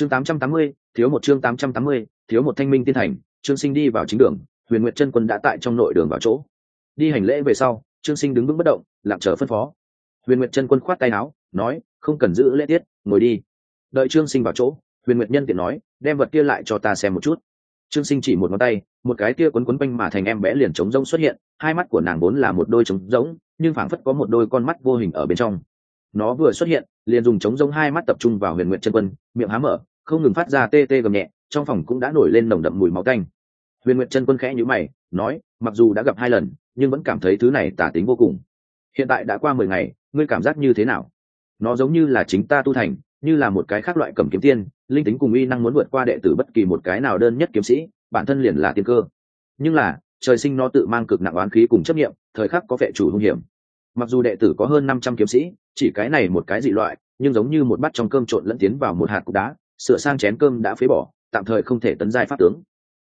chương tám trăm tám mươi, thiếu một chương tám trăm tám mươi, thiếu một thanh minh tiên thành, trương sinh đi vào chính đường, huyền nguyệt chân quân đã tại trong nội đường vào chỗ. Đi hành lễ về sau, trương sinh đứng vững bất động, lặng chờ phân phó. Huyền nguyệt chân quân khoát tay áo, nói, không cần giữ lễ tiết, ngồi đi. Đợi trương sinh vào chỗ, huyền nguyệt nhân tiện nói, đem vật kia lại cho ta xem một chút. Trương sinh chỉ một ngón tay, một cái kia quấn quấn quanh mà thành em bé liền trống rỗng xuất hiện, hai mắt của nàng vốn là một đôi trống rỗng, nhưng phảng phất có một đôi con mắt vô hình ở bên trong nó vừa xuất hiện, liền dùng trống giống hai mắt tập trung vào huyền nguyện chân quân, miệng há mở, không ngừng phát ra tê tê gầm nhẹ, trong phòng cũng đã nổi lên nồng đậm mùi máu tanh. Huyền nguyện chân quân khẽ nhữ mày, nói, mặc dù đã gặp hai lần, nhưng vẫn cảm thấy thứ này tả tính vô cùng. Hiện tại đã qua mười ngày, ngươi cảm giác như thế nào? Nó giống như là chính ta tu thành, như là một cái khác loại cầm kiếm tiên, linh tính cùng uy năng muốn vượt qua đệ tử bất kỳ một cái nào đơn nhất kiếm sĩ, bản thân liền là tiên cơ. Nhưng là, trời sinh nó tự mang cực nặng oán khí cùng chấp nghiệm thời khắc có vệ chủ hung hiểm mặc dù đệ tử có hơn năm trăm kiếm sĩ, chỉ cái này một cái dị loại, nhưng giống như một bát trong cơm trộn lẫn tiến vào một hạt cục đá, sửa sang chén cơm đã phế bỏ, tạm thời không thể tấn giai pháp tướng.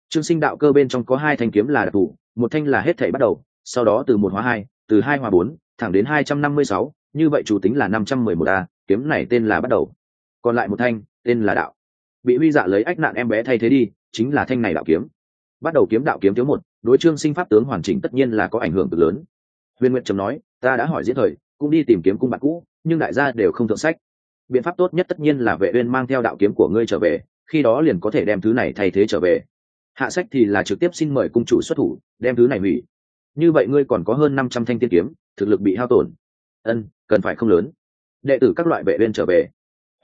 Trương sinh đạo cơ bên trong có hai thanh kiếm là đặc thù, một thanh là hết thảy bắt đầu, sau đó từ một hóa hai, từ hai hóa bốn, thẳng đến hai trăm năm mươi sáu, như vậy chủ tính là năm trăm mười một a, kiếm này tên là bắt đầu. Còn lại một thanh, tên là đạo. Bị huy dạ lấy ách nạn em bé thay thế đi, chính là thanh này đạo kiếm. Bắt đầu kiếm đạo kiếm thiếu một, đối trương sinh pháp tướng hoàn chỉnh tất nhiên là có ảnh hưởng cực lớn. Huyền Nguyệt trầm nói ta đã hỏi diễn thời, cũng đi tìm kiếm cung bạn cũ, nhưng đại gia đều không thượng sách. Biện pháp tốt nhất tất nhiên là vệ uyên mang theo đạo kiếm của ngươi trở về, khi đó liền có thể đem thứ này thay thế trở về. Hạ sách thì là trực tiếp xin mời cung chủ xuất thủ, đem thứ này hủy. Như vậy ngươi còn có hơn 500 thanh tiên kiếm, thực lực bị hao tổn. Ân, cần phải không lớn. Đệ tử các loại vệ uyên trở về.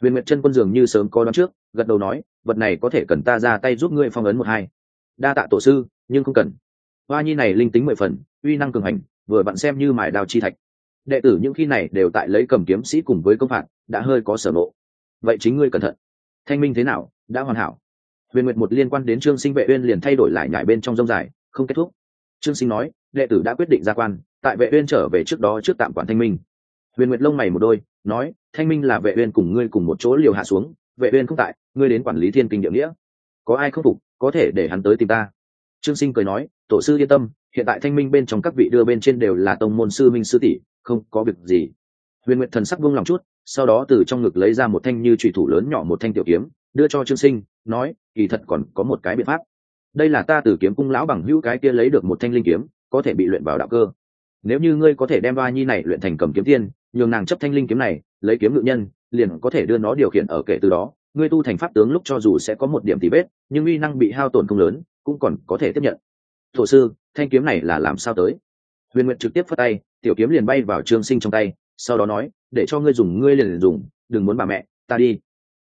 Huyền nguyệt chân quân dường như sớm có đoán trước, gật đầu nói, vật này có thể cần ta ra tay giúp ngươi phong ấn một hai. Đa tạ tổ sư, nhưng không cần. Hoa nhi này linh tính mười phần, uy năng cường hành vừa vặn xem như mài đao chi thạch. Đệ tử những khi này đều tại lấy cầm kiếm sĩ cùng với công phạt, đã hơi có sở nộ vậy chính ngươi cẩn thận. Thanh minh thế nào? Đã hoàn hảo. Huyền nguyệt một liên quan đến trương sinh vệ uyên liền thay đổi lại nhảy bên trong rông dài, không kết thúc. Trương sinh nói, đệ tử đã quyết định ra quan, tại vệ uyên trở về trước đó trước tạm quản thanh minh. Huyền nguyệt lông mày một đôi, nói, thanh minh là vệ uyên cùng ngươi cùng một chỗ liều hạ xuống, vệ uyên không tại, ngươi đến quản lý thiên kinh địa nghĩa. Có ai không phục, có thể để hắn tới tìm ta. Trương sinh cười nói, tổ sư yên tâm hiện tại thanh minh bên trong các vị đưa bên trên đều là tông môn sư minh sư tỷ, không có việc gì. Huyền nguyệt thần sắc vương lòng chút, sau đó từ trong ngực lấy ra một thanh như trùy thủ lớn nhỏ một thanh tiểu kiếm, đưa cho trương sinh, nói, kỳ thật còn có một cái biện pháp. Đây là ta từ kiếm cung lão bằng hữu cái kia lấy được một thanh linh kiếm, có thể bị luyện vào đạo cơ. Nếu như ngươi có thể đem ba nhi này luyện thành cầm kiếm tiên, nhường nàng chấp thanh linh kiếm này, lấy kiếm ngự nhân, liền có thể đưa nó điều khiển ở kể từ đó. Ngươi tu thành pháp tướng lúc cho dù sẽ có một điểm tỉ vết, nhưng uy năng bị hao tổn không lớn, cũng còn có thể tiếp nhận thổ sư, thanh kiếm này là làm sao tới? Huyền nguyện trực tiếp phất tay, tiểu kiếm liền bay vào trương sinh trong tay, sau đó nói, để cho ngươi dùng, ngươi liền dùng, đừng muốn bà mẹ, ta đi.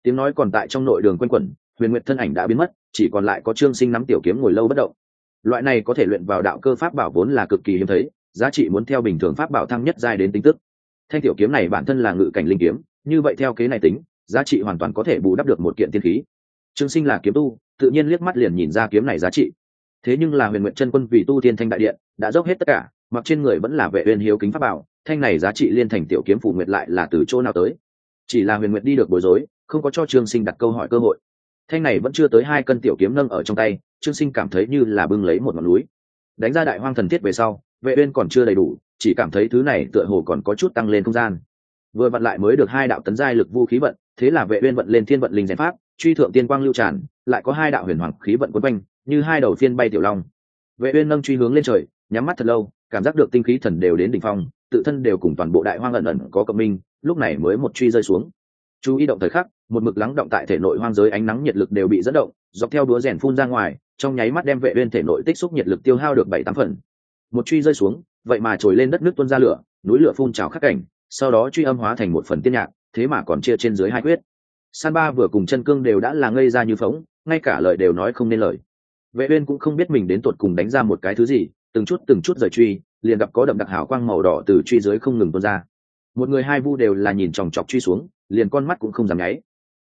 Tiếng nói còn tại trong nội đường quanh quẩn, huyền nguyện thân ảnh đã biến mất, chỉ còn lại có trương sinh nắm tiểu kiếm ngồi lâu bất động. Loại này có thể luyện vào đạo cơ pháp bảo vốn là cực kỳ hiếm thấy, giá trị muốn theo bình thường pháp bảo thăng nhất giai đến tính tức. Thanh tiểu kiếm này bản thân là ngự cảnh linh kiếm, như vậy theo kế này tính, giá trị hoàn toàn có thể bù đắp được một kiện tiên khí. Trương sinh là kiếm tu, tự nhiên liếc mắt liền nhìn ra kiếm này giá trị thế nhưng là huyền nguyện chân quân vì tu tiên thanh đại điện, đã dốc hết tất cả, mặc trên người vẫn là vệ huyền hiếu kính pháp bảo, thanh này giá trị liên thành tiểu kiếm phủ nguyệt lại là từ chỗ nào tới? Chỉ là huyền nguyệt đi được bối rối, không có cho trương sinh đặt câu hỏi cơ hội. Thanh này vẫn chưa tới hai cân tiểu kiếm nâng ở trong tay, trương sinh cảm thấy như là bưng lấy một ngọn núi. Đánh ra đại hoang thần thiết về sau vệ uyên còn chưa đầy đủ, chỉ cảm thấy thứ này tựa hồ còn có chút tăng lên không gian. Vừa vặn lại mới được hai đạo tấn giai lực vũ khí vận, thế là vệ uyên vận lên thiên vận linh giải pháp, truy thượng tiên quang lưu tràn, lại có hai đạo huyền hoàng khí vận quấn quanh như hai đầu phiên bay tiểu long. Vệ uyên nâng truy hướng lên trời, nhắm mắt thật lâu, cảm giác được tinh khí thần đều đến đỉnh phong, tự thân đều cùng toàn bộ đại hoang ẩn ẩn có cộng minh, lúc này mới một truy rơi xuống. Chú ý động thời khắc, một mực lắng động tại thể nội hoang giới ánh nắng nhiệt lực đều bị dẫn động, dọc theo đũa rèn phun ra ngoài, trong nháy mắt đem vệ uyên thể nội tích xúc nhiệt lực tiêu hao được bảy tám phần. Một truy rơi xuống, vậy mà trồi lên đất nước tuôn ra lửa, núi lửa phun trào khắc cảnh, sau đó truy âm hóa thành một phần tiên nhạc, thế mà còn chia trên dưới hai quyết. San ba vừa cùng chân cương đều đã là ngây ra như phóng, ngay cả lời đều nói không nên lời vệ uyên cũng không biết mình đến tột cùng đánh ra một cái thứ gì, từng chút từng chút rời truy, liền gặp có đậm đặc hào quang màu đỏ từ truy dưới không ngừng tuôn ra. Một người hai vu đều là nhìn chòng chọc truy xuống, liền con mắt cũng không dám nháy.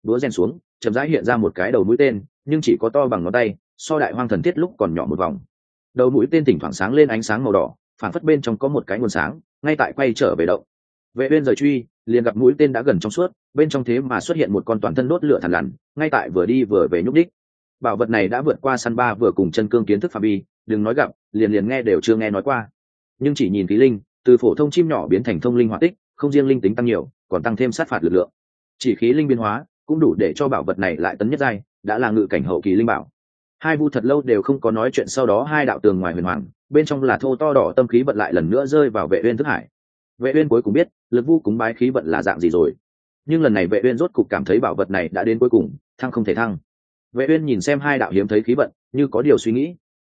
Đũa rèn xuống, chậm rãi hiện ra một cái đầu mũi tên, nhưng chỉ có to bằng ngón tay, so đại hoang thần thiết lúc còn nhỏ một vòng. Đầu mũi tên thỉnh thoảng sáng lên ánh sáng màu đỏ, phản phất bên trong có một cái nguồn sáng, ngay tại quay trở về động. Vệ uyên rời truy, liền gặp mũi tên đã gần trong suốt, bên trong thế mà xuất hiện một con toàn thân đốt lửa thằn lằn, ngay tại vừa đi vừa về nhúc đích bảo vật này đã vượt qua săn ba vừa cùng chân cương kiến thức phạm vi, đừng nói gặp, liền liền nghe đều chưa nghe nói qua. Nhưng chỉ nhìn khí linh, từ phổ thông chim nhỏ biến thành thông linh hoạt tích, không riêng linh tính tăng nhiều, còn tăng thêm sát phạt lực lượng. Chỉ khí linh biến hóa, cũng đủ để cho bảo vật này lại tấn nhất giai, đã là ngự cảnh hậu kỳ linh bảo. Hai vu thật lâu đều không có nói chuyện sau đó hai đạo tường ngoài huyền hoàng, bên trong là thô to đỏ tâm khí vận lại lần nữa rơi vào vệ uyên thức hải. Vệ uyên cuối cùng biết, lực vu cúng bái khí vận là dạng gì rồi. Nhưng lần này vệ uyên rốt cục cảm thấy bảo vật này đã đến cuối cùng, thăng không thể thăng vệ uyên nhìn xem hai đạo hiếm thấy khí vận, như có điều suy nghĩ.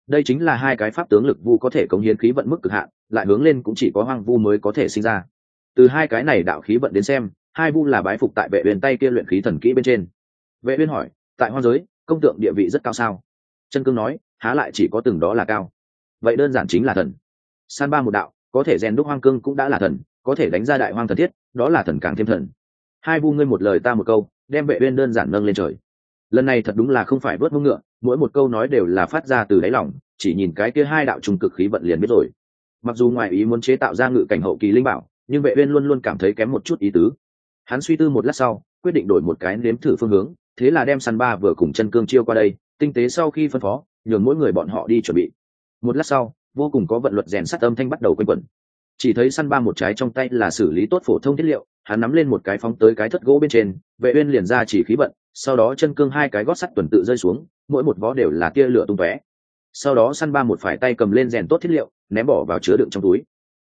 Đây chính là hai cái pháp tướng lực vu có thể cống hiến khí vận mức cực hạn, lại hướng lên cũng chỉ có hoang vu mới có thể sinh ra. Từ hai cái này đạo khí vận đến xem, hai vu là bái phục tại vệ uyên tay kia luyện khí thần kỹ bên trên. Vệ uyên hỏi, tại hoang giới, công tượng địa vị rất cao sao? Chân cương nói, há lại chỉ có từng đó là cao. Vậy đơn giản chính là thần. San ba một đạo, có thể rèn đúc hoang cương cũng đã là thần, có thể đánh ra đại hoang thần thiết, đó là thần càng thêm thần. Hai vu ngươi một lời ta một câu, đem vệ uyên đơn giản nâng lên trời lần này thật đúng là không phải vớt mông ngựa, mỗi một câu nói đều là phát ra từ đáy lòng, chỉ nhìn cái kia hai đạo trùng cực khí vận liền biết rồi. Mặc dù ngoài ý muốn chế tạo ra ngự cảnh hậu kỳ linh bảo, nhưng vệ uyên luôn luôn cảm thấy kém một chút ý tứ. Hắn suy tư một lát sau, quyết định đổi một cái nếm thử phương hướng, thế là đem săn ba vừa cùng chân cương chiêu qua đây, tinh tế sau khi phân phó, nhường mỗi người bọn họ đi chuẩn bị. Một lát sau, vô cùng có vận luật rèn sắt âm thanh bắt đầu quanh quẩn. Chỉ thấy săn ba một trái trong tay là xử lý tốt phổ thông thiết liệu, hắn nắm lên một cái phóng tới cái thất gỗ bên trên, vệ uyên liền ra chỉ khí vận sau đó chân cương hai cái gót sắt tuần tự rơi xuống mỗi một vó đều là tia lửa tung tóe. Sau đó săn ba một phải tay cầm lên rèn tốt thiết liệu ném bỏ vào chứa đựng trong túi.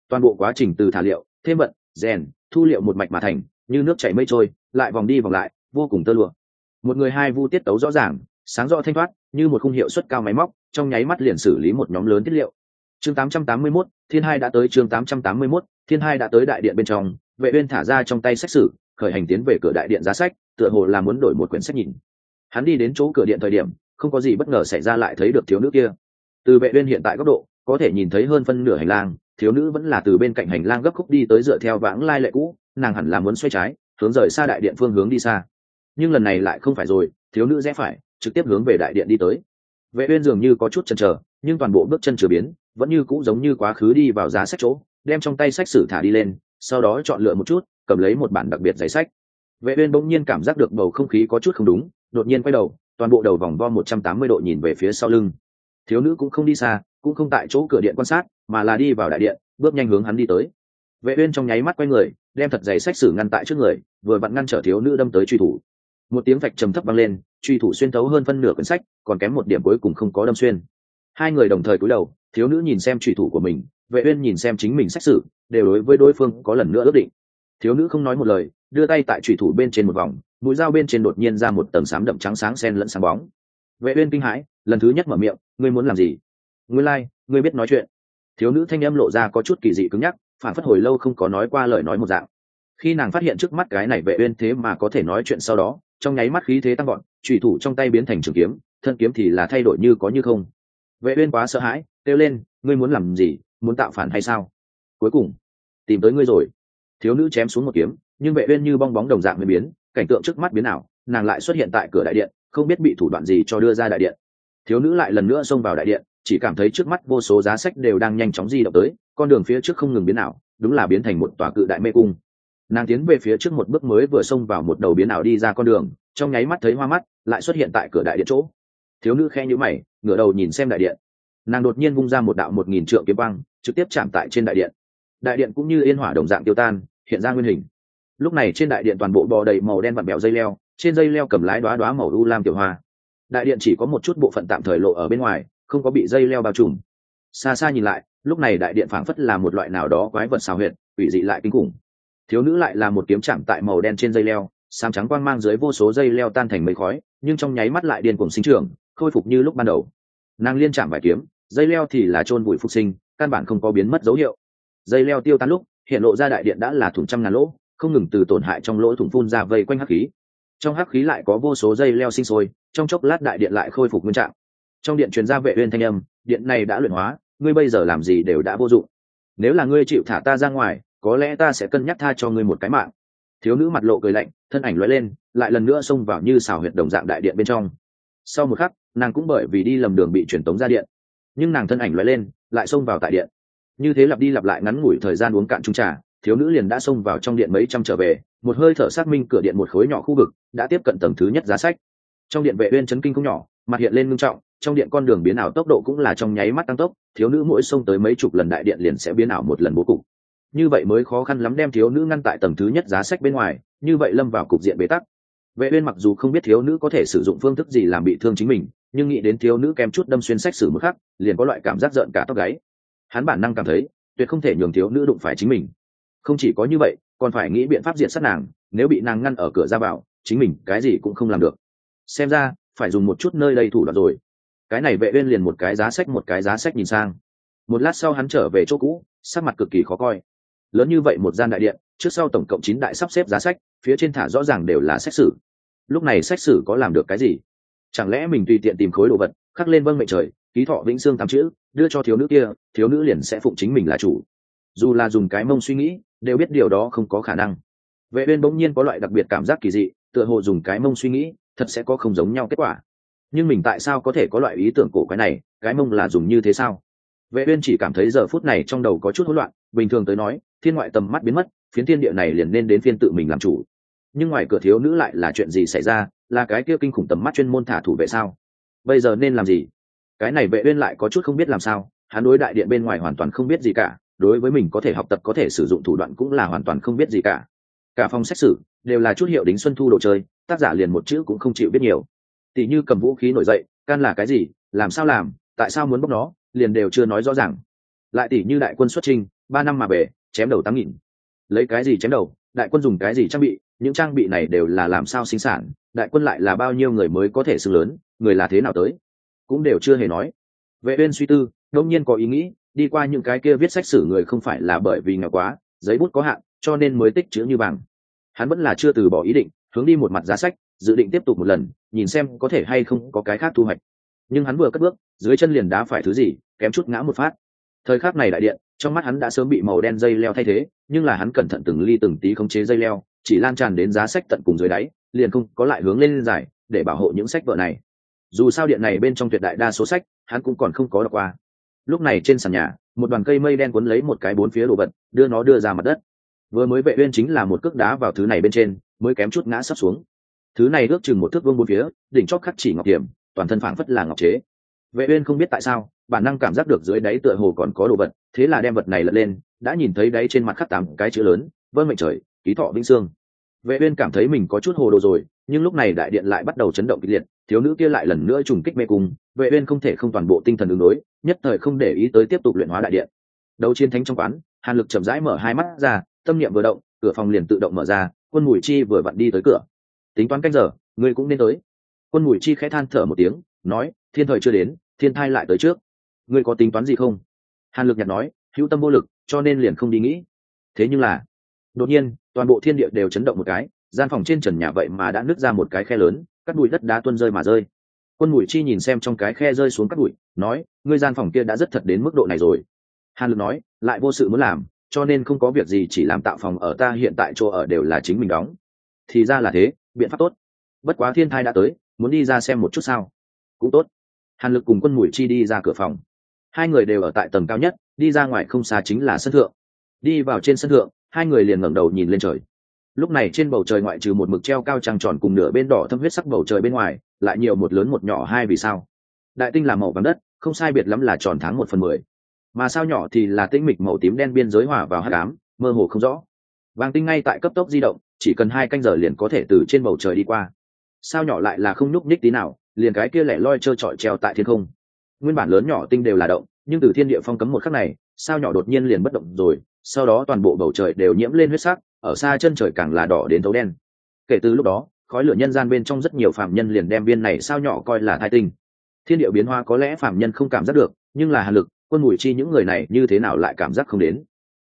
Toàn bộ quá trình từ thả liệu thêm vận rèn thu liệu một mạch mà thành như nước chảy mây trôi lại vòng đi vòng lại vô cùng tơ lụa. Một người hai vu tiết tấu rõ ràng sáng rõ thanh thoát như một khung hiệu suất cao máy móc trong nháy mắt liền xử lý một nhóm lớn tiết liệu. Chương 881, thiên hai đã tới chương 881, thiên hai đã tới đại điện bên trong vệ uyên thả ra trong tay sách sử khởi hành tiến về cửa đại điện giá sách, tựa hồ là muốn đổi một quyển sách nhìn. Hắn đi đến chỗ cửa điện thời điểm, không có gì bất ngờ xảy ra lại thấy được thiếu nữ kia. Từ vệ uyên hiện tại góc độ, có thể nhìn thấy hơn phân nửa hành lang, thiếu nữ vẫn là từ bên cạnh hành lang gấp khúc đi tới dựa theo vãng lai lệ cũ, nàng hẳn là muốn xoay trái, hướng rời xa đại điện phương hướng đi xa. Nhưng lần này lại không phải rồi, thiếu nữ rẽ phải, trực tiếp hướng về đại điện đi tới. Vệ uyên dường như có chút chần chờ, nhưng toàn bộ bước chân chưa biến, vẫn như cũ giống như quá khứ đi vào giá sách chỗ, đem trong tay sách sử thả đi lên, sau đó chọn lựa một chút cầm lấy một bản đặc biệt giấy sách. Vệ uyên bỗng nhiên cảm giác được bầu không khí có chút không đúng, đột nhiên quay đầu, toàn bộ đầu vòng vo 180 độ nhìn về phía sau lưng. Thiếu nữ cũng không đi xa, cũng không tại chỗ cửa điện quan sát, mà là đi vào đại điện, bước nhanh hướng hắn đi tới. Vệ uyên trong nháy mắt quay người, đem thật giấy sách sử ngăn tại trước người, vừa vặn ngăn trở thiếu nữ đâm tới truy thủ. Một tiếng vạch trầm thấp vang lên, truy thủ xuyên thấu hơn phân nửa quyển sách, còn kém một điểm cuối cùng không có đâm xuyên. Hai người đồng thời cúi đầu, thiếu nữ nhìn xem truy thủ của mình, vệ uyên nhìn xem chính mình sách sử đều đối với đối phương có lần nữa ước định thiếu nữ không nói một lời đưa tay tại thủy thủ bên trên một vòng mũi dao bên trên đột nhiên ra một tầng xám đậm trắng sáng xen lẫn sáng bóng. Vệ uyên kinh hãi lần thứ nhất mở miệng ngươi muốn làm gì? Ngươi lai like, ngươi biết nói chuyện. Thiếu nữ thanh âm lộ ra có chút kỳ dị cứng nhắc phản phất hồi lâu không có nói qua lời nói một dạng. Khi nàng phát hiện trước mắt cái này vệ uyên thế mà có thể nói chuyện sau đó trong nháy mắt khí thế tăng gọn chủy thủ trong tay biến thành trường kiếm thân kiếm thì là thay đổi như có như không. Vệ uyên quá sợ hãi kêu lên ngươi muốn làm gì muốn tạo phản hay sao? Cuối cùng tìm tới ngươi rồi thiếu nữ chém xuống một kiếm, nhưng vệ uyên như bong bóng đồng dạng mới biến, cảnh tượng trước mắt biến ảo, nàng lại xuất hiện tại cửa đại điện, không biết bị thủ đoạn gì cho đưa ra đại điện. Thiếu nữ lại lần nữa xông vào đại điện, chỉ cảm thấy trước mắt vô số giá sách đều đang nhanh chóng di động tới, con đường phía trước không ngừng biến ảo, đúng là biến thành một tòa cự đại mê cung. Nàng tiến về phía trước một bước mới vừa xông vào một đầu biến ảo đi ra con đường, trong nháy mắt thấy hoa mắt, lại xuất hiện tại cửa đại điện chỗ. Thiếu nữ khe nhữ mày, ngửa đầu nhìn xem đại điện. Nàng đột nhiên vung ra một đạo một nghìn trượng kiếm băng trực tiếp chạm tại trên đại điện. Đại điện cũng như yên hỏa đồng dạng tiêu tan hiện ra nguyên hình. Lúc này trên đại điện toàn bộ bò đầy màu đen vặn bẹo dây leo, trên dây leo cầm lái đoá đoá màu u lam tiểu hoa. Đại điện chỉ có một chút bộ phận tạm thời lộ ở bên ngoài, không có bị dây leo bao trùm. Xa xa nhìn lại, lúc này đại điện phảng phất là một loại nào đó quái vật xào huyệt ủy dị lại kinh khủng. Thiếu nữ lại là một kiếm chạm tại màu đen trên dây leo sam trắng quang mang dưới vô số dây leo tan thành mấy khói, nhưng trong nháy mắt lại điên cuồng sinh trưởng, khôi phục như lúc ban đầu. Nàng liên chạm vài kiếm, dây leo thì là chôn bụi phục sinh, căn bản không có biến mất dấu hiệu. Dây leo tiêu tan lúc hiện lộ ra đại điện đã là thủng trăm ngàn lỗ, không ngừng từ tổn hại trong lỗ thủng phun ra vây quanh hắc khí. Trong hắc khí lại có vô số dây leo sinh sôi, trong chốc lát đại điện lại khôi phục nguyên trạng. Trong điện truyền ra vệ uyên thanh âm, điện này đã luyện hóa, ngươi bây giờ làm gì đều đã vô dụng. Nếu là ngươi chịu thả ta ra ngoài, có lẽ ta sẽ cân nhắc tha cho ngươi một cái mạng. Thiếu nữ mặt lộ cười lạnh, thân ảnh lóe lên, lại lần nữa xông vào như xào huyệt đồng dạng đại điện bên trong. Sau một khắc, nàng cũng bởi vì đi lầm đường bị truyền tống ra điện. Nhưng nàng thân ảnh lóe lên, lại xông vào tại điện như thế lặp đi lặp lại ngắn ngủi thời gian uống cạn trung trà, thiếu nữ liền đã xông vào trong điện mấy trăm trở về, một hơi thở xác minh cửa điện một khối nhỏ khu vực đã tiếp cận tầng thứ nhất giá sách. Trong điện vệ uyên chấn kinh không nhỏ, mặt hiện lên ngưng trọng, trong điện con đường biến ảo tốc độ cũng là trong nháy mắt tăng tốc, thiếu nữ mỗi xông tới mấy chục lần đại điện liền sẽ biến ảo một lần bố cục. Như vậy mới khó khăn lắm đem thiếu nữ ngăn tại tầng thứ nhất giá sách bên ngoài, như vậy lâm vào cục diện bế tắc. Vệ uyên mặc dù không biết thiếu nữ có thể sử dụng phương thức gì làm bị thương chính mình, nhưng nghĩ đến thiếu nữ kém chút đâm xuyên sách sử một khắc, liền có loại cảm giác giận cả tóc gáy hắn bản năng cảm thấy, tuyệt không thể nhường thiếu nữ đụng phải chính mình. Không chỉ có như vậy, còn phải nghĩ biện pháp diện sát nàng, nếu bị nàng ngăn ở cửa ra vào, chính mình cái gì cũng không làm được. Xem ra, phải dùng một chút nơi đây thủ đoạn rồi. Cái này vệ uyên liền một cái giá sách một cái giá sách nhìn sang. Một lát sau hắn trở về chỗ cũ, sắc mặt cực kỳ khó coi. Lớn như vậy một gian đại điện, trước sau tổng cộng chín đại sắp xếp giá sách, phía trên thả rõ ràng đều là sách sử. Lúc này sách sử có làm được cái gì? Chẳng lẽ mình tùy tiện tìm khối đồ vật, khắc lên vâng mệnh trời ký thọ vĩnh xương tám chữ, đưa cho thiếu nữ kia, thiếu nữ liền sẽ phụng chính mình là chủ. Dù là dùng cái mông suy nghĩ, đều biết điều đó không có khả năng. Vệ uyên bỗng nhiên có loại đặc biệt cảm giác kỳ dị, tựa hồ dùng cái mông suy nghĩ, thật sẽ có không giống nhau kết quả. Nhưng mình tại sao có thể có loại ý tưởng cổ quái này, cái mông là dùng như thế sao? Vệ uyên chỉ cảm thấy giờ phút này trong đầu có chút hỗn loạn, bình thường tới nói, thiên ngoại tầm mắt biến mất, phiến thiên địa này liền nên đến phiên tự mình làm chủ. Nhưng ngoài cửa thiếu nữ lại là chuyện gì xảy ra, là cái kia kinh khủng tầm mắt chuyên môn thả thủ vệ sao? Bây giờ nên làm gì? Cái này vệ uyên lại có chút không biết làm sao hắn đối đại điện bên ngoài hoàn toàn không biết gì cả đối với mình có thể học tập có thể sử dụng thủ đoạn cũng là hoàn toàn không biết gì cả. Cả phòng xét xử đều là chút hiệu đính xuân thu đồ chơi tác giả liền một chữ cũng không chịu biết nhiều. Tỷ như cầm vũ khí nổi dậy can là cái gì làm sao làm tại sao muốn bóc nó liền đều chưa nói rõ ràng. Lại tỷ như đại quân xuất chinh, ba năm mà về chém đầu tám nghìn. Lấy cái gì chém đầu đại quân dùng cái gì trang bị những trang bị này đều là làm sao sinh sản đại quân lại là bao nhiêu người mới có thể xưng lớn người là thế nào tới? Cũng đều chưa hề nói. Vệ uyên suy tư đông nhiên có ý nghĩ, đi qua những cái kia viết sách sử người không phải là bởi vì nghèo quá, giấy bút có hạn, cho nên mới tích chữ như bằng hắn vẫn là chưa từ bỏ ý định, hướng đi một mặt giá sách, dự định tiếp tục một lần, nhìn xem có thể hay không có cái khác thu hoạch. Nhưng hắn vừa cất bước, dưới chân liền đá phải thứ gì, kém chút ngã một phát. Thời khắc này đại điện, trong mắt hắn đã sớm bị màu đen dây leo thay thế, nhưng là hắn cẩn thận từng ly từng tí khống chế dây leo, chỉ lan tràn đến giá sách tận cùng dưới đáy, liền không có lại hướng lên giải để bảo hộ những sách vợ này dù sao điện này bên trong tuyệt đại đa số sách, hắn cũng còn không có đọc qua. Lúc này trên sàn nhà, một đoàn cây mây đen cuốn lấy một cái bốn phía đồ vật, đưa nó đưa ra mặt đất. Vừa mới vệ uyên chính là một cước đá vào thứ này bên trên, mới kém chút ngã sắp xuống. Thứ này ước chừng một thước vuông bốn phía, đỉnh chót khắc chỉ ngọc hiểm toàn thân phảng phất là ngọc chế. Vệ uyên không biết tại sao, bản năng cảm giác được dưới đáy tựa hồ còn có đồ vật, thế là đem vật này lật lên, đã nhìn thấy đáy trên mặt khắc tám cái chữ lớn vân mệnh trời, ký thọ vĩnh xương. Vệ uyên cảm thấy mình có chút hồ đồ rồi nhưng lúc này đại điện lại bắt đầu chấn động kịch liệt, thiếu nữ kia lại lần nữa trùng kích mê cung, vệ uyên không thể không toàn bộ tinh thần ứng đối, nhất thời không để ý tới tiếp tục luyện hóa đại điện. Đấu chiến thánh trong quán, hàn lực chậm rãi mở hai mắt ra, tâm niệm vừa động, cửa phòng liền tự động mở ra, quân mùi chi vừa vặn đi tới cửa. Tính toán canh giờ, ngươi cũng nên tới. Quân mùi chi khẽ than thở một tiếng, nói, thiên thời chưa đến, thiên thai lại tới trước. Ngươi có tính toán gì không? Hàn lực nhạt nói, hữu tâm vô lực, cho nên liền không đi nghĩ. Thế nhưng là, đột nhiên, toàn bộ thiên địa đều chấn động một cái gian phòng trên trần nhà vậy mà đã nứt ra một cái khe lớn các bụi đất đá tuôn rơi mà rơi. Quân mùi chi nhìn xem trong cái khe rơi xuống các bụi nói, ngươi gian phòng kia đã rất thật đến mức độ này rồi. Hàn lực nói, lại vô sự muốn làm, cho nên không có việc gì chỉ làm tạo phòng ở ta hiện tại chỗ ở đều là chính mình đóng. Thì ra là thế, biện pháp tốt. Bất quá thiên thai đã tới, muốn đi ra xem một chút sao? Cũng tốt. Hàn lực cùng quân mùi chi đi ra cửa phòng. Hai người đều ở tại tầng cao nhất, đi ra ngoài không xa chính là sân thượng. Đi vào trên sân thượng, hai người liền ngẩng đầu nhìn lên trời lúc này trên bầu trời ngoại trừ một mực treo cao trăng tròn cùng nửa bên đỏ thâm huyết sắc bầu trời bên ngoài, lại nhiều một lớn một nhỏ hai vì sao? Đại tinh là màu vàng đất, không sai biệt lắm là tròn tháng một phần mười. Mà sao nhỏ thì là tinh mịch màu tím đen biên giới hòa vào hát cám mơ hồ không rõ. Vàng tinh ngay tại cấp tốc di động, chỉ cần hai canh giờ liền có thể từ trên bầu trời đi qua. Sao nhỏ lại là không nhúc nhích tí nào, liền cái kia lẻ loi trơ trọi treo tại thiên không. Nguyên bản lớn nhỏ tinh đều là động, nhưng từ thiên địa phong cấm một khắc này, sao nhỏ đột nhiên liền bất động rồi sau đó toàn bộ bầu trời đều nhiễm lên huyết sắc, ở xa chân trời càng là đỏ đến thấu đen. Kể từ lúc đó, khói lửa nhân gian bên trong rất nhiều phạm nhân liền đem viên này sao nhỏ coi là thai tinh. Thiên địa biến hoa có lẽ phạm nhân không cảm giác được, nhưng là hà lực, quân mùi chi những người này như thế nào lại cảm giác không đến.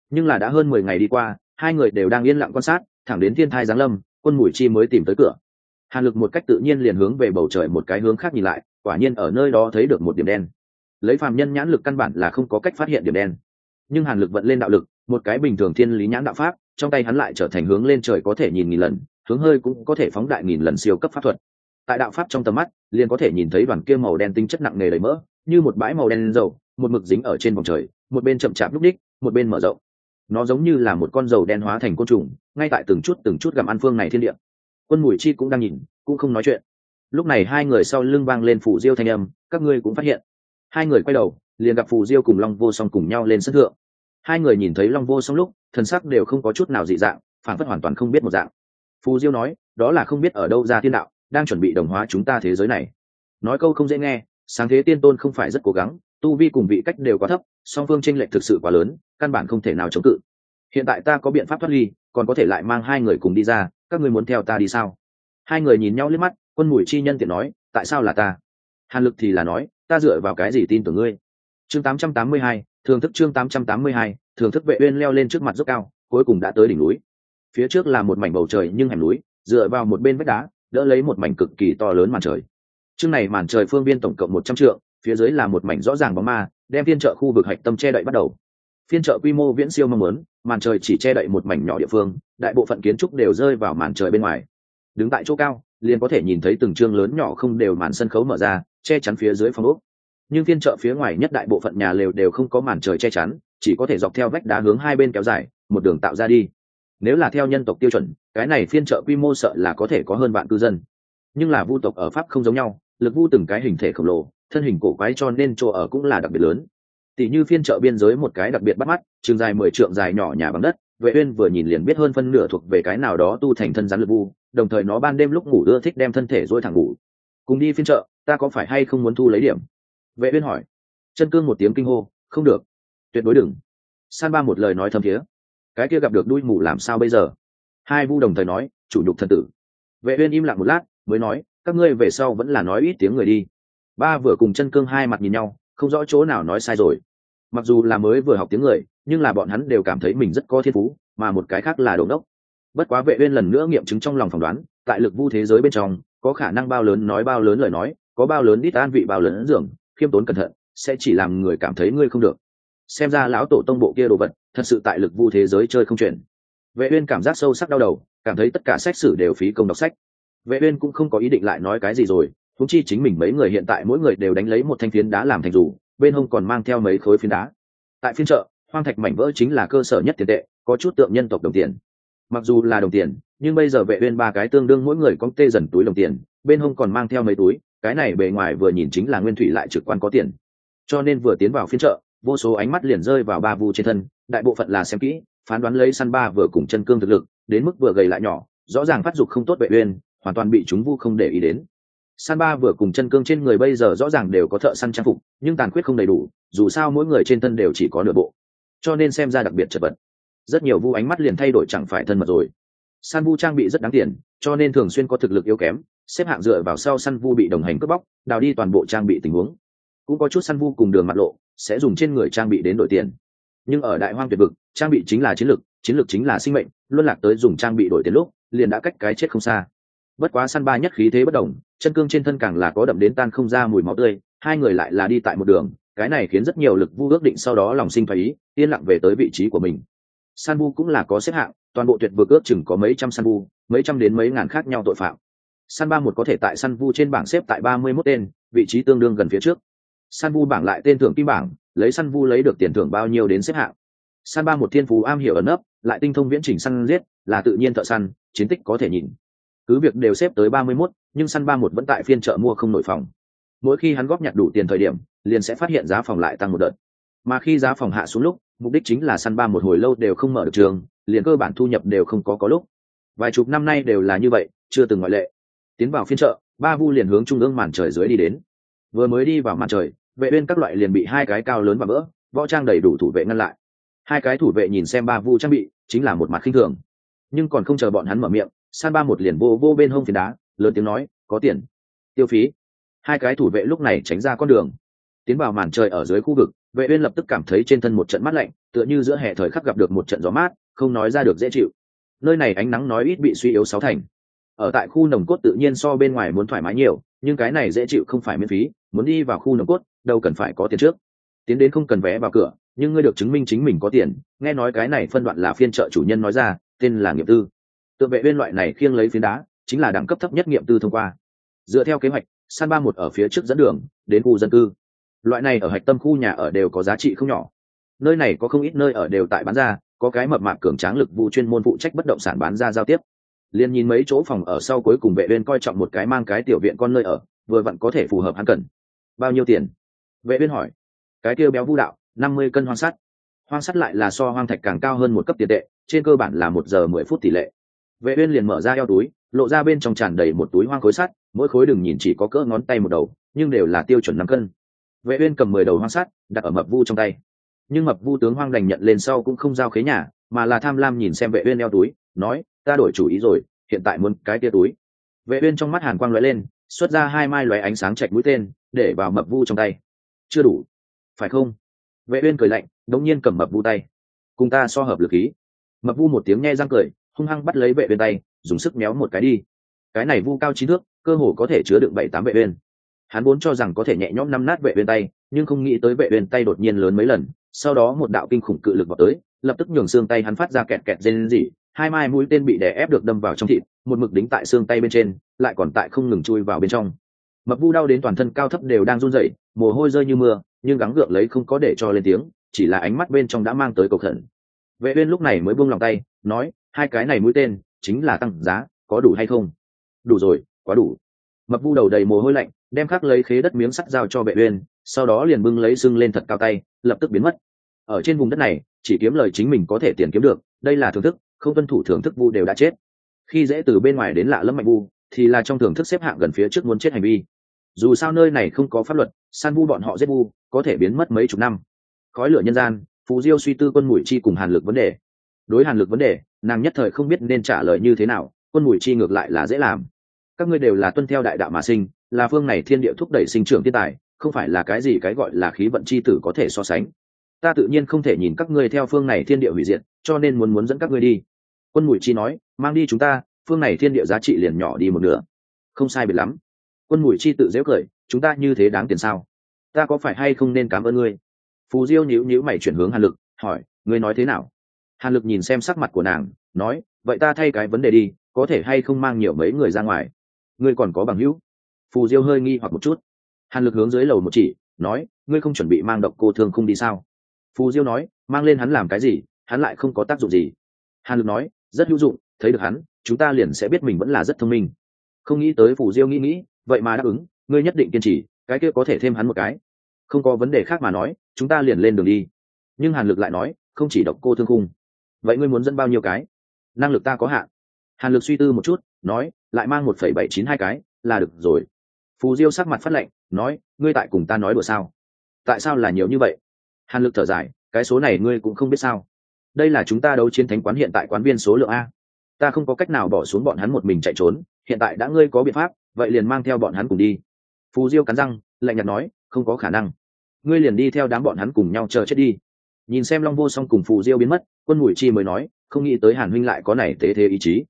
Nhưng là đã hơn mười ngày đi qua, hai người đều đang yên lặng quan sát, thẳng đến thiên thai giáng lâm, quân mùi chi mới tìm tới cửa. Hà lực một cách tự nhiên liền hướng về bầu trời một cái hướng khác nhìn lại, quả nhiên ở nơi đó thấy được một điểm đen. Lấy phạm nhân nhãn lực căn bản là không có cách phát hiện điểm đen. Nhưng hàn lực vận lên đạo lực một cái bình thường thiên lý nhãn đạo pháp, trong tay hắn lại trở thành hướng lên trời có thể nhìn nghìn lần, hướng hơi cũng có thể phóng đại nghìn lần siêu cấp pháp thuật. Tại đạo pháp trong tầm mắt, liền có thể nhìn thấy đoàn kia màu đen tinh chất nặng nề đầy mỡ, như một bãi màu đen dầu, một mực dính ở trên vòng trời, một bên chậm chạp lúc đích, một bên mở rộng. Nó giống như là một con dầu đen hóa thành côn trùng, ngay tại từng chút từng chút gặm ăn phương này thiên địa. Quân mùi chi cũng đang nhìn, cũng không nói chuyện. Lúc này hai người sau lưng vang lên phủ diêu thanh âm, các ngươi cũng phát hiện. Hai người quay đầu, liền gặp phù diêu cùng long vô song cùng nhau lên sân thượng hai người nhìn thấy long vô song lúc, thần sắc đều không có chút nào dị dạng, phản phất hoàn toàn không biết một dạng. Phù diêu nói, đó là không biết ở đâu ra thiên đạo, đang chuẩn bị đồng hóa chúng ta thế giới này. Nói câu không dễ nghe, sáng thế tiên tôn không phải rất cố gắng, tu vi cùng vị cách đều quá thấp, song phương tranh lệch thực sự quá lớn, căn bản không thể nào chống cự. Hiện tại ta có biện pháp thoát ly, còn có thể lại mang hai người cùng đi ra, các ngươi muốn theo ta đi sao? Hai người nhìn nhau liếc mắt, quân mùi chi nhân tiện nói, tại sao là ta? Hàn lực thì là nói, ta dựa vào cái gì tin tưởng ngươi? Chương 882, thường thức chương 882, thường thức vệ uyên leo lên trước mặt dốc cao cuối cùng đã tới đỉnh núi. Phía trước là một mảnh bầu trời nhưng hẻm núi dựa vào một bên vách đá đỡ lấy một mảnh cực kỳ to lớn màn trời. Chương này màn trời phương biên tổng cộng một trăm trượng phía dưới là một mảnh rõ ràng bóng ma đem phiên trợ khu vực hạch tâm che đậy bắt đầu. Phiên trợ quy mô viễn siêu mong muốn màn trời chỉ che đậy một mảnh nhỏ địa phương đại bộ phận kiến trúc đều rơi vào màn trời bên ngoài. Đứng tại chỗ cao liền có thể nhìn thấy từng chương lớn nhỏ không đều màn sân khấu mở ra che chắn phía dưới phòng ốc nhưng phiên chợ phía ngoài nhất đại bộ phận nhà lều đều không có màn trời che chắn, chỉ có thể dọc theo vách đá hướng hai bên kéo dài, một đường tạo ra đi. Nếu là theo nhân tộc tiêu chuẩn, cái này phiên chợ quy mô sợ là có thể có hơn vạn cư dân. Nhưng là vu tộc ở pháp không giống nhau, lực vu từng cái hình thể khổng lồ, thân hình cổ quái cho nên chỗ ở cũng là đặc biệt lớn. Tỷ như phiên chợ biên giới một cái đặc biệt bắt mắt trường dài mười trượng dài nhỏ nhà bằng đất, vệ uyên vừa nhìn liền biết hơn phân nửa thuộc về cái nào đó tu thành thân rắn lực vu, đồng thời nó ban đêm lúc ngủ ưa thích đem thân thể duỗi thẳng ngủ. Cùng đi phiên chợ, ta có phải hay không muốn thu lấy điểm? Vệ uyên hỏi. Chân cương một tiếng kinh hô, không được, tuyệt đối đừng. San ba một lời nói thầm thiế. Cái kia gặp được đuôi mù làm sao bây giờ? Hai vu đồng thời nói, chủ nhục thần tử. Vệ uyên im lặng một lát, mới nói, các ngươi về sau vẫn là nói ít tiếng người đi. Ba vừa cùng chân cương hai mặt nhìn nhau, không rõ chỗ nào nói sai rồi. Mặc dù là mới vừa học tiếng người, nhưng là bọn hắn đều cảm thấy mình rất có thiên phú, mà một cái khác là đống đốc bất quá vệ uyên lần nữa nghiệm chứng trong lòng phỏng đoán, tại lực vu thế giới bên trong, có khả năng bao lớn nói bao lớn lời nói, có bao lớn ít an vị bao lớn dường khiêm tốn cẩn thận, sẽ chỉ làm người cảm thấy ngươi không được. Xem ra lão tổ tông bộ kia đồ vật, thật sự tại lực vu thế giới chơi không chuyển vệ uyên cảm giác sâu sắc đau đầu, cảm thấy tất cả sách sử đều phí công đọc sách. Vệ uyên cũng không có ý định lại nói cái gì rồi chúng chi chính mình mấy người hiện tại mỗi người đều đánh lấy một thanh phiến đá làm thành dù bên hông còn mang theo mấy khối phiến đá. Tại phiên chợ, hoang thạch mảnh vỡ chính là cơ sở nhất tiền tệ, có chút tượng nhân tộc đồng tiền. Mặc dù là đồng tiền, nhưng bây giờ vệ uyên ba cái tương đương mỗi người có tê dần túi đồng tiền, bên hông còn mang theo mấy túi cái này bề ngoài vừa nhìn chính là nguyên thủy lại trực quan có tiền. Cho nên vừa tiến vào phiên chợ, vô số ánh mắt liền rơi vào ba vu trên thân, đại bộ phận là xem kỹ, phán đoán lấy săn ba vừa cùng chân cương thực lực, đến mức vừa gầy lại nhỏ, rõ ràng phát dục không tốt vệ uyên, hoàn toàn bị chúng vu không để ý đến. San ba vừa cùng chân cương trên người bây giờ rõ ràng đều có thợ săn trang phục, nhưng tàn khuyết không đầy đủ, dù sao mỗi người trên thân đều chỉ có nửa bộ. Cho nên xem ra đặc biệt chật vật. Rất nhiều vu ánh mắt liền thay đổi chẳng phải thân mật rồi. San vu trang bị rất đáng tiền, cho nên thường xuyên có thực lực yếu kém xếp hạng dựa vào sau săn vu bị đồng hành cướp bóc, đào đi toàn bộ trang bị tình huống. Cũng có chút săn vu cùng đường mặt lộ, sẽ dùng trên người trang bị đến đổi tiền. Nhưng ở đại hoang tuyệt vực, trang bị chính là chiến lược chiến lược chính là sinh mệnh luôn lạc tới dùng trang bị đổi tiền lúc, liền đã cách cái chết không xa. Bất quá săn ba nhất khí thế bất đồng, chân cương trên thân càng là có đậm đến tan không ra mùi máu tươi, hai người lại là đi tại một đường, cái này khiến rất nhiều lực vu ước định sau đó lòng sinh phải ý, yên lặng về tới vị trí của mình. San vu cũng là có xếp hạng, toàn bộ tuyệt vực ước chừng có mấy trăm san vu, mấy trăm đến mấy ngàn khác nhau tội phạm san ba một có thể tại san vu trên bảng xếp tại ba mươi mốt tên vị trí tương đương gần phía trước. San vu bảng lại tên thưởng kim bảng lấy san vu lấy được tiền thưởng bao nhiêu đến xếp hạng. San ba một thiên phú am hiểu ẩn ấp lại tinh thông viễn trình săn giết là tự nhiên thợ săn chiến tích có thể nhìn. Cứ việc đều xếp tới ba mươi 31, nhưng săn ba một vẫn tại phiên chợ mua không nổi phòng. Mỗi khi hắn góp nhặt đủ tiền thời điểm liền sẽ phát hiện giá phòng lại tăng một đợt. Mà khi giá phòng hạ xuống lúc mục đích chính là săn ba một hồi lâu đều không mở được trường liền cơ bản thu nhập đều không có có lúc. Vài chục năm nay đều là như vậy chưa từng ngoại lệ tiến vào phiên chợ, ba vu liền hướng trung ương màn trời dưới đi đến. Vừa mới đi vào màn trời, vệ uyên các loại liền bị hai cái cao lớn và vỡ, võ trang đầy đủ thủ vệ ngăn lại. Hai cái thủ vệ nhìn xem ba vu trang bị, chính là một mặt khinh thường. Nhưng còn không chờ bọn hắn mở miệng, san ba một liền vô vô bên hông phiến đá, lớn tiếng nói, có tiền, tiêu phí. Hai cái thủ vệ lúc này tránh ra con đường. Tiến vào màn trời ở dưới khu vực, vệ uyên lập tức cảm thấy trên thân một trận mát lạnh, tựa như giữa hè thời khắc gặp được một trận gió mát, không nói ra được dễ chịu. Nơi này ánh nắng nói ít bị suy yếu sáu thành ở tại khu nồng cốt tự nhiên so bên ngoài muốn thoải mái nhiều, nhưng cái này dễ chịu không phải miễn phí, muốn đi vào khu nồng cốt, đâu cần phải có tiền trước. Tiến đến không cần vé vào cửa, nhưng ngươi được chứng minh chính mình có tiền, nghe nói cái này phân đoạn là phiên trợ chủ nhân nói ra, tên là nghiệp tư. Tự vệ bên loại này khiêng lấy phiến đá, chính là đẳng cấp thấp nhất nghiệm tư thông qua. Dựa theo kế hoạch san ba một ở phía trước dẫn đường, đến khu dân cư. Loại này ở hạch tâm khu nhà ở đều có giá trị không nhỏ. Nơi này có không ít nơi ở đều tại bán ra, có cái mập mạc cường tráng lực vụ chuyên môn phụ trách bất động sản bán ra giao tiếp liền nhìn mấy chỗ phòng ở sau cuối cùng vệ uyên coi trọng một cái mang cái tiểu viện con nơi ở, vừa vặn có thể phù hợp hắn cần. Bao nhiêu tiền? Vệ uyên hỏi. Cái kia béo vu đạo, năm mươi cân hoang sắt. Hoang sắt lại là so hoang thạch càng cao hơn một cấp tiền tệ, trên cơ bản là một giờ mười phút tỷ lệ. Vệ uyên liền mở ra eo túi, lộ ra bên trong tràn đầy một túi hoang khối sắt, mỗi khối đừng nhìn chỉ có cỡ ngón tay một đầu, nhưng đều là tiêu chuẩn năm cân. Vệ uyên cầm mười đầu hoang sắt, đặt ở mập vu trong tay. Nhưng mập vu tướng hoang đành nhận lên sau cũng không giao khế nhà, mà là tham lam nhìn xem vệ uyên eo túi, nói ta đổi chủ ý rồi, hiện tại muốn cái tia túi. Vệ uyên trong mắt hàn quang lóe lên, xuất ra hai mai lóe ánh sáng chạch mũi tên, để vào mập vu trong tay. Chưa đủ. Phải không? Vệ uyên cười lạnh, đống nhiên cầm mập vu tay. Cùng ta so hợp lực khí. Mập vu một tiếng nghe răng cười, hung hăng bắt lấy vệ uyên tay, dùng sức méo một cái đi. Cái này vu cao chín thước, cơ hồ có thể chứa đựng bảy tám vệ uyên. Hắn vốn cho rằng có thể nhẹ nhõm năm nát vệ uyên tay, nhưng không nghĩ tới vệ uyên tay đột nhiên lớn mấy lần, sau đó một đạo kinh khủng cự lực vào tới, lập tức nhường xương tay hắn phát ra kẹt kẹt rên rỉ hai mai mũi tên bị đè ép được đâm vào trong thịt, một mực đính tại xương tay bên trên, lại còn tại không ngừng chui vào bên trong. Mập vu đau đến toàn thân cao thấp đều đang run rẩy, mồ hôi rơi như mưa, nhưng gắng gượng lấy không có để cho lên tiếng, chỉ là ánh mắt bên trong đã mang tới cầu khẩn. Vệ uyên lúc này mới buông lòng tay, nói, hai cái này mũi tên, chính là tăng giá, có đủ hay không? Đủ rồi, quá đủ. Mập vu đầu đầy mồ hôi lạnh, đem khắc lấy khế đất miếng sắt giao cho vệ uyên, sau đó liền bưng lấy sưng lên thật cao tay, lập tức biến mất. Ở trên vùng đất này, chỉ kiếm lời chính mình có thể tiền kiếm được, đây là thưởng thức không tuân thủ thưởng thức vu đều đã chết. Khi dễ từ bên ngoài đến lạ lẫm mạnh vu, thì là trong thưởng thức xếp hạng gần phía trước muốn chết hành vi. Dù sao nơi này không có pháp luật, san vu bọn họ giết vu, có thể biến mất mấy chục năm. Khói lửa nhân gian phú diêu suy tư quân mùi chi cùng hàn lực vấn đề. Đối hàn lực vấn đề, nàng nhất thời không biết nên trả lời như thế nào, quân mùi chi ngược lại là dễ làm. Các ngươi đều là tuân theo đại đạo mà sinh, là phương này thiên địa thúc đẩy sinh trưởng thiên tài, không phải là cái gì cái gọi là khí vận chi tử có thể so sánh ta tự nhiên không thể nhìn các ngươi theo phương này thiên địa hủy diệt, cho nên muốn muốn dẫn các ngươi đi. Quân mùi chi nói, mang đi chúng ta, phương này thiên địa giá trị liền nhỏ đi một nửa. Không sai biệt lắm. Quân mùi chi tự dễ cười, chúng ta như thế đáng tiền sao? Ta có phải hay không nên cảm ơn ngươi? Phù diêu nhíu nhíu mày chuyển hướng hàn lực, hỏi, ngươi nói thế nào? Hàn lực nhìn xem sắc mặt của nàng, nói, vậy ta thay cái vấn đề đi, có thể hay không mang nhiều mấy người ra ngoài? Ngươi còn có bằng hữu? Phù diêu hơi nghi hoặc một chút. Hàn lực hướng dưới lầu một chỉ, nói, ngươi không chuẩn bị mang độc cô thương không đi sao? Phù diêu nói, mang lên hắn làm cái gì, hắn lại không có tác dụng gì. Hàn lực nói, rất hữu dụng, thấy được hắn, chúng ta liền sẽ biết mình vẫn là rất thông minh. Không nghĩ tới phù diêu nghĩ nghĩ, vậy mà đáp ứng, ngươi nhất định kiên trì, cái kia có thể thêm hắn một cái. Không có vấn đề khác mà nói, chúng ta liền lên đường đi. Nhưng hàn lực lại nói, không chỉ độc cô thương khung, vậy ngươi muốn dẫn bao nhiêu cái? Năng lực ta có hạn. Hàn lực suy tư một chút, nói, lại mang một phẩy bảy chín hai cái, là được rồi. Phù diêu sắc mặt phát lệnh, nói, ngươi tại cùng ta nói đùa sao? Tại sao là nhiều như vậy? Hàn lực thở dài, cái số này ngươi cũng không biết sao. Đây là chúng ta đấu chiến thánh quán hiện tại quán viên số lượng a. Ta không có cách nào bỏ xuống bọn hắn một mình chạy trốn, hiện tại đã ngươi có biện pháp, vậy liền mang theo bọn hắn cùng đi. Phù diêu cắn răng, lạnh nhạt nói, không có khả năng. Ngươi liền đi theo đám bọn hắn cùng nhau chờ chết đi. Nhìn xem long vô song cùng phù diêu biến mất, quân mùi chi mới nói, không nghĩ tới hàn huynh lại có này tế thế ý chí.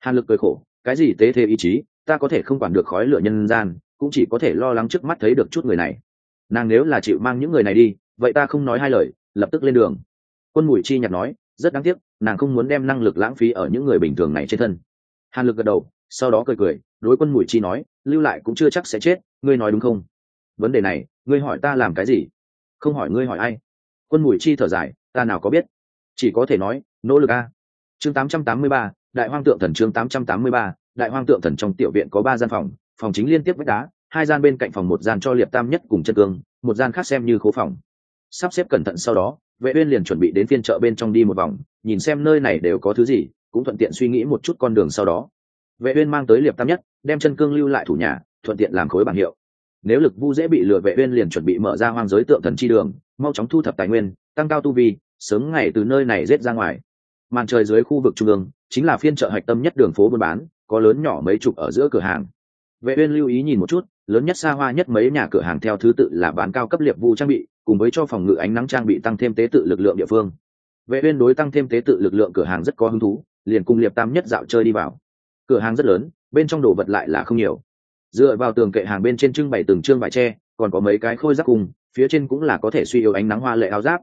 Hàn lực cười khổ, cái gì tế thế ý chí, ta có thể không quản được khói lửa nhân gian, cũng chỉ có thể lo lắng trước mắt thấy được chút người này. Nàng nếu là chịu mang những người này đi vậy ta không nói hai lời lập tức lên đường. Quân mùi chi nhặt nói rất đáng tiếc nàng không muốn đem năng lực lãng phí ở những người bình thường này trên thân. Hàn lực gật đầu sau đó cười cười đối quân mùi chi nói lưu lại cũng chưa chắc sẽ chết ngươi nói đúng không? Vấn đề này ngươi hỏi ta làm cái gì? Không hỏi ngươi hỏi ai? Quân mùi chi thở dài ta nào có biết? Chỉ có thể nói nỗ lực a. Chương 883, đại hoang tượng thần chương 883, đại hoang tượng thần trong tiểu viện có ba gian phòng phòng chính liên tiếp vách đá hai gian bên cạnh phòng một gian cho liệp tam nhất cùng chân cương một gian khác xem như khố phòng sắp xếp cẩn thận sau đó, vệ uyên liền chuẩn bị đến phiên chợ bên trong đi một vòng, nhìn xem nơi này đều có thứ gì, cũng thuận tiện suy nghĩ một chút con đường sau đó. Vệ uyên mang tới liệp tam nhất, đem chân cương lưu lại thủ nhà, thuận tiện làm khối bảng hiệu. Nếu lực vu dễ bị lừa, vệ uyên liền chuẩn bị mở ra hoang giới tượng thần chi đường, mau chóng thu thập tài nguyên, tăng cao tu vi, sớm ngày từ nơi này giết ra ngoài. Màn trời dưới khu vực trung ương, chính là phiên chợ hạch tâm nhất đường phố buôn bán, có lớn nhỏ mấy chục ở giữa cửa hàng. Vệ uyên lưu ý nhìn một chút, lớn nhất xa hoa nhất mấy nhà cửa hàng theo thứ tự là bán cao cấp liệp vu trang bị cùng với cho phòng ngự ánh nắng trang bị tăng thêm tế tự lực lượng địa phương. Vệ uyên đối tăng thêm tế tự lực lượng cửa hàng rất có hứng thú, liền cùng liệp tam nhất dạo chơi đi vào. Cửa hàng rất lớn, bên trong đồ vật lại là không nhiều. Dựa vào tường kệ hàng bên trên trưng bày từng trương vải tre, còn có mấy cái khôi giáp cùng, phía trên cũng là có thể suy yếu ánh nắng hoa lệ áo giáp.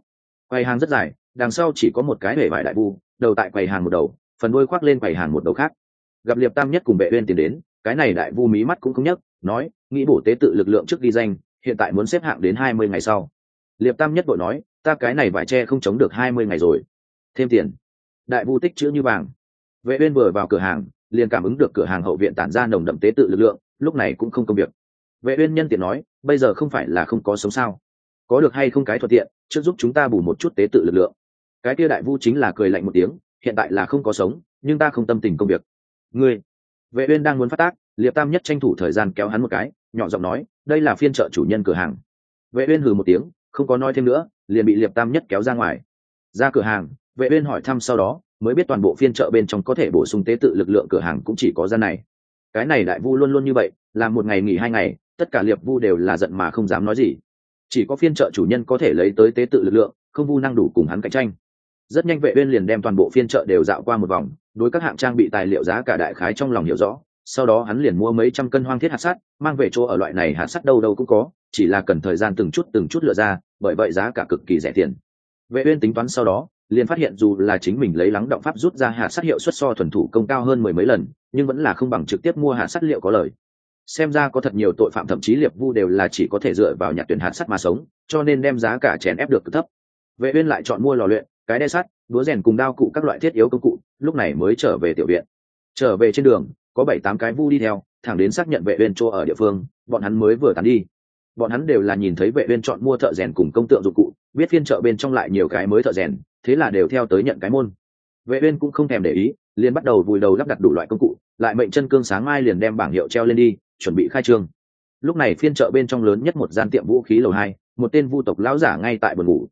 Quầy hàng rất dài, đằng sau chỉ có một cái bể vải đại vu đầu tại quầy hàng một đầu, phần đuôi khoác lên quầy hàng một đầu khác. Gặp liệp tam nhất cùng vệ uyên tiến đến, cái này đại vu mí mắt cũng không nhấc, nói, nghĩ bổ tế tự lực lượng trước ghi danh, hiện tại muốn xếp hạng đến hai mươi ngày sau liệp tam nhất vội nói, ta cái này vải tre không chống được hai mươi ngày rồi. Thêm tiền. Đại vu tích chữ như vàng. Vệ uyên vừa vào cửa hàng, liền cảm ứng được cửa hàng hậu viện tản ra nồng đậm tế tự lực lượng, lúc này cũng không công việc. Vệ uyên nhân tiện nói, bây giờ không phải là không có sống sao? Có được hay không cái thuận tiện, trước giúp chúng ta bù một chút tế tự lực lượng. Cái kia đại vu chính là cười lạnh một tiếng, hiện tại là không có sống, nhưng ta không tâm tình công việc. Ngươi? Vệ uyên đang muốn phát tác, liệp tam nhất tranh thủ thời gian kéo hắn một cái, nhỏ giọng nói, đây là phiên trợ chủ nhân cửa hàng. Vệ uyên hừ một tiếng không có nói thêm nữa, liền bị liệp tam nhất kéo ra ngoài. Ra cửa hàng, vệ uyên hỏi thăm sau đó, mới biết toàn bộ phiên chợ bên trong có thể bổ sung tế tự lực lượng cửa hàng cũng chỉ có gian này. Cái này đại vu luôn luôn như vậy làm một ngày nghỉ hai ngày, tất cả liệp vu đều là giận mà không dám nói gì. Chỉ có phiên chợ chủ nhân có thể lấy tới tế tự lực lượng, không vu năng đủ cùng hắn cạnh tranh. Rất nhanh vệ uyên liền đem toàn bộ phiên chợ đều dạo qua một vòng, đối các hạng trang bị tài liệu giá cả đại khái trong lòng hiểu rõ. Sau đó hắn liền mua mấy trăm cân hoang thiết hạt sắt, mang về chỗ ở loại này hạt sắt đâu đâu cũng có, chỉ là cần thời gian từng chút từng chút lựa ra bởi vậy giá cả cực kỳ rẻ tiền. Vệ uyên tính toán sau đó, liền phát hiện dù là chính mình lấy lắng động pháp rút ra hạt sắt hiệu suất so thuần thủ công cao hơn mười mấy lần, nhưng vẫn là không bằng trực tiếp mua hạt sắt liệu có lời. Xem ra có thật nhiều tội phạm thậm chí liệp vu đều là chỉ có thể dựa vào nhặt tuyển hạt sắt mà sống, cho nên đem giá cả chèn ép được thấp. Vệ uyên lại chọn mua lò luyện, cái đe sắt đũa rèn cùng đao cụ các loại thiết yếu công cụ, lúc này mới trở về tiểu viện. Trở về trên đường, có bảy tám cái vu đi theo, thẳng đến xác nhận vệ uyên chỗ ở địa phương, bọn hắn mới vừa tán đi bọn hắn đều là nhìn thấy vệ viên chọn mua thợ rèn cùng công tượng dụng cụ, biết phiên chợ bên trong lại nhiều cái mới thợ rèn, thế là đều theo tới nhận cái môn. Vệ uyên cũng không thèm để ý, liền bắt đầu vùi đầu lắp đặt đủ loại công cụ, lại mệnh chân cương sáng mai liền đem bảng hiệu treo lên đi, chuẩn bị khai trương. Lúc này phiên chợ bên trong lớn nhất một gian tiệm vũ khí lầu hai, một tên vu tộc lão giả ngay tại buồn ngủ.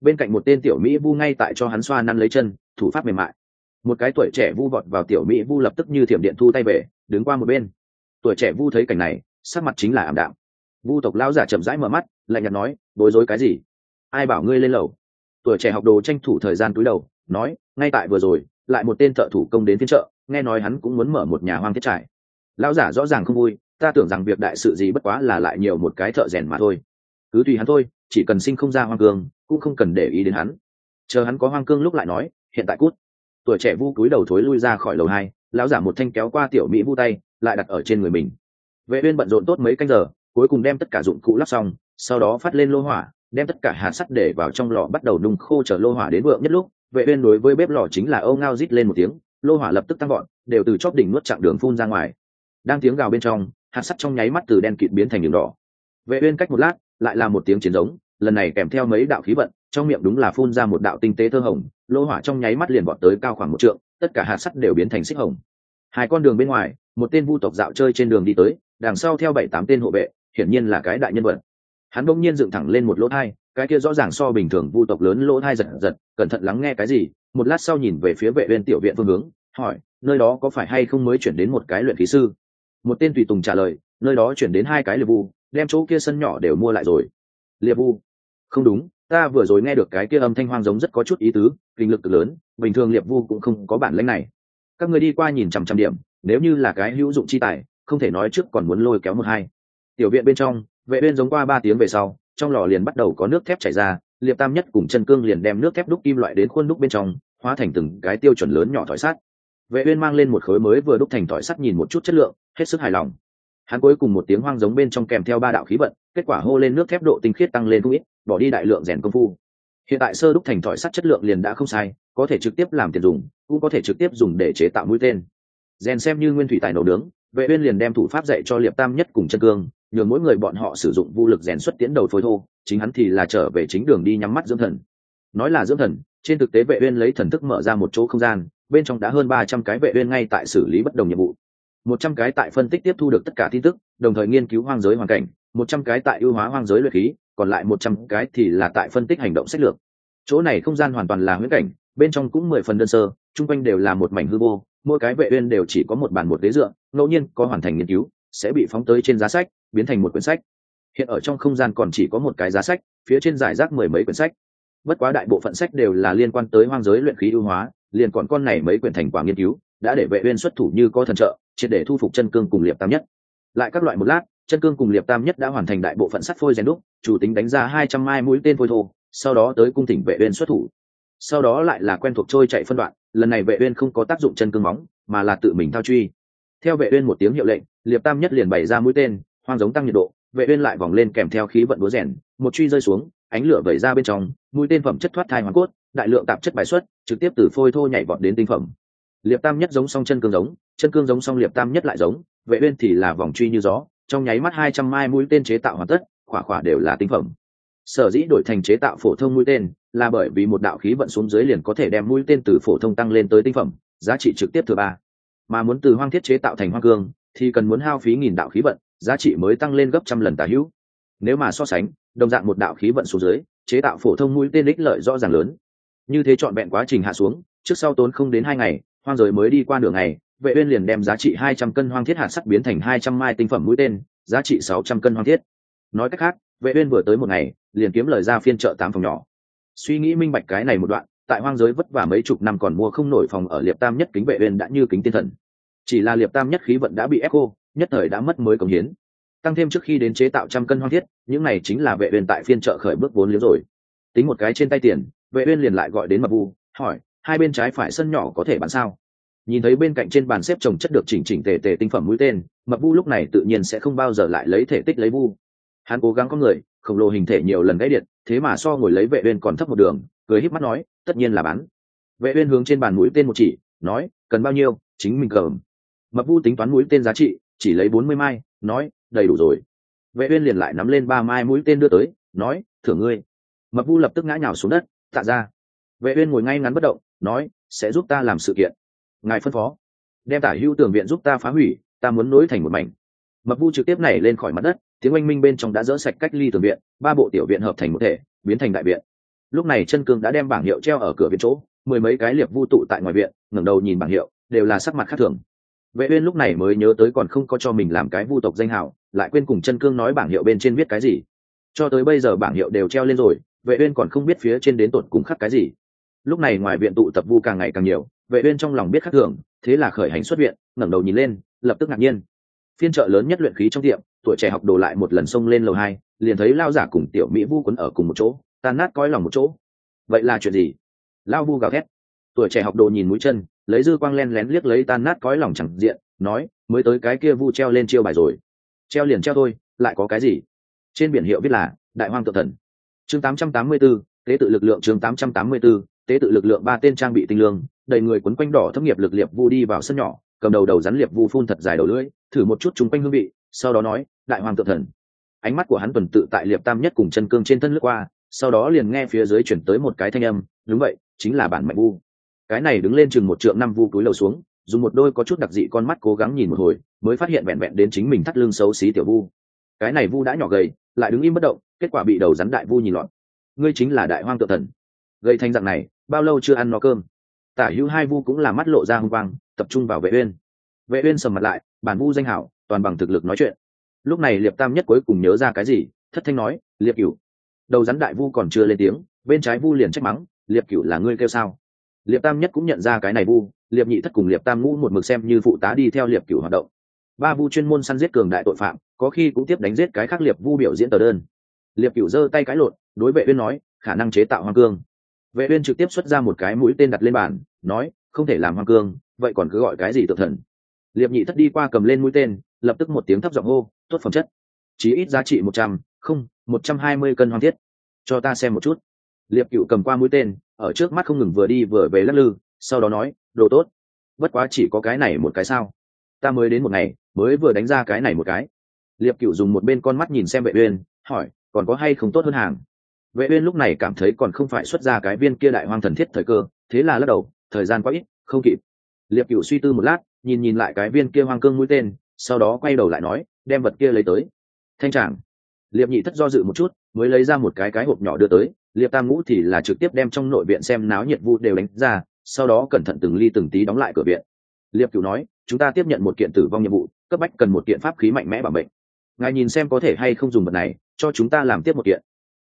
Bên cạnh một tên tiểu mỹ vu ngay tại cho hắn xoa năn lấy chân, thủ pháp mềm mại. Một cái tuổi trẻ vu vọt vào tiểu mỹ vu lập tức như thiểm điện thu tay về, đứng qua một bên. Tuổi trẻ vu thấy cảnh này, sắc mặt chính là ảm đạm vu tộc lão giả chậm rãi mở mắt, lạnh nhạt nói, bối rối cái gì? Ai bảo ngươi lên lầu? Tuổi trẻ học đồ tranh thủ thời gian túi đầu, nói, ngay tại vừa rồi, lại một tên thợ thủ công đến phiên chợ, nghe nói hắn cũng muốn mở một nhà hoang thiết trại. Lão giả rõ ràng không vui, ta tưởng rằng việc đại sự gì bất quá là lại nhiều một cái thợ rèn mà thôi. Cứ tùy hắn thôi, chỉ cần sinh không ra hoang cương, cũng không cần để ý đến hắn. Chờ hắn có hoang cương lúc lại nói, hiện tại cút. Tuổi trẻ vu cúi đầu thối lui ra khỏi lầu hai, lão giả một thanh kéo qua tiểu mỹ vu tay, lại đặt ở trên người mình. Vệ uyên bận rộn tốt mấy canh giờ cuối cùng đem tất cả dụng cụ lắp xong, sau đó phát lên lô hỏa, đem tất cả hạt sắt để vào trong lò bắt đầu nung khô chờ lô hỏa đến vượng nhất lúc, vệ uyên đối với bếp lò chính là âu ngao rít lên một tiếng, lô hỏa lập tức tăng vọt, đều từ chóp đỉnh nuốt chặng đường phun ra ngoài. Đang tiếng gào bên trong, hạt sắt trong nháy mắt từ đen kịt biến thành đường đỏ. Vệ uyên cách một lát, lại là một tiếng chiến giống, lần này kèm theo mấy đạo khí vận, trong miệng đúng là phun ra một đạo tinh tế thơ hồng, lô hỏa trong nháy mắt liền vọt tới cao khoảng một trượng, tất cả hạt sắt đều biến thành xích hồng. Hai con đường bên ngoài, một tên vu tộc dạo chơi trên đường đi tới, đằng sau theo bảy tám tên hộ vệ hiển nhiên là cái đại nhân vật. Hắn bỗng nhiên dựng thẳng lên một lỗ thai, cái kia rõ ràng so bình thường vu tộc lớn lỗ thai giật giật, cẩn thận lắng nghe cái gì, một lát sau nhìn về phía vệ viên tiểu viện phương hướng, hỏi, nơi đó có phải hay không mới chuyển đến một cái luyện khí sư? Một tên tùy tùng trả lời, nơi đó chuyển đến hai cái liệp vu đem chỗ kia sân nhỏ đều mua lại rồi. Liệp vu không đúng, ta vừa rồi nghe được cái kia âm thanh hoang giống rất có chút ý tứ, kinh lực cực lớn, bình thường liệp vu cũng không có bản lãnh này. Các người đi qua nhìn chằm chằm điểm, nếu như là cái hữu dụng chi tài, không thể nói trước còn muốn lôi kéo một hai tiểu viện bên trong, vệ uyên giống qua ba tiếng về sau, trong lò liền bắt đầu có nước thép chảy ra, liệp tam nhất cùng chân cương liền đem nước thép đúc kim loại đến khuôn đúc bên trong, hóa thành từng cái tiêu chuẩn lớn nhỏ thỏi sắt. Vệ uyên mang lên một khối mới vừa đúc thành thỏi sắt nhìn một chút chất lượng, hết sức hài lòng. Hắn cuối cùng một tiếng hoang giống bên trong kèm theo ba đạo khí vận, kết quả hô lên nước thép độ tinh khiết tăng lên không ít, bỏ đi đại lượng rèn công phu. Hiện tại sơ đúc thành thỏi sắt chất lượng liền đã không sai, có thể trực tiếp làm tiền dùng, cũng có thể trực tiếp dùng để chế tạo mũi tên. Rèn xem như nguyên thủy tài nấu nướng, vệ uyên liền đem thủ pháp dạy cho liệp tam nhất cùng chân cương nhường mỗi người bọn họ sử dụng vũ lực rèn xuất tiến đầu phối thô, chính hắn thì là trở về chính đường đi nhắm mắt dưỡng thần. Nói là dưỡng thần, trên thực tế vệ uyên lấy thần thức mở ra một chỗ không gian, bên trong đã hơn 300 cái vệ uyên ngay tại xử lý bất đồng nhiệm vụ. 100 cái tại phân tích tiếp thu được tất cả tin tức, đồng thời nghiên cứu hoang giới hoàn cảnh 100 cái tại ưu hóa hoang giới luyện khí, còn lại 100 cái thì là tại phân tích hành động sách lược. Chỗ này không gian hoàn toàn là huyễn cảnh, bên trong cũng mười phần đơn sơ trung quanh đều là một mảnh hư vô, mỗi cái vệ uyên đều chỉ có một bàn một ghế dựa, ngẫu nhiên có hoàn thành nghiên cứu, sẽ bị phóng tới trên giá sách biến thành một quyển sách. Hiện ở trong không gian còn chỉ có một cái giá sách, phía trên giải rác mười mấy quyển sách. Bất quá đại bộ phận sách đều là liên quan tới hoang giới luyện khí ưu hóa, liền còn con này mấy quyển thành quả nghiên cứu, đã để vệ uyên xuất thủ như có thần trợ, triệt để thu phục chân cương cùng liệp tam nhất. Lại các loại một lát, chân cương cùng liệp tam nhất đã hoàn thành đại bộ phận sắt phôi rèn đúc, chủ tính đánh ra hai trăm mai mũi tên phôi thô, sau đó tới cung tỉnh vệ uyên xuất thủ. Sau đó lại là quen thuộc trôi chạy phân đoạn, lần này vệ uyên không có tác dụng chân cương móng, mà là tự mình thao truy. Theo vệ uyên một tiếng hiệu lệnh, liệp tam nhất liền bày ra mũi tên hoang giống tăng nhiệt độ, vệ uyên lại vòng lên kèm theo khí vận búa rèn, một truy rơi xuống, ánh lửa vẩy ra bên trong, mũi tên phẩm chất thoát thai hoàn cốt, đại lượng tạp chất bài xuất, trực tiếp từ phôi thô nhảy vọt đến tinh phẩm. Liệp tam nhất giống song chân cương giống, chân cương giống song liệp tam nhất lại giống, vệ uyên thì là vòng truy như gió, trong nháy mắt 200 mai mũi tên chế tạo hoàn tất, khỏa khỏa đều là tinh phẩm. Sở dĩ đổi thành chế tạo phổ thông mũi tên, là bởi vì một đạo khí vận xuống dưới liền có thể đem mũi tên từ phổ thông tăng lên tới tinh phẩm, giá trị trực tiếp thừa ba. Mà muốn từ hoang thiết chế tạo thành hoang cương, thì cần muốn hao phí nghìn đạo khí vận giá trị mới tăng lên gấp trăm lần tà hữu. Nếu mà so sánh, đồng dạng một đạo khí vận xuống dưới, chế tạo phổ thông mũi tên ích lợi rõ ràng lớn. Như thế chọn vẹn quá trình hạ xuống, trước sau tốn không đến hai ngày, hoang giới mới đi qua nửa ngày, vệ uyên liền đem giá trị hai trăm cân hoang thiết hạt sắt biến thành hai trăm mai tinh phẩm mũi tên, giá trị sáu trăm cân hoang thiết. Nói cách khác, vệ uyên vừa tới một ngày, liền kiếm lời ra phiên chợ tám phòng nhỏ. Suy nghĩ minh bạch cái này một đoạn, tại hoang giới vất vả mấy chục năm còn mua không nổi phòng ở liệp tam nhất kính vệ uyên đã như kính tiên thần. Chỉ là liệp tam nhất khí vận đã bị ép cô nhất thời đã mất mới cống hiến. Tăng thêm trước khi đến chế tạo trăm cân hoang thiết, những này chính là vệ uyên tại phiên chợ khởi bước vốn liếng rồi. Tính một cái trên tay tiền, vệ uyên liền lại gọi đến mập vu hỏi, hai bên trái phải sân nhỏ có thể bán sao? Nhìn thấy bên cạnh trên bàn xếp trồng chất được chỉnh chỉnh tề tề tinh phẩm mũi tên, mập vu lúc này tự nhiên sẽ không bao giờ lại lấy thể tích lấy vu. Hắn cố gắng có người, khổng lồ hình thể nhiều lần gãy điện, thế mà so ngồi lấy vệ uyên còn thấp một đường, cười híp mắt nói, tất nhiên là bán. Vệ uyên hướng trên bàn mũi tên một chỉ, nói, cần bao nhiêu? Chính mình cầm. Mập vu tính toán mũi tên giá trị chỉ lấy bốn mươi mai, nói, đầy đủ rồi. Vệ uyên liền lại nắm lên ba mai mũi tên đưa tới, nói, thưởng ngươi. Mập vu lập tức ngã nhào xuống đất, tạ ra. Vệ uyên ngồi ngay ngắn bất động, nói, sẽ giúp ta làm sự kiện. Ngài phân phó. Đem tả hưu tường viện giúp ta phá hủy, ta muốn nối thành một mảnh. Mập vu trực tiếp nảy lên khỏi mặt đất, tiếng oanh minh bên trong đã dỡ sạch cách ly tường viện, ba bộ tiểu viện hợp thành một thể, biến thành đại viện. Lúc này chân cương đã đem bảng hiệu treo ở cửa viện chỗ, mười mấy cái liệp vu tụ tại ngoài viện, ngẩng đầu nhìn bảng hiệu, đều là sắc mặt khác thường vệ uyên lúc này mới nhớ tới còn không có cho mình làm cái vu tộc danh hào, lại quên cùng chân cương nói bảng hiệu bên trên viết cái gì. Cho tới bây giờ bảng hiệu đều treo lên rồi, vệ uyên còn không biết phía trên đến tột cùng khắc cái gì. Lúc này ngoài viện tụ tập vu càng ngày càng nhiều, vệ uyên trong lòng biết khắc thường, thế là khởi hành xuất viện, ngẩng đầu nhìn lên, lập tức ngạc nhiên. Phiên chợ lớn nhất luyện khí trong tiệm, tuổi trẻ học đồ lại một lần xông lên lầu hai, liền thấy lao giả cùng tiểu mỹ vu quấn ở cùng một chỗ, tan nát coi lòng một chỗ. Vậy là chuyện gì? Lao vu gào thét. Tuổi trẻ học đồ nhìn mũi chân lấy dư quang len lén liếc lấy tan nát cõi lòng chẳng diện nói mới tới cái kia vu treo lên chiêu bài rồi. Treo liền treo thôi lại có cái gì? Trên biển hiệu viết là đại hoang tự thần. Chương 884, tế tự lực lượng chương 884, tế tự lực lượng ba tên trang bị tinh lương đầy người quấn quanh đỏ thâm nghiệp lực liệp vu đi vào sân nhỏ cầm đầu đầu rắn liệp vu phun thật dài đầu lưỡi thử một chút chúng quanh hương vị sau đó nói đại hoàng tự thần. Ánh mắt của hắn tuần tự tại liệp tam nhất cùng chân cương trên thân lướt qua sau đó liền nghe phía dưới chuyển tới một cái thanh âm đúng vậy chính là bản mạnh vu cái này đứng lên chừng một trượng năm vu túi lầu xuống, dùng một đôi có chút đặc dị con mắt cố gắng nhìn một hồi, mới phát hiện vẹn vẹn đến chính mình thắt lưng xấu xí tiểu vu. Cái này vu đã nhỏ gầy, lại đứng im bất động, kết quả bị đầu rắn đại vu nhìn lọt ngươi chính là đại hoang tự thần. Gây thành dạng này, bao lâu chưa ăn no cơm? Tả hữu hai vu cũng là mắt lộ ra hung quang, tập trung vào vệ uyên. Vệ uyên sầm mặt lại, bản vu danh hảo, toàn bằng thực lực nói chuyện. Lúc này liệp tam nhất cuối cùng nhớ ra cái gì, thất thanh nói, liệp cửu. Đầu rắn đại vu còn chưa lên tiếng, bên trái vu liền trách mắng, liệp cửu là ngươi kêu sao? Liệp tam nhất cũng nhận ra cái này vu liệp nhị thất cùng liệp tam ngũ một mực xem như phụ tá đi theo liệp cửu hoạt động. Ba vu chuyên môn săn giết cường đại tội phạm, có khi cũng tiếp đánh giết cái khác liệp vu biểu diễn tờ đơn. Liệp cửu giơ tay cái lộn, đối vệ uyên nói, khả năng chế tạo hoang cương. Vệ uyên trực tiếp xuất ra một cái mũi tên đặt lên bàn, nói, không thể làm hoang cương, vậy còn cứ gọi cái gì tự thần? Liệp nhị thất đi qua cầm lên mũi tên, lập tức một tiếng thấp giọng hô, tốt phẩm chất. Chí ít giá trị một trăm, không, một trăm hai mươi cân hoang thiết. Cho ta xem một chút. Liệp cựu cầm qua mũi tên ở trước mắt không ngừng vừa đi vừa về lắc lư, sau đó nói, đồ tốt, bất quá chỉ có cái này một cái sao? Ta mới đến một ngày, mới vừa đánh ra cái này một cái. Liệp cựu dùng một bên con mắt nhìn xem vệ uyên, hỏi, còn có hay không tốt hơn hàng? Vệ uyên lúc này cảm thấy còn không phải xuất ra cái viên kia đại hoang thần thiết thời cơ, thế là lắc đầu, thời gian quá ít, không kịp. Liệp cựu suy tư một lát, nhìn nhìn lại cái viên kia hoang cương mũi tên, sau đó quay đầu lại nói, đem vật kia lấy tới. Thanh tràng. Liệp nhị thất do dự một chút, mới lấy ra một cái cái hộp nhỏ đưa tới liệp tam ngũ thì là trực tiếp đem trong nội viện xem náo nhiệt vu đều đánh ra, sau đó cẩn thận từng ly từng tí đóng lại cửa viện. Liệp cửu nói, chúng ta tiếp nhận một kiện tử vong nhiệm vụ, cấp bách cần một kiện pháp khí mạnh mẽ bảo mệnh. Ngài nhìn xem có thể hay không dùng vật này, cho chúng ta làm tiếp một kiện.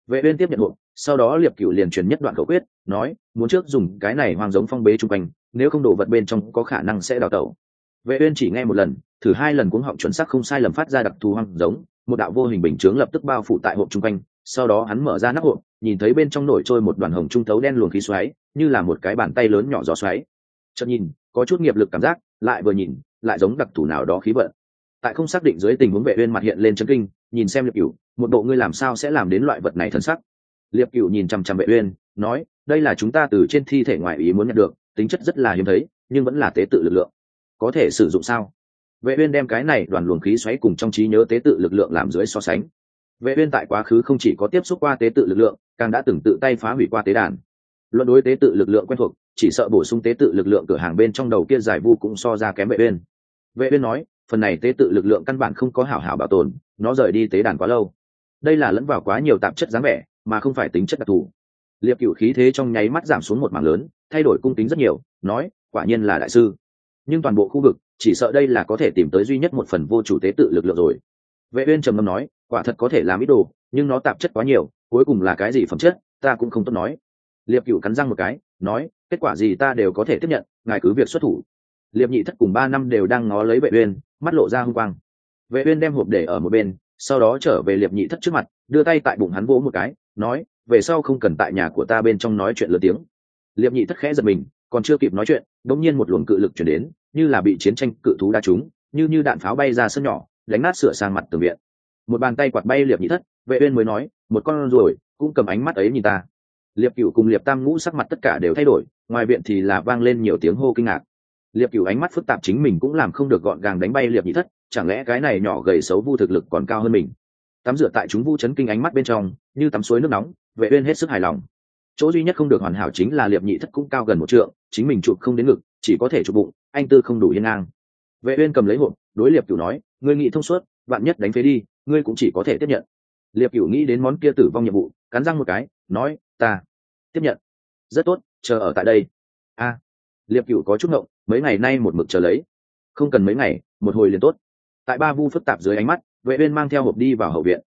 Vệ uyên tiếp nhận hộp, sau đó liệp cửu liền truyền nhất đoạn khẩu quyết, nói, muốn trước dùng cái này hoang giống phong bế trung quanh, nếu không đổ vật bên trong có khả năng sẽ đào tẩu. Vệ uyên chỉ nghe một lần, thử hai lần cuống họng chuẩn xác không sai lầm phát ra đặc thù hoang giống, một đạo vô hình bình chướng lập tức bao phủ tại hộp trung quanh sau đó hắn mở ra nắp hộp, nhìn thấy bên trong nổi trôi một đoàn hồng trung thấu đen luồng khí xoáy, như là một cái bàn tay lớn nhỏ gió xoáy. Chợt nhìn, có chút nghiệp lực cảm giác, lại vừa nhìn, lại giống đặc thù nào đó khí vận. Tại không xác định dưới tình huống vệ uyên mặt hiện lên chấn kinh, nhìn xem liệp cửu, một bộ ngươi làm sao sẽ làm đến loại vật này thần sắc. Liệp cửu nhìn chăm chăm vệ uyên, nói, đây là chúng ta từ trên thi thể ngoại ý muốn nhận được, tính chất rất là hiếm thấy, nhưng vẫn là tế tự lực lượng. Có thể sử dụng sao? Vệ uyên đem cái này đoàn luồng khí xoáy cùng trong trí nhớ tế tự lực lượng làm dưới so sánh vệ uyên tại quá khứ không chỉ có tiếp xúc qua tế tự lực lượng, càng đã từng tự tay phá hủy qua tế đàn. Luận đối tế tự lực lượng quen thuộc, chỉ sợ bổ sung tế tự lực lượng cửa hàng bên trong đầu kia giải vu cũng so ra kém vệ uyên. Vệ uyên nói, phần này tế tự lực lượng căn bản không có hảo hảo bảo tồn, nó rời đi tế đàn quá lâu. Đây là lẫn vào quá nhiều tạp chất dáng vẻ, mà không phải tính chất đặc thù. Liệp cựu khí thế trong nháy mắt giảm xuống một mảng lớn, thay đổi cung tính rất nhiều, nói, quả nhiên là đại sư. Nhưng toàn bộ khu vực, chỉ sợ đây là có thể tìm tới duy nhất một phần vô chủ tế tự lực lượng rồi. Vệ uyên trầm ngâm nói quả thật có thể làm ít đồ, nhưng nó tạp chất quá nhiều, cuối cùng là cái gì phẩm chất, ta cũng không tốt nói. Liệp cựu cắn răng một cái, nói, kết quả gì ta đều có thể tiếp nhận, ngài cứ việc xuất thủ. Liệp nhị thất cùng ba năm đều đang ngó lấy vệ uyên, mắt lộ ra hung quang. Vệ uyên đem hộp để ở một bên, sau đó trở về liệp nhị thất trước mặt, đưa tay tại bụng hắn vỗ một cái, nói, về sau không cần tại nhà của ta bên trong nói chuyện lớn tiếng. Liệp nhị thất khẽ giật mình, còn chưa kịp nói chuyện đống nhiên một luồng cự lực truyền đến, như là bị chiến tranh cự thú đa trúng, như như đạn pháo bay ra sân nhỏ, đánh nát sửa sang mặt tường viện một bàn tay quạt bay liệp nhị thất, vệ uyên mới nói, một con ruồi, cũng cầm ánh mắt ấy nhìn ta. Liệp cửu cùng liệp tam ngũ sắc mặt tất cả đều thay đổi, ngoài viện thì là vang lên nhiều tiếng hô kinh ngạc. Liệp cửu ánh mắt phức tạp chính mình cũng làm không được gọn gàng đánh bay liệp nhị thất, chẳng lẽ cái này nhỏ gầy xấu vu thực lực còn cao hơn mình? Tắm rửa tại chúng vu chấn kinh ánh mắt bên trong, như tắm suối nước nóng, vệ uyên hết sức hài lòng. Chỗ duy nhất không được hoàn hảo chính là liệp nhị thất cũng cao gần một trượng, chính mình chụp không đến ngực, chỉ có thể chụp bụng, anh tư không đủ yên ngang. Vệ uyên cầm lấy hộp, đối liệp cửu nói, ngươi nghĩ thông suốt bạn nhất đánh phế đi ngươi cũng chỉ có thể tiếp nhận. Liệp cửu nghĩ đến món kia tử vong nhiệm vụ, cắn răng một cái, nói, ta tiếp nhận. Rất tốt, chờ ở tại đây. A. Liệp cửu có chút ngộng, mấy ngày nay một mực chờ lấy. Không cần mấy ngày, một hồi liền tốt. Tại ba vu phức tạp dưới ánh mắt, vệ uyên mang theo hộp đi vào hậu viện.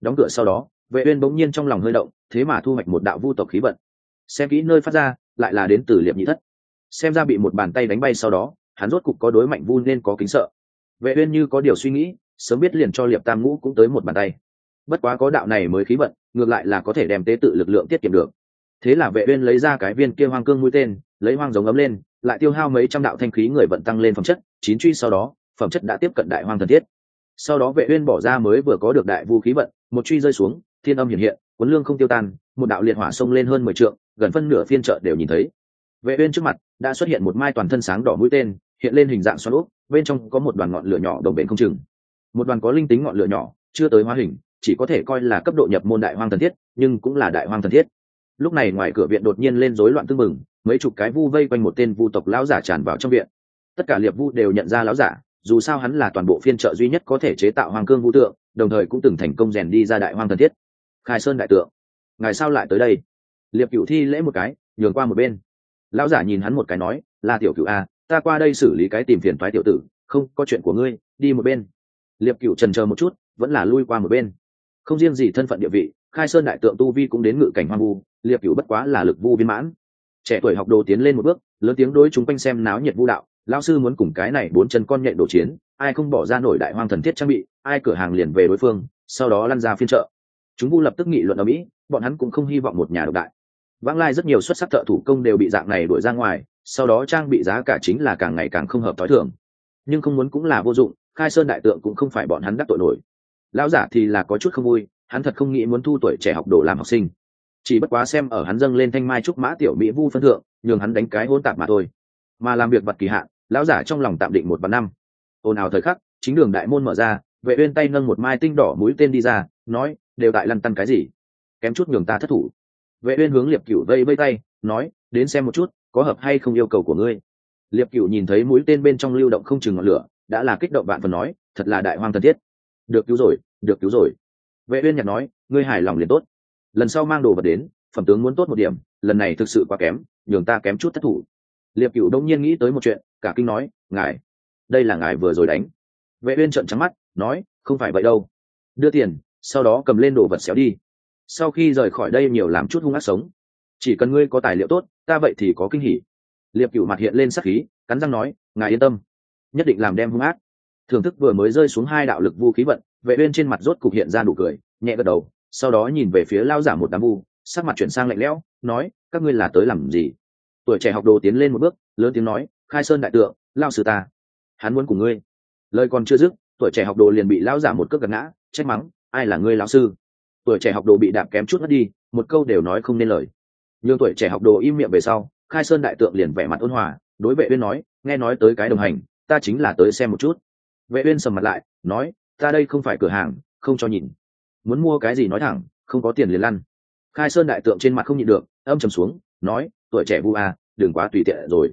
Đóng cửa sau đó, vệ uyên bỗng nhiên trong lòng hơi động, thế mà thu hoạch một đạo vu tộc khí vận. Xem kỹ nơi phát ra, lại là đến từ liệp nhị thất. Xem ra bị một bàn tay đánh bay sau đó, hắn rốt cục có đối mạnh vu nên có kính sợ. Vệ uyên như có điều suy nghĩ sớm biết liền cho liệp tam ngũ cũng tới một bàn tay. Bất quá có đạo này mới khí vận, ngược lại là có thể đem tế tự lực lượng tiết kiệm được. Thế là vệ uyên lấy ra cái viên kia hoang cương mũi tên, lấy hoang giống ấm lên, lại tiêu hao mấy trăm đạo thanh khí người vận tăng lên phẩm chất, chín truy sau đó, phẩm chất đã tiếp cận đại hoang thần thiết. Sau đó vệ uyên bỏ ra mới vừa có được đại vũ khí vận, một truy rơi xuống, thiên âm hiện hiện, cuốn lương không tiêu tan, một đạo liệt hỏa xông lên hơn mười trượng, gần phân nửa phiên chợ đều nhìn thấy. Vệ uyên trước mặt đã xuất hiện một mai toàn thân sáng đỏ mũi tên, hiện lên hình dạng xoắn ốc bên trong có một đoàn ngọn lửa nhỏ đồng bền không chừng một đoàn có linh tính ngọn lửa nhỏ, chưa tới hóa hình, chỉ có thể coi là cấp độ nhập môn đại hoang thần thiết, nhưng cũng là đại hoang thần thiết. Lúc này ngoài cửa viện đột nhiên lên rối loạn tưng mừng mấy chục cái vu vây quanh một tên vu tộc lão giả tràn vào trong viện. Tất cả liệp vu đều nhận ra lão giả, dù sao hắn là toàn bộ phiên trợ duy nhất có thể chế tạo hoàng cương vũ tượng, đồng thời cũng từng thành công rèn đi ra đại hoang thần thiết. Khai sơn đại tượng, ngài sao lại tới đây? Liệp cựu thi lễ một cái, nhường qua một bên. Lão giả nhìn hắn một cái nói, là tiểu cựu a, ta qua đây xử lý cái tìm phiền thoái tiểu tử, không có chuyện của ngươi, đi một bên liệp cựu trần chờ một chút, vẫn là lui qua một bên. Không riêng gì thân phận địa vị, khai sơn đại tượng tu vi cũng đến ngự cảnh hoang vu, liệp cựu bất quá là lực vu viên mãn. Trẻ tuổi học đồ tiến lên một bước, lớn tiếng đối chúng quanh xem náo nhiệt vu đạo lao sư muốn cùng cái này bốn chân con nhện đổ chiến, ai không bỏ ra nổi đại hoang thần thiết trang bị, ai cửa hàng liền về đối phương, sau đó lăn ra phiên chợ. Chúng vu lập tức nghị luận ở mỹ, bọn hắn cũng không hy vọng một nhà độc đại. Vãng lai rất nhiều xuất sắc thợ thủ công đều bị dạng này đuổi ra ngoài, sau đó trang bị giá cả chính là càng ngày càng không hợp t h ó i thường. Nhưng không muốn cũng là vô dụng khai sơn đại tượng cũng không phải bọn hắn đắc tội nổi. Lão giả thì là có chút không vui, hắn thật không nghĩ muốn thu tuổi trẻ học đồ làm học sinh. Chỉ bất quá xem ở hắn dâng lên thanh mai trúc mã tiểu mỹ vu phân thượng, nhường hắn đánh cái hôn tạp mà thôi. Mà làm việc vật kỳ hạn, lão giả trong lòng tạm định một vạn năm. Ồn ào thời khắc, chính đường đại môn mở ra, vệ uyên tay nâng một mai tinh đỏ mũi tên đi ra, nói, đều tại lăn tăn cái gì? Kém chút nhường ta thất thủ. Vệ uyên hướng liệp cửu vây vây tay, nói, đến xem một chút, có hợp hay không yêu cầu của ngươi. Liệp cửu nhìn thấy mũi tên bên trong lưu động không chừng ngọn lửa đã là kích động bạn phần nói, thật là đại hoang thần thiết. Được cứu rồi, được cứu rồi. Vệ uyên nhạt nói, ngươi hài lòng liền tốt. Lần sau mang đồ vật đến, phẩm tướng muốn tốt một điểm, lần này thực sự quá kém, nhường ta kém chút thất thủ. Liệp cửu đông nhiên nghĩ tới một chuyện, cả kinh nói, ngài, đây là ngài vừa rồi đánh. Vệ uyên trợn trắng mắt, nói, không phải vậy đâu. Đưa tiền, sau đó cầm lên đồ vật xéo đi. Sau khi rời khỏi đây nhiều làm chút hung ác sống. Chỉ cần ngươi có tài liệu tốt, ta vậy thì có kinh hỉ. Liệp cửu mặt hiện lên sắc khí, cắn răng nói, ngài yên tâm nhất định làm đem hung ác. Thưởng thức vừa mới rơi xuống hai đạo lực vu khí vận, vệ uyên trên mặt rốt cục hiện ra nụ cười, nhẹ gật đầu, sau đó nhìn về phía lao giả một đám vu sắc mặt chuyển sang lạnh lẽo, nói, các ngươi là tới làm gì? Tuổi trẻ học đồ tiến lên một bước, lớn tiếng nói, khai sơn đại tượng lao sư ta, hắn muốn cùng ngươi. Lời còn chưa dứt, tuổi trẻ học đồ liền bị lao giả một cước gạt ngã, trách mắng, ai là ngươi lão sư? Tuổi trẻ học đồ bị đạp kém chút mất đi, một câu đều nói không nên lời. Nhưng tuổi trẻ học đồ im miệng về sau, khai sơn đại tượng liền vẻ mặt ôn hòa, đối vệ uyên nói, nghe nói tới cái đồng hành ta chính là tới xem một chút. Vệ uyên sầm mặt lại, nói, ta đây không phải cửa hàng, không cho nhìn. Muốn mua cái gì nói thẳng, không có tiền liền lăn. Khai sơn đại tượng trên mặt không nhịn được, âm trầm xuống, nói, tuổi trẻ vu a, đừng quá tùy tiện rồi.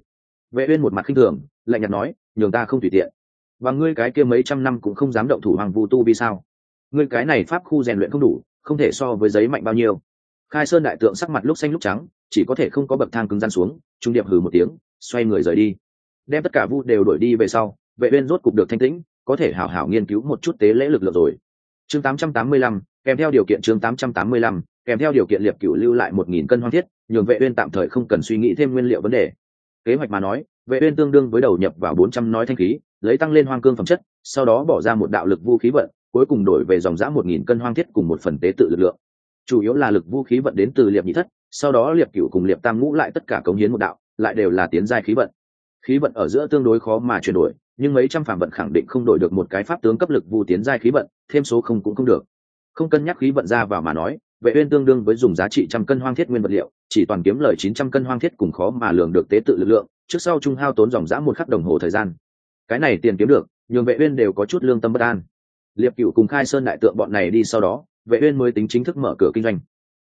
Vệ uyên một mặt khinh thường, lạnh nhạt nói, nhường ta không tùy tiện. Và ngươi cái kia mấy trăm năm cũng không dám động thủ hoàng vu tu vì sao? Ngươi cái này pháp khu rèn luyện không đủ, không thể so với giấy mạnh bao nhiêu. Khai sơn đại tượng sắc mặt lúc xanh lúc trắng, chỉ có thể không có bậc thang cứng rắn xuống, trung điệp hừ một tiếng, xoay người rời đi đem tất cả vu đều đuổi đi về sau vệ uyên rốt cục được thanh tĩnh có thể hảo hảo nghiên cứu một chút tế lễ lực lượng rồi. Chương 885, kèm theo điều kiện chương 885, kèm theo điều kiện liệp cửu lưu lại một nghìn cân hoang thiết nhường vệ uyên tạm thời không cần suy nghĩ thêm nguyên liệu vấn đề. Kế hoạch mà nói vệ uyên tương đương với đầu nhập vào 400 nói thanh khí lấy tăng lên hoang cương phẩm chất sau đó bỏ ra một đạo lực vũ khí vận cuối cùng đổi về dòng dã một nghìn cân hoang thiết cùng một phần tế tự lực lượng. Chủ yếu là lực vũ khí vận đến từ liệp nhị thất sau đó liệp cửu cùng liệp tam ngũ lại tất cả cống hiến một đạo lại đều là tiến giai khí vận khí vận ở giữa tương đối khó mà chuyển đổi, nhưng mấy trăm phàm vận khẳng định không đổi được một cái pháp tướng cấp lực vu tiến giai khí vận, thêm số không cũng không được. Không cân nhắc khí vận ra vào mà nói, vệ uyên tương đương với dùng giá trị trăm cân hoang thiết nguyên vật liệu, chỉ toàn kiếm lời 900 cân hoang thiết cùng khó mà lường được tế tự lực lượng, trước sau trung hao tốn dòng dã một khắc đồng hồ thời gian. Cái này tiền kiếm được, nhường vệ uyên đều có chút lương tâm bất an. Liệp cửu cùng khai sơn đại tượng bọn này đi sau đó, vệ uyên mới tính chính thức mở cửa kinh doanh.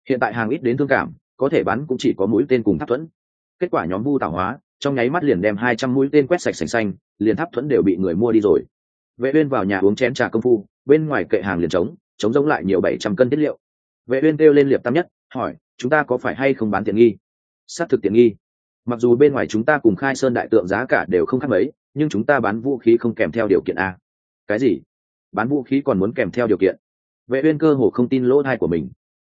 Hiện tại hàng ít đến thương cảm, có thể bán cũng chỉ có mũi tên cùng tháp thuẫn. Kết quả nhóm vu tạo hóa trong nháy mắt liền đem 200 mũi tên quét sạch sành xanh, liền tháp thuẫn đều bị người mua đi rồi. Vệ uyên vào nhà uống chén trà công phu, bên ngoài kệ hàng liền trống trống giống lại nhiều 700 cân thiết liệu. Vệ uyên kêu lên liệp tam nhất, hỏi, chúng ta có phải hay không bán tiện nghi? Sát thực tiện nghi. Mặc dù bên ngoài chúng ta cùng khai sơn đại tượng giá cả đều không khác mấy, nhưng chúng ta bán vũ khí không kèm theo điều kiện a. Cái gì? Bán vũ khí còn muốn kèm theo điều kiện? Vệ uyên cơ hồ không tin lỗ tai của mình.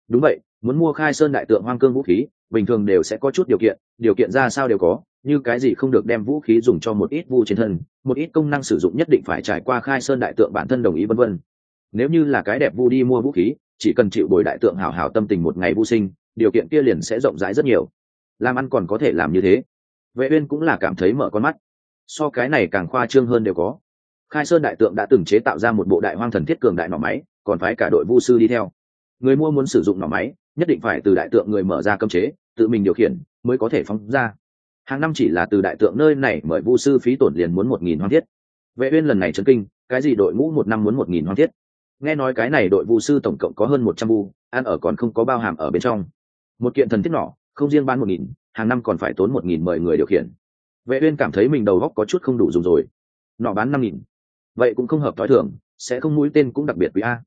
Đúng vậy, muốn mua khai sơn đại tượng hoang cương vũ khí bình thường đều sẽ có chút điều kiện điều kiện ra sao đều có, như cái gì không được đem vũ khí dùng cho một ít vu trên thân, một ít công năng sử dụng nhất định phải trải qua khai sơn đại tượng bản thân đồng ý vân vân. Nếu như là cái đẹp vu đi mua vũ khí, chỉ cần chịu bồi đại tượng hảo hảo tâm tình một ngày vu sinh, điều kiện kia liền sẽ rộng rãi rất nhiều. Làm ăn còn có thể làm như thế. Vệ uyên cũng là cảm thấy mở con mắt. So cái này càng khoa trương hơn đều có. Khai sơn đại tượng đã từng chế tạo ra một bộ đại hoang thần thiết cường đại nỏ máy, còn phải cả đội vu sư đi theo. Người mua muốn sử dụng nỏ máy nhất định phải từ đại tượng người mở ra cấm chế, tự mình điều khiển, mới có thể phóng ra. Hàng năm chỉ là từ đại tượng nơi này mời vu sư phí tổn liền muốn một nghìn hoang thiết. Vệ uyên lần này chấn kinh, cái gì đội ngũ một năm muốn một nghìn hoang thiết? Nghe nói cái này đội vu sư tổng cộng có hơn một trăm vu, ăn ở còn không có bao hàm ở bên trong. Một kiện thần thiết nỏ, không riêng bán một nghìn, hàng năm còn phải tốn một nghìn mời người điều khiển. Vệ uyên cảm thấy mình đầu óc có chút không đủ dùng rồi. Nọ bán năm nghìn. Vậy cũng không hợp thói thường, sẽ không mũi tên cũng đặc biệt quý a.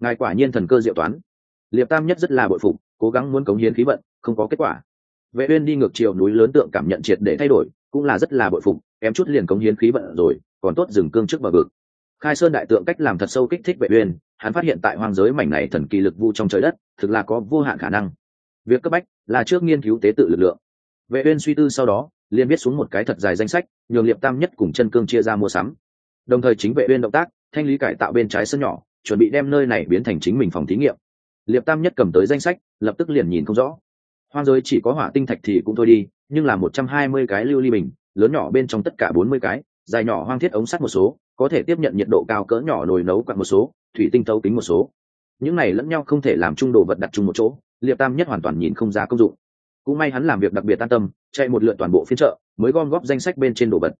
Ngài quả nhiên thần cơ diệu toán liệp tam nhất rất là bội phục, cố gắng muốn cống hiến khí vận, không có kết quả. Vệ uyên đi ngược chiều núi lớn tượng cảm nhận triệt để thay đổi, cũng là rất là bội phục Em chút liền cống hiến khí vận rồi, còn tốt dừng cương trước bờ vực. Khai sơn đại tượng cách làm thật sâu kích thích vệ uyên, hắn phát hiện tại hoang giới mảnh này thần kỳ lực vu trong trời đất, thực là có vô hạn khả năng. Việc cấp bách là trước nghiên cứu tế tự lực lượng. Vệ uyên suy tư sau đó, liền viết xuống một cái thật dài danh sách, nhường liệp tam nhất cùng chân cương chia ra mua sắm. Đồng thời chính vệ uyên động tác, thanh lý cải tạo bên trái sân nhỏ, chuẩn bị đem nơi này biến thành chính mình phòng thí nghiệm liệp tam nhất cầm tới danh sách, lập tức liền nhìn không rõ. Hoang giới chỉ có hỏa tinh thạch thì cũng thôi đi, nhưng là một trăm hai mươi cái lưu ly bình, lớn nhỏ bên trong tất cả bốn mươi cái, dài nhỏ hoang thiết ống sắt một số, có thể tiếp nhận nhiệt độ cao cỡ nhỏ nồi nấu quặn một số, thủy tinh thấu kính một số. Những này lẫn nhau không thể làm chung đồ vật đặt chung một chỗ, liệp tam nhất hoàn toàn nhìn không ra công dụng. Cũng may hắn làm việc đặc biệt an tâm, chạy một lượt toàn bộ phiên chợ, mới gom góp danh sách bên trên đồ vật.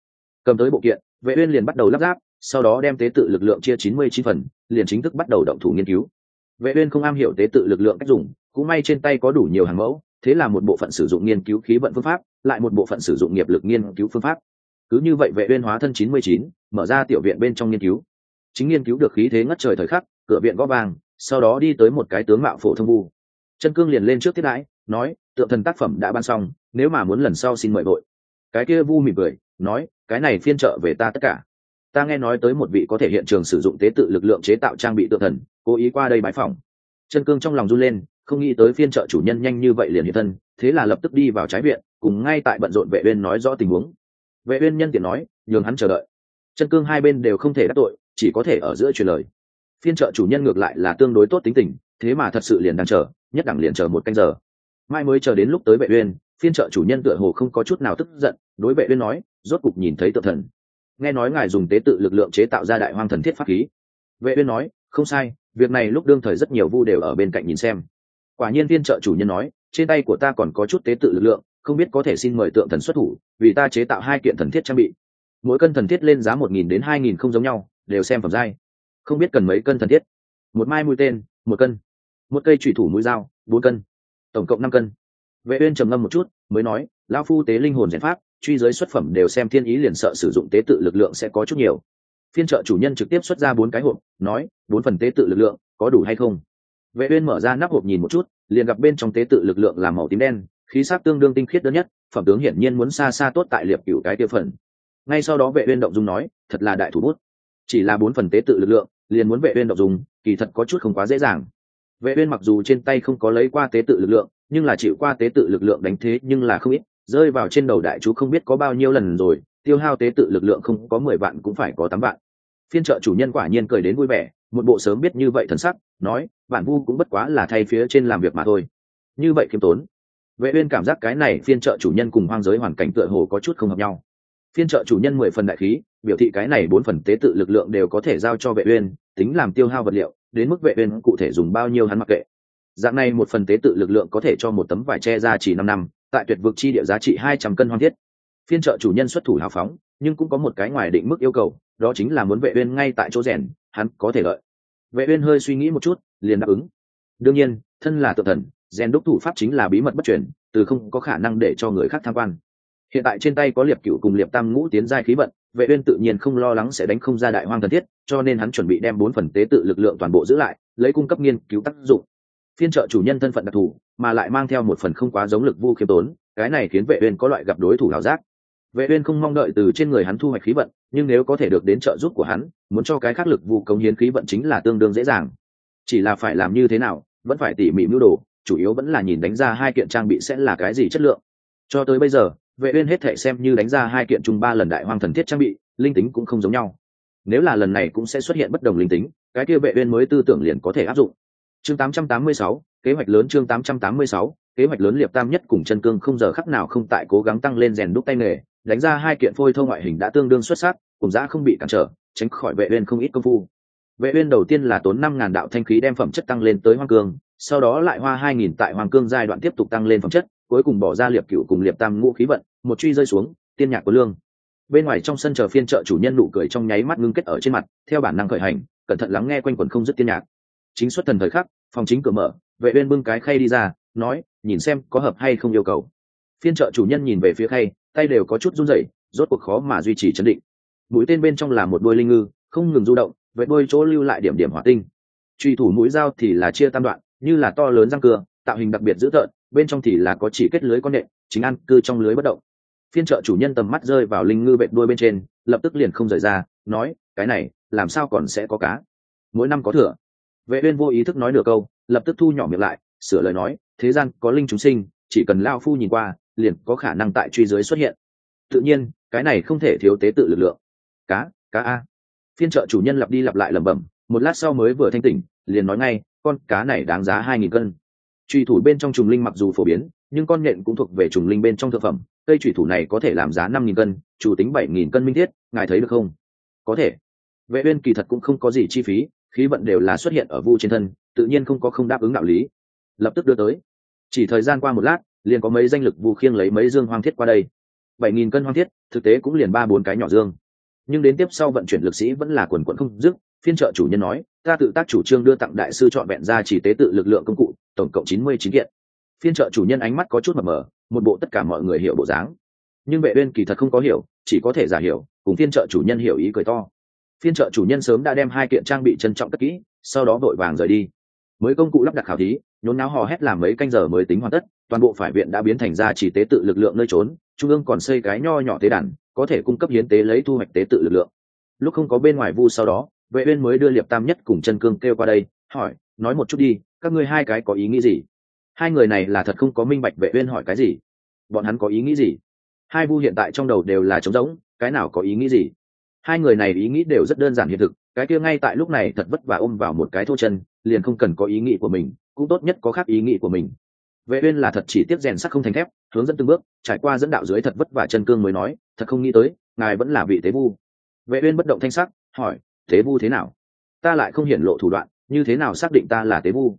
Cầm tới bộ kiện, vệ uyên liền bắt đầu lắp ráp, sau đó đem tế tự lực lượng chia chín mươi chín phần, liền chính thức bắt đầu động thủ nghiên cứu vệ uyên không am hiểu tế tự lực lượng cách dùng cũng may trên tay có đủ nhiều hàng mẫu thế là một bộ phận sử dụng nghiên cứu khí vận phương pháp lại một bộ phận sử dụng nghiệp lực nghiên cứu phương pháp. Cứ như vậy vệ uyên hóa thân chín mươi chín, mở ra tiểu viện bên trong nghiên cứu. Chính nghiên cứu được khí thế ngất trời thời khắc cửa viện gõ vàng sau đó đi tới một cái tướng mạo phổ thông vu. Chân cương liền lên trước tiết đãi nói tượng thần tác phẩm đã ban xong nếu mà muốn lần sau xin mời vội. Cái kia vu mỉm cười nói cái này phiên trợ về ta tất cả ta nghe nói tới một vị có thể hiện trường sử dụng tế tự lực lượng chế tạo trang bị tự thần, cố ý qua đây bãi phòng chân cương trong lòng run lên, không nghĩ tới phiên trợ chủ nhân nhanh như vậy liền hiện thân, thế là lập tức đi vào trái viện, cùng ngay tại bận rộn vệ uyên nói rõ tình huống. Vệ uyên nhân tiện nói, nhường hắn chờ đợi. Chân cương hai bên đều không thể đắc tội, chỉ có thể ở giữa truyền lời. Phiên trợ chủ nhân ngược lại là tương đối tốt tính tình, thế mà thật sự liền đang chờ, nhất đẳng liền chờ một canh giờ. Mai mới chờ đến lúc tới vệ uyên, phiên trợ chủ nhân tựa hồ không có chút nào tức giận, đối vệ uyên nói, rốt cục nhìn thấy tự thần nghe nói ngài dùng tế tự lực lượng chế tạo ra đại hoang thần thiết pháp khí. Vệ uyên nói, không sai, việc này lúc đương thời rất nhiều vu đều ở bên cạnh nhìn xem. Quả nhiên viên trợ chủ nhân nói, trên tay của ta còn có chút tế tự lực lượng, không biết có thể xin mời tượng thần xuất thủ, vì ta chế tạo hai kiện thần thiết trang bị. Mỗi cân thần thiết lên giá một nghìn đến hai nghìn không giống nhau, đều xem phẩm giai. Không biết cần mấy cân thần thiết? Một mai mũi tên, một cân. Một cây chủy thủ mũi dao, bốn cân. Tổng cộng năm cân. Vệ uyên trầm ngâm một chút, mới nói, lão phu tế linh hồn giải pháp truy giới xuất phẩm đều xem thiên ý liền sợ sử dụng tế tự lực lượng sẽ có chút nhiều. Phiên trợ chủ nhân trực tiếp xuất ra bốn cái hộp, nói, bốn phần tế tự lực lượng, có đủ hay không? Vệ uyên mở ra nắp hộp nhìn một chút, liền gặp bên trong tế tự lực lượng là màu tím đen, khí sắc tương đương tinh khiết đơn nhất, phẩm tướng hiển nhiên muốn xa xa tốt tại liệp cửu cái tiêu phần. Ngay sau đó vệ uyên động dung nói, thật là đại thủ bút. Chỉ là bốn phần tế tự lực lượng, liền muốn vệ uyên động dung, kỳ thật có chút không quá dễ dàng. Vệ uyên mặc dù trên tay không có lấy qua tế tự lực lượng, nhưng là chịu qua tế tự lực lượng đánh thế nhưng là không ít rơi vào trên đầu đại chú không biết có bao nhiêu lần rồi, tiêu hao tế tự lực lượng không có mười vạn cũng phải có tám vạn. Phiên trợ chủ nhân quả nhiên cười đến vui vẻ, một bộ sớm biết như vậy thần sắc, nói bản vu cũng bất quá là thay phía trên làm việc mà thôi. Như vậy khiêm tốn. Vệ uyên cảm giác cái này phiên trợ chủ nhân cùng hoang giới hoàn cảnh tựa hồ có chút không hợp nhau. Phiên trợ chủ nhân mười phần đại khí, biểu thị cái này bốn phần tế tự lực lượng đều có thể giao cho vệ uyên, tính làm tiêu hao vật liệu, đến mức vệ uyên cụ thể dùng bao nhiêu hắn mặc kệ. Dạng này một phần tế tự lực lượng có thể cho một tấm vải che ra chỉ năm năm tại tuyệt vực chi địa giá trị hai trăm cân hoang thiết. Phiên trợ chủ nhân xuất thủ hào phóng, nhưng cũng có một cái ngoài định mức yêu cầu, đó chính là muốn vệ uyên ngay tại chỗ rèn, hắn có thể lợi vệ uyên hơi suy nghĩ một chút, liền đáp ứng. Đương nhiên, thân là tự thần, rèn đúc thủ pháp chính là bí mật bất truyền, từ không có khả năng để cho người khác tham quan. Hiện tại trên tay có liệp cựu cùng liệp tam ngũ tiến giai khí vận, vệ uyên tự nhiên không lo lắng sẽ đánh không ra đại hoang thần thiết, cho nên hắn chuẩn bị đem bốn phần tế tự lực lượng toàn bộ giữ lại, lấy cung cấp nghiên cứu tác dụng. Phiên trợ chủ nhân thân phận đặc thù mà lại mang theo một phần không quá giống lực vu khiêm tốn, cái này khiến vệ uyên có loại gặp đối thủ hảo giác. Vệ uyên không mong đợi từ trên người hắn thu hoạch khí vận, nhưng nếu có thể được đến trợ giúp của hắn, muốn cho cái khác lực vu cống hiến khí vận chính là tương đương dễ dàng. Chỉ là phải làm như thế nào, vẫn phải tỉ mỉ mưu đồ, chủ yếu vẫn là nhìn đánh ra hai kiện trang bị sẽ là cái gì chất lượng. Cho tới bây giờ, vệ uyên hết thảy xem như đánh ra hai kiện chung ba lần đại hoang thần thiết trang bị, linh tính cũng không giống nhau. Nếu là lần này cũng sẽ xuất hiện bất đồng linh tính, cái kia vệ uyên mới tư tưởng liền có thể áp dụng chương 886, kế hoạch lớn chương 886, kế hoạch lớn liệp tam nhất cùng chân cương không giờ khắc nào không tại cố gắng tăng lên rèn đúc tay nghề đánh ra hai kiện phôi thô ngoại hình đã tương đương xuất sắc cùng giá không bị cản trở tránh khỏi vệ uyên không ít công phu. Vệ uyên đầu tiên là tốn năm ngàn đạo thanh khí đem phẩm chất tăng lên tới hoang cương sau đó lại hoa hai nghìn tại hoàng cương giai đoạn tiếp tục tăng lên phẩm chất cuối cùng bỏ ra liệp cựu cùng liệp tam ngũ khí vận một truy rơi xuống tiên nhạc của lương. Bên ngoài trong sân chờ phiên chợ chủ nhân nụ cười trong nháy mắt ngưng kết ở trên mặt theo bản năng khởi hành cẩn thận lắng nghe quanh quẩn không dứt tiên nhạc chính xuất thần thời khắc, phòng chính cửa mở, vệ uyên bưng cái khay đi ra, nói, nhìn xem có hợp hay không yêu cầu. Phiên trợ chủ nhân nhìn về phía khay, tay đều có chút run rẩy, rốt cuộc khó mà duy trì chấn định. Mũi tên bên trong là một đôi linh ngư, không ngừng du động, vệ đôi chỗ lưu lại điểm điểm hỏa tinh. Truy thủ mũi dao thì là chia tam đoạn, như là to lớn răng cưa, tạo hình đặc biệt dữ tợn, bên trong thì là có chỉ kết lưới con nện, chính ăn cư trong lưới bất động. Phiên trợ chủ nhân tầm mắt rơi vào linh ngư bệ đuôi bên trên, lập tức liền không rời ra, nói, cái này, làm sao còn sẽ có cá? Mỗi năm có thừa vệ uyên vô ý thức nói nửa câu, lập tức thu nhỏ miệng lại, sửa lời nói, thế gian có linh chúng sinh, chỉ cần lao phu nhìn qua, liền có khả năng tại truy dưới xuất hiện. Tự nhiên, cái này không thể thiếu tế tự lực lượng. Cá cá a. Phiên trợ chủ nhân lặp đi lặp lại lẩm bẩm, một lát sau mới vừa thanh tỉnh, liền nói ngay, con cá này đáng giá hai nghìn cân. Truy thủ bên trong trùng linh mặc dù phổ biến, nhưng con nhện cũng thuộc về trùng linh bên trong thực phẩm, cây truy thủ này có thể làm giá năm nghìn cân, chủ tính bảy nghìn cân minh thiết, ngài thấy được không? Có thể. Vệ uyên kỳ thật cũng không có gì chi phí khí vận đều là xuất hiện ở vu trên thân, tự nhiên không có không đáp ứng đạo lý. Lập tức đưa tới. Chỉ thời gian qua một lát, liền có mấy danh lực vu khiêng lấy mấy dương hoang thiết qua đây. Bảy nghìn cân hoang thiết, thực tế cũng liền ba bốn cái nhỏ dương. Nhưng đến tiếp sau vận chuyển lực sĩ vẫn là quần quận không dứt, phiên trợ chủ nhân nói, ta tự tác chủ trương đưa tặng đại sư chọn vẹn ra chỉ tế tự lực lượng công cụ, tổng cộng chín mươi chín kiện. Phiên trợ chủ nhân ánh mắt có chút mờ mờ, một bộ tất cả mọi người hiểu bộ dáng. Nhưng vệ uyên kỳ thật không có hiểu, chỉ có thể giả hiểu, cùng phiên trợ chủ nhân hiểu ý cười to phiên trợ chủ nhân sớm đã đem hai kiện trang bị trân trọng cất kỹ, sau đó vội vàng rời đi. Mới công cụ lắp đặt khảo thí, nhốn náo hò hét làm mấy canh giờ mới tính hoàn tất, toàn bộ phải viện đã biến thành ra chỉ tế tự lực lượng nơi trốn, trung ương còn xây cái nho nhỏ tế đàn, có thể cung cấp hiến tế lấy thu hoạch tế tự lực lượng. Lúc không có bên ngoài vu sau đó, vệ uyên mới đưa liệp tam nhất cùng chân cương kêu qua đây, hỏi, nói một chút đi, các ngươi hai cái có ý nghĩ gì? Hai người này là thật không có minh bạch vệ uyên hỏi cái gì. Bọn hắn có ý nghĩ gì? Hai vu hiện tại trong đầu đều là trống rỗng, cái nào có ý nghĩ gì? Hai người này ý nghĩ đều rất đơn giản hiện thực, cái kia ngay tại lúc này thật vất vả ôm vào một cái thô chân, liền không cần có ý nghĩ của mình, cũng tốt nhất có khác ý nghĩ của mình. Vệ uyên là thật chỉ tiếp rèn sắc không thành thép, hướng dẫn từng bước, trải qua dẫn đạo dưới thật vất vả chân cương mới nói, thật không nghĩ tới, ngài vẫn là vị tế vu. Vệ uyên bất động thanh sắc, hỏi, tế vu thế nào? Ta lại không hiển lộ thủ đoạn, như thế nào xác định ta là tế vu?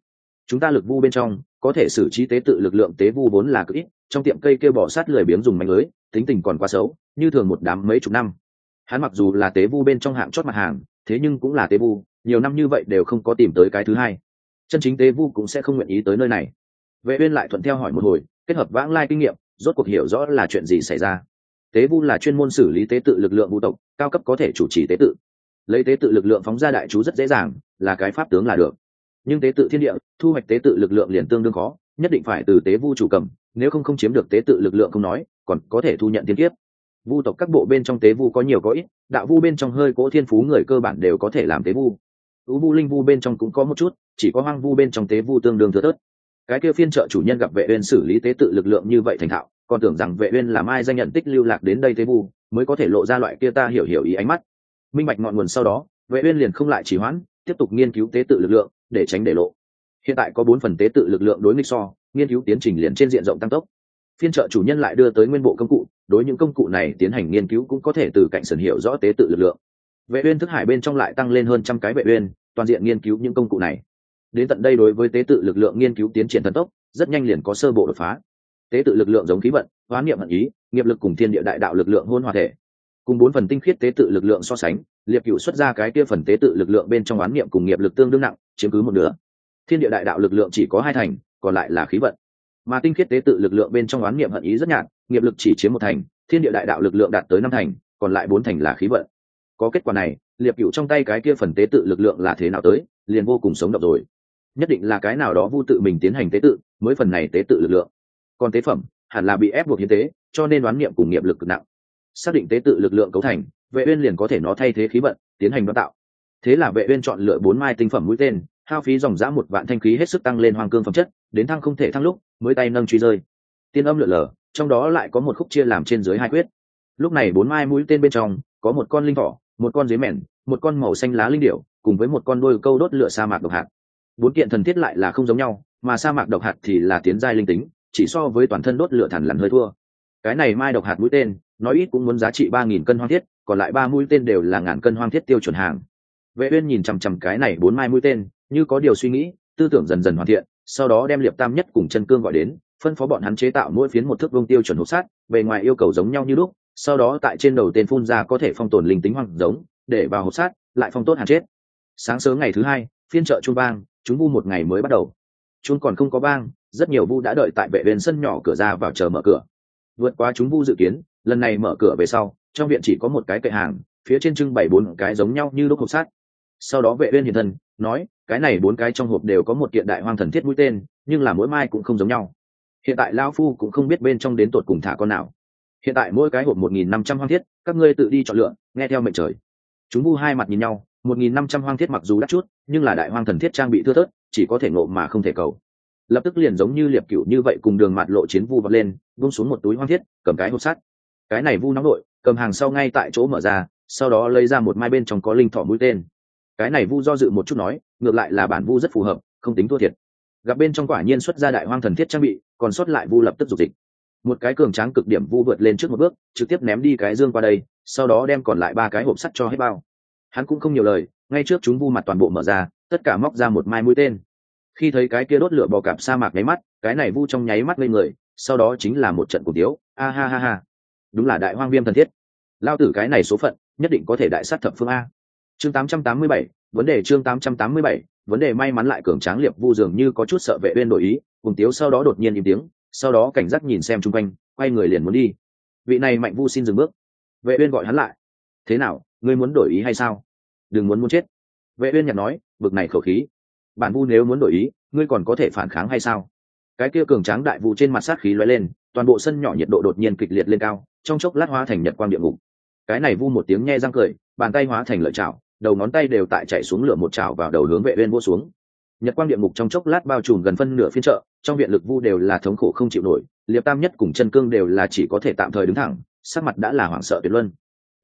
Chúng ta lực vu bên trong, có thể xử trí tế tự lực lượng tế vu vốn là cực ít, trong tiệm cây kêu bỏ sát lười biếng dùng mánh lưới, tính tình còn quá xấu, như thường một đám mấy chục năm hắn mặc dù là tế vu bên trong hạng chót mặt hàng, thế nhưng cũng là tế vu, nhiều năm như vậy đều không có tìm tới cái thứ hai. Chân chính tế vu cũng sẽ không nguyện ý tới nơi này. Vệ uyên lại thuận theo hỏi một hồi, kết hợp vãng lai kinh nghiệm, rốt cuộc hiểu rõ là chuyện gì xảy ra. Tế vu là chuyên môn xử lý tế tự lực lượng vũ tộc, cao cấp có thể chủ trì tế tự. Lấy tế tự lực lượng phóng ra đại chú rất dễ dàng, là cái pháp tướng là được. Nhưng tế tự thiên địa, thu hoạch tế tự lực lượng liền tương đương khó, nhất định phải từ tế vu chủ cầm, nếu không không chiếm được tế tự lực lượng không nói, còn có thể thu nhận tiên tiếp vu tộc các bộ bên trong tế vu có nhiều có ít, đạo vu bên trong hơi cỗ thiên phú người cơ bản đều có thể làm tế vu. Tú vu linh vu bên trong cũng có một chút, chỉ có hoang vu bên trong tế vu tương đương thừa tớt cái kia phiên trợ chủ nhân gặp vệ uyên xử lý tế tự lực lượng như vậy thành thạo, còn tưởng rằng vệ uyên làm ai danh nhận tích lưu lạc đến đây tế vu, mới có thể lộ ra loại kia ta hiểu hiểu ý ánh mắt. Minh bạch ngọn nguồn sau đó, vệ uyên liền không lại trì hoãn, tiếp tục nghiên cứu tế tự lực lượng, để tránh để lộ. Hiện tại có bốn phần tế tự lực lượng đối nghịch so, nghiên cứu tiến trình liền trên diện rộng tăng tốc. Phiên trợ chủ nhân lại đưa tới nguyên bộ công cụ đối những công cụ này tiến hành nghiên cứu cũng có thể từ cạnh sườn hiệu rõ tế tự lực lượng. Vệ uyên thức hải bên trong lại tăng lên hơn trăm cái vệ uyên, toàn diện nghiên cứu những công cụ này. Đến tận đây đối với tế tự lực lượng nghiên cứu tiến triển thần tốc, rất nhanh liền có sơ bộ đột phá. Tế tự lực lượng giống khí vận, hóa niệm hận ý, nghiệp lực cùng thiên địa đại đạo lực lượng hôn hòa thể. Cùng bốn phần tinh khiết tế tự lực lượng so sánh liệt cựu xuất ra cái kia phần tế tự lực lượng bên trong oán niệm cùng nghiệp lực tương đương nặng, chiếm cứ một nửa. Thiên địa đại đạo lực lượng chỉ có hai thành, còn lại là khí vận mà tinh khiết tế tự lực lượng bên trong oán niệm hận ý rất nhạt, nghiệp lực chỉ chiếm một thành, thiên địa đại đạo lực lượng đạt tới năm thành, còn lại bốn thành là khí vận. Có kết quả này, liệp cựu trong tay cái kia phần tế tự lực lượng là thế nào tới, liền vô cùng sống động rồi. Nhất định là cái nào đó vu tự mình tiến hành tế tự, mới phần này tế tự lực lượng. Còn tế phẩm, hẳn là bị ép buộc hiến tế, cho nên đoán niệm cùng nghiệp lực cực nặng. Xác định tế tự lực lượng cấu thành, vệ uyên liền có thể nó thay thế khí vận, tiến hành đoán tạo. Thế là vệ uyên chọn lựa bốn mai tinh phẩm mũi tên hao phí dòng dã một vạn thanh khí hết sức tăng lên hoàng cương phẩm chất, đến thăng không thể thăng lúc, mới tay nâng truy rơi. Tiên âm lượn lờ, trong đó lại có một khúc chia làm trên dưới hai quyết. Lúc này bốn mai mũi tên bên trong, có một con linh thỏ, một con dế mèn, một con màu xanh lá linh điểu, cùng với một con đôi câu đốt lửa sa mạc độc hạt. Bốn kiện thần thiết lại là không giống nhau, mà sa mạc độc hạt thì là tiến giai linh tính, chỉ so với toàn thân đốt lửa thẳn lằn hơi thua. Cái này mai độc hạt mũi tên, nói ít cũng muốn giá trị ba nghìn cân hoang thiết, còn lại ba mũi tên đều là ngàn cân hoang thiết tiêu chuẩn hàng. Vệ uyên nhìn chằm chằm cái này bốn mai mũi tên như có điều suy nghĩ, tư tưởng dần dần hoàn thiện, sau đó đem liệp tam nhất cùng chân cương gọi đến, phân phó bọn hắn chế tạo mỗi phiến một thước vương tiêu chuẩn hộp sát bề ngoài yêu cầu giống nhau như lúc, sau đó tại trên đầu tên phun ra có thể phong tồn linh tính hoang giống, để vào hộp sát lại phong tốt hàn chết. Sáng sớm ngày thứ hai, phiên chợ trung bang, chúng vu một ngày mới bắt đầu. Chúng còn không có bang, rất nhiều vu đã đợi tại vệ viên sân nhỏ cửa ra vào chờ mở cửa. Vượt qua chúng vu dự kiến, lần này mở cửa về sau, trong viện chỉ có một cái cậy hàng, phía trên trưng bày bốn cái giống nhau như lúc hộp sát sau đó vệ viên hiện thân, nói cái này bốn cái trong hộp đều có một kiện đại hoang thần thiết mũi tên, nhưng là mỗi mai cũng không giống nhau. Hiện tại lao phu cũng không biết bên trong đến tột cùng thả con nào. Hiện tại mỗi cái hộp một nghìn năm trăm hoang thiết, các ngươi tự đi chọn lựa, nghe theo mệnh trời. Chúng vu hai mặt nhìn nhau, một nghìn năm trăm hoang thiết mặc dù đắt chút, nhưng là đại hoang thần thiết trang bị thưa thớt, chỉ có thể ngộ mà không thể cầu. Lập tức liền giống như liệp cựu như vậy cùng đường mặt lộ chiến vu vật lên vung xuống một túi hoang thiết, cầm cái hộp sắt. Cái này vu nóng nội, cầm hàng sau ngay tại chỗ mở ra, sau đó lấy ra một mai bên trong có linh thỏ mũi tên. Cái này vu do dự một chút nói ngược lại là bản vu rất phù hợp, không tính thua thiệt. Gặp bên trong quả nhiên xuất ra đại hoang thần thiết trang bị, còn xuất lại vu lập tức dục dịch. Một cái cường tráng cực điểm vu vượt lên trước một bước, trực tiếp ném đi cái dương qua đây, sau đó đem còn lại ba cái hộp sắt cho hết bao. Hắn cũng không nhiều lời, ngay trước chúng vu mặt toàn bộ mở ra, tất cả móc ra một mai mũi tên. Khi thấy cái kia đốt lửa bò cạp sa mạc nháy mắt, cái này vu trong nháy mắt lên người, sau đó chính là một trận cổ tiếu, a ha ha ha. Đúng là đại hoang viêm thần thiết. Lao tử cái này số phận, nhất định có thể đại sát thập phương a chương 887, vấn đề chương 887, vấn đề may mắn lại cường tráng liệp vu dường như có chút sợ vệ uyên đổi ý cùng tiếu sau đó đột nhiên im tiếng sau đó cảnh giác nhìn xem chung quanh quay người liền muốn đi. Vị này mạnh vu xin dừng bước. Vệ uyên gọi hắn lại. Thế nào ngươi muốn đổi ý hay sao? Đừng muốn muốn chết. Vệ uyên nhặt nói bực này khẩu khí. Bản vu nếu muốn đổi ý ngươi còn có thể phản kháng hay sao? Cái kia cường tráng đại vu trên mặt sát khí lóe lên toàn bộ sân nhỏ nhiệt độ đột nhiên kịch liệt lên cao trong chốc lát hóa thành nhật quang địa ngục. Cái này vu một tiếng nghe răng cười bàn tay hóa thành lợi chảo đầu ngón tay đều tại chạy xuống lửa một chảo vào đầu hướng vệ uyên vô xuống. Nhật quang địa ngục trong chốc lát bao trùm gần phân nửa phiên chợ, trong viện lực vu đều là thống khổ không chịu nổi, liệp tam nhất cùng chân cương đều là chỉ có thể tạm thời đứng thẳng, sắc mặt đã là hoảng sợ tuyệt luân.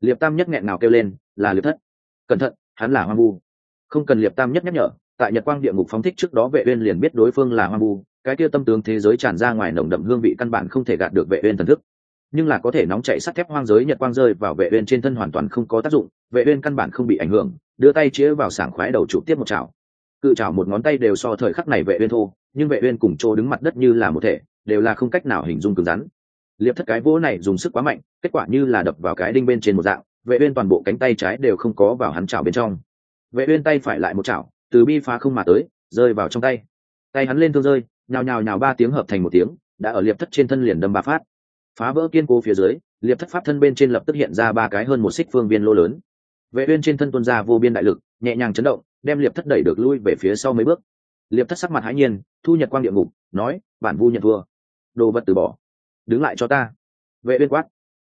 Liệp tam nhất nghẹn nào kêu lên, là liệp thất. Cẩn thận, hắn là hoang vu. Không cần liệp tam nhất nhắc nhở, tại nhật quang địa ngục phóng thích trước đó vệ uyên liền biết đối phương là hoang vu, cái kia tâm tướng thế giới tràn ra ngoài nồng đậm hương vị căn bản không thể gạt được vệ uyên thần thức nhưng là có thể nóng chạy sắt thép hoang giới nhật quang rơi vào vệ uyên trên thân hoàn toàn không có tác dụng, vệ uyên căn bản không bị ảnh hưởng, đưa tay chĩa vào sảng khoái đầu chủ tiếp một chảo. Cự chảo một ngón tay đều so thời khắc này vệ uyên thô, nhưng vệ uyên cùng trô đứng mặt đất như là một thể, đều là không cách nào hình dung cứng rắn. Liệp thất cái vỗ này dùng sức quá mạnh, kết quả như là đập vào cái đinh bên trên một dạng, vệ uyên toàn bộ cánh tay trái đều không có vào hắn chảo bên trong. Vệ uyên tay phải lại một chảo, từ bi phá không mà tới, rơi vào trong tay. Tay hắn lên thương rơi, nhào nhào nhào ba tiếng hợp thành một tiếng, đã ở liệp thất trên thân liền đâm ba phát phá vỡ kiên cố phía dưới, liệp thất pháp thân bên trên lập tức hiện ra ba cái hơn một xích phương viên lô lớn. Vệ uyên trên thân tuôn ra vô biên đại lực, nhẹ nhàng chấn động, đem liệp thất đẩy được lui về phía sau mấy bước. Liệp thất sắc mặt hãi nhiên, thu nhật quang địa ngục, nói, bản vu nhận thua. Đồ vật từ bỏ. Đứng lại cho ta. Vệ uyên quát.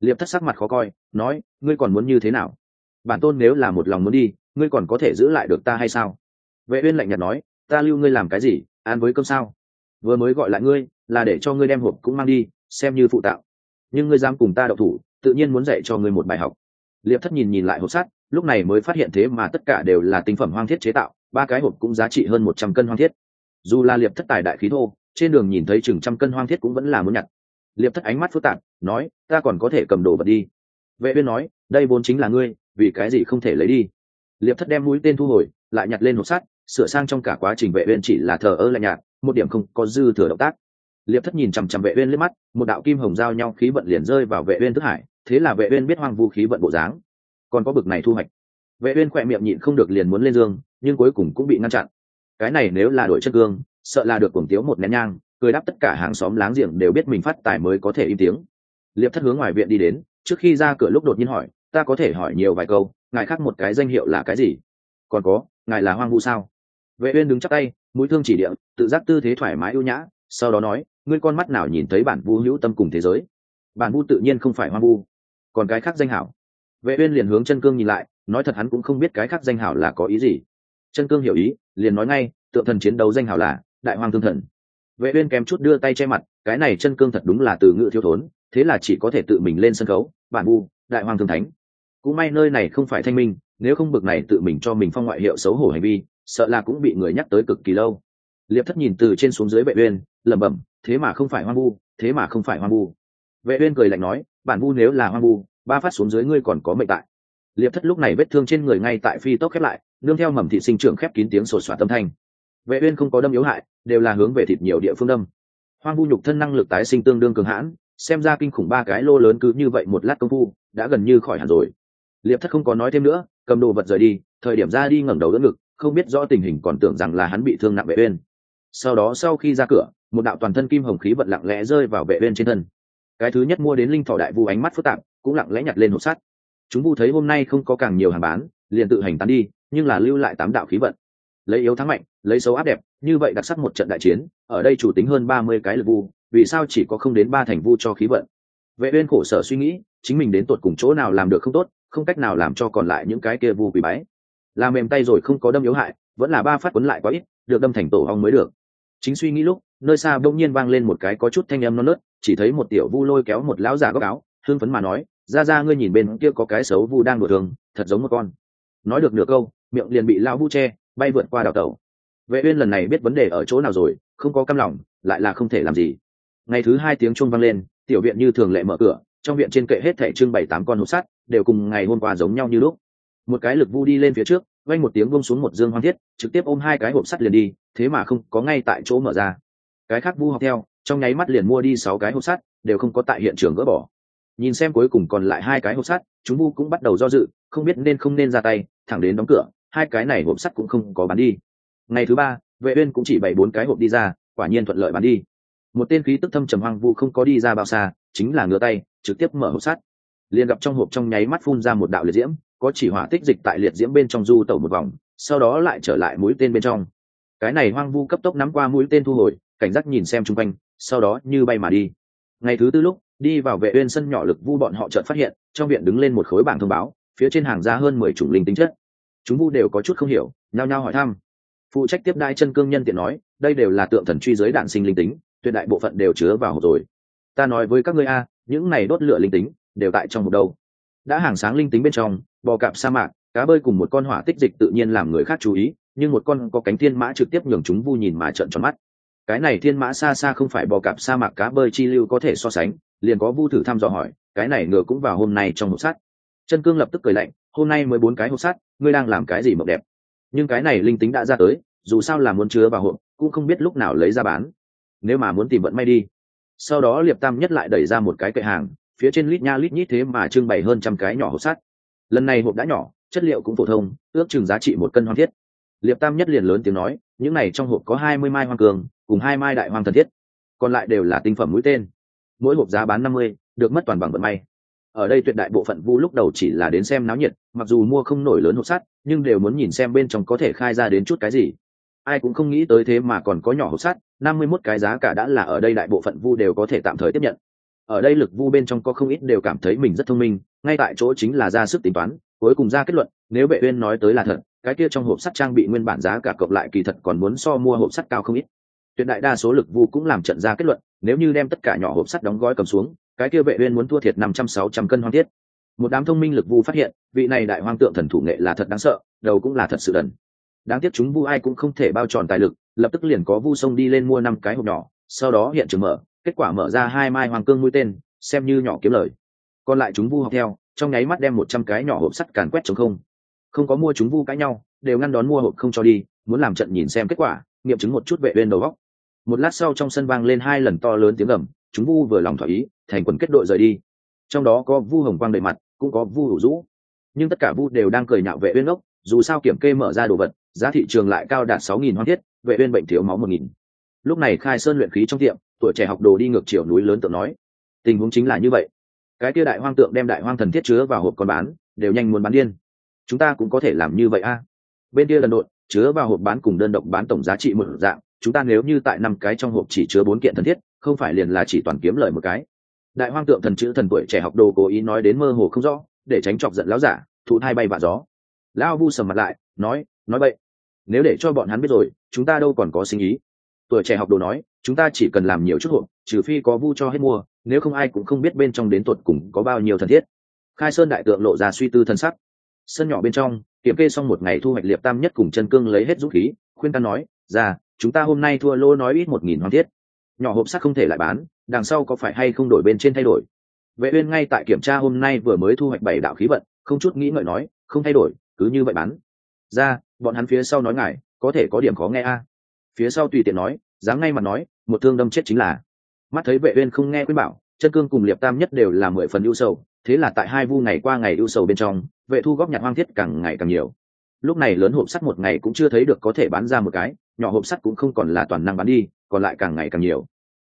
Liệp thất sắc mặt khó coi, nói, ngươi còn muốn như thế nào? Bản tôn nếu là một lòng muốn đi, ngươi còn có thể giữ lại được ta hay sao? Vệ uyên lạnh nhạt nói, ta lưu ngươi làm cái gì? Ăn với cơm sao? Vừa mới gọi lại ngươi, là để cho ngươi đem hộp cũng mang đi xem như phụ tạo. Nhưng ngươi dám cùng ta đậu thủ, tự nhiên muốn dạy cho ngươi một bài học. Liệp thất nhìn nhìn lại hộp sắt, lúc này mới phát hiện thế mà tất cả đều là tinh phẩm hoang thiết chế tạo, ba cái hộp cũng giá trị hơn một trăm cân hoang thiết. Dù là liệp thất tài đại khí thô, trên đường nhìn thấy chừng trăm cân hoang thiết cũng vẫn là muốn nhặt. Liệp thất ánh mắt phức tạp, nói, ta còn có thể cầm đồ vật đi. Vệ uyên nói, đây vốn chính là ngươi, vì cái gì không thể lấy đi? Liệp thất đem mũi tên thu hồi, lại nhặt lên hộp sắt, sửa sang trong cả quá trình vệ uyên chỉ là thờ ơ lạnh nhạt, một điểm không có dư thừa động tác liệp thất nhìn chằm chằm vệ uyên liếc mắt, một đạo kim hồng giao nhau khí vận liền rơi vào vệ uyên thức hải, thế là vệ uyên biết hoang vu khí vận bộ dáng. Còn có bực này thu hoạch. Vệ uyên khoẹt miệng nhịn không được liền muốn lên dương, nhưng cuối cùng cũng bị ngăn chặn. Cái này nếu là đổi chân gương sợ là được cuồng tiếu một nén nhang, cười đáp tất cả hàng xóm láng giềng đều biết mình phát tài mới có thể im tiếng. Liệp thất hướng ngoài viện đi đến, trước khi ra cửa lúc đột nhiên hỏi, ta có thể hỏi nhiều vài câu, ngài khác một cái danh hiệu là cái gì? Còn có, ngài là hoang vu sao? Vệ uyên đứng chắp tay, mũi thương chỉ địa, tự giác tư thế thoải mái ưu nhã, sau đó nói ngươi con mắt nào nhìn thấy bản vu hữu tâm cùng thế giới? Bản vu tự nhiên không phải hoang vu. Còn cái khác danh hảo. Vệ uyên liền hướng chân cương nhìn lại, nói thật hắn cũng không biết cái khác danh hảo là có ý gì. Chân cương hiểu ý, liền nói ngay, tượng thần chiến đấu danh hảo là đại hoàng thương thần. Vệ uyên kém chút đưa tay che mặt, cái này chân cương thật đúng là từ ngữ thiếu thốn, thế là chỉ có thể tự mình lên sân khấu, bản vu, đại hoàng thương thánh. Cũng may nơi này không phải thanh minh, nếu không bực này tự mình cho mình phong ngoại hiệu xấu hổ hành vi, sợ là cũng bị người nhắc tới cực kỳ lâu liệp thất nhìn từ trên xuống dưới vệ uyên, lẩm bẩm, thế mà không phải hoang vu, thế mà không phải hoang vu. Vệ uyên cười lạnh nói, bản vu nếu là hoang vu, ba phát xuống dưới ngươi còn có mệnh tại. Liệp thất lúc này vết thương trên người ngay tại phi tốc khép lại, nương theo mầm thị sinh trưởng khép kín tiếng sột soạt tâm thanh. Vệ uyên không có đâm yếu hại, đều là hướng về thịt nhiều địa phương đâm. Hoang vu nhục thân năng lực tái sinh tương đương cường hãn, xem ra kinh khủng ba cái lô lớn cứ như vậy một lát công phu, đã gần như khỏi hẳn rồi. Liệp thất không có nói thêm nữa, cầm đồ vật rời đi, thời điểm ra đi ngẩng đầu đỡ ngực, không biết rõ tình hình còn tưởng rằng là hắn bị thương nặng vệ uyên sau đó sau khi ra cửa, một đạo toàn thân kim hồng khí vận lặng lẽ rơi vào vệ bên trên thân. Cái thứ nhất mua đến linh thọ đại vu ánh mắt phức tạp, cũng lặng lẽ nhặt lên hộp sắt. Chúng vu thấy hôm nay không có càng nhiều hàng bán, liền tự hành tán đi, nhưng là lưu lại tám đạo khí vận. Lấy yếu thắng mạnh, lấy xấu áp đẹp, như vậy đặc sắc một trận đại chiến, ở đây chủ tính hơn ba mươi cái lực vu, vì sao chỉ có không đến ba thành vu cho khí vận? Vệ uyên khổ sở suy nghĩ, chính mình đến tột cùng chỗ nào làm được không tốt, không cách nào làm cho còn lại những cái kia vu quỷ bái. Làm mềm tay rồi không có đâm yếu hại, vẫn là ba phát quấn lại quá ít, được đâm thành tổ ong mới được chính suy nghĩ lúc, nơi xa bỗng nhiên vang lên một cái có chút thanh âm non nớt, chỉ thấy một tiểu vu lôi kéo một lão già góc áo hương phấn mà nói, ra ra, ngươi nhìn bên kia có cái xấu vu đang đùa thường, thật giống một con. Nói được nửa câu, miệng liền bị lão vu che, bay vượt qua đào tẩu vệ uyên lần này biết vấn đề ở chỗ nào rồi, không có cam lòng, lại là không thể làm gì. Ngày thứ hai tiếng chuông vang lên, tiểu viện như thường lệ mở cửa, trong viện trên kệ hết thảy trưng bày tám con hộp sắt, đều cùng ngày hôm qua giống nhau như lúc. Một cái lực vu đi lên phía trước vang một tiếng buông xuống một dương hoang thiết, trực tiếp ôm hai cái hộp sắt liền đi, thế mà không có ngay tại chỗ mở ra. Cái khác vu học theo, trong nháy mắt liền mua đi sáu cái hộp sắt, đều không có tại hiện trường gỡ bỏ. Nhìn xem cuối cùng còn lại hai cái hộp sắt, chúng vu cũng bắt đầu do dự, không biết nên không nên ra tay, thẳng đến đóng cửa, hai cái này hộp sắt cũng không có bán đi. Ngày thứ ba, vệ uyên cũng chỉ bảy bốn cái hộp đi ra, quả nhiên thuận lợi bán đi. Một tên khí tức thâm trầm hoang vu không có đi ra bao xa, chính là ngửa tay, trực tiếp mở hộp sắt. Liền gặp trong hộp trong nháy mắt phun ra một đạo liệt diễm có chỉ hỏa tích dịch tại liệt diễm bên trong du tẩu một vòng, sau đó lại trở lại mũi tên bên trong. Cái này hoang vu cấp tốc nắm qua mũi tên thu hồi, cảnh giác nhìn xem chung quanh, sau đó như bay mà đi. Ngày thứ tư lúc, đi vào vệ uyên sân nhỏ lực vu bọn họ chợt phát hiện, trong viện đứng lên một khối bảng thông báo, phía trên hàng ra hơn mười chủng linh tính chất. Chúng vu đều có chút không hiểu, nhao nhao hỏi thăm. Phụ trách tiếp đai chân cương nhân tiện nói, đây đều là tượng thần truy giới đạn sinh linh tính, tuyệt đại bộ phận đều chứa vào hộp rồi. Ta nói với các ngươi a, những này đốt lửa linh tính, đều tại trong một đâu đã hàng sáng linh tính bên trong, bò cạp sa mạc, cá bơi cùng một con hỏa tích dịch tự nhiên làm người khác chú ý, nhưng một con có cánh thiên mã trực tiếp nhường chúng vu nhìn mà trợn tròn mắt. Cái này thiên mã xa xa không phải bò cạp sa mạc cá bơi chi lưu có thể so sánh, liền có vu thử thăm dò hỏi, cái này ngựa cũng vào hôm nay trong hộp sắt. Chân cương lập tức cười lạnh, hôm nay mới bốn cái hộp sắt, ngươi đang làm cái gì mộng đẹp? Nhưng cái này linh tính đã ra tới, dù sao là muốn chứa vào hộp, cũng không biết lúc nào lấy ra bán. Nếu mà muốn tìm vận may đi. Sau đó liệp tam nhất lại đẩy ra một cái cậy hàng phía trên lít nha lít nhít thế mà trưng bày hơn trăm cái nhỏ hộp sắt. Lần này hộp đã nhỏ, chất liệu cũng phổ thông, ước chừng giá trị một cân hoang thiết. Liệp tam nhất liền lớn tiếng nói, những này trong hộp có hai mươi mai hoang cường, cùng hai mai đại hoang thần thiết. Còn lại đều là tinh phẩm mũi tên. Mỗi hộp giá bán năm mươi, được mất toàn bằng vận may. Ở đây tuyệt đại bộ phận vu lúc đầu chỉ là đến xem náo nhiệt, mặc dù mua không nổi lớn hộp sắt, nhưng đều muốn nhìn xem bên trong có thể khai ra đến chút cái gì. Ai cũng không nghĩ tới thế mà còn có nhỏ hộp sắt, năm mươi mốt cái giá cả đã là ở đây đại bộ phận vu đều có thể tạm thời tiếp nhận ở đây lực vu bên trong có không ít đều cảm thấy mình rất thông minh, ngay tại chỗ chính là ra sức tính toán, cuối cùng ra kết luận, nếu vệ uyên nói tới là thật, cái kia trong hộp sắt trang bị nguyên bản giá cả cộng lại kỳ thật còn muốn so mua hộp sắt cao không ít. Tuyệt đại đa số lực vu cũng làm trận ra kết luận, nếu như đem tất cả nhỏ hộp sắt đóng gói cầm xuống, cái kia vệ uyên muốn thua thiệt năm trăm sáu trăm cân hoang thiết. Một đám thông minh lực vu phát hiện, vị này đại hoang tượng thần thủ nghệ là thật đáng sợ, đầu cũng là thật sự đần. Đáng tiếc chúng vu ai cũng không thể bao tròn tài lực, lập tức liền có vu sông đi lên mua năm cái hộp nhỏ, sau đó hiện trường mở kết quả mở ra hai mai hoàng cương mũi tên, xem như nhỏ kiếm lời. Còn lại chúng vu học theo, trong nháy mắt đem một trăm cái nhỏ hộp sắt càn quét chống không. Không có mua chúng vu cãi nhau, đều ngăn đón mua hộp không cho đi, muốn làm trận nhìn xem kết quả, nghiệm chứng một chút vệ uyên đầu góc. Một lát sau trong sân vang lên hai lần to lớn tiếng gầm, chúng vu vừa lòng thỏa ý, thành quần kết đội rời đi. Trong đó có vu hồng quang đầy mặt, cũng có vu hữu rũ. Nhưng tất cả vu đều đang cười nhạo vệ uyên ốc, dù sao kiểm kê mở ra đồ vật, giá thị trường lại cao đạt sáu nghìn hoang thiết, vệ uyên bệnh thiếu máu một nghìn. Lúc này khai sơn luyện khí trong tiệm tuổi trẻ học đồ đi ngược chiều núi lớn tượng nói. Tình huống chính là như vậy. Cái kia đại hoang tượng đem đại hoang thần thiết chứa vào hộp còn bán, đều nhanh muốn bán điên. Chúng ta cũng có thể làm như vậy a. Bên kia lần đột, chứa vào hộp bán cùng đơn độc bán tổng giá trị một dạng, chúng ta nếu như tại năm cái trong hộp chỉ chứa bốn kiện thần thiết, không phải liền là chỉ toàn kiếm lời một cái. Đại hoang tượng thần chữ thần tuổi trẻ học đồ cố ý nói đến mơ hồ không rõ, để tránh chọc giận lão giả, thụ thai bay vạ gió. Lão vu sầm mặt lại, nói nói vậy nếu để cho bọn hắn biết rồi, chúng ta đâu còn có sinh ý tuổi trẻ học đồ nói, chúng ta chỉ cần làm nhiều chút hộp trừ phi có vu cho hết mua, nếu không ai cũng không biết bên trong đến tuột cùng có bao nhiêu thần thiết. Khai sơn đại tượng lộ ra suy tư thân sắc. Sân nhỏ bên trong, kiểm kê xong một ngày thu hoạch liệp tam nhất cùng chân cương lấy hết dũng khí, khuyên ta nói, ra, chúng ta hôm nay thua lô nói ít một nghìn hoàng thiết. Nhỏ hộp sắt không thể lại bán, đằng sau có phải hay không đổi bên trên thay đổi? Vệ uyên ngay tại kiểm tra hôm nay vừa mới thu hoạch bảy đạo khí vận, không chút nghĩ ngợi nói, không thay đổi, cứ như vậy bán. Ra, bọn hắn phía sau nói ngài, có thể có điểm khó nghe a phía sau tùy tiện nói, dám ngay mà nói, một thương đâm chết chính là. Mắt thấy vệ uyên không nghe khuyên bảo, chân cương cùng liệp tam nhất đều là mười phần ưu sầu, thế là tại hai vu ngày qua ngày ưu sầu bên trong, vệ thu góp nhặt hoang thiết càng ngày càng nhiều. Lúc này lớn hộp sắt một ngày cũng chưa thấy được có thể bán ra một cái, nhỏ hộp sắt cũng không còn là toàn năng bán đi, còn lại càng ngày càng nhiều.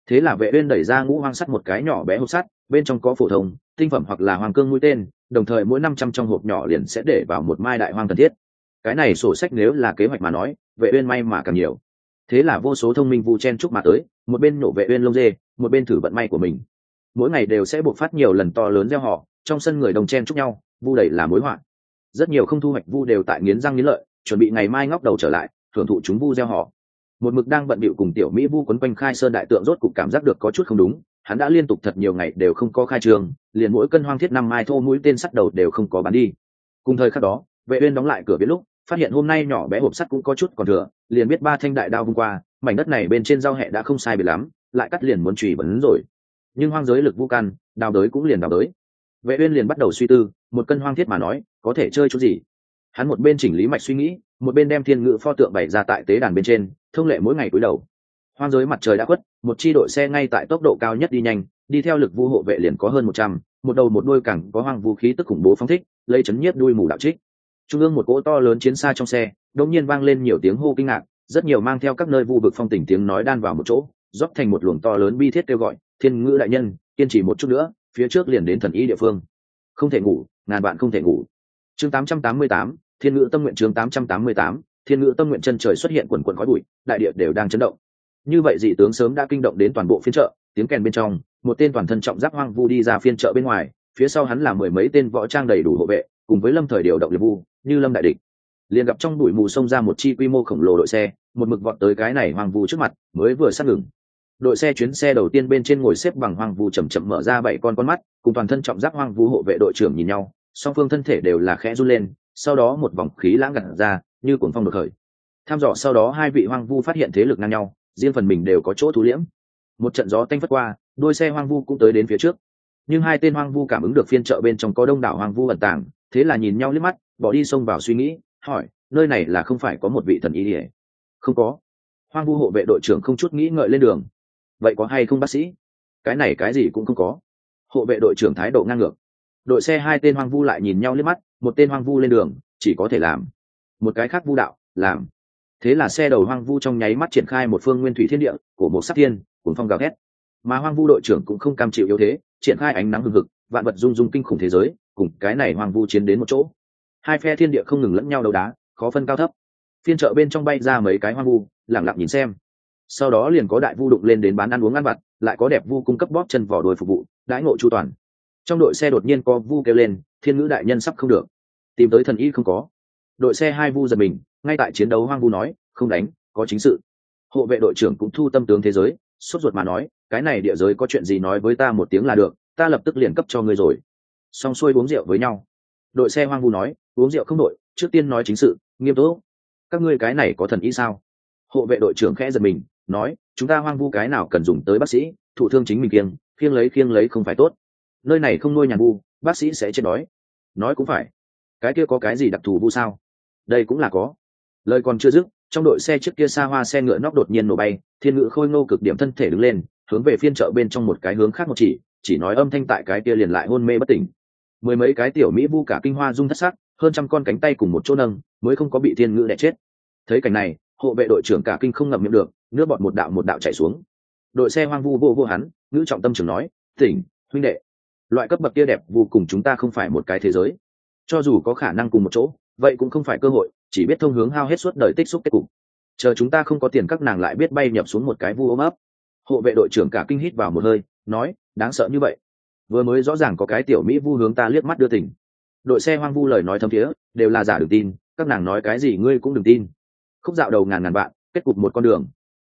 Thế là vệ uyên đẩy ra ngũ hoang sắt một cái nhỏ bé hộp sắt, bên trong có phổ thông, tinh phẩm hoặc là hoàng cương mũi tên, đồng thời mỗi năm trăm trong hộp nhỏ liền sẽ để vào một mai đại hoang thần thiết. Cái này sổ sách nếu là kế hoạch mà nói, vệ uyên may mà càng nhiều thế là vô số thông minh vu chen chúc mà tới, một bên nổ vệ uyên lông dê, một bên thử vận may của mình. Mỗi ngày đều sẽ buộc phát nhiều lần to lớn gieo họ, trong sân người đồng chen chúc nhau, vu đầy là mối họa. Rất nhiều không thu hoạch vu đều tại nghiến răng nghiến lợi, chuẩn bị ngày mai ngóc đầu trở lại, thưởng thụ chúng vu gieo họ. Một mực đang bận bịu cùng tiểu mỹ vu quấn quanh khai sơn đại tượng rốt cục cảm giác được có chút không đúng, hắn đã liên tục thật nhiều ngày đều không có khai trường, liền mỗi cân hoang thiết năm mai thô mũi tên sắt đầu đều không có bán đi. Cùng thời khắc đó, vệ uyên đóng lại cửa biết lúc phát hiện hôm nay nhỏ bé hộp sắt cũng có chút còn thừa, liền biết ba thanh đại đao hôm qua, mảnh đất này bên trên giao hẹ đã không sai biệt lắm, lại cắt liền muốn trùy vấn rồi. Nhưng hoang giới lực vu căn đào đới cũng liền đào đới. Vệ uyên liền bắt đầu suy tư, một cân hoang thiết mà nói, có thể chơi chút gì? Hắn một bên chỉnh lý mạch suy nghĩ, một bên đem thiên ngự pho tượng bày ra tại tế đàn bên trên, thông lệ mỗi ngày cúi đầu. Hoang giới mặt trời đã khuất, một chi đội xe ngay tại tốc độ cao nhất đi nhanh, đi theo lực vu hộ vệ liền có hơn một trăm, một đầu một đuôi cẳng có hoang vũ khí tức khủng bố phóng thích, lấy chấn nhiếp đuôi mù đạo trích trung ương một cỗ to lớn chiến xa trong xe đột nhiên vang lên nhiều tiếng hô kinh ngạc rất nhiều mang theo các nơi vụ vực phong tình tiếng nói đan vào một chỗ rót thành một luồng to lớn bi thiết kêu gọi thiên ngữ đại nhân kiên trì một chút nữa phía trước liền đến thần y địa phương. Không thể ngủ ngàn bạn không thể ngủ. Chương 888, thiên ngữ tâm nguyện chương 888, thiên ngữ tâm nguyện chân trời xuất hiện quần quần khói bụi đại địa đều đang chấn động. Như vậy dị tướng sớm đã kinh động đến toàn bộ phiên chợ tiếng kèn bên trong một tên toàn thân trọng giáp hoang vu đi ra phiên chợ bên ngoài phía sau hắn là mười mấy tên võ trang đầy đủ hộ vệ cùng với lâm thời điều động liệt vu như lâm đại địch. Liền gặp trong bụi mù xông ra một chi quy mô khổng lồ đội xe, một mực vọt tới cái này hoàng vu trước mặt, mới vừa sát ngừng. Đội xe chuyến xe đầu tiên bên trên ngồi xếp bằng hoàng vu chầm chậm mở ra bảy con con mắt, cùng toàn thân trọng giác hoàng vu hộ vệ đội trưởng nhìn nhau, song phương thân thể đều là khẽ run lên, sau đó một vòng khí lãng gặt ra, như cuồng phong được khởi. Tham dò sau đó hai vị hoang vu phát hiện thế lực ngang nhau, riêng phần mình đều có chỗ thú liễm. Một trận gió tanh phất qua, đôi xe hoang vu cũng tới đến phía trước. Nhưng hai tên hoang vu cảm ứng được phiên chợ bên trong có đông đảo hoang vu ẩn tàng thế là nhìn nhau liếc mắt, bỏ đi xông vào suy nghĩ, hỏi, nơi này là không phải có một vị thần y ỉa không có. Hoang vu hộ vệ đội trưởng không chút nghĩ ngợi lên đường. Vậy có hay không bác sĩ? Cái này cái gì cũng không có. Hộ vệ đội trưởng thái độ ngang ngược. Đội xe hai tên hoang vu lại nhìn nhau liếc mắt, một tên hoang vu lên đường, chỉ có thể làm. Một cái khác vu đạo, làm. Thế là xe đầu hoang vu trong nháy mắt triển khai một phương nguyên thủy thiên địa, của một sắc thiên cuốn phong gào thét. Mà hoang vu đội trưởng cũng không cam chịu yếu thế, triển khai ánh nắng hừng hực, vạn vật rung rung kinh khủng thế giới cùng cái này hoang vu chiến đến một chỗ. Hai phe thiên địa không ngừng lẫn nhau đấu đá, khó phân cao thấp. Phiên chợ bên trong bay ra mấy cái hoang vu lẳng lặng nhìn xem. Sau đó liền có đại vu đụng lên đến bán ăn uống ăn vặt, lại có đẹp vu cung cấp bóp chân vỏ đồi phục vụ, đãi ngộ chu toàn. Trong đội xe đột nhiên có vu kêu lên, thiên ngữ đại nhân sắp không được. Tìm tới thần y không có. Đội xe hai vu giật mình, ngay tại chiến đấu hoang vu nói, không đánh, có chính sự. Hộ vệ đội trưởng cũng thu tâm tướng thế giới, sốt ruột mà nói, cái này địa giới có chuyện gì nói với ta một tiếng là được, ta lập tức liền cấp cho ngươi rồi xong xuôi uống rượu với nhau. Đội xe hoang vu nói, uống rượu không đội, trước tiên nói chính sự, nghiêm túc. Các ngươi cái này có thần y sao? Hộ vệ đội trưởng khẽ giật mình, nói, chúng ta hoang vu cái nào cần dùng tới bác sĩ, thụ thương chính mình kiêng, khiêng lấy khiêng lấy không phải tốt. Nơi này không nuôi nhàn vu, bác sĩ sẽ chết đói. Nói cũng phải. Cái kia có cái gì đặc thù vu sao? Đây cũng là có. Lời còn chưa dứt, trong đội xe trước kia xa hoa xe ngựa nóc đột nhiên nổ bay, thiên ngự khôi ngô cực điểm thân thể đứng lên, hướng về phiên chợ bên trong một cái hướng khác một chỉ chỉ nói âm thanh tại cái kia liền lại hôn mê bất tỉnh. Mười mấy cái tiểu mỹ vu cả kinh hoa rung thất sắc, hơn trăm con cánh tay cùng một chỗ nâng, mới không có bị thiên ngữ đẻ chết. Thấy cảnh này, hộ vệ đội trưởng cả kinh không ngậm miệng được, nước bọt một đạo một đạo chảy xuống. Đội xe hoang vu vô vô hắn, ngữ trọng tâm trưởng nói, tỉnh, huynh đệ, loại cấp bậc kia đẹp vô cùng chúng ta không phải một cái thế giới. Cho dù có khả năng cùng một chỗ, vậy cũng không phải cơ hội, chỉ biết thông hướng hao hết suốt đời tích xúc kết cục. Chờ chúng ta không có tiền các nàng lại biết bay nhập xuống một cái vu ôm ấp. Hộ vệ đội trưởng cả kinh hít vào một hơi, nói đáng sợ như vậy. Vừa mới rõ ràng có cái tiểu mỹ vu hướng ta liếc mắt đưa tỉnh đội xe hoang vu lời nói thâm thiế, đều là giả đừng tin, các nàng nói cái gì ngươi cũng đừng tin. Khúc dạo đầu ngàn ngàn vạn, kết cục một con đường.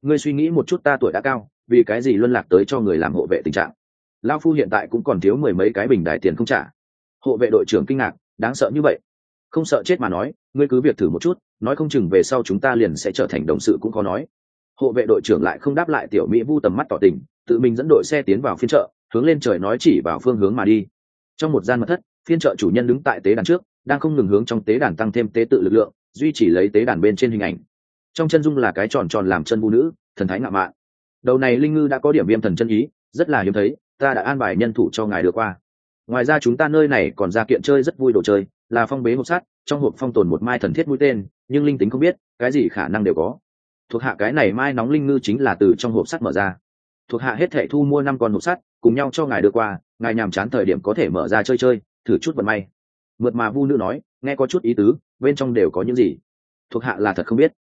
Ngươi suy nghĩ một chút ta tuổi đã cao, vì cái gì luân lạc tới cho người làm hộ vệ tình trạng? Lao phu hiện tại cũng còn thiếu mười mấy cái bình đại tiền không trả. Hộ vệ đội trưởng kinh ngạc, đáng sợ như vậy. Không sợ chết mà nói, ngươi cứ việc thử một chút, nói không chừng về sau chúng ta liền sẽ trở thành đồng sự cũng có nói. Hộ vệ đội trưởng lại không đáp lại tiểu mỹ vu tầm mắt tỏ tình tự mình dẫn đội xe tiến vào phiên chợ, hướng lên trời nói chỉ vào phương hướng mà đi. Trong một gian mật thất, phiên chợ chủ nhân đứng tại tế đàn trước, đang không ngừng hướng trong tế đàn tăng thêm tế tự lực lượng, duy trì lấy tế đàn bên trên hình ảnh. Trong chân dung là cái tròn tròn làm chân vũ nữ, thần thái ngạo mạn. Đầu này linh ngư đã có điểm viêm thần chân ý, rất là hiếm thấy, ta đã an bài nhân thủ cho ngài được qua. Ngoài ra chúng ta nơi này còn ra kiện chơi rất vui đồ chơi, là phong bế hộp sắt, trong hộp phong tồn một mai thần thiết mũi tên, nhưng linh tính không biết, cái gì khả năng đều có. Thuộc hạ cái này mai nóng linh ngư chính là từ trong hộp sắt mở ra thuộc hạ hết thể thu mua năm con hộp sắt, cùng nhau cho ngài được qua, ngài nhàm chán thời điểm có thể mở ra chơi chơi, thử chút vận may. Mượt mà vu nữ nói, nghe có chút ý tứ, bên trong đều có những gì? Thuộc hạ là thật không biết.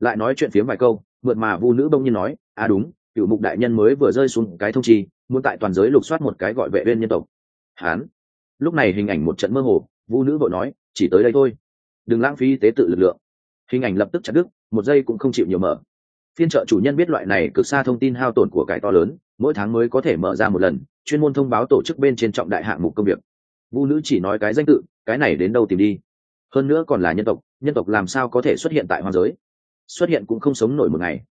Lại nói chuyện phiếm vài câu, mượt mà vu nữ bỗng nhiên nói à đúng, cựu mục đại nhân mới vừa rơi xuống cái thông chi, muốn tại toàn giới lục soát một cái gọi vệ viên nhân tộc. Hán. Lúc này hình ảnh một trận mơ hồ, vu nữ vội nói, chỉ tới đây thôi. Đừng lãng phí tế tự lực lượng. Hình ảnh lập tức chặt đứt, một giây cũng không chịu nhiều mở phiên trợ chủ nhân biết loại này cực xa thông tin hao tổn của cải to lớn, mỗi tháng mới có thể mở ra một lần, chuyên môn thông báo tổ chức bên trên trọng đại hạng mục công việc. Vu nữ chỉ nói cái danh tự, cái này đến đâu tìm đi. Hơn nữa còn là nhân tộc nhân tộc làm sao có thể xuất hiện tại hoang giới? Xuất hiện cũng không sống nổi một ngày.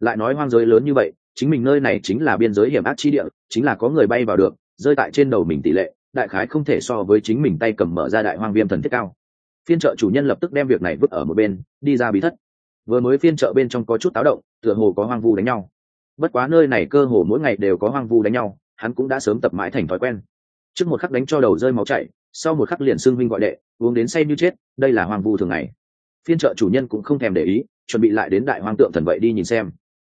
Lại nói hoang giới lớn như vậy, chính mình nơi này chính là biên giới hiểm ác chi địa, chính là có người bay vào được, rơi tại trên đầu mình tỷ lệ, đại khái không thể so với chính mình tay cầm mở ra đại hoang viêm thần thiết cao. Phiên trợ chủ nhân lập tức đem việc này vứt ở một bên, đi ra bí thất vừa mới phiên trợ bên trong có chút táo động, tựa hồ có hoang vu đánh nhau. Bất quá nơi này cơ hồ mỗi ngày đều có hoang vu đánh nhau, hắn cũng đã sớm tập mãi thành thói quen. Trước một khắc đánh cho đầu rơi máu chảy, sau một khắc liền xưng huynh gọi đệ, uống đến say như chết, đây là hoang vu thường ngày. Phiên trợ chủ nhân cũng không thèm để ý, chuẩn bị lại đến đại hoang tượng thần vậy đi nhìn xem.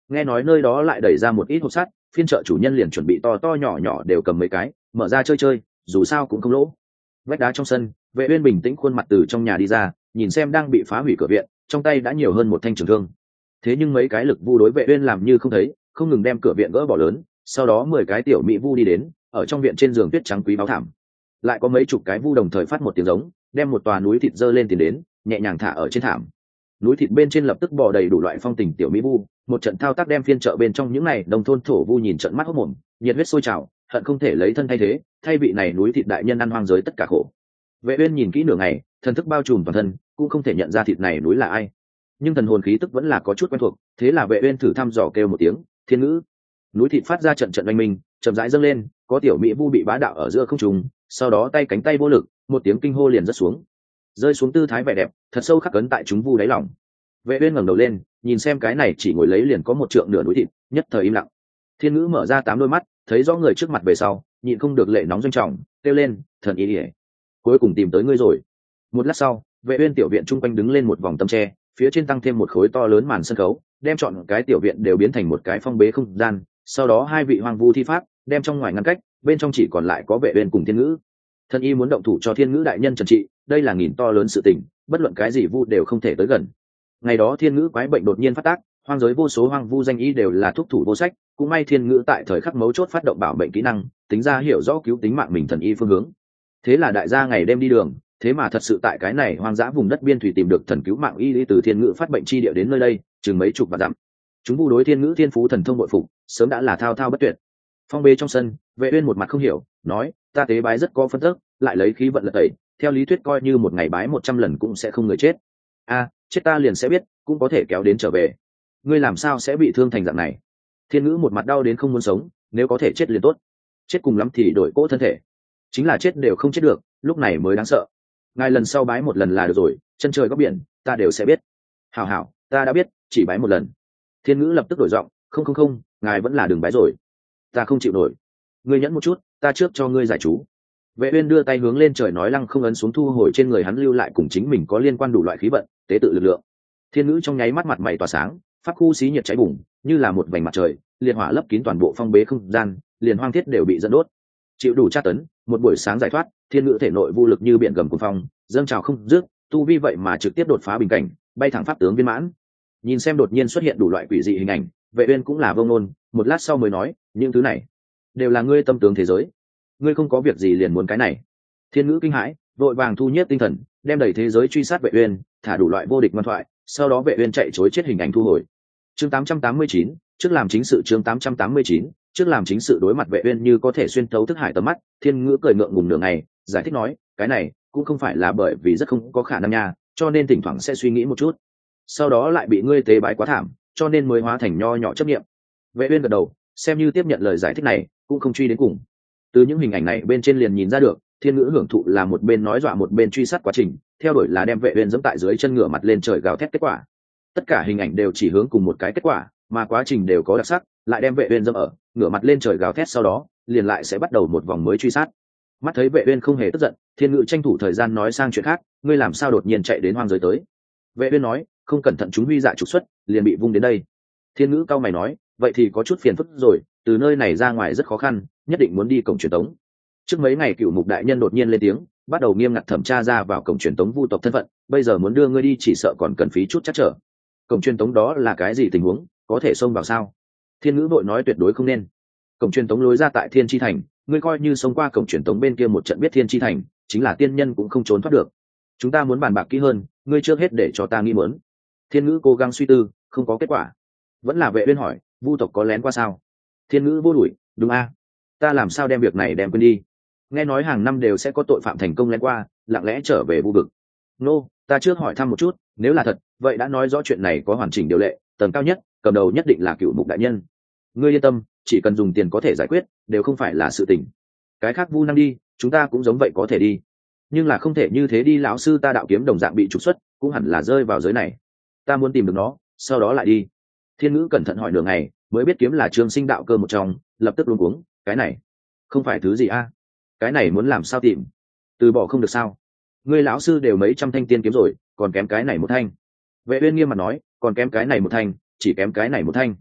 Nghe nói nơi đó lại đẩy ra một ít hộp sắt, phiên trợ chủ nhân liền chuẩn bị to to nhỏ nhỏ đều cầm mấy cái, mở ra chơi chơi, dù sao cũng không lỗ. Vách đá trong sân, vệ uyên bình tĩnh khuôn mặt từ trong nhà đi ra, nhìn xem đang bị phá hủy cửa viện trong tay đã nhiều hơn một thanh trường thương. Thế nhưng mấy cái lực vu đối vệ uyên làm như không thấy, không ngừng đem cửa viện gỡ bỏ lớn, sau đó mười cái tiểu mỹ vu đi đến, ở trong viện trên giường tuyết trắng quý báo thảm. Lại có mấy chục cái vu đồng thời phát một tiếng giống, đem một tòa núi thịt dơ lên tiền đến, nhẹ nhàng thả ở trên thảm. Núi thịt bên trên lập tức bò đầy đủ loại phong tình tiểu mỹ vu, một trận thao tác đem phiên chợ bên trong những này đồng thôn thổ vu nhìn trận mắt hốc mồm, nhiệt huyết sôi trào, hận không thể lấy thân thay thế, thay vị này núi thịt đại nhân ăn hoang giới tất cả khổ vệ uyên nhìn kỹ nửa ngày, thần thức bao trùm toàn thân, cũng không thể nhận ra thịt này núi là ai. Nhưng thần hồn khí tức vẫn là có chút quen thuộc, thế là vệ uyên thử thăm dò kêu một tiếng, thiên ngữ. Núi thịt phát ra trận trận oanh minh, chậm rãi dâng lên, có tiểu mỹ vu bị bá đạo ở giữa không trung, sau đó tay cánh tay vô lực, một tiếng kinh hô liền rất xuống. Rơi xuống tư thái vẻ đẹp, thật sâu khắc cấn tại chúng vu đáy lòng. Vệ uyên ngẩng đầu lên, nhìn xem cái này chỉ ngồi lấy liền có một trượng nửa núi thịt, nhất thời im lặng. Thiên ngữ mở ra tám đôi mắt, thấy rõ người trước mặt về sau, nhịn không được lệ nóng doanh trọng, kêu lên, thần ý ỉa cuối cùng tìm tới ngươi rồi. Một lát sau, vệ uyên tiểu viện trung quanh đứng lên một vòng tấm tre, phía trên tăng thêm một khối to lớn màn sân khấu, đem chọn cái tiểu viện đều biến thành một cái phong bế không gian, sau đó hai vị hoàng vu thi pháp, đem trong ngoài ngăn cách, bên trong chỉ còn lại có vệ uyên cùng thiên ngữ. Thân y muốn động thủ cho thiên ngữ đại nhân trần trị, đây là nghìn to lớn sự tình, bất luận cái gì vu đều không thể tới gần. Ngày đó thiên ngữ quái bệnh đột nhiên phát tác, hoang giới vô số hoang vu danh y đều là thuốc thủ vô sách, cũng may thiên ngữ tại thời khắc mấu chốt phát động bảo mệnh kỹ năng, tính ra hiểu rõ cứu tính mạng mình thần y phương hướng thế là đại gia ngày đêm đi đường, thế mà thật sự tại cái này hoang dã vùng đất biên thủy tìm được thần cứu mạng y lý từ thiên ngữ phát bệnh chi địa đến nơi đây, chừng mấy chục và dặm. Chúng vu đối thiên ngữ thiên phú thần thông bội phục, sớm đã là thao thao bất tuyệt. Phong bê trong sân, vệ uyên một mặt không hiểu, nói, ta tế bái rất có phân tức, lại lấy khí vận lật tẩy, theo lý thuyết coi như một ngày bái một trăm lần cũng sẽ không người chết. A, chết ta liền sẽ biết, cũng có thể kéo đến trở về. Ngươi làm sao sẽ bị thương thành dạng này? Thiên ngữ một mặt đau đến không muốn sống, nếu có thể chết liền tốt. Chết cùng lắm thì đổi cỗ thân thể chính là chết đều không chết được, lúc này mới đáng sợ. Ngài lần sau bái một lần là được rồi, chân trời góc biển, ta đều sẽ biết. Hảo hảo, ta đã biết, chỉ bái một lần. Thiên ngữ lập tức đổi giọng, không không không, ngài vẫn là đường bái rồi. Ta không chịu nổi. Ngươi nhẫn một chút, ta trước cho ngươi giải chú. Vệ uyên đưa tay hướng lên trời nói lăng không ấn xuống thu hồi trên người hắn lưu lại cùng chính mình có liên quan đủ loại khí vận, tế tự lực lượng. Thiên ngữ trong nháy mắt mặt mày tỏa sáng, pháp khu xí nhiệt cháy bùng, như là một vành mặt trời, liệt hỏa lấp kín toàn bộ phong bế không gian, liền hoang thiết đều bị dẫn đốt chịu đủ tra tấn, một buổi sáng giải thoát, thiên ngữ thể nội vô lực như biển gầm cuồng phong, dâng trào không dứt, tu vi vậy mà trực tiếp đột phá bình cảnh, bay thẳng pháp tướng viên mãn. Nhìn xem đột nhiên xuất hiện đủ loại quỷ dị hình ảnh, vệ uyên cũng là vông nôn, một lát sau mới nói, những thứ này đều là ngươi tâm tướng thế giới. Ngươi không có việc gì liền muốn cái này. Thiên ngữ kinh hãi, vội vàng thu nhếp tinh thần, đem đẩy thế giới truy sát vệ uyên, thả đủ loại vô địch ngoan thoại, sau đó vệ uyên chạy chối chết hình ảnh thu hồi. Chương 889 trước làm chính sự chương 889 trước làm chính sự đối mặt vệ uyên như có thể xuyên thấu thức hải tầm mắt, thiên ngữ cười ngượng ngùng nửa ngày, giải thích nói, cái này cũng không phải là bởi vì rất không có khả năng nha, cho nên thỉnh thoảng sẽ suy nghĩ một chút. Sau đó lại bị ngươi tế bái quá thảm, cho nên mới hóa thành nho nhỏ chấp niệm. Vệ uyên gật đầu, xem như tiếp nhận lời giải thích này, cũng không truy đến cùng. Từ những hình ảnh này bên trên liền nhìn ra được, thiên ngữ hưởng thụ là một bên nói dọa một bên truy sát quá trình, theo đuổi là đem vệ uyên dẫm tại dưới chân ngựa mặt lên trời gào thét kết quả. Tất cả hình ảnh đều chỉ hướng cùng một cái kết quả, mà quá trình đều có đặc sắc lại đem vệ uyên dâm ở, ngửa mặt lên trời gào thét sau đó, liền lại sẽ bắt đầu một vòng mới truy sát. Mắt thấy vệ uyên không hề tức giận, thiên ngự tranh thủ thời gian nói sang chuyện khác, ngươi làm sao đột nhiên chạy đến hoang giới tới? Vệ uyên nói, không cẩn thận chúng huy dạ trục xuất, liền bị vung đến đây. Thiên ngữ cao mày nói, vậy thì có chút phiền phức rồi, từ nơi này ra ngoài rất khó khăn, nhất định muốn đi cổng truyền tống. Trước mấy ngày cựu mục đại nhân đột nhiên lên tiếng, bắt đầu nghiêm ngặt thẩm tra ra vào cổng truyền tống vu tộc thân phận, bây giờ muốn đưa ngươi đi chỉ sợ còn cần phí chút chắc trở. Cổng truyền tống đó là cái gì tình huống, có thể xông vào sao? Thiên ngữ vội nói tuyệt đối không nên. Cổng truyền tống lối ra tại thiên tri thành, ngươi coi như xông qua cổng truyền tống bên kia một trận biết thiên tri thành, chính là tiên nhân cũng không trốn thoát được. Chúng ta muốn bàn bạc kỹ hơn, ngươi trước hết để cho ta nghĩ mớn thiên ngữ cố gắng suy tư, không có kết quả. Vẫn là vệ uyên hỏi, vu tộc có lén qua sao? Thiên ngữ vô đuổi, đúng a. Ta làm sao đem việc này đem quên đi? Nghe nói hàng năm đều sẽ có tội phạm thành công lén qua, lặng lẽ trở về vu vực. Nô, ta trước hỏi thăm một chút, nếu là thật, vậy đã nói rõ chuyện này có hoàn chỉnh điều lệ, tầng cao nhất cầm đầu nhất định là cựu mục đại nhân. Ngươi yên tâm, chỉ cần dùng tiền có thể giải quyết, đều không phải là sự tình. Cái khác vu năng đi, chúng ta cũng giống vậy có thể đi. Nhưng là không thể như thế đi, lão sư ta đạo kiếm đồng dạng bị trục xuất, cũng hẳn là rơi vào giới này. Ta muốn tìm được nó, sau đó lại đi. Thiên ngữ cẩn thận hỏi nửa ngày, mới biết kiếm là trương sinh đạo cơ một trong, lập tức luôn cuống, cái này, không phải thứ gì a? Cái này muốn làm sao tìm? Từ bỏ không được sao? Ngươi lão sư đều mấy trăm thanh tiên kiếm rồi, còn kém cái này một thanh. Vệ uyên nghiêm mặt nói, còn kém cái này một thanh chỉ kém cái này một thanh.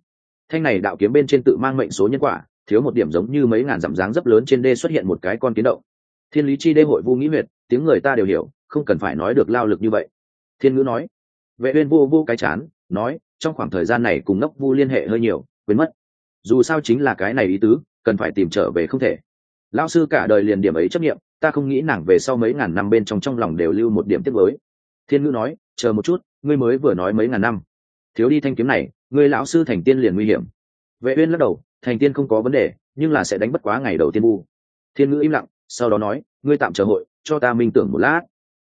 Thanh này đạo kiếm bên trên tự mang mệnh số nhân quả, thiếu một điểm giống như mấy ngàn dặm dáng rất lớn trên đê xuất hiện một cái con kiến động. Thiên lý chi đê hội vu nghĩ huyệt, tiếng người ta đều hiểu, không cần phải nói được lao lực như vậy. Thiên ngữ nói, vệ uyên vô vô cái chán, nói, trong khoảng thời gian này cùng ngốc vu liên hệ hơi nhiều, quên mất. Dù sao chính là cái này ý tứ, cần phải tìm trở về không thể. Lão sư cả đời liền điểm ấy chấp nghiệm, ta không nghĩ nàng về sau mấy ngàn năm bên trong trong lòng đều lưu một điểm tiếc mới thiên ngữ nói, chờ một chút, ngươi mới vừa nói mấy ngàn năm thiếu đi thanh kiếm này, người lão sư thành tiên liền nguy hiểm. Vệ uyên lắc đầu, thành tiên không có vấn đề, nhưng là sẽ đánh bất quá ngày đầu tiên bu thiên ngữ im lặng, sau đó nói, ngươi tạm chờ hội, cho ta minh tưởng một lát.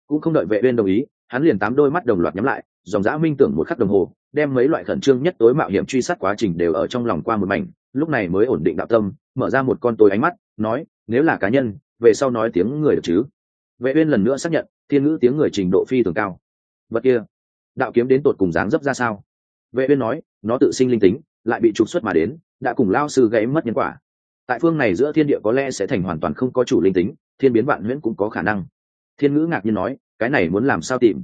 Cũng không đợi vệ uyên đồng ý, hắn liền tám đôi mắt đồng loạt nhắm lại, dòng dã minh tưởng một khắc đồng hồ, đem mấy loại khẩn trương nhất tối mạo hiểm truy sát quá trình đều ở trong lòng qua một mảnh, lúc này mới ổn định đạo tâm, mở ra một con tối ánh mắt, nói, nếu là cá nhân, về sau nói tiếng người được chứ? Vệ uyên lần nữa xác nhận, thiên ngữ tiếng người trình độ phi thường cao. Vật kia, đạo kiếm đến tột cùng dáng dấp ra sao? Vệ uyên nói, nó tự sinh linh tính, lại bị trục xuất mà đến, đã cùng lao sư gãy mất nhân quả. Tại phương này giữa thiên địa có lẽ sẽ thành hoàn toàn không có chủ linh tính, thiên biến vạn huyễn cũng có khả năng. Thiên ngữ ngạc nhiên nói, cái này muốn làm sao tìm?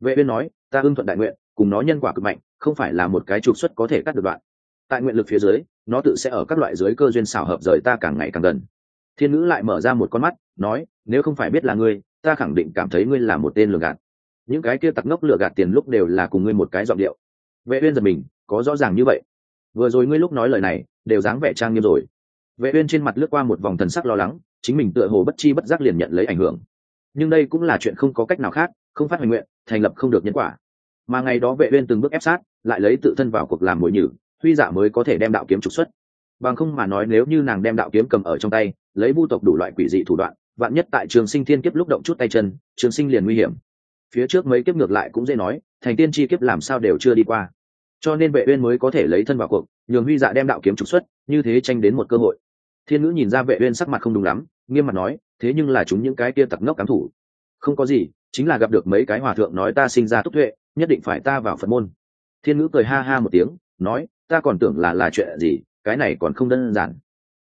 Vệ uyên nói, ta ưng thuận đại nguyện, cùng nó nhân quả cực mạnh, không phải là một cái trục xuất có thể cắt được đoạn. Tại nguyện lực phía dưới, nó tự sẽ ở các loại dưới cơ duyên xảo hợp rời ta càng ngày càng gần. Thiên ngữ lại mở ra một con mắt, nói, nếu không phải biết là ngươi, ta khẳng định cảm thấy ngươi là một tên lừa gạt. Những cái kia tặc ngốc lừa gạt tiền lúc đều là cùng ngươi một cái giọng điệu vệ uyên giật mình, có rõ ràng như vậy. Vừa rồi ngươi lúc nói lời này, đều dáng vẻ trang nghiêm rồi. Vệ uyên trên mặt lướt qua một vòng thần sắc lo lắng, chính mình tựa hồ bất chi bất giác liền nhận lấy ảnh hưởng. Nhưng đây cũng là chuyện không có cách nào khác, không phát hoài nguyện, thành lập không được nhân quả. Mà ngày đó vệ uyên từng bước ép sát, lại lấy tự thân vào cuộc làm mồi nhử, huy giả mới có thể đem đạo kiếm trục xuất. Bằng không mà nói nếu như nàng đem đạo kiếm cầm ở trong tay, lấy vu tộc đủ loại quỷ dị thủ đoạn, vạn nhất tại trường sinh thiên kiếp lúc động chút tay chân, trường sinh liền nguy hiểm. Phía trước mấy kiếp ngược lại cũng dễ nói, thành tiên chi kiếp làm sao đều chưa đi qua cho nên vệ uyên mới có thể lấy thân vào cuộc, nhường huy dạ đem đạo kiếm trục xuất, như thế tranh đến một cơ hội. Thiên ngữ nhìn ra vệ uyên sắc mặt không đúng lắm, nghiêm mặt nói, thế nhưng là chúng những cái kia tặc ngốc cám thủ. Không có gì, chính là gặp được mấy cái hòa thượng nói ta sinh ra túc tuệ, nhất định phải ta vào phật môn. Thiên ngữ cười ha ha một tiếng, nói, ta còn tưởng là là chuyện gì, cái này còn không đơn giản.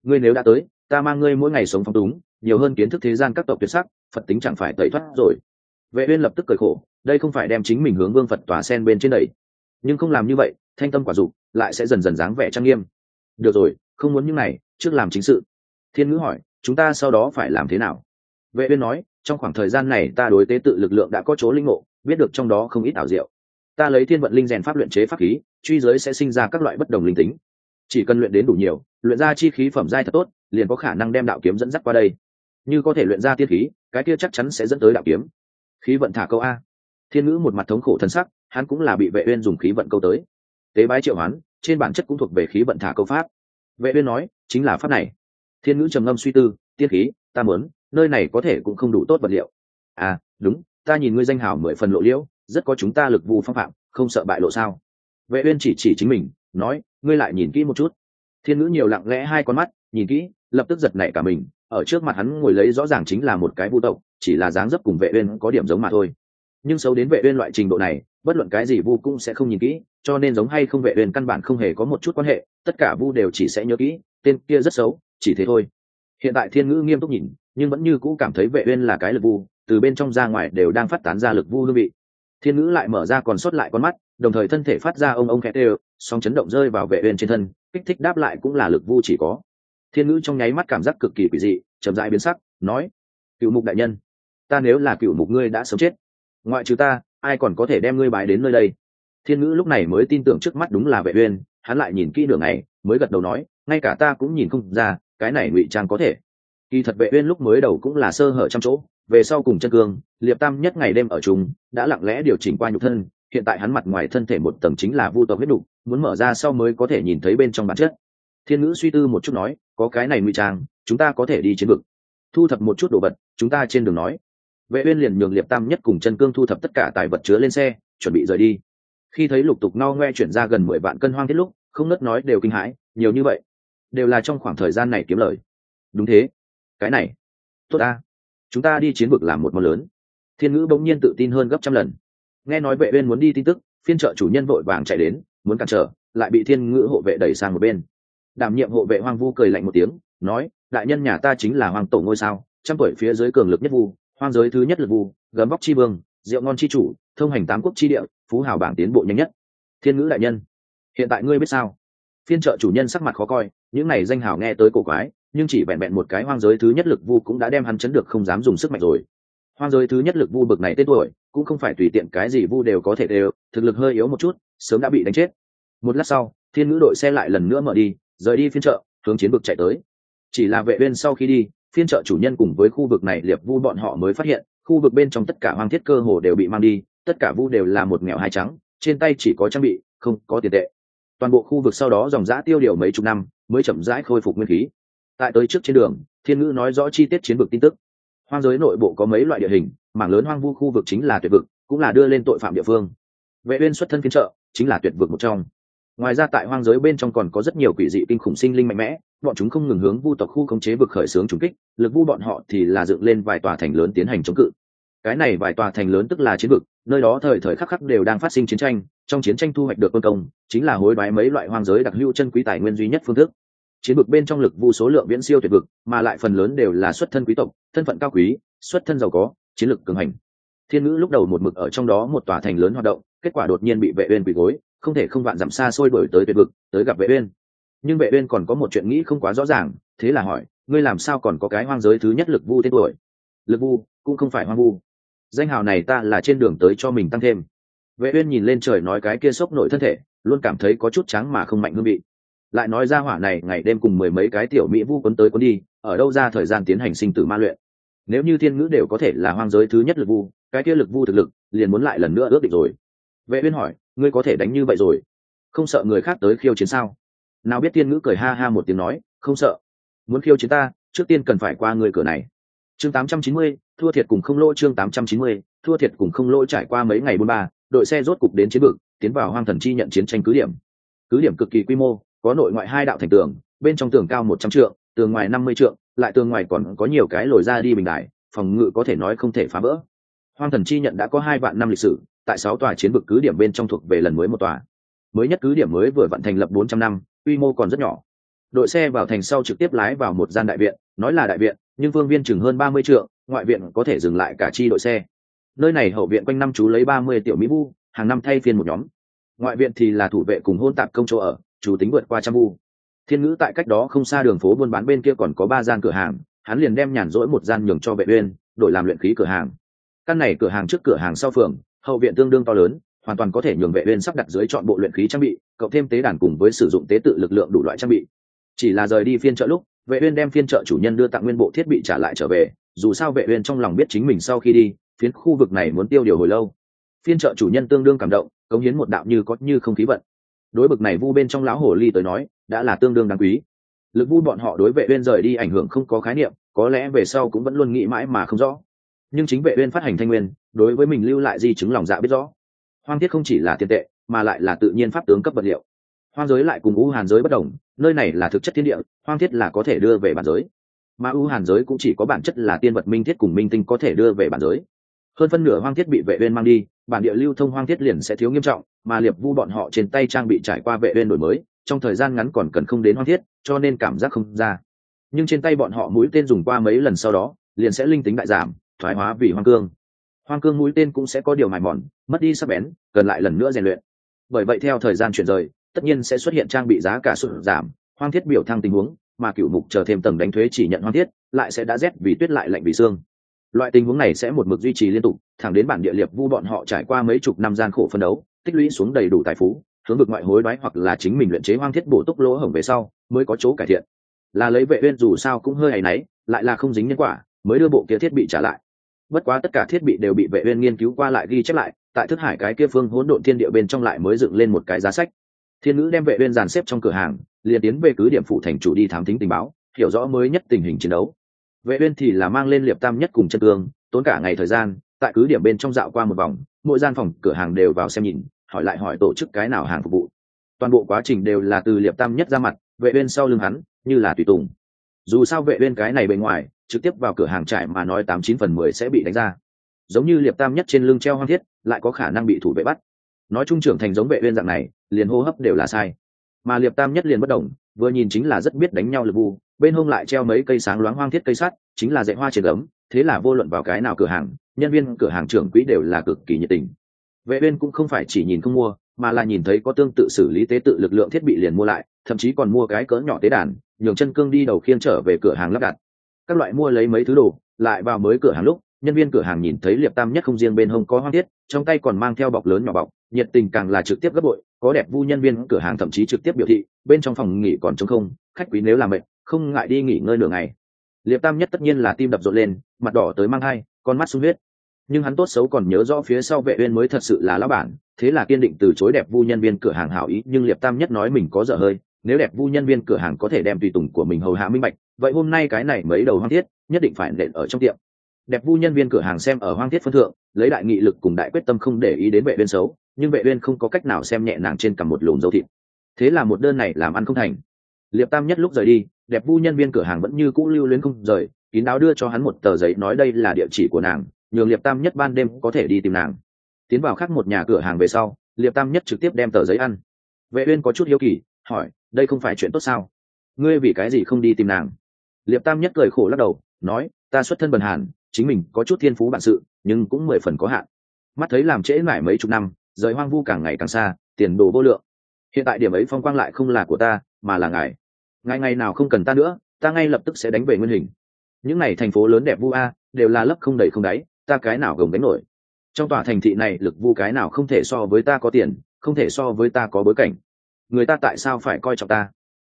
Ngươi nếu đã tới, ta mang ngươi mỗi ngày sống phong túng, nhiều hơn kiến thức thế gian các tộc tuyệt sắc, phật tính chẳng phải tẩy thoát rồi. Vệ uyên lập tức cười khổ, đây không phải đem chính mình hướng vương phật tòa sen bên trên đẩy nhưng không làm như vậy, thanh tâm quả dục lại sẽ dần dần dáng vẻ trang nghiêm. Được rồi, không muốn những này, trước làm chính sự. Thiên ngữ hỏi, chúng ta sau đó phải làm thế nào? Vệ uyên nói, trong khoảng thời gian này ta đối tế tự lực lượng đã có chỗ linh ngộ biết được trong đó không ít ảo diệu. Ta lấy thiên vận linh rèn pháp luyện chế pháp khí, truy giới sẽ sinh ra các loại bất đồng linh tính. Chỉ cần luyện đến đủ nhiều, luyện ra chi khí phẩm giai thật tốt, liền có khả năng đem đạo kiếm dẫn dắt qua đây. Như có thể luyện ra tiên khí, cái kia chắc chắn sẽ dẫn tới đạo kiếm. Khí vận thả câu a. Thiên ngữ một mặt thống khổ thân sắc hắn cũng là bị vệ uyên dùng khí vận câu tới. Tế bái triệu hoán, trên bản chất cũng thuộc về khí vận thả câu pháp. Vệ uyên nói, chính là pháp này. Thiên ngữ trầm ngâm suy tư, tiên khí, ta muốn, nơi này có thể cũng không đủ tốt vật liệu. À đúng, ta nhìn ngươi danh hào mười phần lộ liễu, rất có chúng ta lực vu phong phạm, không sợ bại lộ sao? Vệ uyên chỉ chỉ chính mình, nói, ngươi lại nhìn kỹ một chút. Thiên ngữ nhiều lặng lẽ hai con mắt, nhìn kỹ, lập tức giật nảy cả mình, ở trước mặt hắn ngồi lấy rõ ràng chính là một cái vu tộc, chỉ là dáng dấp cùng vệ uyên có điểm giống mà thôi. Nhưng xấu đến vệ uyên loại trình độ này bất luận cái gì vu cũng sẽ không nhìn kỹ, cho nên giống hay không vệ uyên căn bản không hề có một chút quan hệ, tất cả vu đều chỉ sẽ nhớ kỹ, tên kia rất xấu, chỉ thế thôi. Hiện tại thiên ngữ nghiêm túc nhìn, nhưng vẫn như cũ cảm thấy vệ uyên là cái lực vu, từ bên trong ra ngoài đều đang phát tán ra lực vu hương vị. Thiên ngữ lại mở ra còn sót lại con mắt, đồng thời thân thể phát ra ông ông khẽ đều song chấn động rơi vào vệ uyên trên thân, kích thích đáp lại cũng là lực vu chỉ có. Thiên ngữ trong nháy mắt cảm giác cực kỳ quỷ dị, chậm rãi biến sắc, nói cựu mục đại nhân, ta nếu là cựu mục ngươi đã sớm chết, ngoại trừ ta ai còn có thể đem ngươi bái đến nơi đây? Thiên ngữ lúc này mới tin tưởng trước mắt đúng là vệ uyên, hắn lại nhìn kỹ đường này mới gật đầu nói, ngay cả ta cũng nhìn không ra, cái này ngụy trang có thể. Kỳ thật vệ uyên lúc mới đầu cũng là sơ hở trăm chỗ, về sau cùng chân cương, liệp tam nhất ngày đêm ở chung, đã lặng lẽ điều chỉnh qua nhục thân, hiện tại hắn mặt ngoài thân thể một tầng chính là vu tộc huyết đủ muốn mở ra sau mới có thể nhìn thấy bên trong bản chất. Thiên ngữ suy tư một chút nói, có cái này ngụy trang, chúng ta có thể đi chiến vực. Thu thập một chút đồ vật, chúng ta trên đường nói vệ uyên liền nhường liệp tam nhất cùng chân cương thu thập tất cả tài vật chứa lên xe, chuẩn bị rời đi. Khi thấy lục tục no ngoe chuyển ra gần mười vạn cân hoang thiết lúc, không nứt nói đều kinh hãi, nhiều như vậy, đều là trong khoảng thời gian này kiếm lời. Đúng thế. Cái này, tốt ta. Chúng ta đi chiến vực làm một món lớn. Thiên ngữ bỗng nhiên tự tin hơn gấp trăm lần. Nghe nói vệ uyên muốn đi tin tức, phiên trợ chủ nhân vội vàng chạy đến, muốn cản trở, lại bị thiên ngữ hộ vệ đẩy sang một bên. Đảm nhiệm hộ vệ hoang vu cười lạnh một tiếng, nói, đại nhân nhà ta chính là hoàng tổ ngôi sao, trăm tuổi phía dưới cường lực nhất vu hoang giới thứ nhất lực vu gấm vóc chi vương, rượu ngon chi chủ, thông hành tám quốc chi địa, phú hào bảng tiến bộ nhanh nhất. Thiên ngữ đại nhân, hiện tại ngươi biết sao? Phiên trợ chủ nhân sắc mặt khó coi, những này danh hào nghe tới cổ quái, nhưng chỉ vẹn vẹn một cái hoang giới thứ nhất lực vu cũng đã đem hắn chấn được không dám dùng sức mạnh rồi. Hoang giới thứ nhất lực vu bực này tên tuổi, cũng không phải tùy tiện cái gì vu đều có thể đều, thực lực hơi yếu một chút, sớm đã bị đánh chết. Một lát sau, thiên ngữ đội xe lại lần nữa mở đi, rời đi phiên chợ hướng chiến vực chạy tới. Chỉ là vệ viên sau khi đi phiên chợ chủ nhân cùng với khu vực này liệp vu bọn họ mới phát hiện, khu vực bên trong tất cả hoang thiết cơ hồ đều bị mang đi, tất cả vu đều là một nghèo hai trắng, trên tay chỉ có trang bị, không có tiền tệ. Toàn bộ khu vực sau đó dòng giã tiêu điều mấy chục năm mới chậm rãi khôi phục nguyên khí. Tại tới trước trên đường, thiên ngữ nói rõ chi tiết chiến vực tin tức. Hoang giới nội bộ có mấy loại địa hình, mảng lớn hoang vu khu vực chính là tuyệt vực, cũng là đưa lên tội phạm địa phương. Vệ uyên xuất thân phiên trợ chính là tuyệt vực một trong ngoài ra tại hoang giới bên trong còn có rất nhiều quỷ dị kinh khủng sinh linh mạnh mẽ, bọn chúng không ngừng hướng vu tộc khu khống chế vực khởi xướng trùng kích, lực vu bọn họ thì là dựng lên vài tòa thành lớn tiến hành chống cự. Cái này vài tòa thành lớn tức là chiến vực, nơi đó thời thời khắc khắc đều đang phát sinh chiến tranh, trong chiến tranh thu hoạch được quân công, chính là hối đoái mấy loại hoang giới đặc hữu chân quý tài nguyên duy nhất phương thức. Chiến vực bên trong lực vu số lượng viễn siêu tuyệt vực, mà lại phần lớn đều là xuất thân quý tộc, thân phận cao quý, xuất thân giàu có, chiến lược cường hành. Thiên ngữ lúc đầu một mực ở trong đó một tòa thành lớn hoạt động, kết quả đột nhiên bị vệ uyên quỳ gối không thể không vạn dặm xa xôi đổi tới tuyệt vực, tới gặp vệ uyên. Nhưng vệ uyên còn có một chuyện nghĩ không quá rõ ràng, thế là hỏi, ngươi làm sao còn có cái hoang giới thứ nhất lực vu tên tuổi? Lực vu, cũng không phải hoang vu. Danh hào này ta là trên đường tới cho mình tăng thêm. Vệ uyên nhìn lên trời nói cái kia sốc nội thân thể, luôn cảm thấy có chút trắng mà không mạnh hương vị. Lại nói ra hỏa này, ngày đêm cùng mười mấy cái tiểu mỹ vu quấn tới quấn đi, ở đâu ra thời gian tiến hành sinh tử ma luyện? Nếu như thiên ngữ đều có thể là hoang giới thứ nhất lực vu, cái kia lực vu thực lực, liền muốn lại lần nữa ước định rồi. Vệ uyên hỏi ngươi có thể đánh như vậy rồi. Không sợ người khác tới khiêu chiến sao? Nào biết tiên ngữ cười ha ha một tiếng nói không sợ. Muốn khiêu chiến ta trước tiên cần phải qua người cửa này. Chương 890, thua thiệt cùng không lỗ chương 890, thua thiệt cùng không lỗ trải qua mấy ngày buôn ba đội xe rốt cục đến chiến vực tiến vào hoang thần chi nhận chiến tranh cứ điểm. Cứ điểm cực kỳ quy mô có nội ngoại hai đạo thành tường bên trong tường cao một trăm trượng tường ngoài năm mươi trượng lại tường ngoài còn có nhiều cái lồi ra đi bình đại phòng ngự có thể nói không thể phá vỡ hoang thần chi nhận đã có hai vạn năm lịch sử, tại sáu tòa chiến vực cứ điểm bên trong thuộc về lần mới một tòa. Mới nhất cứ điểm mới vừa vận thành lập bốn trăm năm, quy mô còn rất nhỏ. Đội xe vào thành sau trực tiếp lái vào một gian đại viện, nói là đại viện, nhưng vương viên chừng hơn ba mươi trượng, ngoại viện có thể dừng lại cả chi đội xe. Nơi này hậu viện quanh năm chú lấy ba mươi tiểu mỹ bu hàng năm thay phiên một nhóm. Ngoại viện thì là thủ vệ cùng hôn tạp công chỗ ở, chủ tính vượt qua trăm bu thiên ngữ tại cách đó không xa đường phố buôn bán bên kia còn có ba gian cửa hàng, hắn liền đem nhàn rỗi một gian nhường cho vệ uyên, đổi làm luyện khí cửa hàng căn này cửa hàng trước cửa hàng sau phường, hậu viện tương đương to lớn, hoàn toàn có thể nhường vệ uyên sắp đặt dưới chọn bộ luyện khí trang bị, cộng thêm tế đàn cùng với sử dụng tế tự lực lượng đủ loại trang bị. Chỉ là rời đi phiên chợ lúc, vệ uyên đem phiên chợ chủ nhân đưa tặng nguyên bộ thiết bị trả lại trở về, dù sao vệ uyên trong lòng biết chính mình sau khi đi, phiến khu vực này muốn tiêu điều hồi lâu. Phiên chợ chủ nhân tương đương cảm động, cống hiến một đạo như có như không khí vận. Đối bực này vu bên trong lão hồ ly tới nói, đã là tương đương đáng quý. Lực vu bọn họ đối vệ uyên rời đi ảnh hưởng không có khái niệm, có lẽ về sau cũng vẫn luôn nghĩ mãi mà không rõ nhưng chính vệ uyên phát hành thanh nguyên, đối với mình lưu lại di chứng lòng dạ biết rõ. Hoang thiết không chỉ là tiền tệ, mà lại là tự nhiên pháp tướng cấp vật liệu. Hoang giới lại cùng u hàn giới bất đồng, nơi này là thực chất thiên địa, hoang thiết là có thể đưa về bản giới. Mà u hàn giới cũng chỉ có bản chất là tiên vật minh thiết cùng minh tinh có thể đưa về bản giới. Hơn phân nửa hoang thiết bị vệ uyên mang đi, bản địa lưu thông hoang thiết liền sẽ thiếu nghiêm trọng, mà liệp vu bọn họ trên tay trang bị trải qua vệ uyên đổi mới, trong thời gian ngắn còn cần không đến hoang thiết, cho nên cảm giác không ra. Nhưng trên tay bọn họ mũi tên dùng qua mấy lần sau đó, liền sẽ linh tính đại giảm thoái hóa vì hoang cương. Hoang cương mũi tên cũng sẽ có điều mài mòn, mất đi sắc bén cần lại lần nữa rèn luyện. Bởi vậy theo thời gian chuyển rời, tất nhiên sẽ xuất hiện trang bị giá cả sụt giảm, hoang thiết biểu thăng tình huống, mà cựu mục chờ thêm tầng đánh thuế chỉ nhận hoang thiết, lại sẽ đã rét vì tuyết lại lạnh vì xương. Loại tình huống này sẽ một mực duy trì liên tục, thẳng đến bản địa liệt vu bọn họ trải qua mấy chục năm gian khổ phân đấu, tích lũy xuống đầy đủ tài phú, hướng vực ngoại hối đoái hoặc là chính mình luyện chế hoang thiết bổ túc lỗ hổng về sau, mới có chỗ cải thiện. Là lấy vệ uyên dù sao cũng hơi hay náy, lại là không dính nhân quả, mới đưa bộ kia thiết bị trả lại bất quá tất cả thiết bị đều bị vệ uyên nghiên cứu qua lại ghi chép lại, tại thức hải cái kia phương hỗn độn thiên địa bên trong lại mới dựng lên một cái giá sách. Thiên ngữ đem vệ uyên dàn xếp trong cửa hàng, liền tiến về cứ điểm phụ thành chủ đi thám thính tình báo, hiểu rõ mới nhất tình hình chiến đấu. Vệ uyên thì là mang lên liệp tam nhất cùng chân cương, tốn cả ngày thời gian, tại cứ điểm bên trong dạo qua một vòng, mỗi gian phòng, cửa hàng đều vào xem nhìn, hỏi lại hỏi tổ chức cái nào hàng phục vụ. Toàn bộ quá trình đều là từ liệp tam nhất ra mặt, vệ uyên sau lưng hắn, như là tùy tùng. Dù sao vệ uyên cái này bên ngoài trực tiếp vào cửa hàng trải mà nói tám chín phần mười sẽ bị đánh ra. Giống như liệp tam nhất trên lưng treo hoang thiết, lại có khả năng bị thủ vệ bắt. Nói chung trưởng thành giống vệ uyên dạng này, liền hô hấp đều là sai. Mà liệp tam nhất liền bất động, vừa nhìn chính là rất biết đánh nhau lực vu bên hông lại treo mấy cây sáng loáng hoang thiết cây sắt, chính là dạy hoa trên gấm, thế là vô luận vào cái nào cửa hàng, nhân viên cửa hàng trưởng quỹ đều là cực kỳ nhiệt tình. Vệ uyên cũng không phải chỉ nhìn không mua, mà là nhìn thấy có tương tự xử lý tế tự lực lượng thiết bị liền mua lại, thậm chí còn mua cái cỡ nhỏ tế đàn, nhường chân cương đi đầu khiên trở về cửa hàng lắp đặt các loại mua lấy mấy thứ đồ, lại vào mới cửa hàng lúc, nhân viên cửa hàng nhìn thấy liệp tam nhất không riêng bên hông có hoang thiết trong tay còn mang theo bọc lớn nhỏ bọc, nhiệt tình càng là trực tiếp gấp bội, có đẹp vu nhân viên cửa hàng thậm chí trực tiếp biểu thị, bên trong phòng nghỉ còn trống không, khách quý nếu làm mệt, không ngại đi nghỉ ngơi nửa ngày. Liệp tam nhất tất nhiên là tim đập rộn lên, mặt đỏ tới mang hai con mắt sung huyết. Nhưng hắn tốt xấu còn nhớ rõ phía sau vệ uyên mới thật sự là lão bản, thế là kiên định từ chối đẹp vu nhân viên cửa hàng hảo ý, nhưng liệp tam nhất nói mình có dở hơi nếu đẹp vu nhân viên cửa hàng có thể đem tùy tùng của mình hầu hạ minh bạch, vậy hôm nay cái này mấy đầu hoang thiết, nhất định phải nện ở trong tiệm. Đẹp vu nhân viên cửa hàng xem ở hoang thiết phân thượng, lấy đại nghị lực cùng đại quyết tâm không để ý đến vệ viên xấu, nhưng vệ viên không có cách nào xem nhẹ nàng trên cầm một lùm dấu thịt. Thế là một đơn này làm ăn không thành. Liệp tam nhất lúc rời đi, đẹp vu nhân viên cửa hàng vẫn như cũ lưu luyến không rời, kín đáo đưa cho hắn một tờ giấy nói đây là địa chỉ của nàng, nhường liệp tam nhất ban đêm có thể đi tìm nàng. Tiến vào khác một nhà cửa hàng về sau, liệp tam nhất trực tiếp đem tờ giấy ăn. Vệ uyên có chút hiếu kỳ hỏi, đây không phải chuyện tốt sao? Ngươi vì cái gì không đi tìm nàng? Liệp tam nhất cười khổ lắc đầu, nói, ta xuất thân bần hàn, chính mình có chút thiên phú bản sự, nhưng cũng mười phần có hạn. Mắt thấy làm trễ mãi mấy chục năm, rời hoang vu càng ngày càng xa, tiền đồ vô lượng. Hiện tại điểm ấy phong quang lại không là của ta, mà là ngài. Ngài ngày nào không cần ta nữa, ta ngay lập tức sẽ đánh về nguyên hình. Những n à y thành phố lớn đẹp vu a, đều là lấp không đầy không đáy, ta cái nào gồng đánh nổi. Trong tòa thành thị này lực vu cái nào không thể so với ta có tiền, không thể so với ta có bối cảnh người ta tại sao phải coi trọng ta?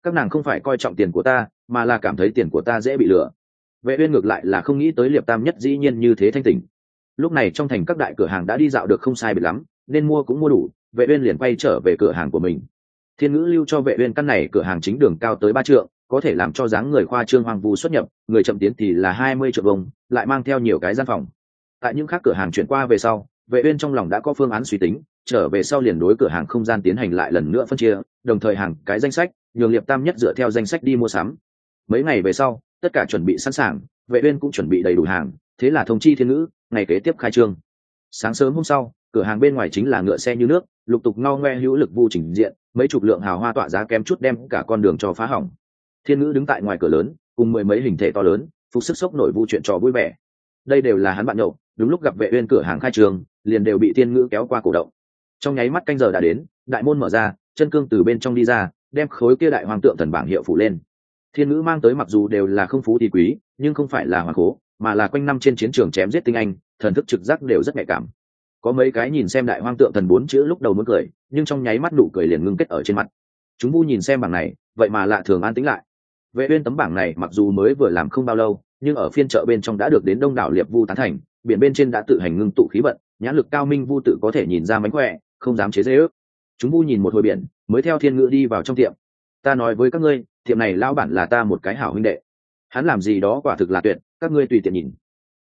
Các nàng không phải coi trọng tiền của ta, mà là cảm thấy tiền của ta dễ bị lừa. Vệ uyên ngược lại là không nghĩ tới liệp tam nhất dĩ nhiên như thế thanh tỉnh. Lúc này trong thành các đại cửa hàng đã đi dạo được không sai biệt lắm, nên mua cũng mua đủ, vệ uyên liền quay trở về cửa hàng của mình. Thiên ngữ lưu cho vệ uyên căn này cửa hàng chính đường cao tới ba trượng, có thể làm cho dáng người khoa trương hoàng vu xuất nhập, người chậm tiến thì là hai mươi triệu đồng lại mang theo nhiều cái gian phòng. Tại những khác cửa hàng chuyển qua về sau vệ uyên trong lòng đã có phương án suy tính, trở về sau liền đối cửa hàng không gian tiến hành lại lần nữa phân chia, đồng thời hàng cái danh sách, nhường liệp tam nhất dựa theo danh sách đi mua sắm. Mấy ngày về sau, tất cả chuẩn bị sẵn sàng, vệ uyên cũng chuẩn bị đầy đủ hàng, thế là thông chi thiên Nữ ngày kế tiếp khai trương. Sáng sớm hôm sau, cửa hàng bên ngoài chính là ngựa xe như nước, lục tục ngao ngoe hữu lực vu trình diện, mấy chục lượng hào hoa tỏa giá kém chút đem cả con đường cho phá hỏng. Thiên Nữ đứng tại ngoài cửa lớn, cùng mười mấy hình thể to lớn, phục sức sốc nổi vu chuyện trò vui vẻ. Đây đều là hắn bạn nhậu, đúng lúc gặp vệ uyên cửa hàng khai trường liền đều bị thiên ngữ kéo qua cổ động. Trong nháy mắt canh giờ đã đến, đại môn mở ra, chân cương từ bên trong đi ra, đem khối kia đại hoàng tượng thần bảng hiệu phủ lên. Thiên ngữ mang tới mặc dù đều là không phú thì quý, nhưng không phải là hoàng cố, mà là quanh năm trên chiến trường chém giết tinh anh, thần thức trực giác đều rất nhạy cảm. Có mấy cái nhìn xem đại hoang tượng thần bốn chữ lúc đầu muốn cười, nhưng trong nháy mắt nụ cười liền ngưng kết ở trên mặt. Chúng vu nhìn xem bảng này, vậy mà lạ thường an tĩnh lại. Vệ uyên tấm bảng này mặc dù mới vừa làm không bao lâu, nhưng ở phiên chợ bên trong đã được đến đông đảo liệp vu tán thành, biển bên trên đã tự hành ngưng tụ khí vận nhãn lực cao minh vu tự có thể nhìn ra mánh khỏe, không dám chế dễ ước. Chúng vu nhìn một hồi biển, mới theo thiên ngữ đi vào trong tiệm. Ta nói với các ngươi, tiệm này lao bản là ta một cái hảo huynh đệ. Hắn làm gì đó quả thực là tuyệt, các ngươi tùy tiện nhìn.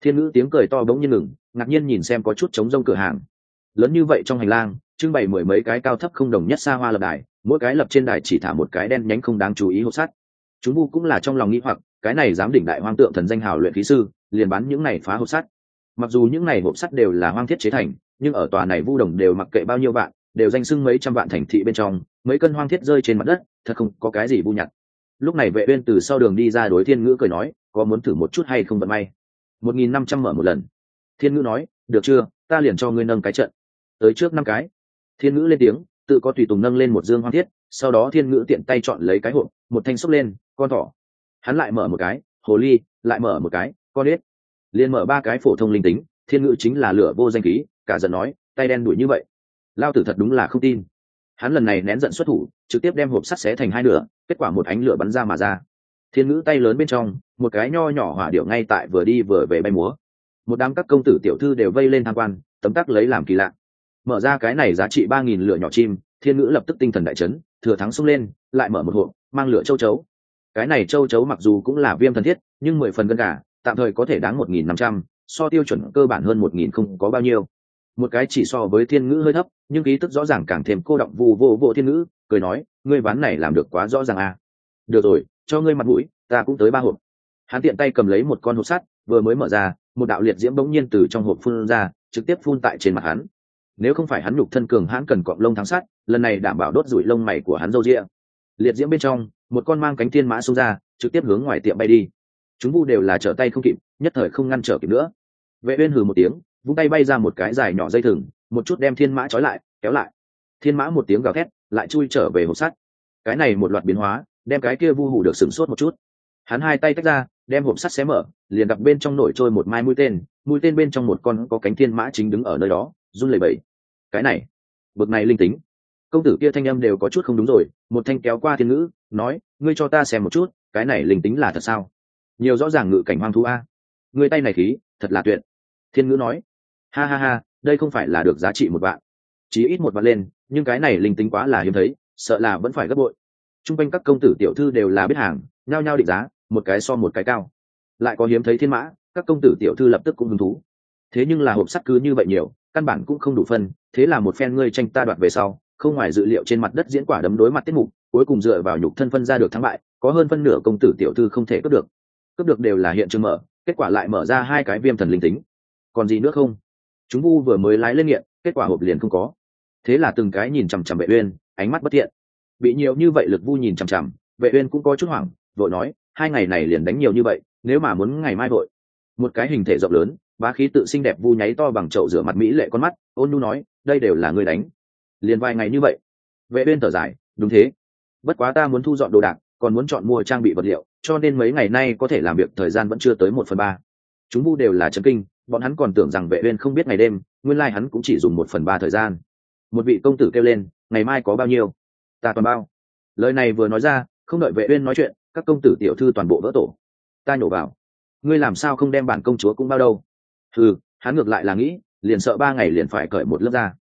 Thiên ngữ tiếng cười to bỗng nhiên ngừng, ngạc nhiên nhìn xem có chút trống rông cửa hàng. Lớn như vậy trong hành lang, trưng bày mười mấy cái cao thấp không đồng nhất xa hoa lập đài, mỗi cái lập trên đài chỉ thả một cái đen nhánh không đáng chú ý hộp sắt. Chúng vu cũng là trong lòng nghĩ hoặc, cái này dám đỉnh đại hoang tượng thần danh hào luyện khí sư, liền bán những này phá hộp sắt mặc dù những này hộp sắt đều là hoang thiết chế thành, nhưng ở tòa này vu đồng đều mặc kệ bao nhiêu vạn, đều danh sưng mấy trăm vạn thành thị bên trong, mấy cân hoang thiết rơi trên mặt đất, thật không có cái gì vu nhặt. Lúc này vệ uyên từ sau đường đi ra đối thiên ngữ cười nói, có muốn thử một chút hay không vận may? Một nghìn năm trăm mở một lần. Thiên ngữ nói, được chưa, ta liền cho ngươi nâng cái trận. Tới trước năm cái. Thiên ngữ lên tiếng, tự có tùy tùng nâng lên một dương hoang thiết, sau đó thiên ngữ tiện tay chọn lấy cái hộp, một thanh xốc lên, con thỏ. Hắn lại mở một cái, hồ ly, lại mở một cái, con ếch liền mở ba cái phổ thông linh tính, thiên ngữ chính là lửa vô danh khí, cả giận nói, tay đen đuổi như vậy. Lao tử thật đúng là không tin. Hắn lần này nén giận xuất thủ, trực tiếp đem hộp sắt xé thành hai nửa, kết quả một ánh lửa bắn ra mà ra. Thiên ngữ tay lớn bên trong, một cái nho nhỏ hỏa điệu ngay tại vừa đi vừa về bay múa. Một đám các công tử tiểu thư đều vây lên tham quan, tấm tắc lấy làm kỳ lạ. Mở ra cái này giá trị ba nghìn lửa nhỏ chim, thiên ngữ lập tức tinh thần đại chấn, thừa thắng xông lên, lại mở một hộp, mang lửa châu chấu. Cái này châu chấu mặc dù cũng là viêm thần thiết, nhưng mười phần gân cả tạm thời có thể đáng một nghìn năm trăm, so tiêu chuẩn cơ bản hơn một nghìn không có bao nhiêu. Một cái chỉ so với thiên ngữ hơi thấp, nhưng ký tức rõ ràng càng thêm cô động vù vô vô thiên ngữ, cười nói, ngươi ván này làm được quá rõ ràng à. được rồi, cho ngươi mặt mũi, ta cũng tới ba hộp. Hắn tiện tay cầm lấy một con hộp sắt, vừa mới mở ra, một đạo liệt diễm bỗng nhiên từ trong hộp phun ra, trực tiếp phun tại trên mặt hắn. Nếu không phải hắn nhục thân cường hắn cần cọp lông thắng sắt, lần này đảm bảo đốt rủi lông mày của hắn râu ria. Liệt diễm bên trong, một con mang cánh thiên mã xông ra, trực tiếp hướng ngoài tiệm bay đi chúng vu đều là trở tay không kịp, nhất thời không ngăn trở kịp nữa. Vệ uyên hừ một tiếng, vung tay bay ra một cái dài nhỏ dây thừng, một chút đem thiên mã trói lại, kéo lại. Thiên mã một tiếng gào thét, lại chui trở về hộp sắt. Cái này một loạt biến hóa, đem cái kia vu hủ được sửng sốt một chút. Hắn hai tay tách ra, đem hộp sắt xé mở, liền gặp bên trong nổi trôi một mai mũi tên mũi tên bên trong một con có cánh thiên mã chính đứng ở nơi đó, run lẩy bẩy. Cái này, bực này linh tính. Công tử kia thanh âm đều có chút không đúng rồi, một thanh kéo qua thiên ngữ, nói, ngươi cho ta xem một chút, cái này linh tính là thật sao? Nhiều rõ ràng ngự cảnh hoang thú a. Người tay này khí, thật là tuyệt. Thiên ngữ nói, ha ha ha, đây không phải là được giá trị một vạn. Chỉ ít một vạn lên, nhưng cái này linh tính quá là hiếm thấy, sợ là vẫn phải gấp bội. T r u n g quanh các công tử tiểu thư đều là biết hàng, nhao nhao định giá, một cái so một cái cao. Lại có hiếm thấy thiên mã, các công tử tiểu thư lập tức cũng hứng thú. Thế nhưng là hộp sắt cứ như vậy nhiều, căn bản cũng không đủ phân, thế là một phen ngươi tranh ta đoạt về sau, không ngoài dự liệu trên mặt đất diễn quả đấm đối mặt tiết mục, cuối cùng dựa vào nhục thân phân ra được thắng bại, có hơn phân nửa công tử tiểu thư không thể cướp được cướp được đều là hiện trường mở, kết quả lại mở ra hai cái viêm thần linh tính. Còn gì nữa không? Chúng vu vừa mới lái lên nghiện, kết quả hộp liền không có. Thế là từng cái nhìn chằm chằm vệ uyên, ánh mắt bất thiện. Bị nhiều như vậy lực vu nhìn chằm chằm, vệ uyên cũng có chút hoảng, vội nói, hai ngày này liền đánh nhiều như vậy, nếu mà muốn ngày mai vội. Một cái hình thể rộng lớn, bá khí tự xinh đẹp vu nháy to bằng chậu rửa mặt mỹ lệ con mắt, ôn nhu nói, đây đều là người đánh. Liền vài ngày như vậy, vệ uyên thở dài, đúng thế. Bất quá ta muốn thu dọn đồ đạc còn muốn chọn mua trang bị vật liệu, cho nên mấy ngày nay có thể làm việc thời gian vẫn chưa tới một phần ba. Chúng vu đều là chân kinh, bọn hắn còn tưởng rằng vệ uyên không biết ngày đêm, nguyên lai hắn cũng chỉ dùng một phần ba thời gian. Một vị công tử kêu lên, ngày mai có bao nhiêu? Ta toàn bao. Lời này vừa nói ra, không đợi vệ uyên nói chuyện, các công tử tiểu thư toàn bộ vỡ tổ. Ta nhổ vào. Ngươi làm sao không đem bản công chúa cũng bao đâu? Ừ hắn ngược lại là nghĩ, liền sợ ba ngày liền phải cởi một lớp ra.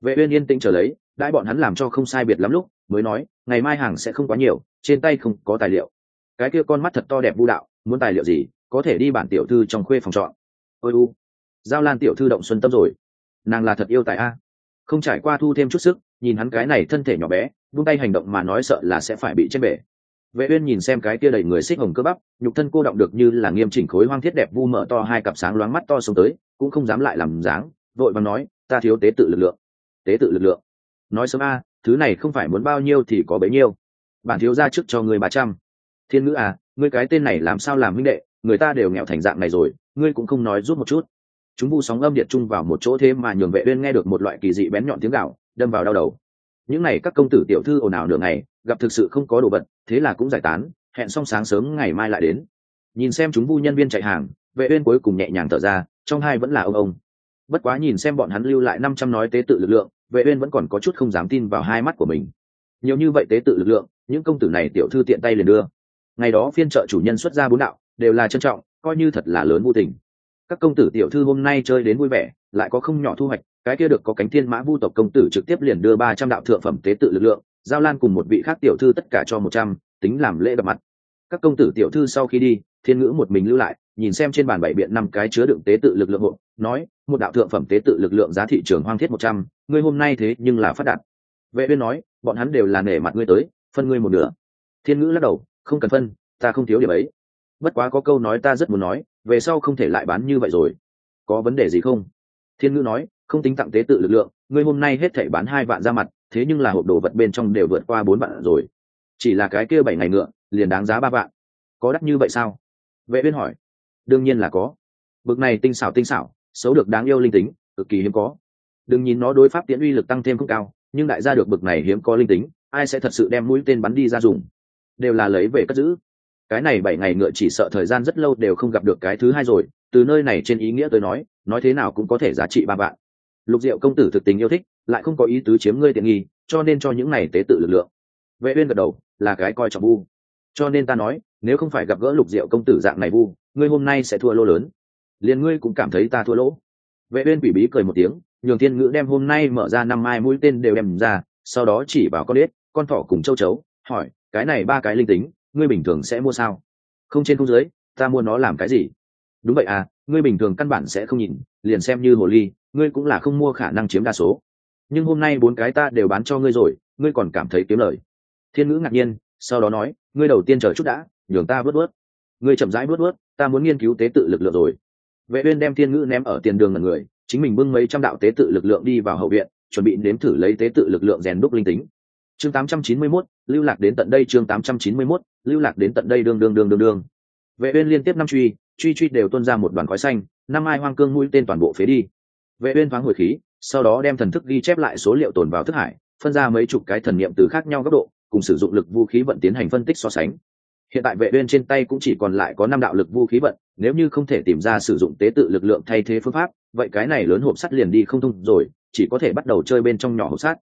Vệ uyên yên tĩnh chờ lấy, đãi bọn hắn làm cho không sai biệt lắm lúc, mới nói, ngày mai hàng sẽ không quá nhiều trên tay không có tài liệu. Cái kia con mắt thật to đẹp vu đạo, muốn tài liệu gì, có thể đi bản tiểu thư trong khuê phòng trọ. ôi u, giao lan tiểu thư động xuân tâm rồi. Nàng là thật yêu tài a. Không trải qua thu thêm chút sức, nhìn hắn cái này thân thể nhỏ bé, vung tay hành động mà nói sợ là sẽ phải bị chết bể. Vệ uyên nhìn xem cái kia đầy người xích hồng cơ bắp, nhục thân cô động được như là nghiêm chỉnh khối hoang thiết đẹp vu mở to hai cặp sáng loáng mắt to xuống tới, cũng không dám lại làm dáng, vội vàng nói, ta thiếu tế tự lực lượng. Tế tự lực lượng? Nói sớm a, thứ này không phải muốn bao nhiêu thì có bấy nhiêu bản thiếu ra trước cho người ba trăm. Thiên ngữ à ngươi cái tên này làm sao làm minh đệ, người ta đều nghèo thành dạng này rồi, ngươi cũng không nói giúp một chút. Chúng vu sóng âm điện chung vào một chỗ thế mà nhường vệ uyên nghe được một loại kỳ dị bén nhọn tiếng gạo đâm vào đau đầu. Những này các công tử tiểu thư ồn ào nửa ngày, gặp thực sự không có đồ vật, thế là cũng giải tán, hẹn xong sáng sớm ngày mai lại đến. Nhìn xem chúng vu nhân viên chạy hàng, vệ uyên cuối cùng nhẹ nhàng thở ra, trong hai vẫn là ông ông. Bất quá nhìn xem bọn hắn lưu lại năm trăm nói tế tự lực lượng, vệ uyên vẫn còn có chút không dám tin vào hai mắt của mình. Nhiều như vậy tế tự lực lượng những công tử này tiểu thư tiện tay liền đưa. Ngày đó phiên trợ chủ nhân xuất ra bốn đạo, đều là trân trọng, coi như thật là lớn vô tình. Các công tử tiểu thư hôm nay chơi đến vui vẻ, lại có không nhỏ thu hoạch, cái kia được có cánh thiên mã vu tộc công tử trực tiếp liền đưa ba trăm đạo thượng phẩm tế tự lực lượng, giao lan cùng một vị khác tiểu thư tất cả cho một trăm, tính làm lễ gặp mặt. Các công tử tiểu thư sau khi đi, thiên ngữ một mình lưu lại, nhìn xem trên bàn bảy biện năm cái chứa đựng tế tự lực lượng hộ, nói, một đạo thượng phẩm tế tự lực lượng giá thị trường hoang thiết một trăm, ngươi hôm nay thế nhưng là phát đạt. Vệ uyên nói, bọn hắn đều là nể mặt ngươi tới phân ngươi một nửa. Thiên ngữ lắc đầu, không cần phân, ta không thiếu điểm ấy. Bất quá có câu nói ta rất muốn nói, về sau không thể lại bán như vậy rồi. Có vấn đề gì không? Thiên ngữ nói, không tính tặng tế tự lực lượng, ngươi hôm nay hết thảy bán hai vạn ra mặt, thế nhưng là hộp đồ vật bên trong đều vượt qua bốn vạn rồi. Chỉ là cái kia bảy ngày ngựa, liền đáng giá ba vạn. Có đắt như vậy sao? Vệ viên hỏi. Đương nhiên là có. Bực này tinh xảo tinh xảo, xấu được đáng yêu linh tính, cực kỳ hiếm có. Đừng nhìn nó đối pháp tiễn uy lực tăng thêm không cao, nhưng đại gia được bực này hiếm có linh tính ai sẽ thật sự đem mũi tên bắn đi ra dùng? Đều là lấy về cất giữ. Cái này bảy ngày ngựa chỉ sợ thời gian rất lâu đều không gặp được cái thứ hai rồi, từ nơi này trên ý nghĩa tôi nói nói thế nào cũng có thể giá trị ba vạn. Lục diệu công tử thực tình yêu thích, lại không có ý tứ chiếm ngươi tiện nghi, cho nên cho những này tế tự lực lượng. Vệ uyên gật đầu, là cái coi trọng vu. Cho nên ta nói, nếu không phải gặp gỡ lục diệu công tử dạng này vu, ngươi hôm nay sẽ thua lỗ lớn. Liền ngươi cũng cảm thấy ta thua lỗ. Vệ uyên bị bí cười một tiếng, nhường thiên ngữ đem hôm nay mở ra năm mai mũi tên đều đem ra, sau đó chỉ vào con đít con thỏ cùng châu chấu, hỏi, cái này ba cái linh tính, ngươi bình thường sẽ mua sao? Không trên không dưới, ta mua nó làm cái gì? Đúng vậy à ngươi bình thường căn bản sẽ không nhìn, liền xem như hồ ly, ngươi cũng là không mua khả năng chiếm đa số. Nhưng hôm nay bốn cái ta đều bán cho ngươi rồi, ngươi còn cảm thấy kiếm lời. Thiên ngữ ngạc nhiên, sau đó nói, ngươi đầu tiên chờ chút đã, nhường ta vớt vớt. Ngươi chậm rãi vớt vớt, ta muốn nghiên cứu tế tự lực lượng rồi. Vệ uyên đem thiên ngữ ném ở tiền đường ngần người, chính mình bưng mấy trăm đạo tế tự lực lượng đi vào hậu viện, chuẩn bị nếm thử lấy tế tự lực lượng rèn đúc linh tính chương 891, lưu lạc đến tận đây chương 891, lưu lạc đến tận đây đương đương đương đương đương. Vệ uyên liên tiếp năm truy truy truy đều tuôn ra một đoàn khói xanh năm ai hoang cương mũi tên toàn bộ phế đi. Vệ uyên thoáng hồi khí sau đó đem thần thức ghi chép lại số liệu tồn vào thức hải phân ra mấy chục cái thần niệm từ khác nhau góc độ cùng sử dụng lực vũ khí vận tiến hành phân tích so sánh. Hiện tại vệ uyên trên tay cũng chỉ còn lại có năm đạo lực vũ khí vận nếu như không thể tìm ra sử dụng tế tự lực lượng thay thế phương pháp vậy cái này lớn hộp sắt liền đi không thông rồi chỉ có thể bắt đầu chơi bên trong nhỏ hộp sắt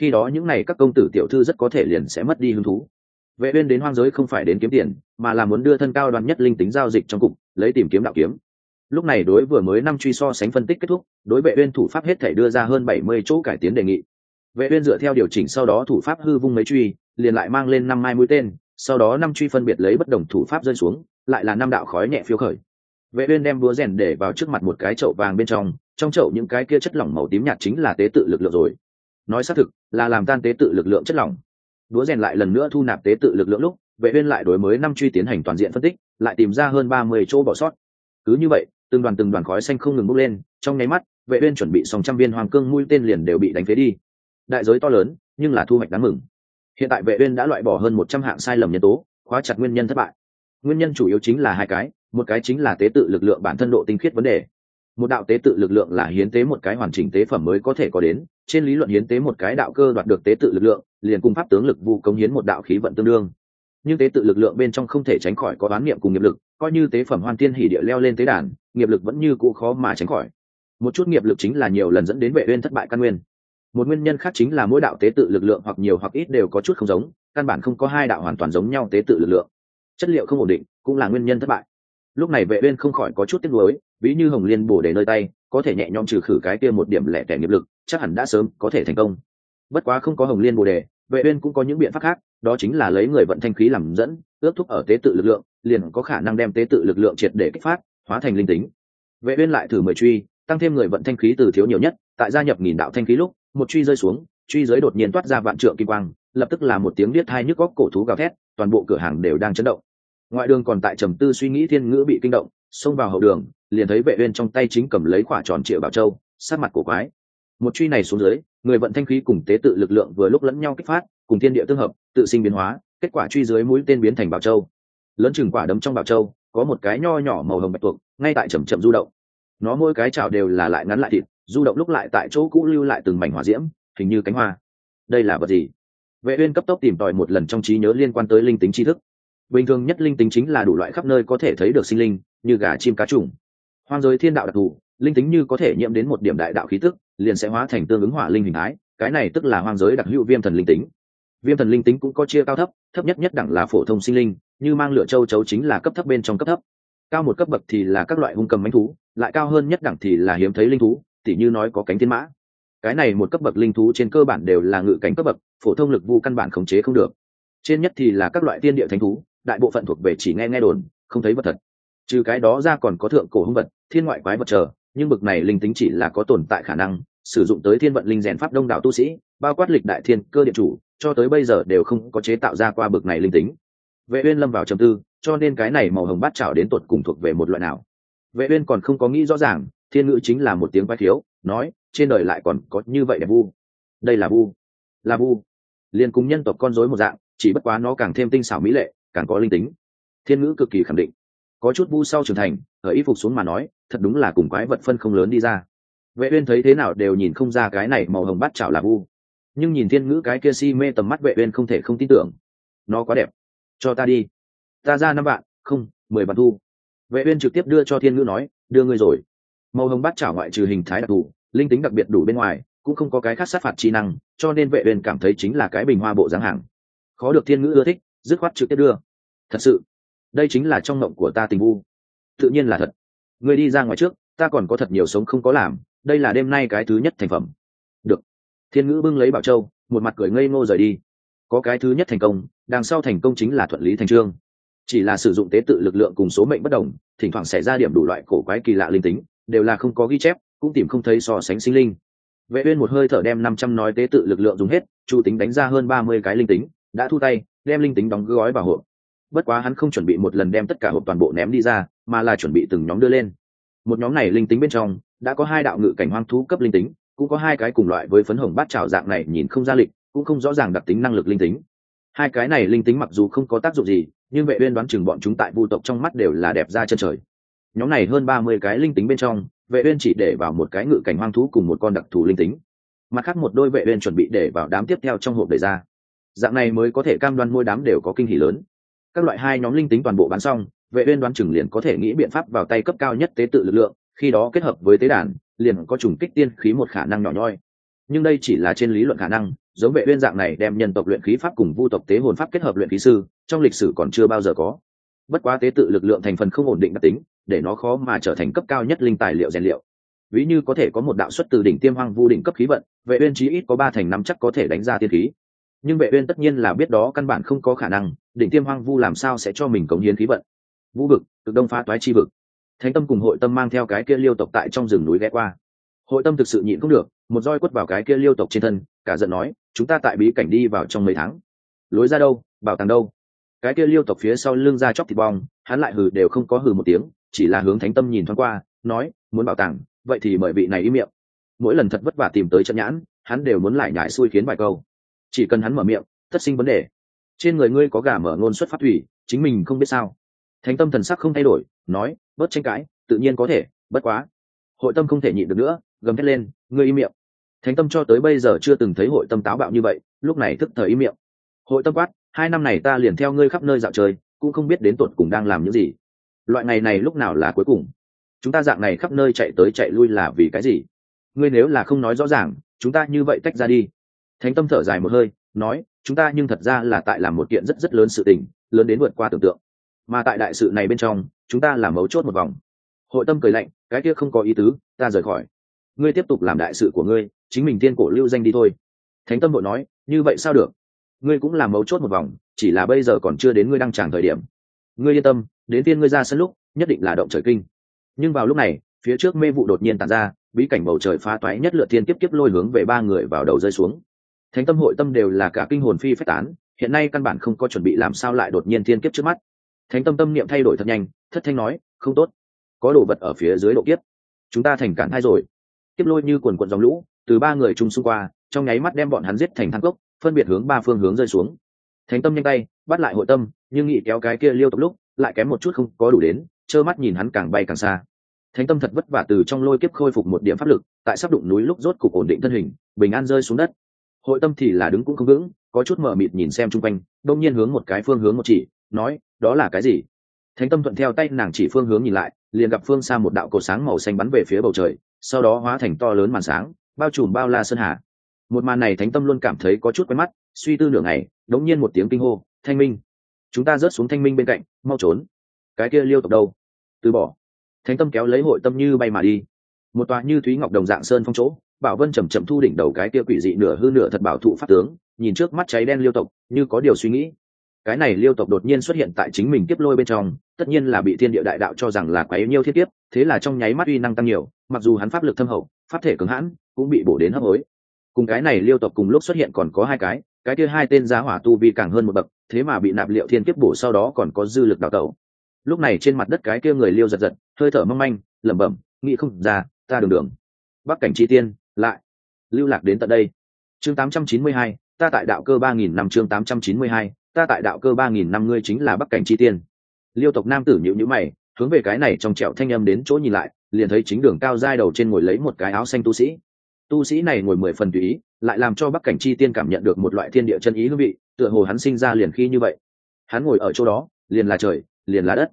khi đó những này các công tử tiểu thư rất có thể liền sẽ mất đi hứng thú. Vệ uyên đến hoang giới không phải đến kiếm tiền, mà là muốn đưa thân cao đoàn nhất linh tính giao dịch trong cục, lấy tìm kiếm đạo kiếm. Lúc này đối vừa mới năm truy so sánh phân tích kết thúc, đối vệ uyên thủ pháp hết thể đưa ra hơn 70 chỗ cải tiến đề nghị. Vệ uyên dựa theo điều chỉnh sau đó thủ pháp hư vung mấy truy, liền lại mang lên năm mai mũi tên, sau đó năm truy phân biệt lấy bất đồng thủ pháp rơi xuống, lại là năm đạo khói nhẹ phiêu khởi. Vệ uyên đem búa rèn để vào trước mặt một cái chậu vàng bên trong trong chậu những cái kia chất lỏng màu tím nhạt chính là tế tự lực lượng rồi nói xác thực, là làm tan tế tự lực lượng chất lỏng. Đũa rèn lại lần nữa thu nạp tế tự lực lượng lúc, vệ uyên lại đối mới năm truy tiến hành toàn diện phân tích, lại tìm ra hơn 30 chỗ bỏ sót. Cứ như vậy, từng đoàn từng đoàn khói xanh không ngừng bốc lên, trong nháy mắt, vệ uyên chuẩn bị xong trăm viên hoàng cương mũi tên liền đều bị đánh phế đi. Đại giới to lớn, nhưng là thu hoạch đáng mừng. Hiện tại vệ uyên đã loại bỏ hơn 100 hạng sai lầm nhân tố, khóa chặt nguyên nhân thất bại. Nguyên nhân chủ yếu chính là hai cái, một cái chính là tế tự lực lượng bản thân độ tinh khiết vấn đề. Một đạo tế tự lực lượng là hiến tế một cái hoàn chỉnh tế phẩm mới có thể có đến trên lý luận hiến tế một cái đạo cơ đoạt được tế tự lực lượng, liền cùng pháp tướng lực vu công hiến một đạo khí vận tương đương. Nhưng tế tự lực lượng bên trong không thể tránh khỏi có bán niệm cùng nghiệp lực, coi như tế phẩm hoan tiên hỉ địa leo lên tế đàn, nghiệp lực vẫn như cũ khó mà tránh khỏi. Một chút nghiệp lực chính là nhiều lần dẫn đến vệ uyên thất bại căn nguyên. Một nguyên nhân khác chính là mỗi đạo tế tự lực lượng hoặc nhiều hoặc ít đều có chút không giống, căn bản không có hai đạo hoàn toàn giống nhau tế tự lực lượng. Chất liệu không ổn định cũng là nguyên nhân thất bại. Lúc này vệ uyên không khỏi có chút tiếc nuối, ví như hồng liên bổ để nơi tay có thể nhẹ nhõm trừ khử cái kia một điểm lẻ tẻ nghiệp lực, chắc hẳn đã sớm có thể thành công. Bất quá không có hồng liên bồ đề, vệ uyên cũng có những biện pháp khác, đó chính là lấy người vận thanh khí làm dẫn, ước thúc ở tế tự lực lượng, liền có khả năng đem tế tự lực lượng triệt để kích phát, hóa thành linh tính. Vệ uyên lại thử mười truy, tăng thêm người vận thanh khí từ thiếu nhiều nhất, tại gia nhập nghìn đạo thanh khí lúc, một truy rơi xuống, truy giới đột nhiên toát ra vạn trượng kim quang, lập tức là một tiếng biết hai nhức góc cổ thú gào thét, toàn bộ cửa hàng đều đang chấn động. Ngoại đường còn tại trầm tư suy nghĩ thiên ngữ bị kinh động, xông vào hậu đường liền thấy vệ uyên trong tay chính cầm lấy quả tròn triệu bảo châu sát mặt cổ quái. Một truy này xuống dưới, người vận thanh khí cùng tế tự lực lượng vừa lúc lẫn nhau kích phát, cùng thiên địa tương hợp, tự sinh biến hóa, kết quả truy dưới mũi tên biến thành bảo châu. Lớn chừng quả đấm trong bảo châu, có một cái nho nhỏ màu hồng bạch tuộc, ngay tại chậm chậm du động. Nó mỗi cái chảo đều là lại ngắn lại thịt, du động lúc lại tại chỗ cũ lưu lại từng mảnh hỏa diễm, hình như cánh hoa. Đây là vật gì? Vệ uyên cấp tốc tìm tòi một lần trong trí nhớ liên quan tới linh tính tri thức. Bình thường nhất linh tính chính là đủ loại khắp nơi có thể thấy được sinh linh, như gà, chim, cá trùng hoang giới thiên đạo đặc thù, linh tính như có thể nhiễm đến một điểm đại đạo khí tức, liền sẽ hóa thành tương ứng hỏa linh hình thái, cái này tức là hoang giới đặc hữu viêm thần linh tính. Viêm thần linh tính cũng có chia cao thấp thấp nhất nhất đẳng là phổ thông sinh linh, như mang lửa châu chấu chính là cấp thấp bên trong cấp thấp. Cao một cấp bậc thì là các loại hung cầm mánh thú, lại cao hơn nhất đẳng thì là hiếm thấy linh thú, tỉ như nói có cánh thiên mã. Cái này một cấp bậc linh thú trên cơ bản đều là ngự cảnh cấp bậc, phổ thông lực vu căn bản khống chế không được. Trên nhất thì là các loại tiên địa thánh thú, đại bộ phận thuộc về chỉ nghe nghe đồn, không thấy vật thật. Trừ cái đó ra còn có thượng cổ hung vật thiên ngoại quái vật chờ, nhưng bậc này linh tính chỉ là có tồn tại khả năng, sử dụng tới thiên vận linh rèn pháp đông đảo tu sĩ, bao quát lịch đại thiên cơ điện chủ, cho tới bây giờ đều không có chế tạo ra qua bậc này linh tính. Vệ uyên lâm vào trầm tư, cho nên cái này màu hồng bát chảo đến tột cùng thuộc về một loại nào? Vệ uyên còn không có nghĩ rõ ràng, thiên ngữ chính là một tiếng quái thiếu nói, trên đời lại còn có như vậy đẹp vu. Đây là vu. Là vu. Liền cùng nhân tộc con rối một dạng, chỉ bất quá nó càng thêm tinh xảo mỹ lệ, càng có linh tính. Thiên ngữ cực kỳ khẳng định có chút vu sau trưởng thành, ở y phục xuống mà nói, thật đúng là cùng quái vật phân không lớn đi ra. Vệ uyên thấy thế nào đều nhìn không ra cái này màu hồng bát chảo là vu. Nhưng nhìn thiên ngữ cái kia si mê tầm mắt vệ uyên không thể không tin tưởng. Nó quá đẹp. Cho ta đi. Ta ra năm bạn không, mười vạn thu. Vệ uyên trực tiếp đưa cho thiên ngữ nói, đưa ngươi rồi. Màu hồng bát chảo ngoại trừ hình thái đặc thù, linh tính đặc biệt đủ bên ngoài, cũng không có cái khác sát phạt trí năng, cho nên vệ uyên cảm thấy chính là cái bình hoa bộ dáng hàng. Khó được thiên ngữ ưa thích, dứt khoát trực tiếp đưa. Thật sự đây chính là trong mộng của ta tình vu. Tự nhiên là thật. Người đi ra ngoài trước, ta còn có thật nhiều sống không có làm, đây là đêm nay cái thứ nhất thành phẩm. Được. Thiên ngữ bưng lấy bảo châu, một mặt cười ngây ngô rời đi. Có cái thứ nhất thành công, đằng sau thành công chính là thuận lý thành trương. Chỉ là sử dụng tế tự lực lượng cùng số mệnh bất đồng, thỉnh thoảng xảy ra điểm đủ loại cổ quái kỳ lạ linh tính, đều là không có ghi chép, cũng tìm không thấy so sánh sinh linh. Vệ uyên một hơi thở đem 500 nói tế tự lực lượng dùng hết, chu tính đánh ra hơn 30 cái linh tính, đã thu tay, đem linh tính đóng gói vào hộp bất quá hắn không chuẩn bị một lần đem tất cả hộp toàn bộ ném đi ra, mà là chuẩn bị từng nhóm đưa lên. Một nhóm này linh tính bên trong, đã có hai đạo ngự cảnh hoang thú cấp linh tính, cũng có hai cái cùng loại với phấn hồng bát trào dạng này nhìn không ra lịch, cũng không rõ ràng đặc tính năng lực linh tính. Hai cái này linh tính mặc dù không có tác dụng gì, nhưng vệ uyên đoán chừng bọn chúng tại vu tộc trong mắt đều là đẹp ra chân trời. Nhóm này hơn 30 cái linh tính bên trong, vệ uyên chỉ để vào một cái ngự cảnh hoang thú cùng một con đặc thù linh tính. Mặt khác một đôi vệ uyên chuẩn bị để vào đám tiếp theo trong hộp để ra. Dạng này mới có thể cam đoan mỗi đám đều có kinh hỉ lớn các loại hai nhóm linh tính toàn bộ bán xong, vệ uyên đoán chừng liền có thể nghĩ biện pháp vào tay cấp cao nhất tế tự lực lượng, khi đó kết hợp với tế đàn, liền có trùng kích tiên khí một khả năng nhỏ nhoi. Nhưng đây chỉ là trên lý luận khả năng, giống vệ uyên dạng này đem nhân tộc luyện khí pháp cùng vu tộc tế hồn pháp kết hợp luyện khí sư, trong lịch sử còn chưa bao giờ có. Bất quá tế tự lực lượng thành phần không ổn định đặc tính, để nó khó mà trở thành cấp cao nhất linh tài liệu rèn liệu. Ví như có thể có một đạo xuất từ đỉnh tiêm hoang vu đỉnh cấp khí vận, vệ uyên chí ít có ba thành năm chắc có thể đánh ra tiên khí nhưng vệ uyên tất nhiên là biết đó căn bản không có khả năng, đỉnh tiêm hoang vu làm sao sẽ cho mình cống hiến khí vận? Vũ vực, cực đông phá toái chi vực. Thánh tâm cùng hội tâm mang theo cái kia liêu tộc tại trong rừng núi ghé qua. Hội tâm thực sự nhịn không được, một roi quất vào cái kia liêu tộc trên thân, cả giận nói, chúng ta tại bí cảnh đi vào trong mấy tháng. Lối ra đâu, bảo tàng đâu? Cái kia liêu tộc phía sau lưng ra chóc thịt bong, hắn lại hừ đều không có hừ một tiếng, chỉ là hướng thánh tâm nhìn thoáng qua, nói, muốn bảo tàng, vậy thì mời vị này im miệng. Mỗi lần thật vất vả tìm tới trận nhãn, hắn đều muốn lại nhải xui khiến vài câu chỉ cần hắn mở miệng, tất sinh vấn đề. Trên người ngươi có gà mở ngôn xuất phát thủy, chính mình không biết sao. Thánh tâm thần sắc không thay đổi, nói, bớt tranh cãi, tự nhiên có thể, bất quá. Hội tâm không thể nhịn được nữa, gầm thét lên, ngươi im miệng. Thánh tâm cho tới bây giờ chưa từng thấy hội tâm táo bạo như vậy, lúc này thức thời im miệng. Hội tâm quát, hai năm này ta liền theo ngươi khắp nơi dạo chơi, cũng không biết đến tuột cùng đang làm những gì. Loại ngày này lúc nào là cuối cùng? Chúng ta dạng này khắp nơi chạy tới chạy lui là vì cái gì? Ngươi nếu là không nói rõ ràng, chúng ta như vậy tách ra đi thánh tâm thở dài một hơi, nói, chúng ta nhưng thật ra là tại làm một kiện rất rất lớn sự tình, lớn đến vượt qua tưởng tượng. Mà tại đại sự này bên trong, chúng ta làm mấu chốt một vòng. Hội tâm cười lạnh, cái kia không có ý tứ, ta rời khỏi. Ngươi tiếp tục làm đại sự của ngươi, chính mình tiên cổ lưu danh đi thôi. Thánh tâm vội nói, như vậy sao được? Ngươi cũng làm mấu chốt một vòng, chỉ là bây giờ còn chưa đến ngươi đăng tràng thời điểm. Ngươi yên tâm, đến tiên ngươi ra sân lúc, nhất định là động trời kinh. Nhưng vào lúc này, phía trước mê vụ đột nhiên tàn ra, bí cảnh bầu trời phá toái nhất lựa thiên tiếp tiếp lôi hướng về ba người vào đầu rơi xuống thánh tâm hội tâm đều là cả kinh hồn phi phách tán, hiện nay căn bản không có chuẩn bị làm sao lại đột nhiên thiên kiếp trước mắt. Thánh tâm tâm niệm thay đổi thật nhanh, thất thanh nói, không tốt, có đồ vật ở phía dưới độ kiếp. Chúng ta thành cản thai rồi. Kiếp lôi như quần quận dòng lũ, từ ba người chung xung qua, trong nháy mắt đem bọn hắn giết thành thang cốc, phân biệt hướng ba phương hướng rơi xuống. Thánh tâm nhanh tay, bắt lại hội tâm, nhưng nghĩ kéo cái kia liêu tập lúc, lại kém một chút không có đủ đến, trơ mắt nhìn hắn càng bay càng xa. Thánh tâm thật vất vả từ trong lôi kiếp khôi phục một điểm pháp lực, tại sắp đụng núi lúc rốt cục ổn định thân hình, bình an rơi xuống đất hội tâm thì là đứng cũng không vững, có chút mờ mịt nhìn xem chung quanh, đông nhiên hướng một cái phương hướng một chỉ, nói, đó là cái gì? Thánh tâm thuận theo tay nàng chỉ phương hướng nhìn lại, liền gặp phương xa một đạo cột sáng màu xanh bắn về phía bầu trời, sau đó hóa thành to lớn màn sáng, bao trùm bao la sơn hà. Một màn này thánh tâm luôn cảm thấy có chút quen mắt, suy tư nửa ngày, đống nhiên một tiếng kinh hô, thanh minh, chúng ta rớt xuống thanh minh bên cạnh, mau trốn. Cái kia liêu tộc đâu? Từ bỏ. Thánh tâm kéo lấy hội tâm như bay mà đi. Một tòa như thúy ngọc đồng dạng sơn phong chỗ bảo vân chầm chậm thu đỉnh đầu cái kia quỷ dị nửa hư nửa thật bảo thụ pháp tướng, nhìn trước mắt cháy đen liêu tộc, như có điều suy nghĩ. Cái này liêu tộc đột nhiên xuất hiện tại chính mình tiếp lôi bên trong, tất nhiên là bị thiên địa đại đạo cho rằng là quái nhiêu thiết tiếp thế là trong nháy mắt uy năng tăng nhiều, mặc dù hắn pháp lực thâm hậu, pháp thể cứng hãn, cũng bị bổ đến hấp hối. Cùng cái này liêu tộc cùng lúc xuất hiện còn có hai cái cái kia hai tên giá hỏa tu vi càng hơn một bậc, thế mà bị nạp liệu thiên kiếp bổ sau đó còn có dư lực đào tẩu. Lúc này trên mặt đất cái kia người liêu giật giật, hơi thở mong manh, lẩm bẩm, nghĩ không ra, ta đường đường. Bắc cảnh chi tiên lại lưu lạc đến tận đây. Chương 892, ta tại đạo cơ ba nghìn năm chương 892, ta tại đạo cơ ba nghìn năm ngươi chính là bắc cảnh chi tiên. Liêu tộc nam tử nhịu nhữ mày hướng về cái này trong trẹo thanh âm đến chỗ nhìn lại liền thấy chính đường cao giai đầu trên ngồi lấy một cái áo xanh tu sĩ. Tu sĩ này ngồi mười phần tùy ý lại làm cho bắc cảnh chi tiên cảm nhận được một loại thiên địa chân ý hương vị tựa hồ hắn sinh ra liền khi như vậy. Hắn ngồi ở chỗ đó liền là trời liền là đất.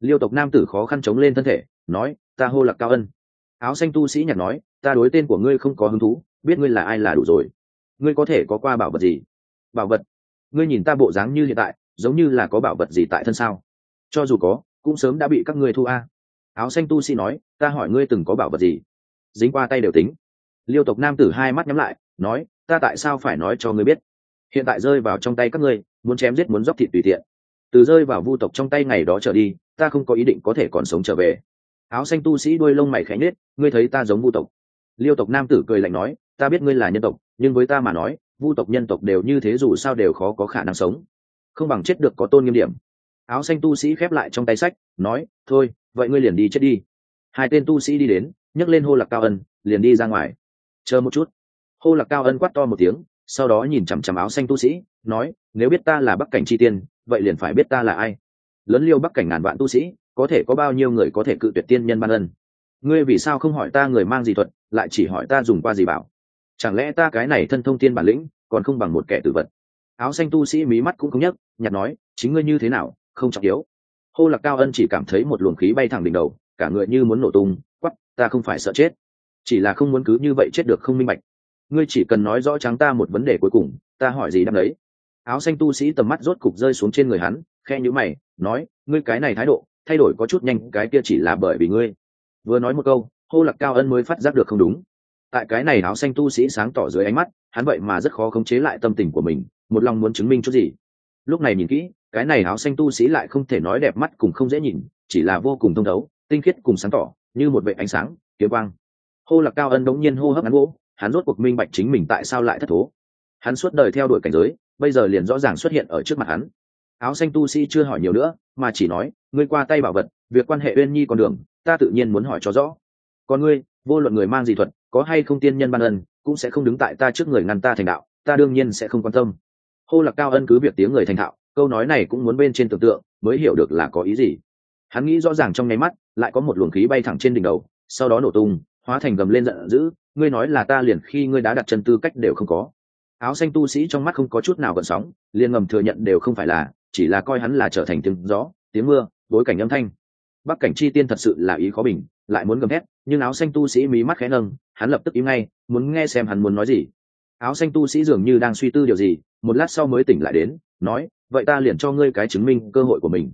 Liêu tộc nam tử khó khăn chống lên thân thể nói ta hô lạc cao ân áo xanh tu sĩ nhặt nói, ta đối tên của ngươi không có hứng thú, biết ngươi là ai là đủ rồi. Ngươi có thể có qua bảo vật gì? Bảo vật? Ngươi nhìn ta bộ dáng như hiện tại, giống như là có bảo vật gì tại thân sao? Cho dù có, cũng sớm đã bị các ngươi thu a. Áo xanh tu sĩ nói, ta hỏi ngươi từng có bảo vật gì? Dính qua tay đều tính. Liêu tộc nam tử hai mắt nhắm lại, nói, ta tại sao phải nói cho ngươi biết? Hiện tại rơi vào trong tay các ngươi, muốn chém giết muốn dóc thịt tùy tiện. Từ rơi vào vu tộc trong tay ngày đó trở đi, ta không có ý định có thể còn sống trở về áo xanh tu sĩ đuôi lông mày khẽ nết ngươi thấy ta giống vu tộc? Liêu tộc nam tử cười lạnh nói, ta biết ngươi là nhân tộc, nhưng với ta mà nói, vu tộc nhân tộc đều như thế dù sao đều khó có khả năng sống. Không bằng chết được có tôn nghiêm điểm. Áo xanh tu sĩ khép lại trong tay sách, nói, thôi, vậy ngươi liền đi chết đi. Hai tên tu sĩ đi đến, nhấc lên hô lạc cao ân, liền đi ra ngoài. Chờ một chút. Hô lạc cao ân quát to một tiếng, sau đó nhìn chằm chằm áo xanh tu sĩ, nói, nếu biết ta là bắc cảnh chi tiên, vậy liền phải biết ta là ai? Lớn liêu bắc cảnh ngàn vạn tu sĩ có thể có bao nhiêu người có thể cự tuyệt tiên nhân ban ân? Ngươi vì sao không hỏi ta người mang gì thuật, lại chỉ hỏi ta dùng qua gì bảo? Chẳng lẽ ta cái này thân thông tiên bản lĩnh, còn không bằng một kẻ tử vật? Áo xanh tu sĩ mí mắt cũng không nhấc nhặt nói, chính ngươi như thế nào, không trọng yếu. Hô lạc cao ân chỉ cảm thấy một luồng khí bay thẳng đỉnh đầu, cả người như muốn nổ tung quắp ta không phải sợ chết. Chỉ là không muốn cứ như vậy chết được không minh bạch. Ngươi chỉ cần nói rõ trắng ta một vấn đề cuối cùng, ta hỏi gì đáp đấy áo xanh tu sĩ tầm mắt rốt cục rơi xuống trên người hắn khe nhữ mày, nói, ngươi cái này thái độ thay đổi có chút nhanh, cái kia chỉ là bởi vì ngươi. Vừa nói một câu, hô lạc cao ân mới phát giác được không đúng. Tại cái này áo xanh tu sĩ sáng tỏ dưới ánh mắt, hắn vậy mà rất khó khống chế lại tâm tình của mình, một lòng muốn chứng minh chút gì. Lúc này nhìn kỹ, cái này áo xanh tu sĩ lại không thể nói đẹp mắt cùng không dễ nhìn, chỉ là vô cùng thông thấu, tinh khiết cùng sáng tỏ, như một vệ ánh sáng, kiếm quang. Hô lạc cao ân đống nhiên hô hấp ngắn gỗ hắn rốt cuộc minh bạch chính mình tại sao lại thất thố. Hắn suốt đời theo đuổi cảnh giới, bây giờ liền rõ ràng xuất hiện ở trước mặt hắn áo xanh tu sĩ chưa hỏi nhiều nữa, mà chỉ nói, ngươi qua tay bảo vật, việc quan hệ uyên nhi con đường, ta tự nhiên muốn hỏi cho rõ. Còn ngươi, vô luận người mang gì thuật, có hay không tiên nhân ban ân, cũng sẽ không đứng tại ta trước người ngăn ta thành đạo, ta đương nhiên sẽ không quan tâm. Hô lạc cao ân cứ việc tiếng người thành thạo, câu nói này cũng muốn bên trên tưởng tượng, mới hiểu được là có ý gì. Hắn nghĩ rõ ràng trong nháy mắt, lại có một luồng khí bay thẳng trên đỉnh đầu, sau đó nổ tung, hóa thành gầm lên giận dữ, ngươi nói là ta liền khi ngươi đã đặt chân tư cách đều không có. Áo xanh tu sĩ trong mắt không có chút nào gợn sóng, liền ngầm thừa nhận đều không phải là chỉ là coi hắn là trở thành tiếng gió, tiếng mưa, bối cảnh âm thanh. Bắc cảnh chi tiên thật sự là ý khó bình, lại muốn gầm hét nhưng áo xanh tu sĩ mí mắt khẽ nâng, hắn lập tức im ngay, muốn nghe xem hắn muốn nói gì. Áo xanh tu sĩ dường như đang suy tư điều gì, một lát sau mới tỉnh lại đến, nói, vậy ta liền cho ngươi cái chứng minh cơ hội của mình.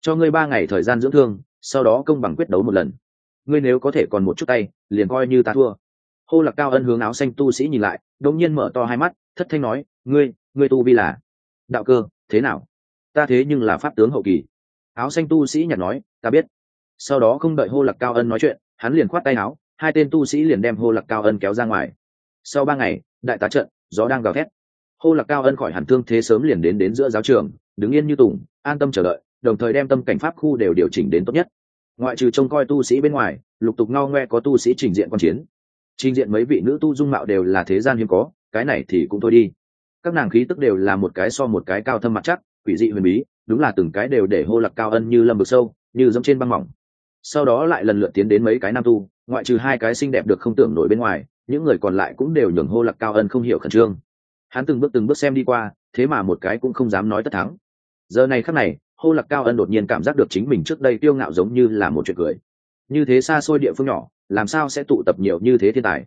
Cho ngươi ba ngày thời gian dưỡng thương, sau đó công bằng quyết đấu một lần. Ngươi nếu có thể còn một chút tay, liền coi như ta thua. Hô lạc cao ân hướng áo xanh tu sĩ nhìn lại, đột nhiên mở to hai mắt, thất thanh nói, ngươi ngươi tu vi là đạo cơ, thế nào? Ta thế nhưng là pháp tướng hậu kỳ. Áo xanh tu sĩ nhặt nói, ta biết. Sau đó không đợi hô lạc cao ân nói chuyện, hắn liền khoát tay áo, hai tên tu sĩ liền đem hô lạc cao ân kéo ra ngoài. Sau ba ngày, đại tá trận, gió đang gào thét. Hô lạc cao ân khỏi hẳn thương thế sớm liền đến đến giữa giáo trường, đứng yên như tùng, an tâm chờ đợi, đồng thời đem tâm cảnh pháp khu đều điều chỉnh đến tốt nhất. Ngoại trừ trông coi tu sĩ bên ngoài, lục tục ngao ngoe có tu sĩ trình diện quan chiến. Trình diện mấy vị nữ tu dung mạo đều là thế gian hiếm có, cái này thì cũng thôi đi. Các nàng khí tức đều là một cái so một cái cao thâm mặt chắc quỷ dị huyền bí, đúng là từng cái đều để hô lạc cao ân như lâm vực sâu, như giống trên băng mỏng. Sau đó lại lần lượt tiến đến mấy cái nam tu, ngoại trừ hai cái xinh đẹp được không tưởng nổi bên ngoài, những người còn lại cũng đều nhường hô lạc cao ân không hiểu khẩn trương. Hắn từng bước từng bước xem đi qua, thế mà một cái cũng không dám nói tất thắng. Giờ này khắc này, hô lạc cao ân đột nhiên cảm giác được chính mình trước đây tiêu ngạo giống như là một chuyện cười. Như thế xa xôi địa phương nhỏ, làm sao sẽ tụ tập nhiều như thế thiên tài?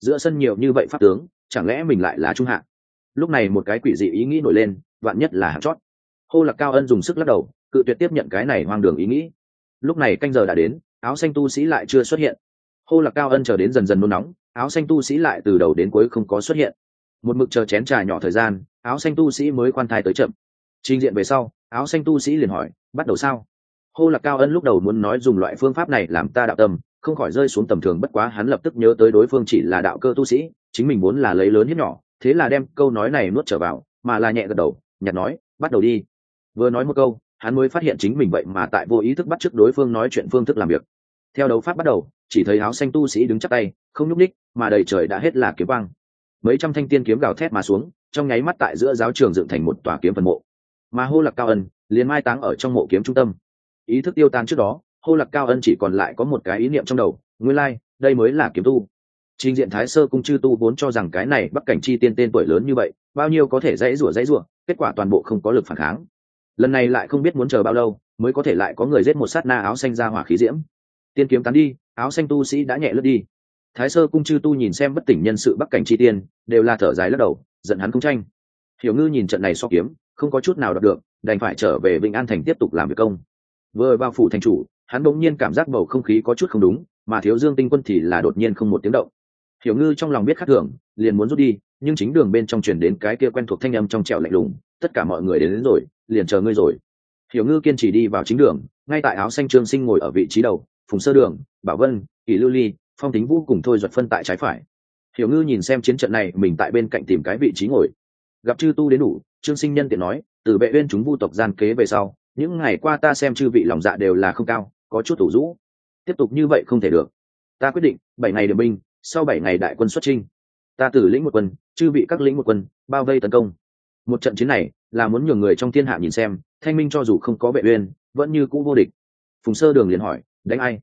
Giữa sân nhiều như vậy pháp tướng, chẳng lẽ mình lại là trung hạ? lúc này một cái quỷ dị ý nghĩ nổi lên, vạn nhất là hạng chót hô lạc cao ân dùng sức lắc đầu, cự tuyệt tiếp nhận cái này hoang đường ý nghĩ. Lúc này canh giờ đã đến, áo xanh tu sĩ lại chưa xuất hiện. Hô lạc cao ân chờ đến dần dần nôn nóng, áo xanh tu sĩ lại từ đầu đến cuối không có xuất hiện. Một mực chờ chén trà nhỏ thời gian, áo xanh tu sĩ mới khoan thai tới chậm. Trình diện về sau, áo xanh tu sĩ liền hỏi, bắt đầu sao? Hô lạc cao ân lúc đầu muốn nói dùng loại phương pháp này làm ta đạo tâm, không khỏi rơi xuống tầm thường, bất quá hắn lập tức nhớ tới đối phương chỉ là đạo cơ tu sĩ, chính mình muốn là lấy lớn hiếp nhỏ, thế là đem câu nói này nuốt trở vào, mà là nhẹ gật đầu, nhặt nói, bắt đầu đi vừa nói một câu hắn mới phát hiện chính mình vậy mà tại vô ý thức bắt chước đối phương nói chuyện phương thức làm việc. Theo đấu pháp bắt đầu chỉ thấy áo xanh tu sĩ đứng chắc tay không nhúc ních mà đầy trời đã hết là kiếm băng mấy trăm thanh tiên kiếm gào thét mà xuống trong nháy mắt tại giữa giáo trường dựng thành một tòa kiếm phần mộ. Mà hô lạc cao ân liền mai táng ở trong mộ kiếm trung tâm. Ý thức tiêu tan trước đó hô lạc cao ân chỉ còn lại có một cái ý niệm trong đầu nguyên lai、like, đây mới là kiếm tu. Trình diện thái sơ cung chư tu vốn cho rằng cái này bắc cảnh chi tiên tên tuổi lớn như vậy bao nhiêu có thể dãy rủa dãy rủa kết quả toàn bộ không có lực phản kháng lần này lại không biết muốn chờ bao lâu mới có thể lại có người giết một sát na áo xanh ra hỏa khí diễm. Tiên kiếm tán đi áo xanh tu sĩ đã nhẹ lướt đi. Thái sơ cung chư tu nhìn xem bất tỉnh nhân sự bắc cảnh chi tiên đều là thở dài lắc đầu giận hắn không tranh. Hiểu ngư nhìn trận này so kiếm không có chút nào đọc được đành phải trở về vĩnh an thành tiếp tục làm việc công. Vừa vào phủ thành chủ hắn bỗng nhiên cảm giác bầu không khí có chút không đúng mà thiếu dương tinh quân thì là đột nhiên không một tiếng động. Hiểu ngư trong lòng biết khắc thường liền muốn rút đi nhưng chính đường bên trong chuyển đến cái kia quen thuộc thanh âm trong trẻo lạnh lùng tất cả mọi người đến, đến rồi liền chờ ngươi rồi. Hiểu ngư kiên trì đi vào chính đường, ngay tại áo xanh trương sinh ngồi ở vị trí đầu, phùng sơ đường, bảo vân, kỳ lưu ly, phong tính vũ cùng thôi duật phân tại trái phải. Hiểu ngư nhìn xem chiến trận này, mình tại bên cạnh tìm cái vị trí ngồi. Gặp chư tu đến đủ, trương sinh nhân tiện nói, từ vệ uyên chúng vu tộc gian kế về sau, những ngày qua ta xem chư vị lòng dạ đều là không cao, có chút tủ rũ. Tiếp tục như vậy không thể được. Ta quyết định, bảy ngày điểm binh, sau bảy ngày đại quân xuất chinh. Ta tử lĩnh một quân, chư vị các lĩnh một quân, bao vây tấn công. Một trận chiến này là muốn nhường người trong thiên hạ nhìn xem, thanh minh cho dù không có vệ uyên, vẫn như cũ vô địch. Phùng sơ đường liền hỏi, đánh ai?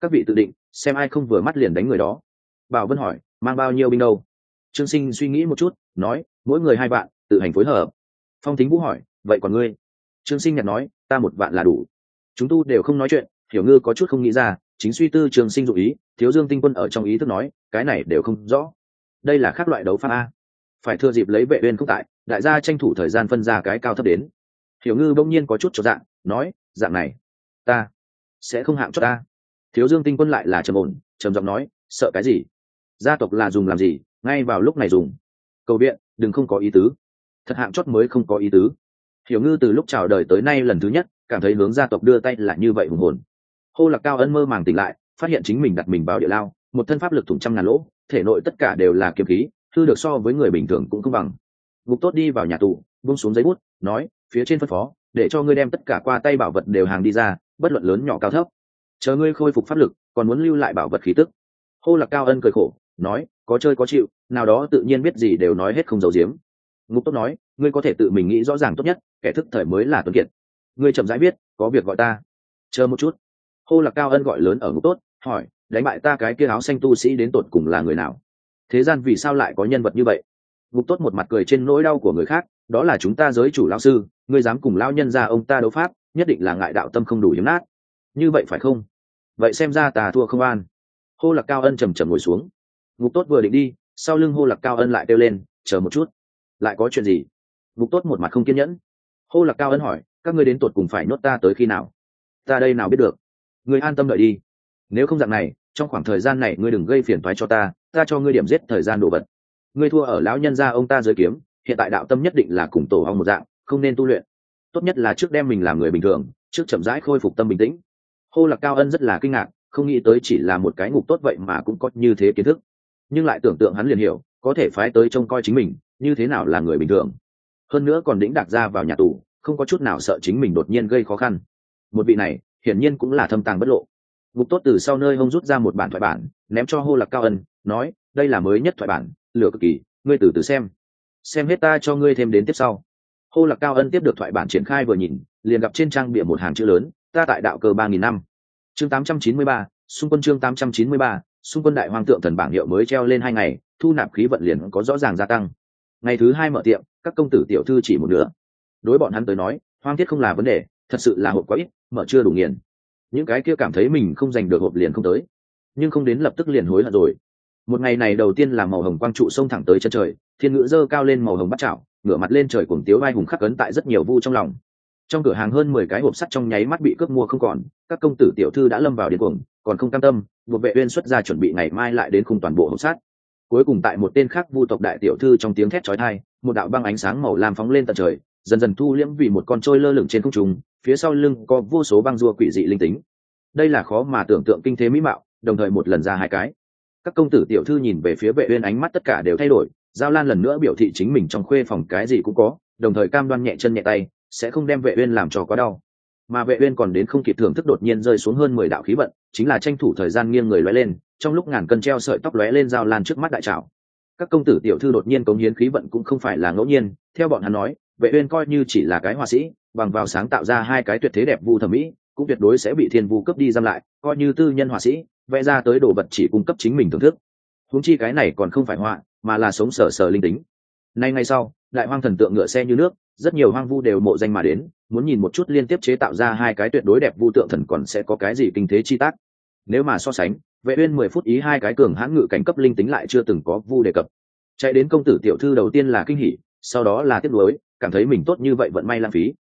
Các vị tự định, xem ai không vừa mắt liền đánh người đó. Bảo vân hỏi, mang bao nhiêu binh đâu? Trương sinh suy nghĩ một chút, nói, mỗi người hai vạn, tự hành phối hợp. Phong thính vũ hỏi, vậy còn ngươi? Trương sinh nhặt nói, ta một vạn là đủ. Chúng tu đều không nói chuyện, hiểu ngư có chút không nghĩ ra, chính suy tư trường sinh dụ ý, thiếu dương tinh quân ở trong ý thức nói, cái này đều không rõ. Đây là khác loại đấu pháp a. Phải thừa dịp lấy vệ uyên không tại đại gia tranh thủ thời gian phân ra cái cao thấp đến. Hiểu ngư bỗng nhiên có chút cho dạng, nói, dạng này, ta sẽ không hạng cho ta. Thiếu dương tinh quân lại là trầm ổn, trầm giọng nói, sợ cái gì? Gia tộc là dùng làm gì? Ngay vào lúc này dùng. Cầu viện, đừng không có ý tứ. Thật hạng chót mới không có ý tứ. Hiểu ngư từ lúc chào đời tới nay lần thứ nhất, cảm thấy hướng gia tộc đưa tay là như vậy hùng hồn. Hô lạc cao ân mơ màng tỉnh lại, phát hiện chính mình đặt mình vào địa lao, một thân pháp lực thủng trăm ngàn lỗ, thể nội tất cả đều là kiếm khí thư được so với người bình thường cũng không bằng. Ngục tốt đi vào nhà tù, buông xuống giấy bút, nói, phía trên phân phó, để cho ngươi đem tất cả qua tay bảo vật đều hàng đi ra, bất luận lớn nhỏ cao thấp. Chờ ngươi khôi phục pháp lực, còn muốn lưu lại bảo vật khí tức. Hô lạc cao ân cười khổ, nói, có chơi có chịu, nào đó tự nhiên biết gì đều nói hết không giấu giếm. Ngục tốt nói, ngươi có thể tự mình nghĩ rõ ràng tốt nhất, kẻ thức thời mới là tuấn kiệt. Ngươi chậm rãi biết, có việc gọi ta. Chờ một chút. Hô lạc cao ân gọi lớn ở ngục tốt, hỏi, đánh bại ta cái kia áo xanh tu sĩ đến tột cùng là người nào? Thế gian vì sao lại có nhân vật như vậy? Ngục tốt một mặt cười trên nỗi đau của người khác, đó là chúng ta giới chủ lao sư, ngươi dám cùng lao nhân ra ông ta đấu pháp, nhất định là ngại đạo tâm không đủ hiếm nát. Như vậy phải không? Vậy xem ra tà thua không an. Hô lạc cao ân trầm trầm ngồi xuống. Ngục tốt vừa định đi, sau lưng hô lạc cao ân lại kêu lên, chờ một chút, lại có chuyện gì? Ngục tốt một mặt không kiên nhẫn. Hô lạc cao ân hỏi, các ngươi đến tột cùng phải nhốt ta tới khi nào? Ta đây nào biết được? Ngươi an tâm đợi đi. Nếu không dạng này, trong khoảng thời gian này ngươi đừng gây phiền toái cho ta ta cho ngươi điểm giết thời gian đồ vật ngươi thua ở lão nhân gia ông ta giới kiếm, hiện tại đạo tâm nhất định là cùng tổ hong một dạng, không nên tu luyện. Tốt nhất là trước đem mình làm người bình thường, trước chậm rãi khôi phục tâm bình tĩnh. Hô lạc cao ân rất là kinh ngạc, không nghĩ tới chỉ là một cái ngục tốt vậy mà cũng có như thế kiến thức. Nhưng lại tưởng tượng hắn liền hiểu, có thể phái tới trông coi chính mình, như thế nào là người bình thường. Hơn nữa còn đĩnh đạc ra vào nhà tù, không có chút nào sợ chính mình đột nhiên gây khó khăn. Một vị này, hiển nhiên cũng là thâm tàng bất lộ. Ngục tốt từ sau nơi hông rút ra một bản thoại bản, ném cho hô lạc cao ân, nói, đây là mới nhất thoại bản lửa cực kỳ, ngươi từ từ xem. Xem hết ta cho ngươi thêm đến tiếp sau. Hô lạc cao ân tiếp được thoại bản triển khai vừa nhìn, liền gặp trên trang bịa một hàng chữ lớn, ta tại đạo cơ ba nghìn năm. Chương tám trăm chín mươi ba, xung quân chương tám trăm chín mươi ba, xung quân đại hoàng tượng thần bảng hiệu mới treo lên hai ngày, thu nạp khí vận liền có rõ ràng gia tăng. Ngày thứ hai mở tiệm, các công tử tiểu thư chỉ một nửa. Đối bọn hắn tới nói, hoang thiết không là vấn đề, thật sự là hộp quá ít, mở chưa đủ nghiền. Những cái kia cảm thấy mình không giành được hộp liền không tới. Nhưng không đến lập tức liền hối hận rồi một ngày này đầu tiên là màu hồng quang trụ sông thẳng tới chân trời, thiên ngữ dơ cao lên màu hồng bắt chảo, ngửa mặt lên trời cùng tiếu vai hùng khắc ấn tại rất nhiều vu trong lòng. Trong cửa hàng hơn mười cái hộp sắt trong nháy mắt bị cướp mua không còn, các công tử tiểu thư đã lâm vào điên cuồng, còn không cam tâm một vệ uyên xuất ra chuẩn bị ngày mai lại đến khung toàn bộ hộp sắt. Cuối cùng tại một tên khác vu tộc đại tiểu thư trong tiếng thét chói tai, một đạo băng ánh sáng màu lam phóng lên tận trời, dần dần thu liễm vì một con trôi lơ lửng trên không trung, phía sau lưng có vô số băng rùa quỷ dị linh tính. Đây là khó mà tưởng tượng kinh thế mỹ mạo, đồng thời một lần ra hai cái các công tử tiểu thư nhìn về phía vệ uyên ánh mắt tất cả đều thay đổi, giao lan lần nữa biểu thị chính mình trong khuê phòng cái gì cũng có, đồng thời cam đoan nhẹ chân nhẹ tay, sẽ không đem vệ uyên làm cho quá đau. Mà vệ uyên còn đến không kịp thưởng thức đột nhiên rơi xuống hơn mười đạo khí vận, chính là tranh thủ thời gian nghiêng người lóe lên, trong lúc ngàn cân treo sợi tóc lóe lên giao lan trước mắt đại trảo. Các công tử tiểu thư đột nhiên cống hiến khí vận cũng không phải là ngẫu nhiên, theo bọn hắn nói, vệ uyên coi như chỉ là cái họa sĩ, bằng vào sáng tạo ra hai cái tuyệt thế đẹp vu thẩm mỹ, cũng tuyệt đối sẽ bị thiên vu cấp đi giam lại, coi như tư nhân họa sĩ vẽ ra tới đồ vật chỉ cung cấp chính mình thưởng thức. Huống chi cái này còn không phải họa, mà là sống sờ sờ linh tính. Nay ngay sau, đại hoang thần tượng ngựa xe như nước, rất nhiều hoang vu đều mộ danh mà đến, muốn nhìn một chút liên tiếp chế tạo ra hai cái tuyệt đối đẹp vu tượng thần còn sẽ có cái gì kinh thế chi tác. Nếu mà so sánh, vệ uyên mười phút ý hai cái cường hãn ngự cảnh cấp linh tính lại chưa từng có vu đề cập. Chạy đến công tử tiểu thư đầu tiên là kinh hỉ, sau đó là tiếc nuối, cảm thấy mình tốt như vậy vẫn may lãng phí.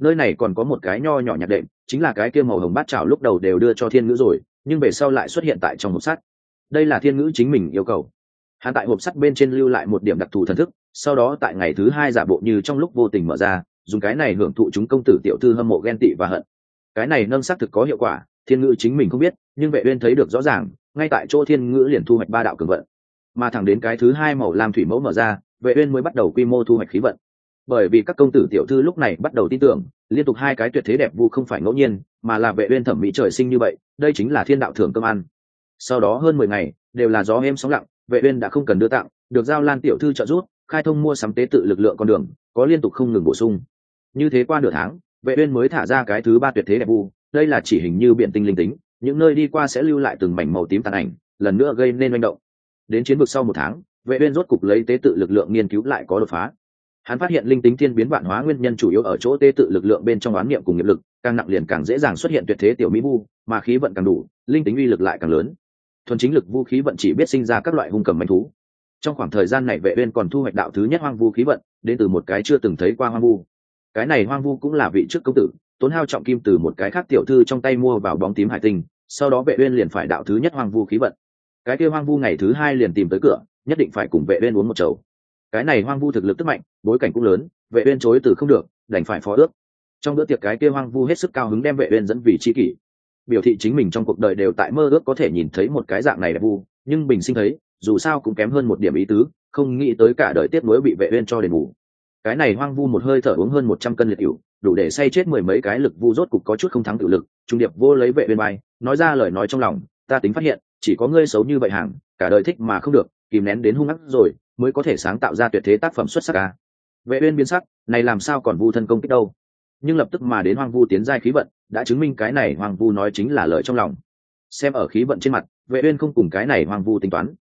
Nơi này còn có một cái nho nhỏ nhạt đệm, chính là cái kia màu hồng bát chảo lúc đầu đều đưa cho thiên ngữ rồi nhưng về sau lại xuất hiện tại trong hộp sắt. Đây là thiên ngữ chính mình yêu cầu. Hắn tại hộp sắt bên trên lưu lại một điểm đặc thù thần thức, sau đó tại ngày thứ hai giả bộ như trong lúc vô tình mở ra, dùng cái này hưởng thụ chúng công tử tiểu thư hâm mộ ghen tị và hận. Cái này nâng xác thực có hiệu quả, thiên ngữ chính mình không biết, nhưng vệ uyên thấy được rõ ràng, ngay tại chỗ thiên ngữ liền thu hoạch ba đạo cường vận. Mà thẳng đến cái thứ hai màu lam thủy mẫu mở ra, vệ uyên mới bắt đầu quy mô thu hoạch khí vận bởi vì các công tử tiểu thư lúc này bắt đầu tin tưởng, liên tục hai cái tuyệt thế đẹp vu không phải ngẫu nhiên, mà là vệ uyên thẩm mỹ trời sinh như vậy, đây chính là thiên đạo thưởng cơm ăn. Sau đó hơn mười ngày, đều là gió êm sóng lặng, vệ uyên đã không cần đưa tặng, được giao lan tiểu thư trợ giúp, khai thông mua sắm tế tự lực lượng con đường, có liên tục không ngừng bổ sung. Như thế qua nửa tháng, vệ uyên mới thả ra cái thứ ba tuyệt thế đẹp vu, đây là chỉ hình như biển tinh linh tính, những nơi đi qua sẽ lưu lại từng mảnh màu tím tàn ảnh, lần nữa gây nên manh động. Đến chiến vực sau một tháng, vệ uyên rốt cục lấy tế tự lực lượng nghiên cứu lại có đột phá hắn phát hiện linh tính thiên biến vạn hóa nguyên nhân chủ yếu ở chỗ tê tự lực lượng bên trong oán niệm cùng nghiệp lực, càng nặng liền càng dễ dàng xuất hiện tuyệt thế tiểu mỹ vu, mà khí vận càng đủ, linh tính uy lực lại càng lớn. Thuần chính lực vũ khí vận chỉ biết sinh ra các loại hung cầm manh thú. Trong khoảng thời gian này vệ uyên còn thu hoạch đạo thứ nhất hoang vu khí vận, đến từ một cái chưa từng thấy qua hoang vu. Cái này hoang vu cũng là vị trước công tử, tốn hao trọng kim từ một cái khác tiểu thư trong tay mua vào bóng tím hải tinh, sau đó vệ uyên liền phải đạo thứ nhất hoang vu khí vận. Cái kia hoang vu ngày thứ hai liền tìm tới cửa, nhất định phải cùng vệ uyên uống một chầu cái này hoang vu thực lực tức mạnh, bối cảnh cũng lớn, vệ uyên chối từ không được, đành phải phó ước. Trong bữa tiệc cái kia hoang vu hết sức cao hứng đem vệ uyên dẫn vì chi kỷ. Biểu thị chính mình trong cuộc đời đều tại mơ ước có thể nhìn thấy một cái dạng này đẹp vu, nhưng bình sinh thấy, dù sao cũng kém hơn một điểm ý tứ, không nghĩ tới cả đời tiếp nối bị vệ uyên cho đền bù. Cái này hoang vu một hơi thở uống hơn một trăm cân liệt rượu đủ để say chết mười mấy cái lực vu rốt cục có chút không thắng tự lực, trung điệp vô lấy vệ uyên bay nói ra lời nói trong lòng, ta tính phát hiện, chỉ có ngươi xấu như vậy hàng cả đời thích mà không được, kìm nén đến hung ác rồi mới có thể sáng tạo ra tuyệt thế tác phẩm xuất sắc ca vệ uyên biến sắc, này làm sao còn vu thân công kích đâu. Nhưng lập tức mà đến hoang vu tiến giai khí vận, đã chứng minh cái này hoang vu nói chính là lời trong lòng. Xem ở khí vận trên mặt, vệ uyên không cùng cái này hoang vu tính toán.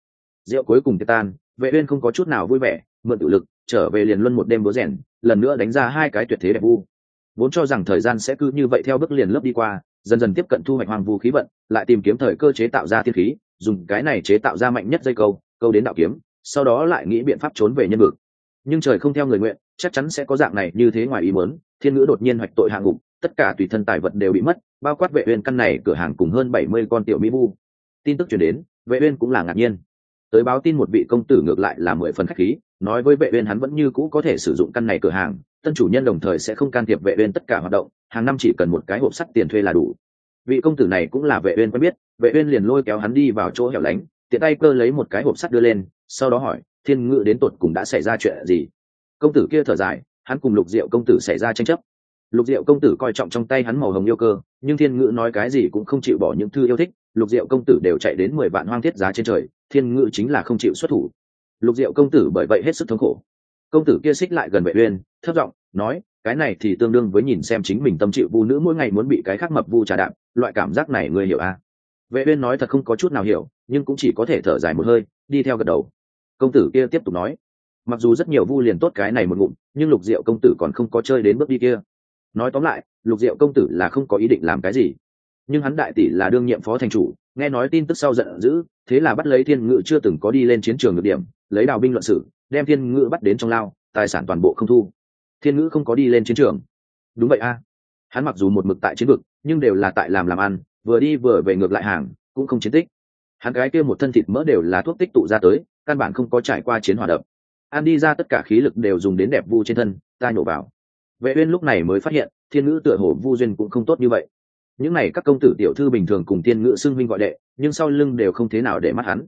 Rượu cuối cùng tan, vệ uyên không có chút nào vui vẻ, mượn tự lực, trở về liền luân một đêm búa rèn, lần nữa đánh ra hai cái tuyệt thế đẹp vu. Vốn cho rằng thời gian sẽ cứ như vậy theo bước liền lớp đi qua, dần dần tiếp cận thu hoạch hoàng vu khí vận, lại tìm kiếm thời cơ chế tạo ra thiên khí, dùng cái này chế tạo ra mạnh nhất dây câu câu đến đạo kiếm sau đó lại nghĩ biện pháp trốn về nhân vực. Nhưng trời không theo người nguyện, chắc chắn sẽ có dạng này như thế ngoài ý muốn, thiên ngữ đột nhiên hoạch tội hạng ngục, tất cả tùy thân tài vật đều bị mất, bao quát vệ uyên căn này, cửa hàng cùng hơn 70 con tiểu mỹ vu. Tin tức truyền đến, vệ uyên cũng là ngạc nhiên. Tới báo tin một vị công tử ngược lại là mười phần khách khí, nói với vệ uyên hắn vẫn như cũ có thể sử dụng căn này cửa hàng, tân chủ nhân đồng thời sẽ không can thiệp vệ uyên tất cả hoạt động, hàng năm chỉ cần một cái hộp sắt tiền thuê là đủ. Vị công tử này cũng là vệ uyên quen biết, vệ uyên liền lôi kéo hắn đi vào chỗ hẻo lánh, tiện tay cơ lấy một cái hộp sắt đưa lên sau đó hỏi, thiên ngự đến tột cùng đã xảy ra chuyện gì? Công tử kia thở dài, hắn cùng lục diệu công tử xảy ra tranh chấp. Lục diệu công tử coi trọng trong tay hắn màu hồng yêu cơ, nhưng thiên ngự nói cái gì cũng không chịu bỏ những thư yêu thích, lục diệu công tử đều chạy đến mười vạn hoang thiết giá trên trời, thiên ngự chính là không chịu xuất thủ. Lục diệu công tử bởi vậy hết sức thống khổ. Công tử kia xích lại gần vệ uyên, thấp giọng nói, cái này thì tương đương với nhìn xem chính mình tâm chịu vu nữ mỗi ngày muốn bị cái khác mập vu trà đạm loại cảm giác này ngươi hiểu à? Vệ uyên nói thật không có chút nào hiểu, nhưng cũng chỉ có thể thở dài một hơi, đi theo gật đầu công tử kia tiếp tục nói, mặc dù rất nhiều vu liền tốt cái này một ngụm, nhưng lục diệu công tử còn không có chơi đến bước đi kia. Nói tóm lại, lục diệu công tử là không có ý định làm cái gì. Nhưng hắn đại tỷ là đương nhiệm phó thành chủ, nghe nói tin tức sau giận dữ, thế là bắt lấy thiên ngự chưa từng có đi lên chiến trường được điểm, lấy đào binh luận sử, đem thiên ngự bắt đến trong lao, tài sản toàn bộ không thu. Thiên ngự không có đi lên chiến trường. Đúng vậy a. Hắn mặc dù một mực tại chiến vực, nhưng đều là tại làm làm ăn, vừa đi vừa về ngược lại hàng, cũng không chiến tích hắn cái kia một thân thịt mỡ đều là thuốc tích tụ ra tới, căn bản không có trải qua chiến hòa đập. An đi ra tất cả khí lực đều dùng đến đẹp vu trên thân, ta nhổ vào. Vệ uyên lúc này mới phát hiện, thiên ngữ tựa hồ vu duyên cũng không tốt như vậy. Những này các công tử tiểu thư bình thường cùng thiên ngữ xưng huynh gọi đệ, nhưng sau lưng đều không thế nào để mắt hắn.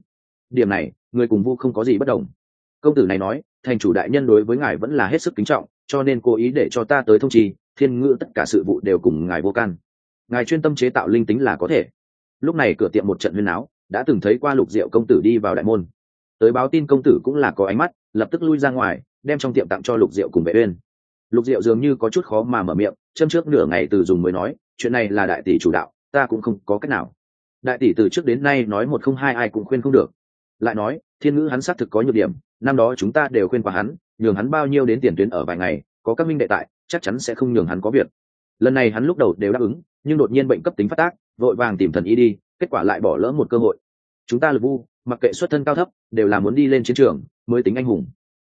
Điểm này, người cùng vu không có gì bất đồng. Công tử này nói, thành chủ đại nhân đối với ngài vẫn là hết sức kính trọng, cho nên cố ý để cho ta tới thông trì, thiên ngữ tất cả sự vụ đều cùng ngài vô can. Ngài chuyên tâm chế tạo linh tính là có thể. Lúc này cửa tiệm một trận huyên áo đã từng thấy qua lục diệu công tử đi vào đại môn. Tới báo tin công tử cũng là có ánh mắt, lập tức lui ra ngoài, đem trong tiệm tặng cho lục diệu cùng vệ uyên. Lục diệu dường như có chút khó mà mở miệng, châm trước nửa ngày từ dùng mới nói, chuyện này là đại tỷ chủ đạo, ta cũng không có cách nào. Đại tỷ từ trước đến nay nói một không hai ai cũng khuyên không được. Lại nói, thiên ngữ hắn xác thực có nhược điểm, năm đó chúng ta đều khuyên qua hắn, nhường hắn bao nhiêu đến tiền tuyến ở vài ngày, có các minh đệ tại, chắc chắn sẽ không nhường hắn có việc. Lần này hắn lúc đầu đều đáp ứng, nhưng đột nhiên bệnh cấp tính phát tác, vội vàng tìm thần y đi kết quả lại bỏ lỡ một cơ hội. Chúng ta lực vu, mặc kệ xuất thân cao thấp, đều là muốn đi lên chiến trường, mới tính anh hùng.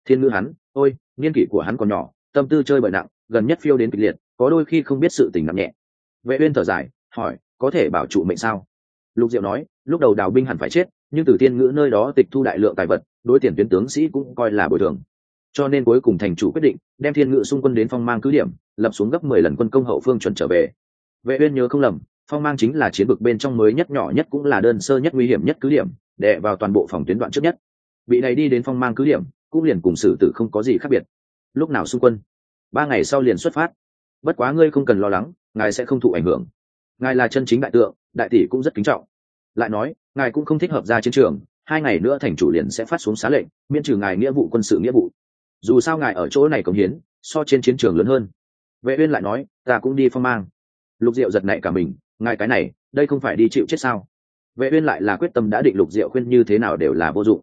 Thiên ngữ hắn, ôi, niên kỷ của hắn còn nhỏ, tâm tư chơi bời nặng, gần nhất phiêu đến kịch liệt, có đôi khi không biết sự tình nặng nhẹ. Vệ uyên thở dài, hỏi, có thể bảo trụ mệnh sao? Lục diệu nói, lúc đầu đào binh hẳn phải chết, nhưng từ Thiên ngữ nơi đó tịch thu đại lượng tài vật, đối tiền tuyến tướng sĩ cũng coi là bồi thường. Cho nên cuối cùng thành chủ quyết định, đem thiên ngự xung quân đến phong mang cứ điểm, lập xuống gấp mười lần quân công hậu phương chuẩn trở về. Vệ uyên nhớ không lầm phong mang chính là chiến vực bên trong mới nhất nhỏ nhất cũng là đơn sơ nhất nguy hiểm nhất cứ điểm, đè vào toàn bộ phòng tuyến đoạn trước nhất. Bị này đi đến phong mang cứ điểm, cũng liền cùng xử tử không có gì khác biệt. Lúc nào xung quân? Ba ngày sau liền xuất phát. Bất quá ngươi không cần lo lắng, ngài sẽ không thụ ảnh hưởng. Ngài là chân chính đại tượng, đại tỷ cũng rất kính trọng. Lại nói, ngài cũng không thích hợp ra chiến trường, hai ngày nữa thành chủ liền sẽ phát xuống xá lệnh, miễn trừ ngài nghĩa vụ quân sự nghĩa vụ. Dù sao ngài ở chỗ này cống hiến, so trên chiến trường lớn hơn. Vệ uyên lại nói, ta cũng đi phong mang. Lục diệu giật nảy cả mình ngài cái này, đây không phải đi chịu chết sao? Vệ uyên lại là quyết tâm đã định lục diệu khuyên như thế nào đều là vô dụng.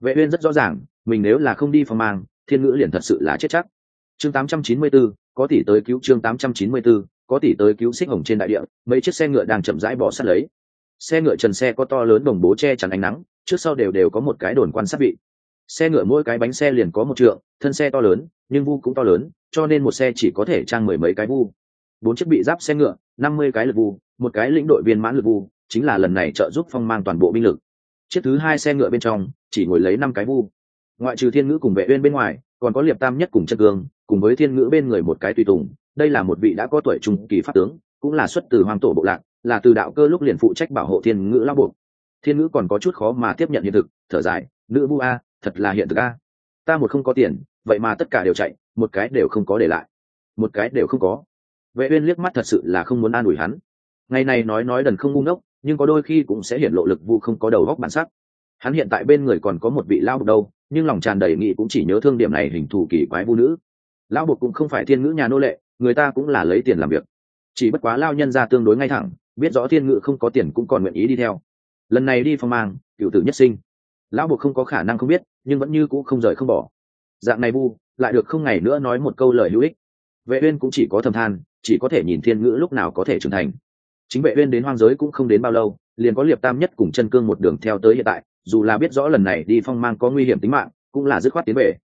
Vệ uyên rất rõ ràng, mình nếu là không đi phong mang, thiên ngữ liền thật sự là chết chắc. Chương 894 có tỷ tới cứu chương 894 có tỷ tới cứu xích hồng trên đại địa, mấy chiếc xe ngựa đang chậm rãi bỏ sát lấy. Xe ngựa trần xe có to lớn đồng bố che chắn ánh nắng, trước sau đều đều có một cái đồn quan sát vị. Xe ngựa mỗi cái bánh xe liền có một trượng, thân xe to lớn, nhưng vu cũng to lớn, cho nên một xe chỉ có thể trang mười mấy cái vu bốn chiếc bị giáp xe ngựa, năm mươi cái lực vu một cái lĩnh đội viên mãn lực vu chính là lần này trợ giúp phong mang toàn bộ binh lực. Chiếc thứ hai xe ngựa bên trong, chỉ ngồi lấy năm cái vu. Ngoại trừ thiên ngữ cùng vệ uyên bên ngoài, còn có liệp tam nhất cùng chân cương, cùng với thiên ngữ bên người một cái tùy tùng. Đây là một vị đã có tuổi trung kỳ pháp tướng, cũng là xuất từ hoàng tổ bộ lạc, là từ đạo cơ lúc liền phụ trách bảo hộ thiên ngữ lao buộc thiên ngữ còn có chút khó mà tiếp nhận hiện thực, thở dài, nữ vu a, thật là hiện thực a. Ta một không có tiền, vậy mà tất cả đều chạy, một cái đều không có để lại. Một cái đều không có vệ uyên liếc mắt thật sự là không muốn an ủi hắn. Ngày này nói nói đần không ngu ngốc, nhưng có đôi khi cũng sẽ hiện lộ lực vu không có đầu góc bản sắc. Hắn hiện tại bên người còn có một vị lao bục đâu, nhưng lòng tràn đầy nghị cũng chỉ nhớ thương điểm này hình thù kỳ quái vu nữ. Lão bục cũng không phải thiên ngữ nhà nô lệ, người ta cũng là lấy tiền làm việc. Chỉ bất quá lao nhân ra tương đối ngay thẳng, biết rõ thiên ngữ không có tiền cũng còn nguyện ý đi theo. Lần này đi phong mang, cựu tử nhất sinh. Lão buộc không có khả năng không biết, nhưng vẫn như cũ không rời không bỏ. Dạng này vu, lại được không ngày nữa nói một câu lời hữu ích. Vệ uyên cũng chỉ có thầm than chỉ có thể nhìn thiên ngữ lúc nào có thể trưởng thành. Chính vệ uyên đến hoang giới cũng không đến bao lâu, liền có liệp tam nhất cùng chân cương một đường theo tới hiện tại, dù là biết rõ lần này đi phong mang có nguy hiểm tính mạng, cũng là dứt khoát tiến về.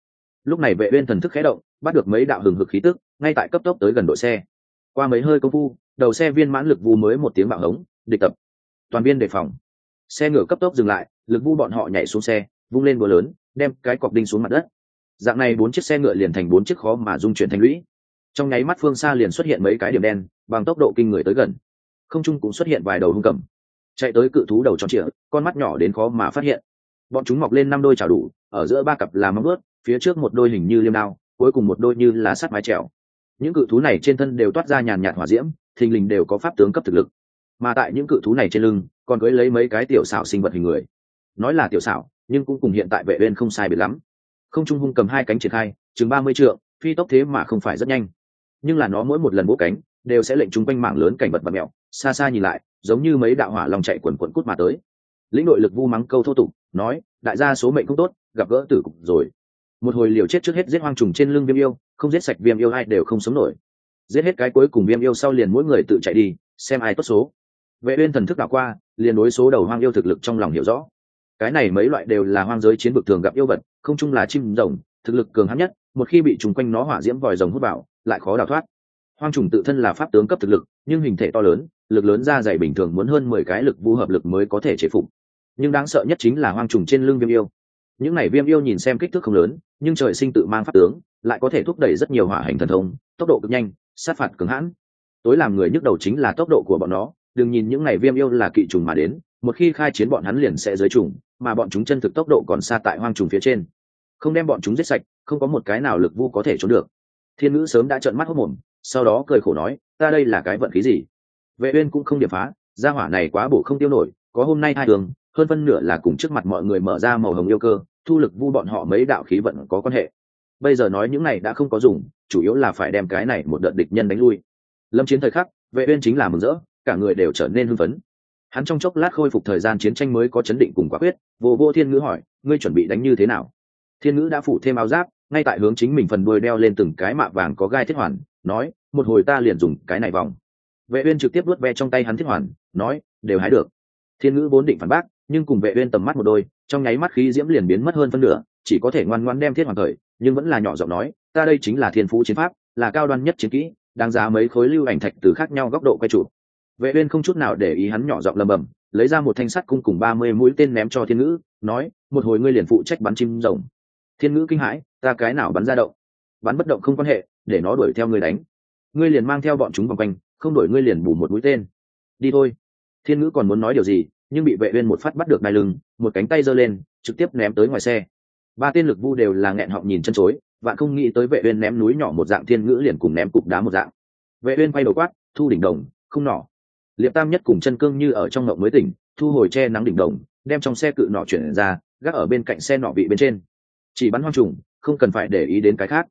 Lúc này vệ uyên thần thức khẽ động, bắt được mấy đạo hừng hực khí tức, ngay tại cấp tốc tới gần đội xe. Qua mấy hơi công phu, đầu xe viên mãn lực vu mới một tiếng bạo hống, địch tập. Toàn viên đề phòng. Xe ngựa cấp tốc dừng lại, lực vu bọn họ nhảy xuống xe, vung lên búa lớn, đem cái cọc đinh xuống mặt đất. Dạng này bốn chiếc xe ngựa liền thành bốn chiếc khó mà dung chuyển thành lũy trong nháy mắt phương xa liền xuất hiện mấy cái điểm đen, bằng tốc độ kinh người tới gần. Không trung cũng xuất hiện vài đầu hung cầm. Chạy tới cự thú đầu tròn trịa, con mắt nhỏ đến khó mà phát hiện. Bọn chúng mọc lên năm đôi chảo đủ, ở giữa ba cặp là móng ướt phía trước một đôi hình như liêm đao, cuối cùng một đôi như là sắt mái trèo những cự thú này trên thân đều toát ra nhàn nhạt hỏa diễm, thình lình đều có pháp tướng cấp thực lực. Mà tại những cự thú này trên lưng, còn cưới lấy mấy cái tiểu xảo sinh vật hình người. Nói là tiểu xảo, nhưng cũng cùng hiện tại vệ bên không sai biệt lắm. Không trung hung cầm hai cánh triển khai, chừng ba mươi trượng, phi tốc thế mà không phải rất nhanh nhưng là nó mỗi một lần vỗ cánh đều sẽ lệnh chúng quanh mảng lớn cảnh vật và mèo xa xa nhìn lại, giống như mấy đạo hỏa lòng chạy quần quần cút mà tới. Lĩnh đội lực vu mắng câu thô tục, nói, đại gia số mệnh không tốt, gặp gỡ tử cục rồi. Một hồi liều chết trước hết giết hoang trùng trên lưng viêm yêu, không giết sạch viêm yêu ai đều không sống nổi. Giết hết cái cuối cùng viêm yêu sau liền mỗi người tự chạy đi, xem ai tốt số. Vệ uyên thần thức đảo qua, liền đối số đầu hoang yêu thực lực trong lòng hiểu rõ. Cái này mấy loại đều là hoang giới chiến vực thường gặp yêu vật, không chung là chim rồng, thực lực cường hãn nhất một khi bị trùng quanh nó hỏa diễm vòi rồng hút vào, lại khó đào thoát. Hoang trùng tự thân là pháp tướng cấp thực lực, nhưng hình thể to lớn, lực lớn ra dày bình thường muốn hơn mười cái lực vũ hợp lực mới có thể chế phục. Nhưng đáng sợ nhất chính là hoang trùng trên lưng viêm yêu. Những này viêm yêu nhìn xem kích thước không lớn, nhưng trời sinh tự mang pháp tướng, lại có thể thúc đẩy rất nhiều hỏa hành thần thông, tốc độ cực nhanh, sát phạt cứng hãn. Tối làm người nhức đầu chính là tốc độ của bọn nó, đừng nhìn những này viêm yêu là kỵ trùng mà đến, một khi khai chiến bọn hắn liền sẽ giới trùng, mà bọn chúng chân thực tốc độ còn xa tại hoang trùng phía trên. Không đem bọn chúng giết sạch không có một cái nào lực vu có thể trốn được. Thiên ngữ sớm đã trợn mắt hốc mồm, sau đó cười khổ nói, ta đây là cái vận khí gì? Vệ uyên cũng không điểm phá, gia hỏa này quá bổ không tiêu nổi, có hôm nay hai đường, hơn phân nửa là cùng trước mặt mọi người mở ra màu hồng yêu cơ, thu lực vu bọn họ mấy đạo khí vận có quan hệ. Bây giờ nói những này đã không có dùng, chủ yếu là phải đem cái này một đợt địch nhân đánh lui. Lâm chiến thời khắc, vệ uyên chính là mừng rỡ, cả người đều trở nên hưng phấn. Hắn trong chốc lát khôi phục thời gian chiến tranh mới có chấn định cùng quả quyết, vô vô thiên ngữ hỏi, ngươi chuẩn bị đánh như thế nào? Thiên ngữ đã phủ thêm áo giáp ngay tại hướng chính mình phần đuôi đeo lên từng cái mạ vàng có gai thiết hoàn, nói, một hồi ta liền dùng cái này vòng. Vệ uyên trực tiếp nuốt ve trong tay hắn thiết hoàn, nói, đều hái được. Thiên ngữ vốn định phản bác, nhưng cùng vệ uyên tầm mắt một đôi, trong nháy mắt khí diễm liền biến mất hơn phân nửa, chỉ có thể ngoan ngoãn đem thiết hoàn thời, nhưng vẫn là nhỏ giọng nói, ta đây chính là thiên phú chiến pháp, là cao đoan nhất chiến kỹ, đáng giá mấy khối lưu ảnh thạch từ khác nhau góc độ quay chụp. Vệ uyên không chút nào để ý hắn nhỏ giọng lầm bầm, lấy ra một thanh sắt cung cùng ba mươi mũi tên ném cho thiên ngữ, nói, một hồi ngươi liền phụ trách bắn chim rồng thiên ngữ kinh hãi, ta cái nào bắn ra động? Bắn bất động không quan hệ, để nó đuổi theo ngươi đánh. Ngươi liền mang theo bọn chúng vòng quanh, không đuổi ngươi liền bù một mũi tên. Đi thôi. Thiên ngữ còn muốn nói điều gì, nhưng bị vệ uyên một phát bắt được đai lưng, một cánh tay giơ lên, trực tiếp ném tới ngoài xe. Ba tên lực vu đều là nghẹn họng nhìn chân chối và không nghĩ tới vệ uyên ném núi nhỏ một dạng, thiên ngữ liền cùng ném cục đá một dạng. Vệ uyên quay đầu quát, thu đỉnh đồng, không nỏ. Liệp tam nhất cùng chân cương như ở trong ngộng mới tỉnh, thu hồi che nắng đỉnh đồng, đem trong xe cự nọ chuyển ra, gác ở bên cạnh xe nọ vị bên trên chỉ bắn hoang trùng, không cần phải để ý đến cái khác.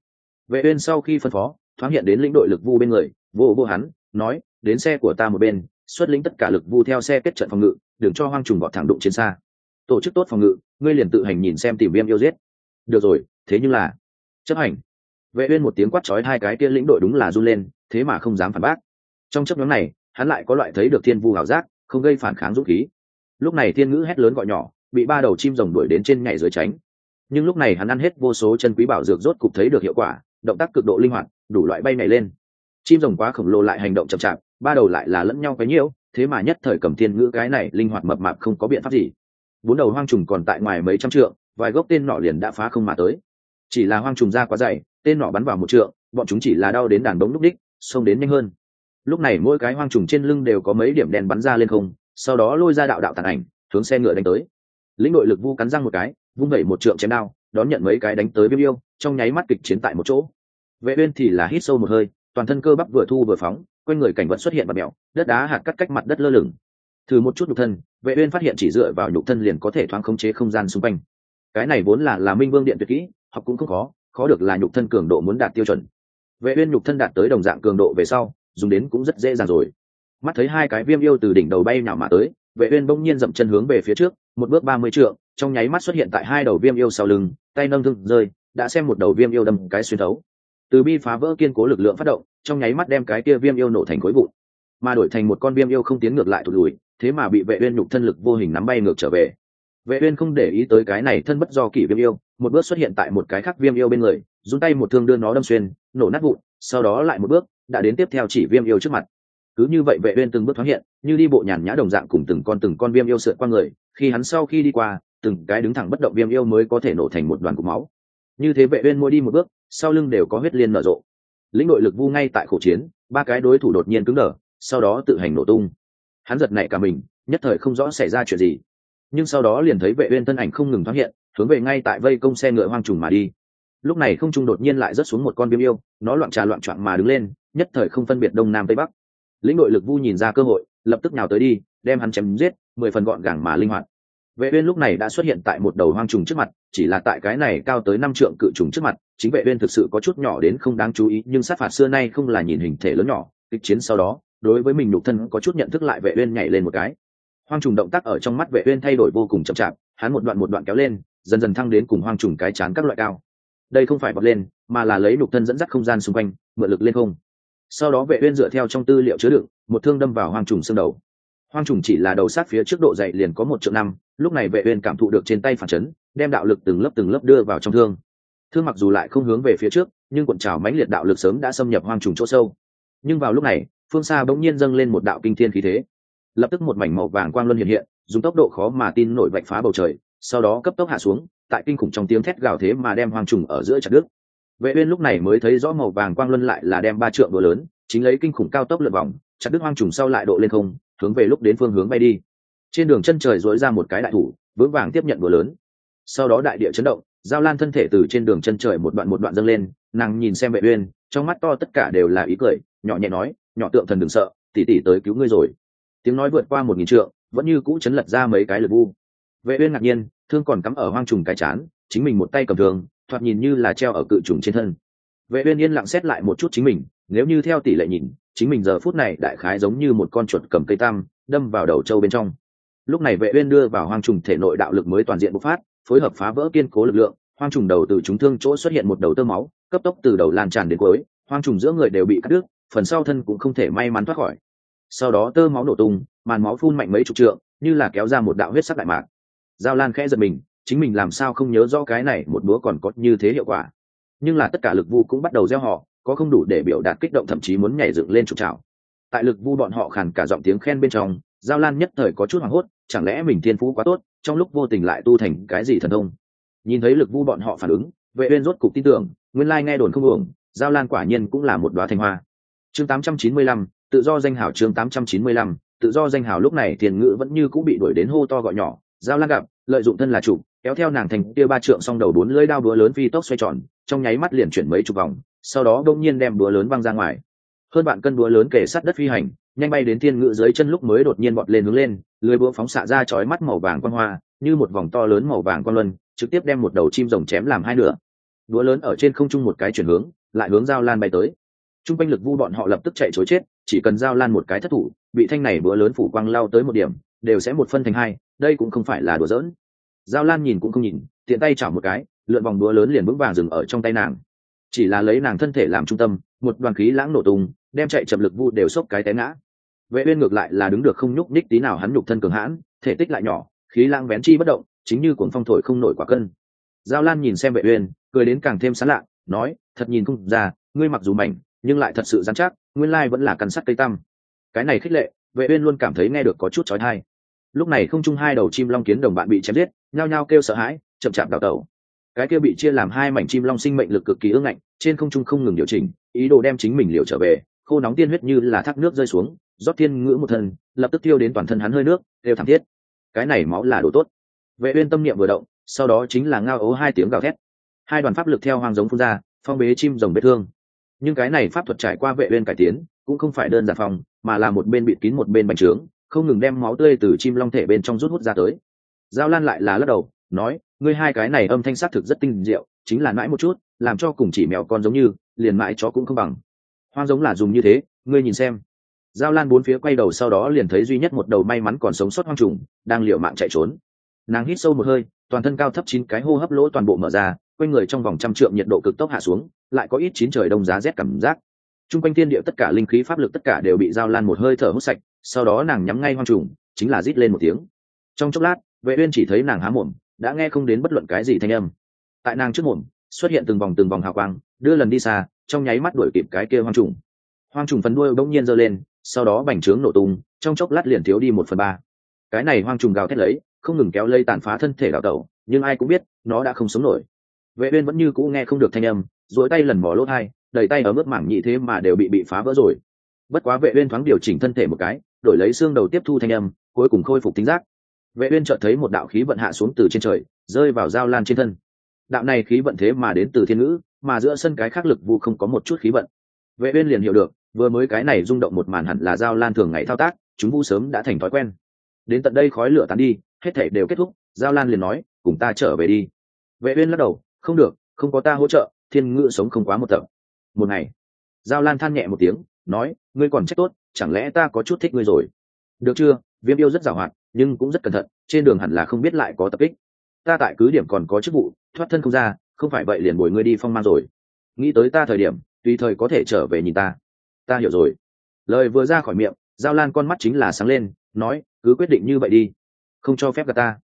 Vệ uyên sau khi phân phó, thoáng hiện đến lĩnh đội lực vu bên người, vô vô hắn, nói, đến xe của ta một bên, xuất lĩnh tất cả lực vu theo xe kết trận phòng ngự, đừng cho hoang trùng bọt thẳng đụng trên xa. Tổ chức tốt phòng ngự, ngươi liền tự hành nhìn xem tìm viêm yêu giết. Được rồi, thế nhưng là chấp hành. Vệ uyên một tiếng quát chói hai cái kia lĩnh đội đúng là run lên, thế mà không dám phản bác. Trong chấp nhóm này, hắn lại có loại thấy được thiên vu hảo giác, không gây phản kháng dũng khí. Lúc này thiên ngữ hét lớn gọi nhỏ, bị ba đầu chim rồng đuổi đến trên nhảy dưới tránh nhưng lúc này hắn ăn hết vô số chân quý bảo dược rốt cục thấy được hiệu quả, động tác cực độ linh hoạt, đủ loại bay này lên. Chim rồng quá khổng lồ lại hành động chậm chạp, ba đầu lại là lẫn nhau cái nhiễu, thế mà nhất thời cầm thiên ngữ cái này linh hoạt mập mạp không có biện pháp gì. Bốn đầu hoang trùng còn tại ngoài mấy trăm trượng, vài gốc tên nọ liền đã phá không mà tới. Chỉ là hoang trùng ra quá dày, tên nọ bắn vào một trượng, bọn chúng chỉ là đau đến đàn bóng lúc đích, xông đến nhanh hơn. Lúc này mỗi cái hoang trùng trên lưng đều có mấy điểm đèn bắn ra lên không, sau đó lôi ra đạo đạo tàn ảnh, hướng xe ngựa đánh tới. Lĩnh đội lực vu cắn răng một cái vung vẩy một trượng chém đao, đón nhận mấy cái đánh tới viêm yêu trong nháy mắt kịch chiến tại một chỗ. Vệ uyên thì là hít sâu một hơi, toàn thân cơ bắp vừa thu vừa phóng, quanh người cảnh vật xuất hiện và mèo đất đá hạt cắt cách mặt đất lơ lửng. Thử một chút nhục thân, vệ uyên phát hiện chỉ dựa vào nhục thân liền có thể thoáng khống chế không gian xung quanh. Cái này vốn là là minh vương điện tuyệt kỹ, học cũng không khó khó được là nhục thân cường độ muốn đạt tiêu chuẩn. Vệ uyên nhục thân đạt tới đồng dạng cường độ về sau, dùng đến cũng rất dễ dàng rồi. Mắt thấy hai cái viêm yêu từ đỉnh đầu bay nhào mà tới, vệ uyên bỗng nhiên dậm chân hướng về phía trước, một bước ba mươi trượng trong nháy mắt xuất hiện tại hai đầu viêm yêu sau lưng, tay nâng thương rơi, đã xem một đầu viêm yêu đâm cái xuyên thấu. Từ bi phá vỡ kiên cố lực lượng phát động, trong nháy mắt đem cái kia viêm yêu nổ thành khối vụn. Mà đổi thành một con viêm yêu không tiến ngược lại thụt lùi, thế mà bị vệ uyên nhục thân lực vô hình nắm bay ngược trở về. Vệ uyên không để ý tới cái này thân bất do kỷ viêm yêu, một bước xuất hiện tại một cái khác viêm yêu bên người dùng tay một thương đưa nó đâm xuyên, nổ nát vụn, sau đó lại một bước, đã đến tiếp theo chỉ viêm yêu trước mặt. Cứ như vậy vệ uyên từng bước thoáng hiện, như đi bộ nhàn nhã đồng dạng cùng từng con từng con viêm yêu sượt qua người, khi hắn sau khi đi qua từng cái đứng thẳng bất động viêm yêu mới có thể nổ thành một đoàn cục máu. Như thế vệ uyên mỗi đi một bước, sau lưng đều có huyết liên nở rộ. Lĩnh đội lực vu ngay tại khổ chiến, ba cái đối thủ đột nhiên cứng đờ, sau đó tự hành nổ tung. Hắn giật nảy cả mình, nhất thời không rõ xảy ra chuyện gì. Nhưng sau đó liền thấy vệ uyên thân ảnh không ngừng thoáng hiện, hướng về ngay tại vây công xe ngựa hoang trùng mà đi. Lúc này không trung đột nhiên lại rớt xuống một con viêm yêu, nó loạn trà loạn trọn mà đứng lên, nhất thời không phân biệt đông nam tây bắc. Lĩnh đội lực vu nhìn ra cơ hội, lập tức nhào tới đi, đem hắn chém giết, mười phần gọn gàng mà linh hoạt vệ uyên lúc này đã xuất hiện tại một đầu hoang trùng trước mặt, chỉ là tại cái này cao tới năm trượng cự trùng trước mặt, chính vệ uyên thực sự có chút nhỏ đến không đáng chú ý, nhưng sát phạt xưa nay không là nhìn hình thể lớn nhỏ, kịch chiến sau đó, đối với mình nhục thân có chút nhận thức lại vệ uyên nhảy lên một cái. Hoang trùng động tác ở trong mắt vệ uyên thay đổi vô cùng chậm chạp, hắn một đoạn một đoạn kéo lên, dần dần thăng đến cùng hoang trùng cái chán các loại cao. Đây không phải bật lên, mà là lấy nhục thân dẫn dắt không gian xung quanh, mượn lực lên không. Sau đó vệ uyên dựa theo trong tư liệu chứa đựng, một thương đâm vào hoang trùng xương đầu. Hoang trùng chỉ là đầu sát phía trước độ dày liền có một triệu năm lúc này vệ uyên cảm thụ được trên tay phản chấn, đem đạo lực từng lớp từng lớp đưa vào trong thương. Thương mặc dù lại không hướng về phía trước, nhưng cuộn trào mãnh liệt đạo lực sớm đã xâm nhập hoang trùng chỗ sâu. Nhưng vào lúc này, phương xa bỗng nhiên dâng lên một đạo kinh thiên khí thế. Lập tức một mảnh màu vàng quang luân hiện hiện, dùng tốc độ khó mà tin nổi vạch phá bầu trời, sau đó cấp tốc hạ xuống, tại kinh khủng trong tiếng thét gào thế mà đem hoang trùng ở giữa chặt đứt. Vệ uyên lúc này mới thấy rõ màu vàng quang luân lại là đem ba trượng đồ lớn, chính lấy kinh khủng cao tốc lượn vòng, chặt đứt hoang trùng sau lại độ lên không, hướng về lúc đến phương hướng bay đi trên đường chân trời dối ra một cái đại thủ, vững vàng tiếp nhận đũa lớn. Sau đó đại địa chấn động, giao lan thân thể từ trên đường chân trời một đoạn một đoạn dâng lên, nàng nhìn xem vệ uyên, trong mắt to tất cả đều là ý cười, nhỏ nhẹ nói, nhỏ tượng thần đừng sợ, tỷ tỷ tới cứu ngươi rồi. Tiếng nói vượt qua một nghìn trượng, vẫn như cũ chấn lật ra mấy cái lực vu. Vệ uyên ngạc nhiên, thương còn cắm ở hoang trùng cái chán, chính mình một tay cầm thương, thoạt nhìn như là treo ở cự trùng trên thân. Vệ uyên yên lặng xét lại một chút chính mình, nếu như theo tỷ lệ nhìn, chính mình giờ phút này đại khái giống như một con chuột cầm cây tam, đâm vào đầu trâu bên trong lúc này vệ uyên đưa vào hoang trùng thể nội đạo lực mới toàn diện bộc phát, phối hợp phá vỡ kiên cố lực lượng, hoang trùng đầu từ chúng thương chỗ xuất hiện một đầu tơ máu, cấp tốc từ đầu lan tràn đến cuối, hoang trùng giữa người đều bị cắt đứt, phần sau thân cũng không thể may mắn thoát khỏi. Sau đó tơ máu nổ tung, màn máu phun mạnh mấy chục trượng, như là kéo ra một đạo huyết sắc đại mạc. Giao lan khẽ giật mình, chính mình làm sao không nhớ rõ cái này một búa còn có như thế hiệu quả. Nhưng là tất cả lực vu cũng bắt đầu gieo họ, có không đủ để biểu đạt kích động thậm chí muốn nhảy dựng lên trục trào. Tại lực vu bọn họ khàn cả giọng tiếng khen bên trong, giao lan nhất thời có chút hoảng hốt chẳng lẽ mình thiên phú quá tốt trong lúc vô tình lại tu thành cái gì thần thông? Nhìn thấy lực vu bọn họ phản ứng vệ uyên rốt cục tin tưởng nguyên lai nghe đồn không uổng giao lan quả nhiên cũng là một đóa thanh hoa. Chương 895, tự do danh hảo chương 895, tự do danh hảo lúc này tiền ngữ vẫn như cũng bị đuổi đến hô to gọi nhỏ giao lan gặp lợi dụng thân là chủ kéo theo nàng thành kia ba trượng song đầu bốn lưỡi đao búa lớn phi tốc xoay tròn trong nháy mắt liền chuyển mấy chục vòng sau đó đông nhiên đem búa lớn văng ra ngoài. Hơn bạn cân búa lớn kề sát đất phi hành nhanh bay đến thiên ngự dưới chân lúc mới đột nhiên bọt lên hướng lên, lưới búa phóng xạ ra chói mắt màu vàng quan hoa, như một vòng to lớn màu vàng quan luân, trực tiếp đem một đầu chim rồng chém làm hai nửa. Đũa lớn ở trên không trung một cái chuyển hướng, lại hướng giao lan bay tới. Trung quanh lực vu bọn họ lập tức chạy chối chết, chỉ cần giao lan một cái thất thủ, bị thanh này búa lớn phủ quang lao tới một điểm, đều sẽ một phân thành hai, đây cũng không phải là đùa giỡn. Giao lan nhìn cũng không nhìn, tiện tay chảo một cái, lượn vòng búa lớn liền vững vàng dừng ở trong tay nàng. Chỉ là lấy nàng thân thể làm trung tâm, một đoàn khí lãng nổ tung, đem chạy chậm lực vu đều xốc cái té ngã vệ uyên ngược lại là đứng được không nhúc nhích tí nào hắn nhục thân cường hãn, thể tích lại nhỏ, khí lãng vén chi bất động, chính như cuồng phong thổi không nổi quả cân. Giao lan nhìn xem vệ uyên, cười đến càng thêm sán lạ, nói, thật nhìn không ra, ngươi mặc dù mảnh, nhưng lại thật sự dán chắc, nguyên lai vẫn là căn sắt cây tăm. Cái này khích lệ, vệ uyên luôn cảm thấy nghe được có chút chói tai. Lúc này không trung hai đầu chim long kiến đồng bạn bị chém giết, nhao nhao kêu sợ hãi, chậm chạp đào tẩu. Cái kia bị chia làm hai mảnh chim long sinh mệnh lực cực kỳ ương ngạnh, trên không trung không ngừng điều chỉnh, ý đồ đem chính mình liều trở về khô nóng tiên huyết như là thác nước rơi xuống, rót thiên ngữ một thân, lập tức tiêu đến toàn thân hắn hơi nước, đều thảm thiết. Cái này máu là đồ tốt. Vệ uyên tâm niệm vừa động, sau đó chính là ngao ố hai tiếng gào thét. Hai đoàn pháp lực theo hoang giống phun ra, phong bế chim rồng vết thương. Nhưng cái này pháp thuật trải qua vệ uyên cải tiến, cũng không phải đơn giản phòng, mà là một bên bịt kín một bên bành trướng, không ngừng đem máu tươi từ chim long thể bên trong rút hút ra tới. Giao lan lại là lắc đầu, nói, ngươi hai cái này âm thanh sát thực rất tinh diệu, chính là mãi một chút, làm cho cùng chỉ mèo con giống như, liền mãi chó cũng không bằng hoang giống là dùng như thế, ngươi nhìn xem. Giao lan bốn phía quay đầu sau đó liền thấy duy nhất một đầu may mắn còn sống sót hoang trùng, đang liều mạng chạy trốn. Nàng hít sâu một hơi, toàn thân cao thấp chín cái hô hấp lỗ toàn bộ mở ra, quanh người trong vòng trăm trượng nhiệt độ cực tốc hạ xuống, lại có ít chín trời đông giá rét cảm giác. T r u n g quanh thiên địa tất cả linh khí pháp lực tất cả đều bị giao lan một hơi thở hút sạch, sau đó nàng nhắm ngay hoang trùng, chính là rít lên một tiếng. Trong chốc lát, vệ uyên chỉ thấy nàng há mồm, đã nghe không đến bất luận cái gì thanh âm. Tại nàng trước mồm, xuất hiện từng vòng từng vòng hào quang, đưa lần đi xa trong nháy mắt đuổi kịp cái kia hoang trùng. Hoang trùng phần đuôi bỗng nhiên giơ lên, sau đó bành trướng nổ tung, trong chốc lát liền thiếu đi một phần ba. Cái này hoang trùng gào thét lấy, không ngừng kéo lây tàn phá thân thể đào tẩu, nhưng ai cũng biết, nó đã không sống nổi. Vệ uyên vẫn như cũ nghe không được thanh âm, duỗi tay lần mò lỗ hai, đầy tay ở mức mảng nhị thế mà đều bị bị phá vỡ rồi. Bất quá vệ uyên thoáng điều chỉnh thân thể một cái, đổi lấy xương đầu tiếp thu thanh âm, cuối cùng khôi phục tính giác. Vệ uyên chợt thấy một đạo khí vận hạ xuống từ trên trời, rơi vào giao lan trên thân. Đạo này khí vận thế mà đến từ thiên ngữ mà giữa sân cái khác lực vu không có một chút khí vận. Vệ uyên liền hiểu được, vừa mới cái này rung động một màn hẳn là giao lan thường ngày thao tác, chúng vu sớm đã thành thói quen. Đến tận đây khói lửa tán đi, hết thảy đều kết thúc, giao lan liền nói, cùng ta trở về đi. Vệ uyên lắc đầu, không được, không có ta hỗ trợ, thiên ngữ sống không quá một tập một ngày, giao lan than nhẹ một tiếng, nói, ngươi còn trách tốt, chẳng lẽ ta có chút thích ngươi rồi? Được chưa? Viêm yêu rất giàu hoạt nhưng cũng rất cẩn thận, trên đường hẳn là không biết lại có tập kích. Ta tại cứ điểm còn có chức vụ thoát thân không ra, không phải vậy liền bồi ngươi đi phong man rồi. Nghĩ tới ta thời điểm, tùy thời có thể trở về nhìn ta. Ta hiểu rồi. Lời vừa ra khỏi miệng, giao lan con mắt chính là sáng lên, nói, cứ quyết định như vậy đi. Không cho phép gặp ta.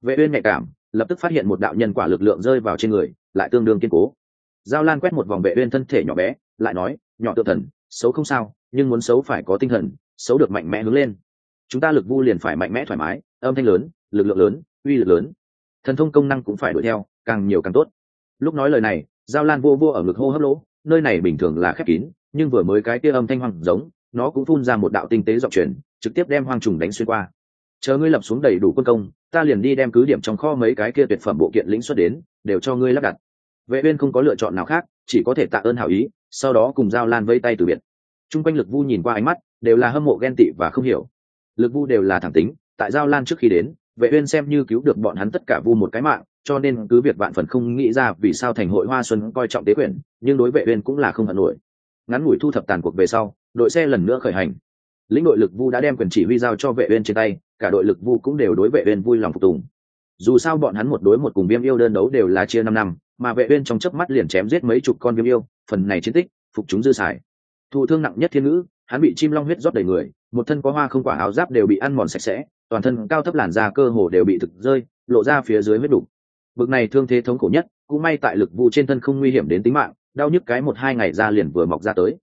Vệ uyên nhạy cảm, lập tức phát hiện một đạo nhân quả lực lượng rơi vào trên người, lại tương đương kiên cố. Giao lan quét một vòng vệ uyên thân thể nhỏ bé, lại nói, nhỏ tự thần, xấu không sao, nhưng muốn xấu phải có tinh thần, xấu được mạnh mẽ hướng lên. Chúng ta lực vu liền phải mạnh mẽ thoải mái, âm thanh lớn, lực lượng lớn, uy lực lớn. Thần thông công năng cũng phải đuổi theo càng nhiều càng tốt. Lúc nói lời này giao lan vô vô ở ngực hô hấp lỗ nơi này bình thường là khép kín nhưng vừa mới cái kia âm thanh hoang giống nó cũng phun ra một đạo tinh tế dọc chuyển, trực tiếp đem hoang trùng đánh xuyên qua. Chờ ngươi lập xuống đầy đủ quân công ta liền đi đem cứ điểm trong kho mấy cái kia tuyệt phẩm bộ kiện lĩnh xuất đến đều cho ngươi lắp đặt. Vệ uyên không có lựa chọn nào khác chỉ có thể tạ ơn hảo ý sau đó cùng giao lan vây tay từ biệt. Trung quanh lực vu nhìn qua ánh mắt đều là hâm mộ ghen tị và không hiểu. Lực vu đều là thẳng tính tại giao lan trước khi đến vệ uyên xem như cứu được bọn hắn tất cả vu một cái mạng, cho nên cứ việc vạn phần không nghĩ ra vì sao thành hội hoa xuân coi trọng tế quyền, nhưng đối vệ uyên cũng là không hận nổi. Ngắn ngủi thu thập tàn cuộc về sau, đội xe lần nữa khởi hành. Lĩnh đội lực vu đã đem quyền chỉ huy giao cho vệ uyên trên tay, cả đội lực vu cũng đều đối vệ uyên vui lòng phục tùng. Dù sao bọn hắn một đối một cùng viêm yêu đơn đấu đều là chia năm năm, mà vệ uyên trong chớp mắt liền chém giết mấy chục con viêm yêu, phần này chiến tích, phục chúng dư xài. Thụ thương nặng nhất thiên ngữ hắn bị chim long huyết rót đầy người, một thân có hoa không quả áo giáp đều bị ăn mòn sạch sẽ, toàn thân cao thấp làn da cơ hồ đều bị thực rơi, lộ ra phía dưới huyết đủ bực này thương thế thống khổ nhất, cũng may tại lực vụ trên thân không nguy hiểm đến tính mạng, đau nhức cái một hai ngày ra liền vừa mọc ra tới.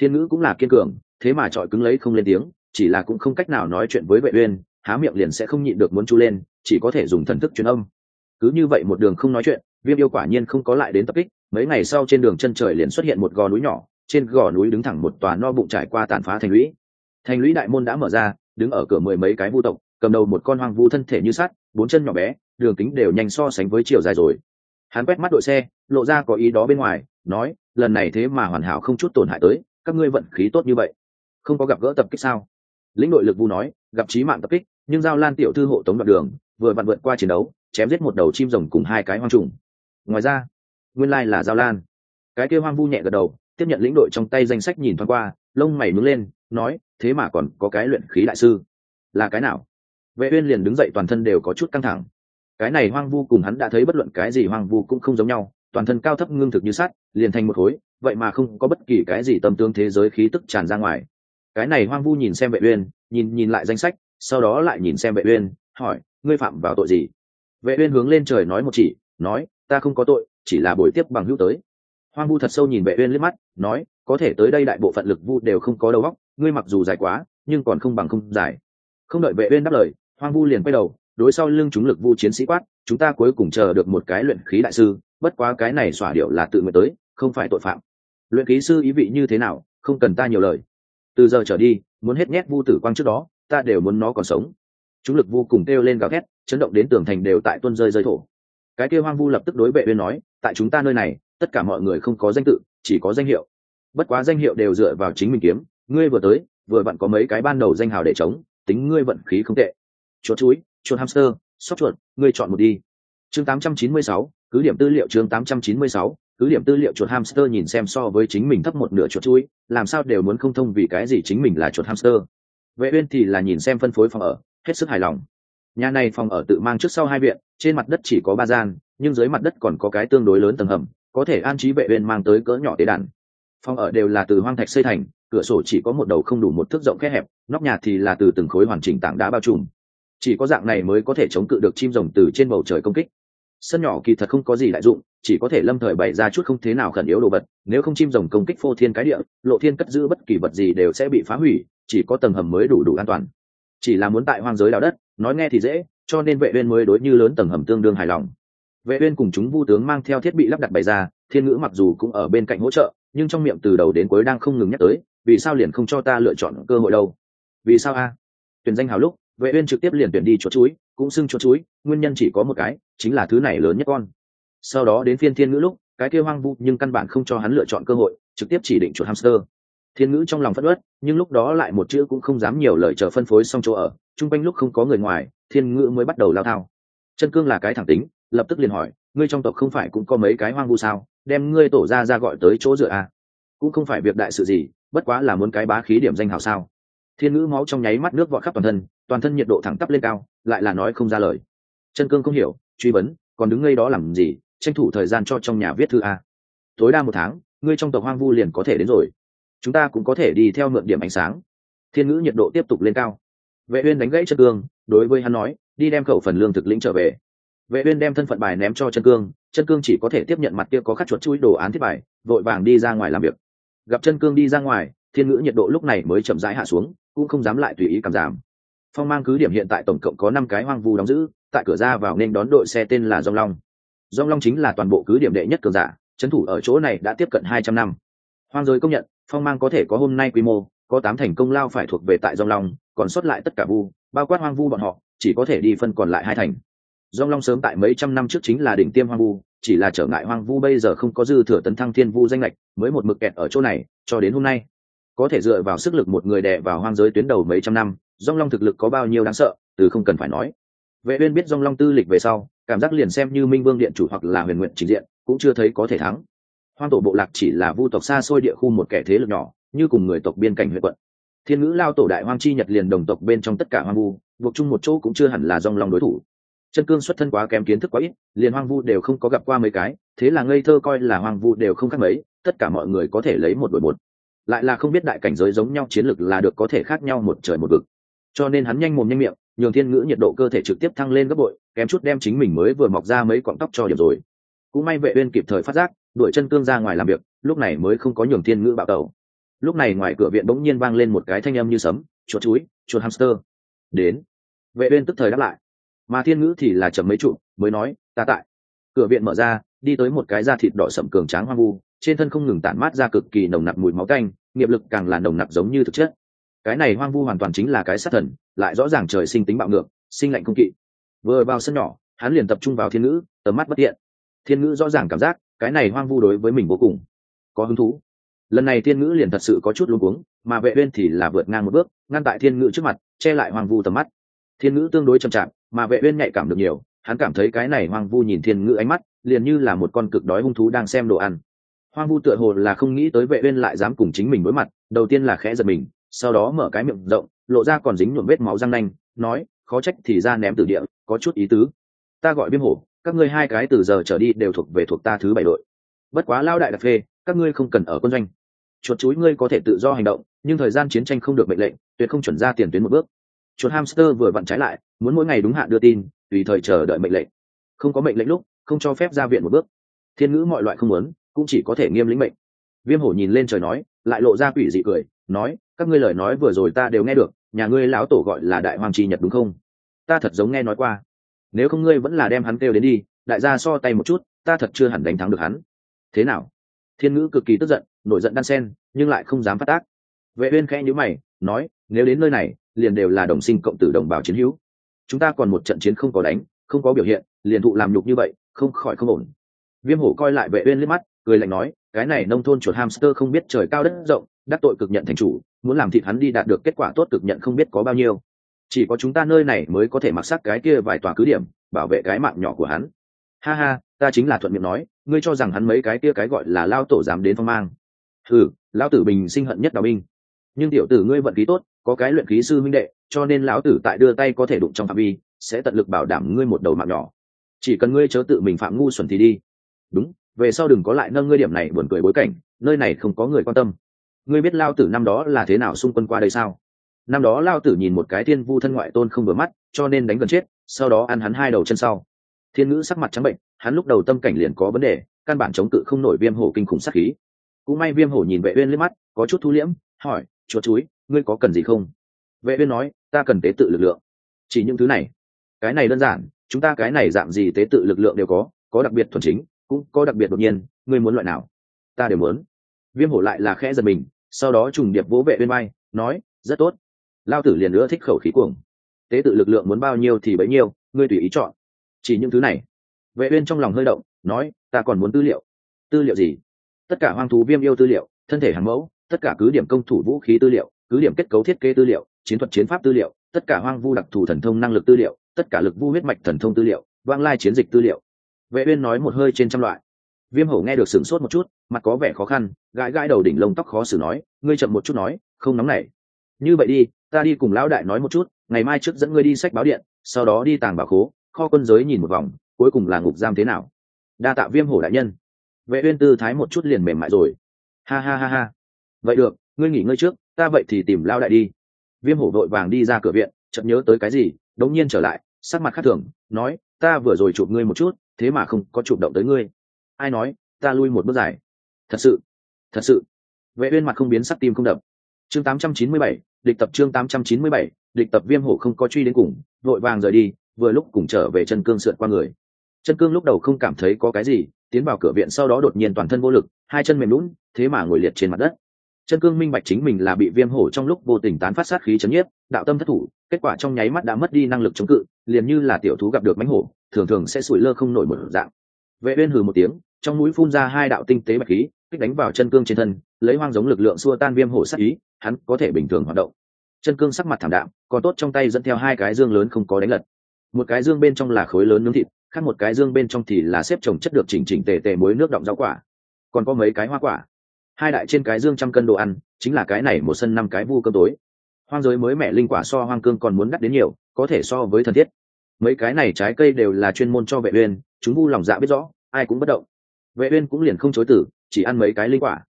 Thiên ngữ cũng là kiên cường, thế mà trọi cứng lấy không lên tiếng, chỉ là cũng không cách nào nói chuyện với vệ uyên, há miệng liền sẽ không nhịn được muốn chu lên, chỉ có thể dùng thần thức truyền âm. Cứ như vậy một đường không nói chuyện, viêm yêu quả nhiên không có lại đến tập kích, mấy ngày sau trên đường chân trời liền xuất hiện một gò núi nhỏ trên gò núi đứng thẳng một tòa no bụng trải qua tàn phá thành lũy. Thành lũy đại môn đã mở ra, đứng ở cửa mười mấy cái vu tộc, cầm đầu một con hoang vu thân thể như sắt, bốn chân nhỏ bé, đường kính đều nhanh so sánh với chiều dài rồi. Hắn quét mắt đội xe, lộ ra có ý đó bên ngoài, nói, lần này thế mà hoàn hảo không chút tổn hại tới, các ngươi vận khí tốt như vậy. Không có gặp gỡ tập kích sao? Lĩnh đội lực vu nói, gặp trí mạng tập kích, nhưng giao lan tiểu thư hộ tống đoạn đường, vừa vặn vượt qua chiến đấu, chém giết một đầu chim rồng cùng hai cái hoang trùng. Ngoài ra, nguyên lai là giao lan. Cái kêu hoang vu nhẹ gật đầu tiếp nhận lĩnh đội trong tay danh sách nhìn thoáng qua, lông mày nướng lên, nói, thế mà còn có cái luyện khí đại sư. Là cái nào? Vệ uyên liền đứng dậy toàn thân đều có chút căng thẳng. Cái này hoang vu cùng hắn đã thấy bất luận cái gì hoang vu cũng không giống nhau, toàn thân cao thấp ngưng thực như sắt, liền thành một khối, vậy mà không có bất kỳ cái gì tâm tương thế giới khí tức tràn ra ngoài. Cái này hoang vu nhìn xem vệ uyên, nhìn nhìn lại danh sách, sau đó lại nhìn xem vệ uyên, hỏi, ngươi phạm vào tội gì? Vệ uyên hướng lên trời nói một chỉ, nói, ta không có tội, chỉ là buổi tiếp bằng hữu tới hoang vu thật sâu nhìn vệ uyên liếc mắt, nói, có thể tới đây đại bộ phận lực vu đều không có đầu óc, ngươi mặc dù dài quá, nhưng còn không bằng không dài. Không đợi vệ uyên đáp lời, hoang vu liền quay đầu, đối sau lưng chúng lực vu chiến sĩ quát, chúng ta cuối cùng chờ được một cái luyện khí đại sư, bất quá cái này xỏa điệu là tự nguyện tới, không phải tội phạm. Luyện khí sư ý vị như thế nào, không cần ta nhiều lời. Từ giờ trở đi, muốn hết nhét vu tử quang trước đó, ta đều muốn nó còn sống. Chúng lực Vu cùng kêu lên gào thét, chấn động đến tường thành đều tại tuân rơi rơi thổ. Cái kêu hoang vu lập tức đối vệ uyên nói, tại chúng ta nơi này tất cả mọi người không có danh tự chỉ có danh hiệu. Bất quá danh hiệu đều dựa vào chính mình kiếm. Ngươi vừa tới vừa vặn có mấy cái ban đầu danh hào để chống tính ngươi vận khí không tệ. Chuột chuối chuột hamster sóc chuột ngươi chọn một đi. Chương 896, cứ điểm tư liệu chương 896, cứ điểm tư liệu chuột hamster nhìn xem so với chính mình thấp một nửa chuột chuối làm sao đều muốn không thông vì cái gì chính mình là chuột hamster. Vệ uyên thì là nhìn xem phân phối phòng ở hết sức hài lòng. Nhà này phòng ở tự mang trước sau hai viện trên mặt đất chỉ có ba gian nhưng dưới mặt đất còn có cái tương đối lớn tầng hầm có thể an trí vệ uyên mang tới cỡ nhỏ tế đàn. Phòng ở đều là từ hoang thạch xây thành, cửa sổ chỉ có một đầu không đủ một thước rộng khe hẹp, nóc nhà thì là từ từng khối hoàn chỉnh tảng đá bao trùm. Chỉ có dạng này mới có thể chống cự được chim rồng từ trên bầu trời công kích. Sân nhỏ kỳ thật không có gì đại dụng, chỉ có thể lâm thời bày ra chút không thế nào khẩn yếu đồ vật, nếu không chim rồng công kích phô thiên cái địa, lộ thiên cất giữ bất kỳ vật gì đều sẽ bị phá hủy, chỉ có tầng hầm mới đủ đủ an toàn. Chỉ là muốn tại hoang giới đào đất, nói nghe thì dễ, cho nên vệ uyên mới đối như lớn tầng hầm tương đương hài lòng vệ uyên cùng chúng vu tướng mang theo thiết bị lắp đặt bày ra, thiên ngữ mặc dù cũng ở bên cạnh hỗ trợ, nhưng trong miệng từ đầu đến cuối đang không ngừng nhắc tới, vì sao liền không cho ta lựa chọn cơ hội đâu? Vì sao a? Tuyển danh hào lúc, vệ uyên trực tiếp liền tuyển đi chuột chuối, cũng xưng chuột chuối, nguyên nhân chỉ có một cái, chính là thứ này lớn nhất con. Sau đó đến phiên thiên ngữ lúc, cái kia hoang vu nhưng căn bản không cho hắn lựa chọn cơ hội, trực tiếp chỉ định chuột hamster. Thiên ngữ trong lòng phất ớt nhưng lúc đó lại một chữ cũng không dám nhiều lời chờ phân phối xong chỗ ở, chung quanh lúc không có người ngoài, thiên ngữ mới bắt đầu lao thao. Chân cương là cái thẳng tính lập tức liền hỏi, ngươi trong tộc không phải cũng có mấy cái hoang vu sao? Đem ngươi tổ ra ra gọi tới chỗ dựa à? cũng không phải việc đại sự gì, bất quá là muốn cái bá khí điểm danh hào sao? Thiên ngữ máu trong nháy mắt nước vọt khắp toàn thân toàn thân nhiệt độ thẳng tắp lên cao, lại là nói không ra lời. Chân cương không hiểu, truy vấn, còn đứng ngay đó làm gì? Tranh thủ thời gian cho trong nhà viết thư a tối đa một tháng, ngươi trong tộc hoang vu liền có thể đến rồi. Chúng ta cũng có thể đi theo mượn điểm ánh sáng. Thiên ngữ nhiệt độ tiếp tục lên cao. Vệ uyên đánh gãy chân cương, đối với hắn nói, đi đem khẩu phần lương thực lĩnh trở về vệ uyên đem thân phận bài ném cho chân cương chân cương chỉ có thể tiếp nhận mặt kia có khắc chuột chui đồ án thiết bài, vội vàng đi ra ngoài làm việc. Gặp chân cương đi ra ngoài, thiên ngữ nhiệt độ lúc này mới chậm rãi hạ xuống, cũng không dám lại tùy ý cảm giảm. Phong mang cứ điểm hiện tại tổng cộng có năm cái hoang vu đóng giữ, tại cửa ra vào nên đón đội xe tên là dong long. Dong long chính là toàn bộ cứ điểm đệ nhất cường giả, trấn thủ ở chỗ này đã tiếp cận hai trăm năm. Hoang giới công nhận, phong mang có thể có hôm nay quy mô, có tám thành công lao phải thuộc về tại dong long, còn sót lại tất cả vu, bao quát hoang vu bọn họ, chỉ có thể đi phân còn lại hai thành dong long sớm tại mấy trăm năm trước chính là đỉnh tiêm hoang vu, chỉ là trở ngại hoang vu bây giờ không có dư thừa tấn thăng thiên vu danh lệch mới một mực kẹt ở chỗ này, cho đến hôm nay. Có thể dựa vào sức lực một người đè vào hoang giới tuyến đầu mấy trăm năm dong long thực lực có bao nhiêu đáng sợ, từ không cần phải nói. Vệ uyên biết dong long tư lịch về sau, cảm giác liền xem như minh vương điện chủ hoặc là huyền nguyện Chính diện, cũng chưa thấy có thể thắng. Hoang tổ bộ lạc chỉ là vu tộc xa xôi địa khu một kẻ thế lực nhỏ, như cùng người tộc biên cảnh huyện quận. Thiên ngữ lao tổ đại hoang chi nhật liền đồng tộc bên trong tất cả hoang vu, buộc chung một chỗ cũng chưa hẳn là dong long đối thủ chân cương xuất thân quá kém, kiến thức quá ít, liền hoang vu đều không có gặp qua mấy cái, thế là ngây thơ coi là hoang vu đều không khác mấy, tất cả mọi người có thể lấy một đội một. Lại là không biết đại cảnh giới giống nhau, chiến lược là được có thể khác nhau một trời một vực. Cho nên hắn nhanh mồm nhanh miệng, nhường thiên ngữ nhiệt độ cơ thể trực tiếp thăng lên gấp bội, kém chút đem chính mình mới vừa mọc ra mấy cọng tóc cho điểm rồi. Cũng may vệ uyên kịp thời phát giác, đuổi chân cương ra ngoài làm việc, lúc này mới không có nhường thiên ngữ bạo tẩu. Lúc này ngoài cửa viện bỗng nhiên vang lên một cái thanh âm như sấm, chuột chuối, chuột hamster. Đến, vệ uyên tức thời đáp lại mà thiên ngữ thì là chậm mấy trụ mới nói, ta tại. Cửa viện mở ra, đi tới một cái da thịt đỏ sậm cường tráng hoang vu, trên thân không ngừng tản mát ra cực kỳ nồng nặc mùi máu canh nghiệp lực càng là nồng nặc giống như thực chất. Cái này hoang vu hoàn toàn chính là cái sát thần, lại rõ ràng trời sinh tính bạo ngược, sinh lạnh không kỵ. Vừa vào sân nhỏ, hắn liền tập trung vào thiên ngữ, tầm mắt bất tiện thiên ngữ rõ ràng cảm giác, cái này hoang vu đối với mình vô cùng có hứng thú. Lần này thiên ngữ liền thật sự có chút luống cuống, mà vệ uyên thì là vượt ngang một bước, ngăn tại thiên ngữ trước mặt, che lại hoang vu tầm mắt. Thiên ngữ tương đối chậm chạp mà vệ uyên nhạy cảm được nhiều, hắn cảm thấy cái này hoang vu nhìn thiên ngữ ánh mắt, liền như là một con cực đói hung thú đang xem đồ ăn. Hoang vu tựa hồ là không nghĩ tới vệ uyên lại dám cùng chính mình đối mặt, đầu tiên là khẽ giật mình, sau đó mở cái miệng rộng, lộ ra còn dính nhuộm vết máu răng nanh, nói, khó trách thì ra ném từ địa, có chút ý tứ. Ta gọi viêm hổ, các ngươi hai cái từ giờ trở đi đều thuộc về thuộc ta thứ bảy đội. Bất quá lao đại đặc phê, các ngươi không cần ở quân doanh. Chuột chuối ngươi có thể tự do hành động, nhưng thời gian chiến tranh không được mệnh lệnh, tuyệt không chuẩn ra tiền tuyến một bước. Chuột hamster vừa vặn trái lại muốn mỗi ngày đúng hạn đưa tin, tùy thời chờ đợi mệnh lệnh. Không có mệnh lệnh lúc, không cho phép ra viện một bước. Thiên ngữ mọi loại không muốn, cũng chỉ có thể nghiêm lĩnh mệnh. Viêm hổ nhìn lên trời nói, lại lộ ra quỷ dị cười, nói, các ngươi lời nói vừa rồi ta đều nghe được, nhà ngươi lão tổ gọi là đại hoàng trì nhật đúng không? Ta thật giống nghe nói qua. Nếu không ngươi vẫn là đem hắn kêu đến đi, đại gia so tay một chút, ta thật chưa hẳn đánh thắng được hắn. Thế nào? Thiên ngữ cực kỳ tức giận, nổi giận đan sen, nhưng lại không dám phát tác. Vệ uyên khẽ nhíu mày, nói, nếu đến nơi này, liền đều là đồng sinh cộng tử đồng bào chiến hữu chúng ta còn một trận chiến không có đánh, không có biểu hiện, liền thụ làm nhục như vậy, không khỏi không ổn. Viêm hổ coi lại vệ uyên liếc mắt, cười lạnh nói, cái này nông thôn chuột hamster không biết trời cao đất rộng, đắc tội cực nhận thành chủ, muốn làm thịt hắn đi đạt được kết quả tốt cực nhận không biết có bao nhiêu. Chỉ có chúng ta nơi này mới có thể mặc sắc cái kia vài tòa cứ điểm, bảo vệ cái mạng nhỏ của hắn. Ha ha, ta chính là thuận miệng nói, ngươi cho rằng hắn mấy cái kia cái gọi là lao tổ dám đến phong mang. Ừ lão tử bình sinh hận nhất đào binh. Nhưng tiểu tử ngươi vận khí tốt, có cái luyện khí sư minh đệ cho nên lão tử tại đưa tay có thể đụng trong phạm vi, sẽ tận lực bảo đảm ngươi một đầu mạng nhỏ. Chỉ cần ngươi chớ tự mình phạm ngu xuẩn thì đi. Đúng, về sau đừng có lại nâng ngươi điểm này buồn cười bối cảnh, nơi này không có người quan tâm. Ngươi biết lao tử năm đó là thế nào xung quân qua đây sao? Năm đó lao tử nhìn một cái tiên vu thân ngoại tôn không vừa mắt, cho nên đánh gần chết, sau đó ăn hắn hai đầu chân sau. Thiên ngữ sắc mặt trắng bệnh, hắn lúc đầu tâm cảnh liền có vấn đề, căn bản chống cự không nổi viêm hổ kinh khủng sắc khí. Cũng may viêm hổ nhìn vệ uyên liếc mắt, có chút thu liễm, hỏi, chúa chuối ngươi có cần gì không? Vệ uyên nói ta cần tế tự lực lượng. Chỉ những thứ này. Cái này đơn giản, chúng ta cái này dạng gì tế tự lực lượng đều có có đặc biệt thuần chính, cũng có đặc biệt đột nhiên, ngươi muốn loại nào? Ta đều muốn. Viêm hổ lại là khẽ giật mình, sau đó trùng điệp vỗ vệ bên bay nói, rất tốt. Lao tử liền nữa thích khẩu khí cuồng. Tế tự lực lượng muốn bao nhiêu thì bấy nhiêu, ngươi tùy ý chọn. Chỉ những thứ này. Vệ uyên trong lòng hơi động, nói, ta còn muốn tư liệu. Tư liệu gì? Tất cả hoang thú viêm yêu tư liệu, thân thể hàng mẫu, tất cả cứ điểm công thủ vũ khí tư liệu, cứ điểm kết cấu thiết kế tư liệu chiến thuật chiến pháp tư liệu, tất cả hoang vu đặc thù thần thông năng lực tư liệu, tất cả lực vu huyết mạch thần thông tư liệu, vang lai chiến dịch tư liệu. Vệ uyên nói một hơi trên trăm loại. Viêm hổ nghe được sửng sốt một chút, mặt có vẻ khó khăn, gãi gãi đầu đỉnh lông tóc khó xử nói, ngươi chậm một chút nói, không nóng nảy. Như vậy đi, ta đi cùng lão đại nói một chút, ngày mai trước dẫn ngươi đi sách báo điện, sau đó đi tàng bảo khố, kho quân giới nhìn một vòng, cuối cùng là ngục giam thế nào. Đa tạ viêm hổ đại nhân. Vệ uyên tư thái một chút liền mềm mại rồi. Ha ha ha ha. Vậy được, ngươi nghỉ ngơi trước, ta vậy thì tìm lao đại đi viêm hổ vội vàng đi ra cửa viện chợt nhớ tới cái gì đống nhiên trở lại sắc mặt khác thường nói ta vừa rồi chụp ngươi một chút thế mà không có chụp động tới ngươi. Ai nói ta lui một bước dài. Thật sự thật sự. Vệ uyên mặt không biến sắc tim không đập. Chương 897, địch tập chương 897, địch tập viêm hổ không có truy đến cùng vội vàng rời đi vừa lúc cùng trở về chân cương sượt qua người. Chân cương lúc đầu không cảm thấy có cái gì tiến vào cửa viện sau đó đột nhiên toàn thân vô lực hai chân mềm lún thế mà ngồi liệt trên mặt đất chân cương minh bạch chính mình là bị viêm hổ trong lúc vô tình tán phát sát khí chấn nhiếp, đạo tâm thất thủ, kết quả trong nháy mắt đã mất đi năng lực chống cự, liền như là tiểu thú gặp được mánh hổ, thường thường sẽ sủi lơ không nổi một dạng. Vệ uyên hừ một tiếng, trong mũi phun ra hai đạo tinh tế bạch khí, kích đánh vào chân cương trên thân, lấy hoang giống lực lượng xua tan viêm hổ sát ý, hắn có thể bình thường hoạt động. Chân cương sắc mặt thảm đạm, còn tốt trong tay dẫn theo hai cái dương lớn không có đánh lật. Một cái dương bên trong là khối lớn nướng thịt, khác một cái dương bên trong thì là xếp trồng chất được chỉnh chỉnh tề tề muối nước đọng rau quả. Còn có mấy cái hoa quả hai đại trên cái dương trăm cân đồ ăn, chính là cái này một sân năm cái vu cơm tối. Hoang giới mới mẹ linh quả so hoang cương còn muốn đắt đến nhiều, có thể so với thần thiết. Mấy cái này trái cây đều là chuyên môn cho vệ uyên, chúng vu lòng dạ biết rõ, ai cũng bất động. Vệ uyên cũng liền không chối từ, chỉ ăn mấy cái linh quả.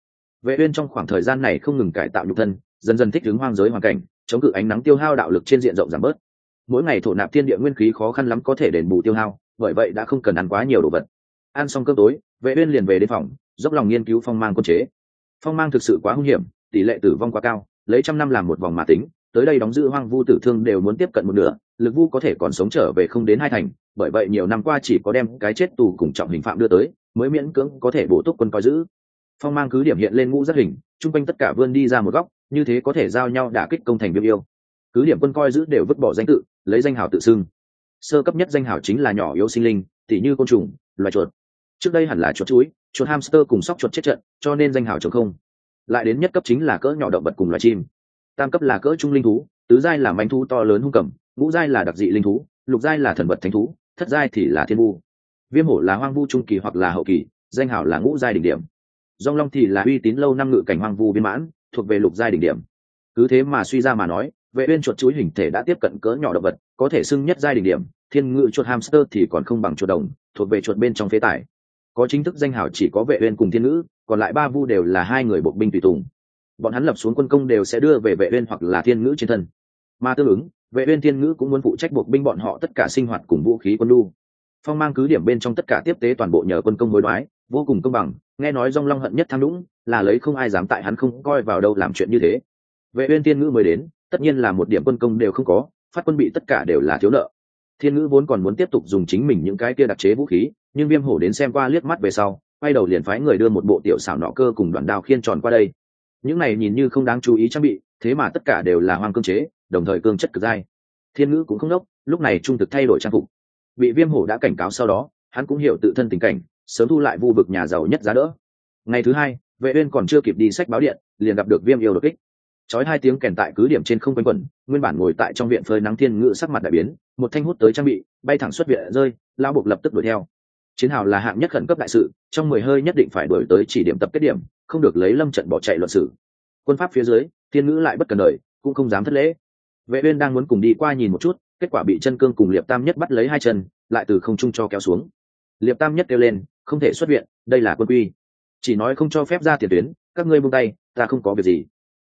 Vệ uyên trong khoảng thời gian này không ngừng cải tạo nhục thân, dần dần thích ứng hoang giới hoàn cảnh, chống cự ánh nắng tiêu hao đạo lực trên diện rộng giảm bớt. Mỗi ngày thổ nạp thiên địa nguyên khí khó khăn lắm có thể đền bù tiêu hao, bởi vậy đã không cần ăn quá nhiều đồ vật. Ăn xong cơm tối, vệ uyên liền về đến phòng, dốc lòng nghiên cứu phong mang quân chế phong mang thực sự quá hung hiểm, tỷ lệ tử vong quá cao, lấy trăm năm làm một vòng mà tính, tới đây đóng giữ hoang vu tử thương đều muốn tiếp cận một nửa, lực vu có thể còn sống trở về không đến hai thành, bởi vậy nhiều năm qua chỉ có đem cái chết tù cùng trọng hình phạm đưa tới, mới miễn cưỡng có thể bổ túc quân coi giữ. Phong mang cứ điểm hiện lên ngũ rất hình, chung quanh tất cả vươn đi ra một góc, như thế có thể giao nhau đả kích công thành viêm yêu. Cứ điểm quân coi giữ đều vứt bỏ danh tự, lấy danh hào tự xưng. Sơ cấp nhất danh hào chính là nhỏ yếu sinh linh, tỉ như côn trùng, loài chuột trước đây hẳn là chuột chuối, chuột hamster cùng sóc chuột chết trận, cho nên danh hào chống không. Lại đến nhất cấp chính là cỡ nhỏ động vật cùng loài chim. Tam cấp là cỡ trung linh thú, tứ giai là manh thú to lớn hung cầm, ngũ giai là đặc dị linh thú, lục giai là thần vật thánh thú, thất giai thì là thiên vu. Viêm hổ là hoang vu trung kỳ hoặc là hậu kỳ, danh hảo là ngũ giai đỉnh điểm. Dong long thì là uy tín lâu năm ngự cảnh hoang vu viên mãn, thuộc về lục giai đỉnh điểm. Cứ thế mà suy ra mà nói, vệ uyên chuột chuối hình thể đã tiếp cận cỡ nhỏ động vật, có thể xưng nhất giai đỉnh điểm, thiên ngự chuột hamster thì còn không bằng chuột đồng, thuộc về chuột bên trong phế tải có chính thức danh hảo chỉ có vệ uyên cùng thiên ngữ, còn lại ba vu đều là hai người bộ binh tùy tùng. Bọn hắn lập xuống quân công đều sẽ đưa về vệ uyên hoặc là thiên ngữ trên thân. Mà tương ứng, vệ uyên thiên ngữ cũng muốn phụ trách buộc binh bọn họ tất cả sinh hoạt cùng vũ khí quân lu phong mang cứ điểm bên trong tất cả tiếp tế toàn bộ nhờ quân công hối đoái, vô cùng công bằng, nghe nói rong long hận nhất tham lũng là lấy không ai dám tại hắn không coi vào đâu làm chuyện như thế. Vệ uyên thiên ngữ mới đến, tất nhiên là một điểm quân công đều không có, phát quân bị tất cả đều là thiếu nợ. Thiên ngữ vốn còn muốn tiếp tục dùng chính mình những cái kia đặc chế vũ khí nhưng viêm hổ đến xem qua liếc mắt về sau, quay đầu liền phái người đưa một bộ tiểu xảo nọ cơ cùng đoạn đao khiên tròn qua đây. Những này nhìn như không đáng chú ý trang bị, thế mà tất cả đều là hoang cương chế, đồng thời cương chất cực dai. Thiên ngữ cũng không đốc, lúc này trung thực thay đổi trang phục. Bị viêm hổ đã cảnh cáo sau đó, hắn cũng hiểu tự thân tình cảnh, sớm thu lại vu vực nhà giàu nhất giá đỡ. Ngày thứ hai, vệ uyên còn chưa kịp đi sách báo điện, liền gặp được viêm yêu đột kích. Chói hai tiếng kèn tại cứ điểm trên không quanh quẩn, nguyên bản ngồi tại trong viện phơi nắng thiên ngữ sắc mặt đại biến, một thanh hút tới trang bị, bay thẳng xuất viện rơi lao buộc lập tức đuổi theo chiến hào là hạng nhất khẩn cấp đại sự, trong mười hơi nhất định phải đuổi tới chỉ điểm tập kết điểm, không được lấy lâm trận bỏ chạy luận sử quân pháp phía dưới, thiên ngữ lại bất cần đời, cũng không dám thất lễ. Vệ uyên đang muốn cùng đi qua nhìn một chút, kết quả bị chân cương cùng liệp tam nhất bắt lấy hai chân, lại từ không trung cho kéo xuống. Liệp tam nhất kêu lên, không thể xuất viện, đây là quân quy. Chỉ nói không cho phép ra tiền tuyến, các ngươi buông tay, ta không có việc gì.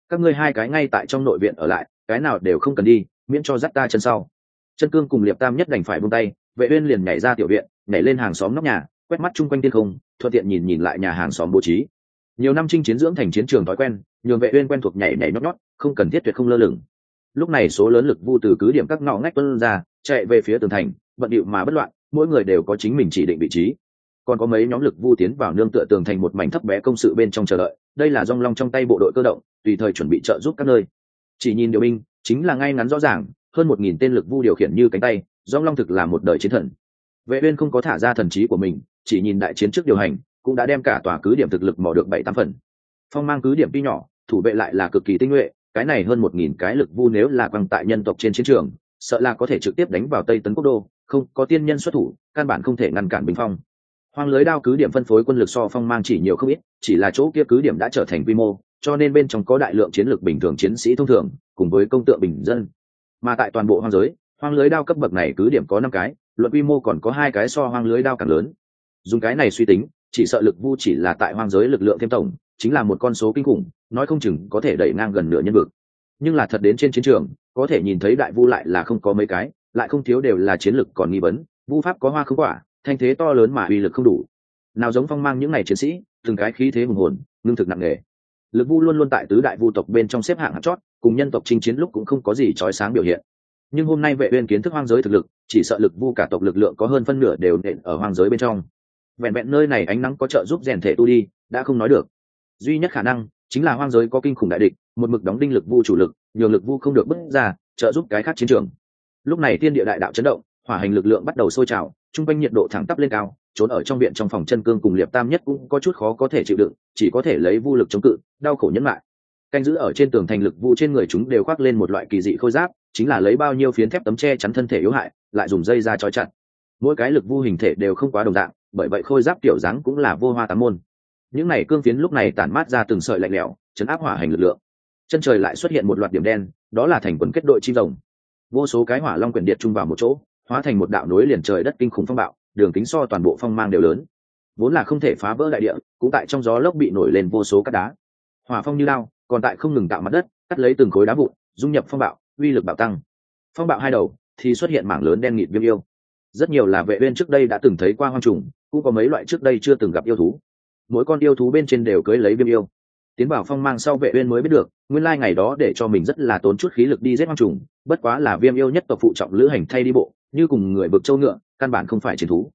Các ngươi hai cái ngay tại trong nội viện ở lại, cái nào đều không cần đi, miễn cho dắt ta chân sau. Chân cương cùng liệp tam nhất đành phải buông tay vệ uyên liền nhảy ra tiểu viện, nhảy lên hàng xóm nóc nhà, quét mắt chung quanh thiên không, thuận tiện nhìn nhìn lại nhà hàng xóm bố trí. Nhiều năm chinh chiến dưỡng thành chiến trường thói quen, nhường vệ uyên quen thuộc nhảy nhảy nhót nhót, không cần thiết tuyệt không lơ lửng. Lúc này số lớn lực vu từ cứ điểm các ngõ ngách tuôn ra, chạy về phía tường thành, bận điệu mà bất loạn, mỗi người đều có chính mình chỉ định vị trí. Còn có mấy nhóm lực vu tiến vào nương tựa tường thành một mảnh thấp bé công sự bên trong chờ đợi, đây là rong long trong tay bộ đội cơ động, tùy thời chuẩn bị trợ giúp các nơi. Chỉ nhìn điều binh, chính là ngay ngắn rõ ràng, hơn một nghìn tên lực vu điều khiển như cánh tay Dong long thực là một đời chiến thần. Vệ uyên không có thả ra thần trí của mình, chỉ nhìn đại chiến trước điều hành, cũng đã đem cả tòa cứ điểm thực lực mò được bảy tám phần. Phong mang cứ điểm tuy nhỏ, thủ vệ lại là cực kỳ tinh nhuệ, cái này hơn một nghìn cái lực vu nếu là quăng tại nhân tộc trên chiến trường, sợ là có thể trực tiếp đánh vào tây tấn quốc đô, không, có tiên nhân xuất thủ, căn bản không thể ngăn cản bình phong. Hoang lưới đao cứ điểm phân phối quân lực so phong mang chỉ nhiều không ít, chỉ là chỗ kia cứ điểm đã trở thành quy mô, cho nên bên trong có đại lượng chiến lược bình thường chiến sĩ thông thường, cùng với công tượng bình dân. Mà tại toàn bộ hoang giới hoang lưới đao cấp bậc này cứ điểm có năm cái, luận quy mô còn có hai cái so hoang lưới đao càng lớn. Dùng cái này suy tính, chỉ sợ lực vu chỉ là tại hoang giới lực lượng thêm tổng, chính là một con số kinh khủng, nói không chừng có thể đẩy ngang gần nửa nhân vực. Nhưng là thật đến trên chiến trường, có thể nhìn thấy đại vu lại là không có mấy cái, lại không thiếu đều là chiến lực còn nghi vấn, vu pháp có hoa không quả, thanh thế to lớn mà uy lực không đủ. Nào giống phong mang những ngày chiến sĩ, từng cái khí thế hùng hồn, ngưng thực nặng nề. Lực vu luôn luôn tại tứ đại vu tộc bên trong xếp hạng hạng chót, cùng nhân tộc chinh chiến lúc cũng không có gì trói sáng biểu hiện nhưng hôm nay vệ uyên kiến thức hoang giới thực lực, chỉ sợ lực vu cả tộc lực lượng có hơn phân nửa đều nện ở hoang giới bên trong. Vẹn vẹn nơi này ánh nắng có trợ giúp rèn thể tu đi, đã không nói được. Duy nhất khả năng chính là hoang giới có kinh khủng đại địch, một mực đóng đinh lực vu chủ lực, nhường lực vu không được bứt ra, trợ giúp cái khác chiến trường. Lúc này thiên địa đại đạo chấn động, hỏa hành lực lượng bắt đầu sôi trào, trung quanh nhiệt độ thẳng tắp lên cao, trốn ở trong viện trong phòng chân cương cùng liệp tam nhất cũng có chút khó có thể chịu đựng, chỉ có thể lấy vu lực chống cự, đau khổ nhẫn lại. Canh giữ ở trên tường thành lực vu trên người chúng đều khoác lên một loại kỳ dị khôi giáp chính là lấy bao nhiêu phiến thép tấm che chắn thân thể yếu hại, lại dùng dây ra trói chặt. Mỗi cái lực vu hình thể đều không quá đồng dạng, bởi vậy khôi giáp tiểu dáng cũng là vô hoa tám môn. Những này cương phiến lúc này tản mát ra từng sợi lạnh lẽo, chấn áp hỏa hành lực lượng. Chân trời lại xuất hiện một loạt điểm đen, đó là thành quần kết đội chim rồng. Vô số cái hỏa long quyển điện chung vào một chỗ, hóa thành một đạo núi liền trời đất kinh khủng phong bạo, đường kính so toàn bộ phong mang đều lớn. Vốn là không thể phá vỡ đại địa, cũng tại trong gió lốc bị nổi lên vô số cát đá. Hỏa phong như lao, còn tại không ngừng tạo mặt đất, cắt lấy từng khối đá vụn, dung nhập phong bạo uy lực bạo tăng. Phong bạo hai đầu thì xuất hiện mảng lớn đen nghịt viêm yêu. Rất nhiều là vệ uyên trước đây đã từng thấy qua hoang trùng, cũng có mấy loại trước đây chưa từng gặp yêu thú. Mỗi con yêu thú bên trên đều cưới lấy viêm yêu. Tiến bảo phong mang sau vệ uyên mới biết được, nguyên lai ngày đó để cho mình rất là tốn chút khí lực đi giết hoang trùng, bất quá là viêm yêu nhất tộc phụ trọng lữ hành thay đi bộ, như cùng người bực châu ngựa, căn bản không phải chiến thú.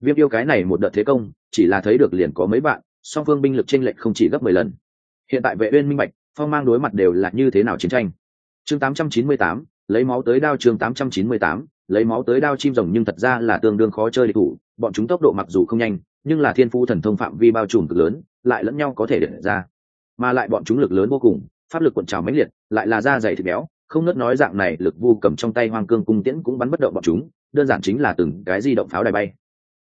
Viêm yêu cái này một đợt thế công, chỉ là thấy được liền có mấy bạn song phương binh lực chênh lệch không chỉ gấp mười lần. Hiện tại vệ uyên minh bạch, phong mang đối mặt đều là như thế nào chiến tranh chương 898, lấy máu tới đao chương 898, lấy máu tới đao chim rồng nhưng thật ra là tương đương khó chơi địch thủ. Bọn chúng tốc độ mặc dù không nhanh nhưng là thiên phú thần thông phạm vi bao trùm cực lớn lại lẫn nhau có thể để ra. Mà lại bọn chúng lực lớn vô cùng pháp lực cuộn trào mãnh liệt lại là da dày thịt béo không nớt nói dạng này lực vu cầm trong tay hoang cương cung tiễn cũng bắn bất động bọn chúng đơn giản chính là từng cái di động pháo đài bay.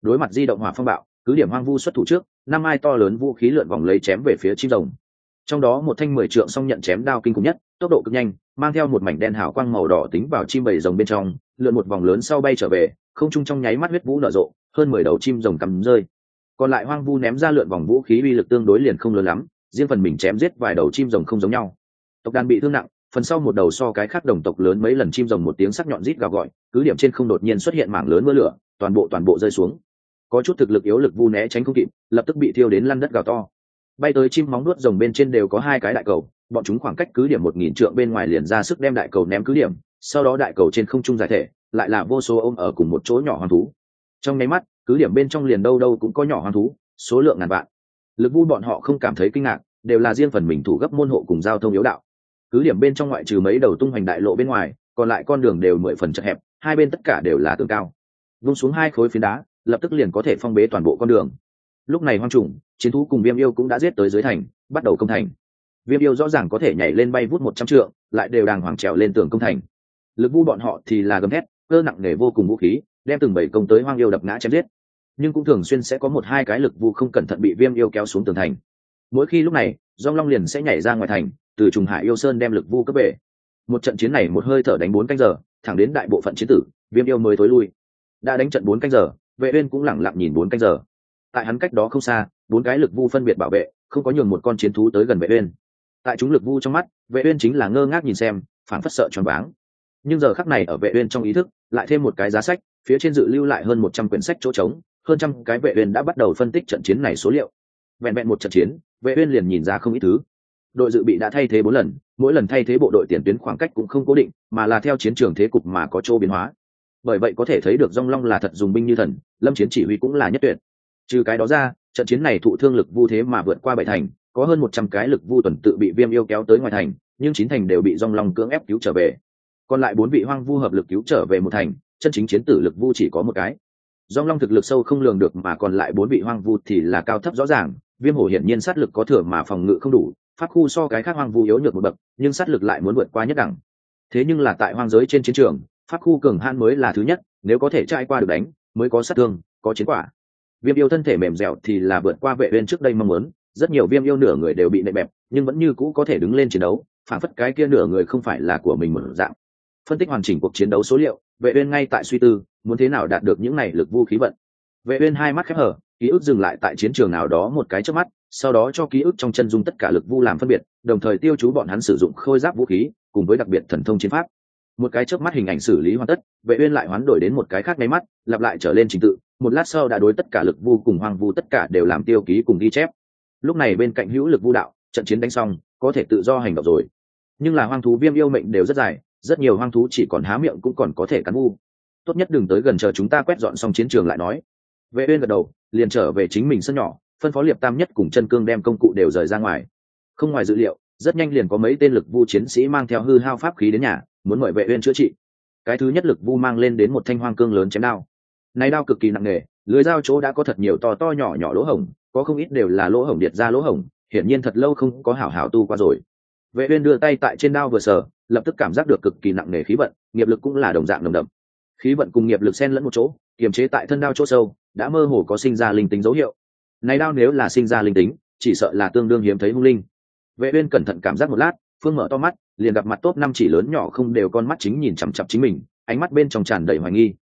Đối mặt di động hỏa phong bạo cứ điểm hoang vu xuất thủ trước năm ai to lớn vũ khí lượn vòng lấy chém về phía chim rồng. Trong đó một thanh mười trượng song nhận chém đao kinh khủng nhất tốc độ cực nhanh mang theo một mảnh đen hào quang màu đỏ tính vào chim bầy rồng bên trong, lượn một vòng lớn sau bay trở về, không trung trong nháy mắt huyết vũ nở rộ, hơn mười đầu chim rồng cắm rơi. Còn lại hoang vu ném ra lượn vòng vũ khí uy lực tương đối liền không lớn lắm, riêng phần mình chém giết vài đầu chim rồng không giống nhau. Tộc đàn bị thương nặng, phần sau một đầu so cái khác đồng tộc lớn mấy lần chim rồng một tiếng sắc nhọn rít gào gọi, cứ điểm trên không đột nhiên xuất hiện mảng lớn mưa lửa, toàn bộ toàn bộ rơi xuống. Có chút thực lực yếu lực vu né tránh không kịp, lập tức bị thiêu đến lăn đất gào to. Bay tới chim móng nuốt rồng bên trên đều có hai cái đại cầu bọn chúng khoảng cách cứ điểm một nghìn trượng bên ngoài liền ra sức đem đại cầu ném cứ điểm, sau đó đại cầu trên không trung giải thể, lại là vô số ôm ở cùng một chỗ nhỏ hoang thú. Trong nháy mắt, cứ điểm bên trong liền đâu đâu cũng có nhỏ hoang thú, số lượng ngàn vạn. Lực vu bọn họ không cảm thấy kinh ngạc, đều là riêng phần mình thủ gấp môn hộ cùng giao thông yếu đạo. Cứ điểm bên trong ngoại trừ mấy đầu tung hoành đại lộ bên ngoài, còn lại con đường đều mười phần chật hẹp, hai bên tất cả đều là tường cao. Vung xuống hai khối phiến đá, lập tức liền có thể phong bế toàn bộ con đường. Lúc này hoang trùng, chiến thú cùng viêm yêu cũng đã giết tới dưới thành, bắt đầu công thành viêm yêu rõ ràng có thể nhảy lên bay vút một trăm trượng, lại đều đàng hoàng trèo lên tường công thành. Lực vu bọn họ thì là gầm thét, cơ nặng nề vô cùng vũ khí, đem từng bảy công tới hoang yêu đập ngã chém giết. Nhưng cũng thường xuyên sẽ có một hai cái lực vu không cẩn thận bị viêm yêu kéo xuống tường thành. Mỗi khi lúc này, dong long liền sẽ nhảy ra ngoài thành, từ trùng hải yêu sơn đem lực vu cấp bể một trận chiến này một hơi thở đánh bốn canh giờ, thẳng đến đại bộ phận chiến tử, viêm yêu mới thối lui. Đã đánh trận bốn canh giờ, vệ uyên cũng lẳng lặng nhìn bốn canh giờ. Tại hắn cách đó không xa, bốn cái lực vu phân biệt bảo vệ, không có nhường một con chiến thú tới gần vệ uyên tại chúng lực vu trong mắt, vệ uyên chính là ngơ ngác nhìn xem phản phất sợ choáng váng. Nhưng giờ khắc này ở vệ uyên trong ý thức, lại thêm một cái giá sách, phía trên dự lưu lại hơn 100 quyển sách chỗ trống, hơn trăm cái vệ uyên đã bắt đầu phân tích trận chiến này số liệu. Vẹn vẹn một trận chiến, vệ uyên liền nhìn ra không ít thứ. Đội dự bị đã thay thế bốn lần, mỗi lần thay thế bộ đội tiền tuyến khoảng cách cũng không cố định, mà là theo chiến trường thế cục mà có chỗ biến hóa. Bởi vậy có thể thấy được Dung long là thật dùng binh như thần, lâm chiến chỉ huy cũng là nhất tuyệt. Trừ cái đó ra, trận chiến này thụ thương lực vu thế mà vượt qua bảy thành có hơn một trăm cái lực vu tuần tự bị viêm yêu kéo tới ngoài thành, nhưng chín thành đều bị Dung long cưỡng ép cứu trở về. Còn lại bốn vị hoang vu hợp lực cứu trở về một thành, chân chính chiến tử lực vu chỉ có một cái. Dung long thực lực sâu không lường được mà còn lại bốn vị hoang vu thì là cao thấp rõ ràng, viêm hổ hiển nhiên sát lực có thừa mà phòng ngự không đủ, pháp khu so cái khác hoang vu yếu nhược một bậc, nhưng sát lực lại muốn vượt qua nhất đẳng. Thế nhưng là tại hoang giới trên chiến trường, pháp khu cường han mới là thứ nhất, nếu có thể trai qua được đánh, mới có sát thương, có chiến quả. Viêm yêu thân thể mềm dẻo thì là vượt qua vệ uyên trước đây mong muốn rất nhiều viêm yêu nửa người đều bị nệ bẹp, nhưng vẫn như cũ có thể đứng lên chiến đấu, phản phất cái kia nửa người không phải là của mình một dạng. Phân tích hoàn chỉnh cuộc chiến đấu số liệu, vệ uyên ngay tại suy tư, muốn thế nào đạt được những này lực vũ khí vận. Vệ uyên hai mắt khép hở ký ức dừng lại tại chiến trường nào đó một cái chớp mắt, sau đó cho ký ức trong chân dung tất cả lực vu làm phân biệt, đồng thời tiêu chú bọn hắn sử dụng khôi giáp vũ khí, cùng với đặc biệt thần thông chiến pháp. Một cái chớp mắt hình ảnh xử lý hoàn tất, vệ uyên lại hoán đổi đến một cái khác ngay mắt, lặp lại trở lên trình tự, một lát sau đã đối tất cả lực vu cùng hoang vu tất cả đều làm tiêu ký cùng ghi chép lúc này bên cạnh hữu lực vu đạo, trận chiến đánh xong, có thể tự do hành động rồi. Nhưng là hoang thú viêm yêu mệnh đều rất dài, rất nhiều hoang thú chỉ còn há miệng cũng còn có thể cắn u. Tốt nhất đừng tới gần chờ chúng ta quét dọn xong chiến trường lại nói. Vệ uyên gật đầu, liền trở về chính mình sân nhỏ, phân phó liệp tam nhất cùng chân cương đem công cụ đều rời ra ngoài. Không ngoài dự liệu, rất nhanh liền có mấy tên lực vu chiến sĩ mang theo hư hao pháp khí đến nhà, muốn mời vệ uyên chữa trị. Cái thứ nhất lực vu mang lên đến một thanh hoang cương lớn chém đao. Này đao cực kỳ nặng nề lưới dao chỗ đã có thật nhiều to to nhỏ nhỏ lỗ hổng, có không ít đều là lỗ hổng điệt ra lỗ hổng, hiển nhiên thật lâu không có hảo hảo tu qua rồi. Vệ uyên đưa tay tại trên đao vừa sờ, lập tức cảm giác được cực kỳ nặng nề khí vận, nghiệp lực cũng là đồng dạng nồng đậm. Khí vận cùng nghiệp lực xen lẫn một chỗ, kiềm chế tại thân đao chỗ sâu, đã mơ hồ có sinh ra linh tính dấu hiệu. Này đao nếu là sinh ra linh tính, chỉ sợ là tương đương hiếm thấy hung linh. Vệ uyên cẩn thận cảm giác một lát, phương mở to mắt, liền gặp mặt tốt năm chỉ lớn nhỏ không đều con mắt chính nhìn chằm chằm chính mình, ánh mắt bên trong tràn đầy hoài nghi.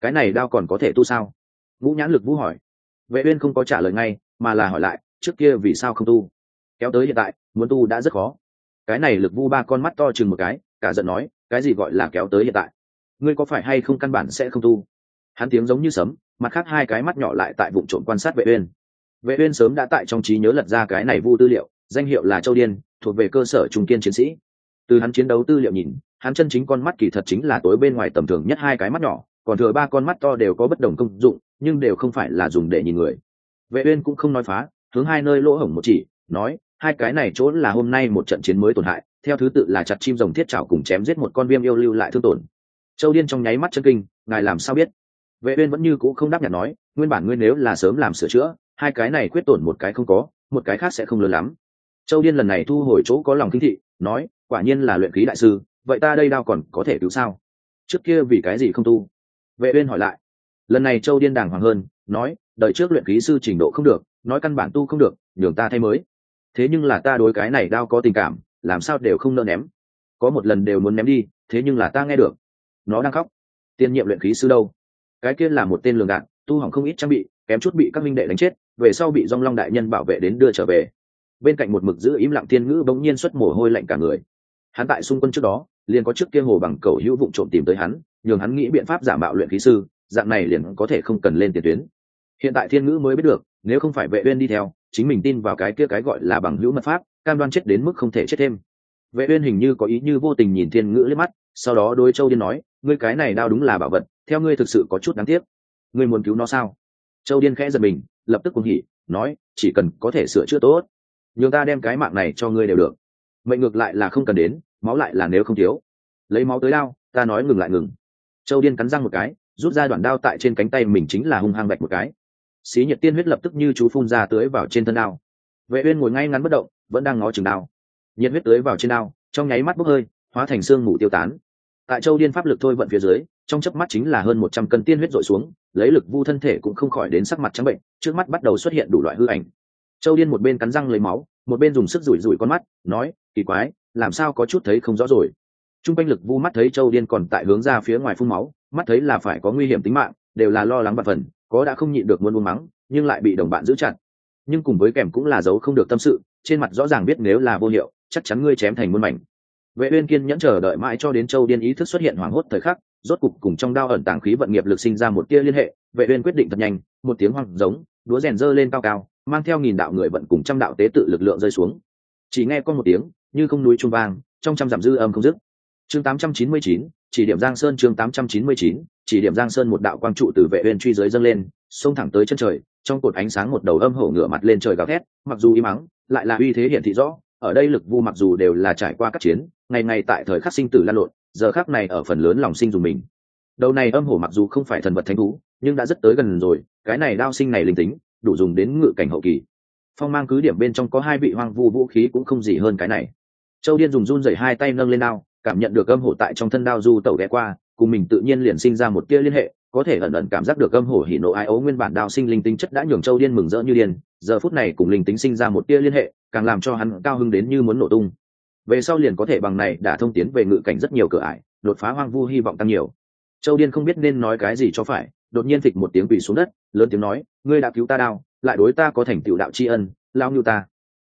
Cái này đao còn có thể tu sao? Ngũ nhãn lực vũ hỏi. Vệ uyên không có trả lời ngay, mà là hỏi lại, trước kia vì sao không tu? Kéo tới hiện tại, muốn tu đã rất khó. Cái này lực vu ba con mắt to chừng một cái, cả giận nói, cái gì gọi là kéo tới hiện tại? Ngươi có phải hay không căn bản sẽ không tu? Hắn tiếng giống như sấm, mặt khác hai cái mắt nhỏ lại tại vụ trộm quan sát vệ uyên. Vệ uyên sớm đã tại trong trí nhớ lật ra cái này vu tư liệu, danh hiệu là châu điên, thuộc về cơ sở trung kiên chiến sĩ. Từ hắn chiến đấu tư liệu nhìn, hắn chân chính con mắt kỳ thật chính là tối bên ngoài tầm thường nhất hai cái mắt nhỏ, còn thừa ba con mắt to đều có bất đồng công dụng nhưng đều không phải là dùng để nhìn người. Vệ uyên cũng không nói phá, hướng hai nơi lỗ hổng một chỉ, nói, hai cái này chỗ là hôm nay một trận chiến mới tổn hại, theo thứ tự là chặt chim rồng thiết chảo cùng chém giết một con viêm yêu lưu lại thương tổn. Châu điên trong nháy mắt chân kinh, ngài làm sao biết? Vệ uyên vẫn như cũ không đáp nhặt nói, nguyên bản nguyên nếu là sớm làm sửa chữa, hai cái này quyết tổn một cái không có, một cái khác sẽ không lớn lắm. Châu điên lần này thu hồi chỗ có lòng kinh thị, nói, quả nhiên là luyện khí đại sư, vậy ta đây đao còn có thể cứu sao? Trước kia vì cái gì không tu? Vệ uyên hỏi lại lần này châu điên đàng hoàng hơn, nói đợi trước luyện khí sư trình độ không được, nói căn bản tu không được, nhường ta thay mới. Thế nhưng là ta đối cái này đao có tình cảm, làm sao đều không nỡ ném. Có một lần đều muốn ném đi, thế nhưng là ta nghe được. Nó đang khóc. Tiên nhiệm luyện khí sư đâu? Cái kia là một tên lường đạn tu hỏng không ít trang bị, kém chút bị các minh đệ đánh chết, về sau bị dong long đại nhân bảo vệ đến đưa trở về. Bên cạnh một mực giữ im lặng thiên ngữ bỗng nhiên xuất mồ hôi lạnh cả người. Hắn tại xung quân trước đó, liền có trước kia hồ bằng cầu hữu vụ trộm tìm tới hắn, nhường hắn nghĩ biện pháp giả mạo luyện khí sư dạng này liền có thể không cần lên tiền tuyến. Hiện tại thiên ngữ mới biết được, nếu không phải vệ uyên đi theo, chính mình tin vào cái kia cái gọi là bằng hữu mật pháp, cam đoan chết đến mức không thể chết thêm. Vệ uyên hình như có ý như vô tình nhìn thiên ngữ liếc mắt, sau đó đối châu điên nói, ngươi cái này đao đúng là bảo vật, theo ngươi thực sự có chút đáng tiếc. Ngươi muốn cứu nó sao? Châu điên khẽ giật mình, lập tức cuồng hỉ, nói, chỉ cần có thể sửa chữa tốt, nhường ta đem cái mạng này cho ngươi đều được. Mệnh ngược lại là không cần đến, máu lại là nếu không thiếu. Lấy máu tới đao, ta nói ngừng lại ngừng. Châu điên cắn răng một cái rút ra đoạn đao tại trên cánh tay mình chính là hung hăng bạch một cái. Xí nhiệt tiên huyết lập tức như chú phun ra tưới vào trên thân đao. Vệ uyên ngồi ngay ngắn bất động, vẫn đang ngó chừng đao. Nhiệt huyết tưới vào trên đao, trong nháy mắt bốc hơi, hóa thành xương mù tiêu tán. Tại châu điên pháp lực thôi vận phía dưới, trong chớp mắt chính là hơn một trăm cân tiên huyết dội xuống, lấy lực vu thân thể cũng không khỏi đến sắc mặt trắng bệnh, trước mắt bắt đầu xuất hiện đủ loại hư ảnh. Châu điên một bên cắn răng lấy máu, một bên dùng sức rủi rủi con mắt, nói, kỳ quái, làm sao có chút thấy không rõ rồi? Trung r quanh lực vu mắt thấy châu điên còn tại hướng ra phía ngoài phun máu mắt thấy là phải có nguy hiểm tính mạng, đều là lo lắng bạt phần, có đã không nhịn được muốn buông mắng, nhưng lại bị đồng bạn giữ chặt. Nhưng cùng với kèm cũng là giấu không được tâm sự, trên mặt rõ ràng biết nếu là vô hiệu, chắc chắn ngươi chém thành muôn mảnh. Vệ uyên kiên nhẫn chờ đợi mãi cho đến châu điên ý thức xuất hiện hoảng hốt thời khắc, rốt cục cùng trong đao ẩn tàng khí vận nghiệp lực sinh ra một tia liên hệ, vệ uyên quyết định thật nhanh, một tiếng hoang giống đúa rèn dơ lên cao cao, mang theo nghìn đạo người vận cùng trăm đạo tế tự lực lượng rơi xuống. Chỉ nghe con một tiếng, như không núi trung vang, trong trăm dặm dư âm không dứt. Chương 899 chỉ điểm giang sơn chương 899 chỉ điểm giang sơn một đạo quang trụ từ vệ uyên truy dưới dâng lên, xông thẳng tới chân trời, trong cột ánh sáng một đầu âm hổ ngửa mặt lên trời gào thét, mặc dù im mắng, lại là uy thế hiện thị rõ, ở đây lực vu mặc dù đều là trải qua các chiến, ngày ngày tại thời khắc sinh tử lan lộn, giờ khắc này ở phần lớn lòng sinh dùng mình. Đầu này âm hổ mặc dù không phải thần vật thánh thú, nhưng đã rất tới gần rồi, cái này đao sinh này linh tính, đủ dùng đến ngự cảnh hậu kỳ. Phong mang cứ điểm bên trong có hai vị hoang vu vũ khí cũng không gì hơn cái này. Châu điên dùng run rẩy hai tay nâng lên đao cảm nhận được âm hổ tại trong thân đao du tẩu ghé qua, cùng mình tự nhiên liền sinh ra một tia liên hệ, có thể ẩn ẩn cảm giác được âm hổ hỉ nộ ai ố nguyên bản đao sinh linh tính chất đã nhường châu điên mừng rỡ như điên, giờ phút này cùng linh tính sinh ra một tia liên hệ, càng làm cho hắn cao hứng đến như muốn nổ tung. Về sau liền có thể bằng này đã thông tiến về ngự cảnh rất nhiều cửa ải, đột phá hoang vu hy vọng tăng nhiều. Châu điên không biết nên nói cái gì cho phải, đột nhiên thịch một tiếng quỳ xuống đất, lớn tiếng nói, ngươi đã cứu ta đao, lại đối ta có thành tựu đạo tri ân, lao như ta.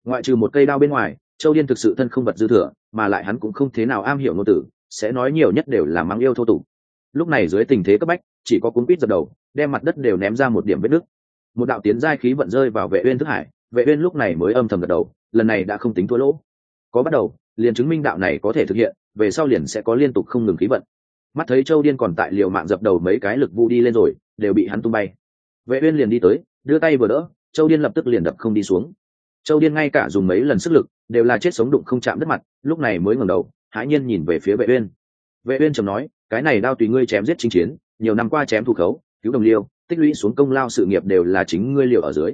Ngoại trừ một cây đao bên ngoài, châu điên thực sự thân không vật dư thừa mà lại hắn cũng không thế nào am hiểu ngôn tử sẽ nói nhiều nhất đều là mắng yêu thô tục. Lúc này dưới tình thế cấp bách, chỉ có cuốn quýt dập đầu, đem mặt đất đều ném ra một điểm vết nước một đạo tiến giai khí vận rơi vào vệ uyên thức hải, vệ uyên lúc này mới âm thầm gật đầu, lần này đã không tính thua lỗ. Có bắt đầu, liền chứng minh đạo này có thể thực hiện, về sau liền sẽ có liên tục không ngừng khí vận. Mắt thấy châu điên còn tại liều mạng dập đầu mấy cái lực vu đi lên rồi, đều bị hắn tung bay. Vệ uyên liền đi tới, đưa tay vừa đỡ, châu điên lập tức liền đập không đi xuống châu điên ngay cả dùng mấy lần sức lực đều là chết sống đụng không chạm đất mặt, lúc này mới ngẩng đầu, hãi nhiên nhìn về phía vệ uyên. Vệ uyên trầm nói, cái này đao tùy ngươi chém giết chinh chiến, nhiều năm qua chém thủ khấu, cứu đồng liêu, tích lũy xuống công lao sự nghiệp đều là chính ngươi liều ở dưới.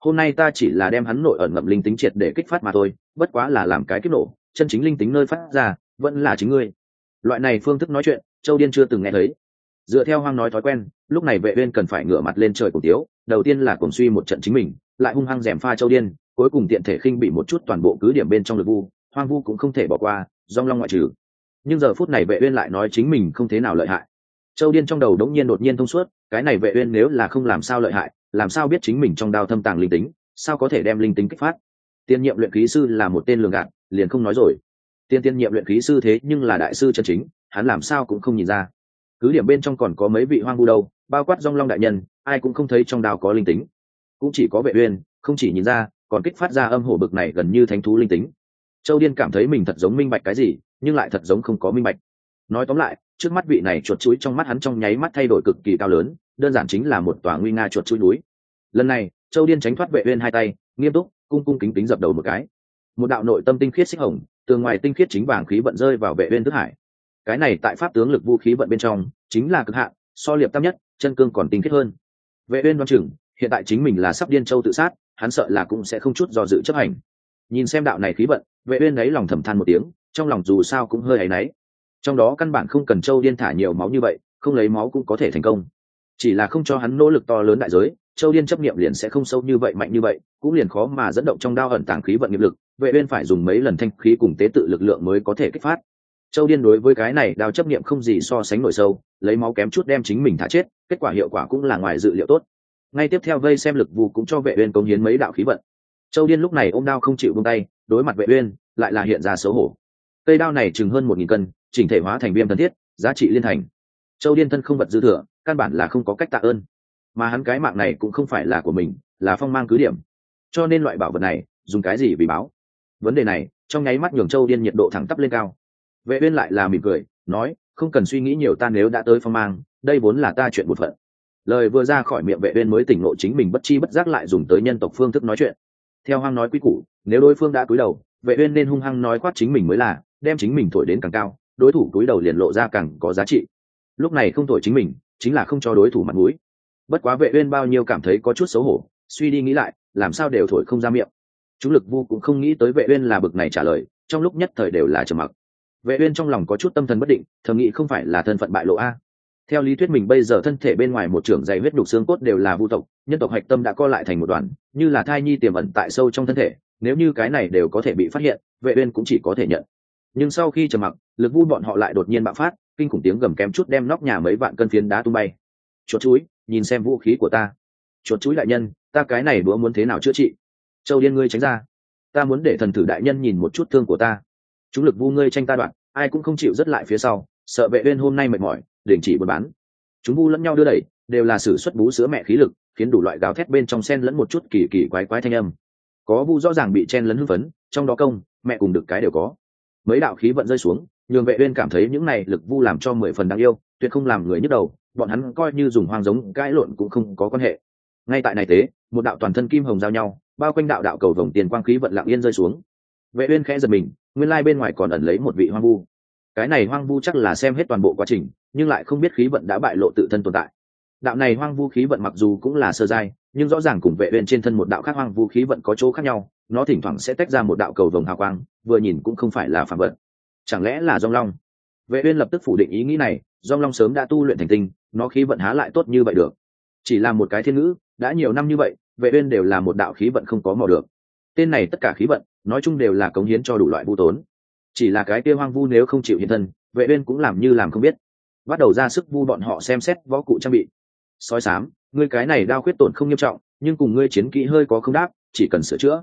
Hôm nay ta chỉ là đem hắn nội ẩn ngậm linh tính triệt để kích phát mà thôi, bất quá là làm cái kích nổ, chân chính linh tính nơi phát ra, vẫn là chính ngươi. Loại này phương thức nói chuyện, châu điên chưa từng nghe thấy. Dựa theo hoang nói thói quen, lúc này vệ uyên cần phải ngửa mặt lên trời cổ tiếu đầu tiên là cuồng suy một trận chính mình, lại hung hăng dẻm pha châu điên, cuối cùng tiện thể khinh bị một chút toàn bộ cứ điểm bên trong lực vu, hoang vu cũng không thể bỏ qua dong long ngoại trừ. Nhưng giờ phút này vệ uyên lại nói chính mình không thế nào lợi hại. Châu điên trong đầu đống nhiên đột nhiên thông suốt, cái này vệ uyên nếu là không làm sao lợi hại, làm sao biết chính mình trong đao thâm tàng linh tính, sao có thể đem linh tính kích phát? Tiên nhiệm luyện khí sư là một tên lường gạt, liền không nói rồi. Tiên tiên nhiệm luyện khí sư thế nhưng là đại sư chân chính, hắn làm sao cũng không nhìn ra. Cứ điểm bên trong còn có mấy vị hoang vu đâu, bao quát rong long đại nhân ai cũng không thấy trong đao có linh tính. Cũng chỉ có vệ uyên, không chỉ nhìn ra, còn kích phát ra âm hổ bực này gần như thánh thú linh tính. Châu điên cảm thấy mình thật giống minh bạch cái gì, nhưng lại thật giống không có minh bạch. Nói tóm lại, trước mắt vị này chuột chuối trong mắt hắn trong nháy mắt thay đổi cực kỳ cao lớn, đơn giản chính là một tòa nguy nga chuột chuối núi. Lần này, châu điên tránh thoát vệ uyên hai tay, nghiêm túc, cung cung kính kính dập đầu một cái. Một đạo nội tâm tinh khiết xích hồng từ ngoài tinh khiết chính vàng khí vận rơi vào vệ uyên tứ hải. Cái này tại pháp tướng lực vũ khí vận bên trong, chính là cực hạn, so liệp tam nhất, chân cương còn tinh khiết hơn vệ uyên đoán chừng, hiện tại chính mình là sắp điên châu tự sát, hắn sợ là cũng sẽ không chút do dự chấp hành. Nhìn xem đạo này khí vận, vệ uyên đấy lòng thầm than một tiếng, trong lòng dù sao cũng hơi ấy nấy trong đó căn bản không cần châu điên thả nhiều máu như vậy, không lấy máu cũng có thể thành công. Chỉ là không cho hắn nỗ lực to lớn đại giới, châu điên chấp niệm liền sẽ không sâu như vậy mạnh như vậy, cũng liền khó mà dẫn động trong đao ẩn tàng khí vận nghiệp lực. Vệ uyên phải dùng mấy lần thanh khí cùng tế tự lực lượng mới có thể kích phát châu điên đối với cái này đao chấp niệm không gì so sánh nổi sâu, lấy máu kém chút đem chính mình thả chết, kết quả hiệu quả cũng là ngoài dự liệu tốt. Ngay tiếp theo vây xem lực vụ cũng cho vệ uyên công hiến mấy đạo khí vận. Châu điên lúc này ôm đao không chịu buông tay, đối mặt vệ uyên, lại là hiện ra xấu hổ. Cây đao này chừng hơn một nghìn cân, chỉnh thể hóa thành viêm thân thiết, giá trị liên thành. Châu điên thân không vật dư thừa, căn bản là không có cách tạ ơn. Mà hắn cái mạng này cũng không phải là của mình, là phong mang cứ điểm. Cho nên loại bảo vật này, dùng cái gì vì báo? Vấn đề này, trong nháy mắt nhường châu điên nhiệt độ thẳng tắp lên cao vệ uyên lại là mỉm cười, nói, không cần suy nghĩ nhiều, ta nếu đã tới phong mang, đây vốn là ta chuyện một phận. Lời vừa ra khỏi miệng vệ uyên mới tỉnh ngộ chính mình bất chi bất giác lại dùng tới nhân tộc phương thức nói chuyện. Theo hoang nói quý củ, nếu đối phương đã cúi đầu, vệ uyên nên hung hăng nói quát chính mình mới là, đem chính mình thổi đến càng cao, đối thủ cúi đầu liền lộ ra càng có giá trị. Lúc này không thổi chính mình, chính là không cho đối thủ mặt mũi. Bất quá vệ uyên bao nhiêu cảm thấy có chút xấu hổ, suy đi nghĩ lại, làm sao đều thổi không ra miệng. Chúng lực vu cũng không nghĩ tới vệ uyên là bực này trả lời, trong lúc nhất thời đều là trầm mặc vệ uyên trong lòng có chút tâm thần bất định, thầm nghĩ không phải là thân phận bại lộ a. Theo lý thuyết mình bây giờ thân thể bên ngoài một trưởng dày huyết đục xương cốt đều là vu tộc, nhân tộc hạch tâm đã co lại thành một đoàn, như là thai nhi tiềm ẩn tại sâu trong thân thể, nếu như cái này đều có thể bị phát hiện, vệ uyên cũng chỉ có thể nhận. Nhưng sau khi trầm mặc, lực vu bọn họ lại đột nhiên bạo phát, kinh khủng tiếng gầm kém chút đem nóc nhà mấy vạn cân phiến đá tung bay. Chuột chuối nhìn xem vũ khí của ta. Chuột chuối đại nhân, ta cái này bữa muốn thế nào chữa trị? Châu điên ngươi tránh ra. Ta muốn để thần thử đại nhân nhìn một chút thương của ta chúng lực vu ngươi tranh ta đoạn, ai cũng không chịu rất lại phía sau, sợ vệ uyên hôm nay mệt mỏi, đình chỉ buôn bán. Chúng vu lẫn nhau đưa đẩy, đều là sử xuất bú sữa mẹ khí lực, khiến đủ loại gào thét bên trong sen lẫn một chút kỳ kỳ quái quái thanh âm. Có vu rõ ràng bị chen lấn hưng phấn, trong đó công, mẹ cùng được cái đều có. Mấy đạo khí vận rơi xuống, nhường vệ uyên cảm thấy những này lực vu làm cho mười phần đáng yêu, tuyệt không làm người nhức đầu, bọn hắn coi như dùng hoang giống, cãi lộn cũng không có quan hệ. Ngay tại này tế một đạo toàn thân kim hồng giao nhau, bao quanh đạo đạo cầu vồng tiền quang khí vận lặng yên rơi xuống vệ uyên khẽ giật mình, nguyên lai bên ngoài còn ẩn lấy một vị hoang vu. Cái này hoang vu chắc là xem hết toàn bộ quá trình, nhưng lại không biết khí vận đã bại lộ tự thân tồn tại. Đạo này hoang vu khí vận mặc dù cũng là sơ giai, nhưng rõ ràng cùng vệ uyên trên thân một đạo khác hoang vu khí vận có chỗ khác nhau, nó thỉnh thoảng sẽ tách ra một đạo cầu vồng hào quang, vừa nhìn cũng không phải là phản vận chẳng lẽ là dòng long? Vệ uyên lập tức phủ định ý nghĩ này, dòng long sớm đã tu luyện thành tinh, nó khí vận há lại tốt như vậy được. Chỉ là một cái thiên ngữ, đã nhiều năm như vậy, vệ uyên đều là một đạo khí vận không có mò được. Tên này tất cả khí vận nói chung đều là cống hiến cho đủ loại vu tốn. Chỉ là cái kia hoang vu nếu không chịu hiện thân, vệ uyên cũng làm như làm không biết. Bắt đầu ra sức vu bọn họ xem xét võ cụ trang bị. Soi sám, ngươi cái này đao khuyết tổn không nghiêm trọng, nhưng cùng ngươi chiến kỹ hơi có không đáp, chỉ cần sửa chữa.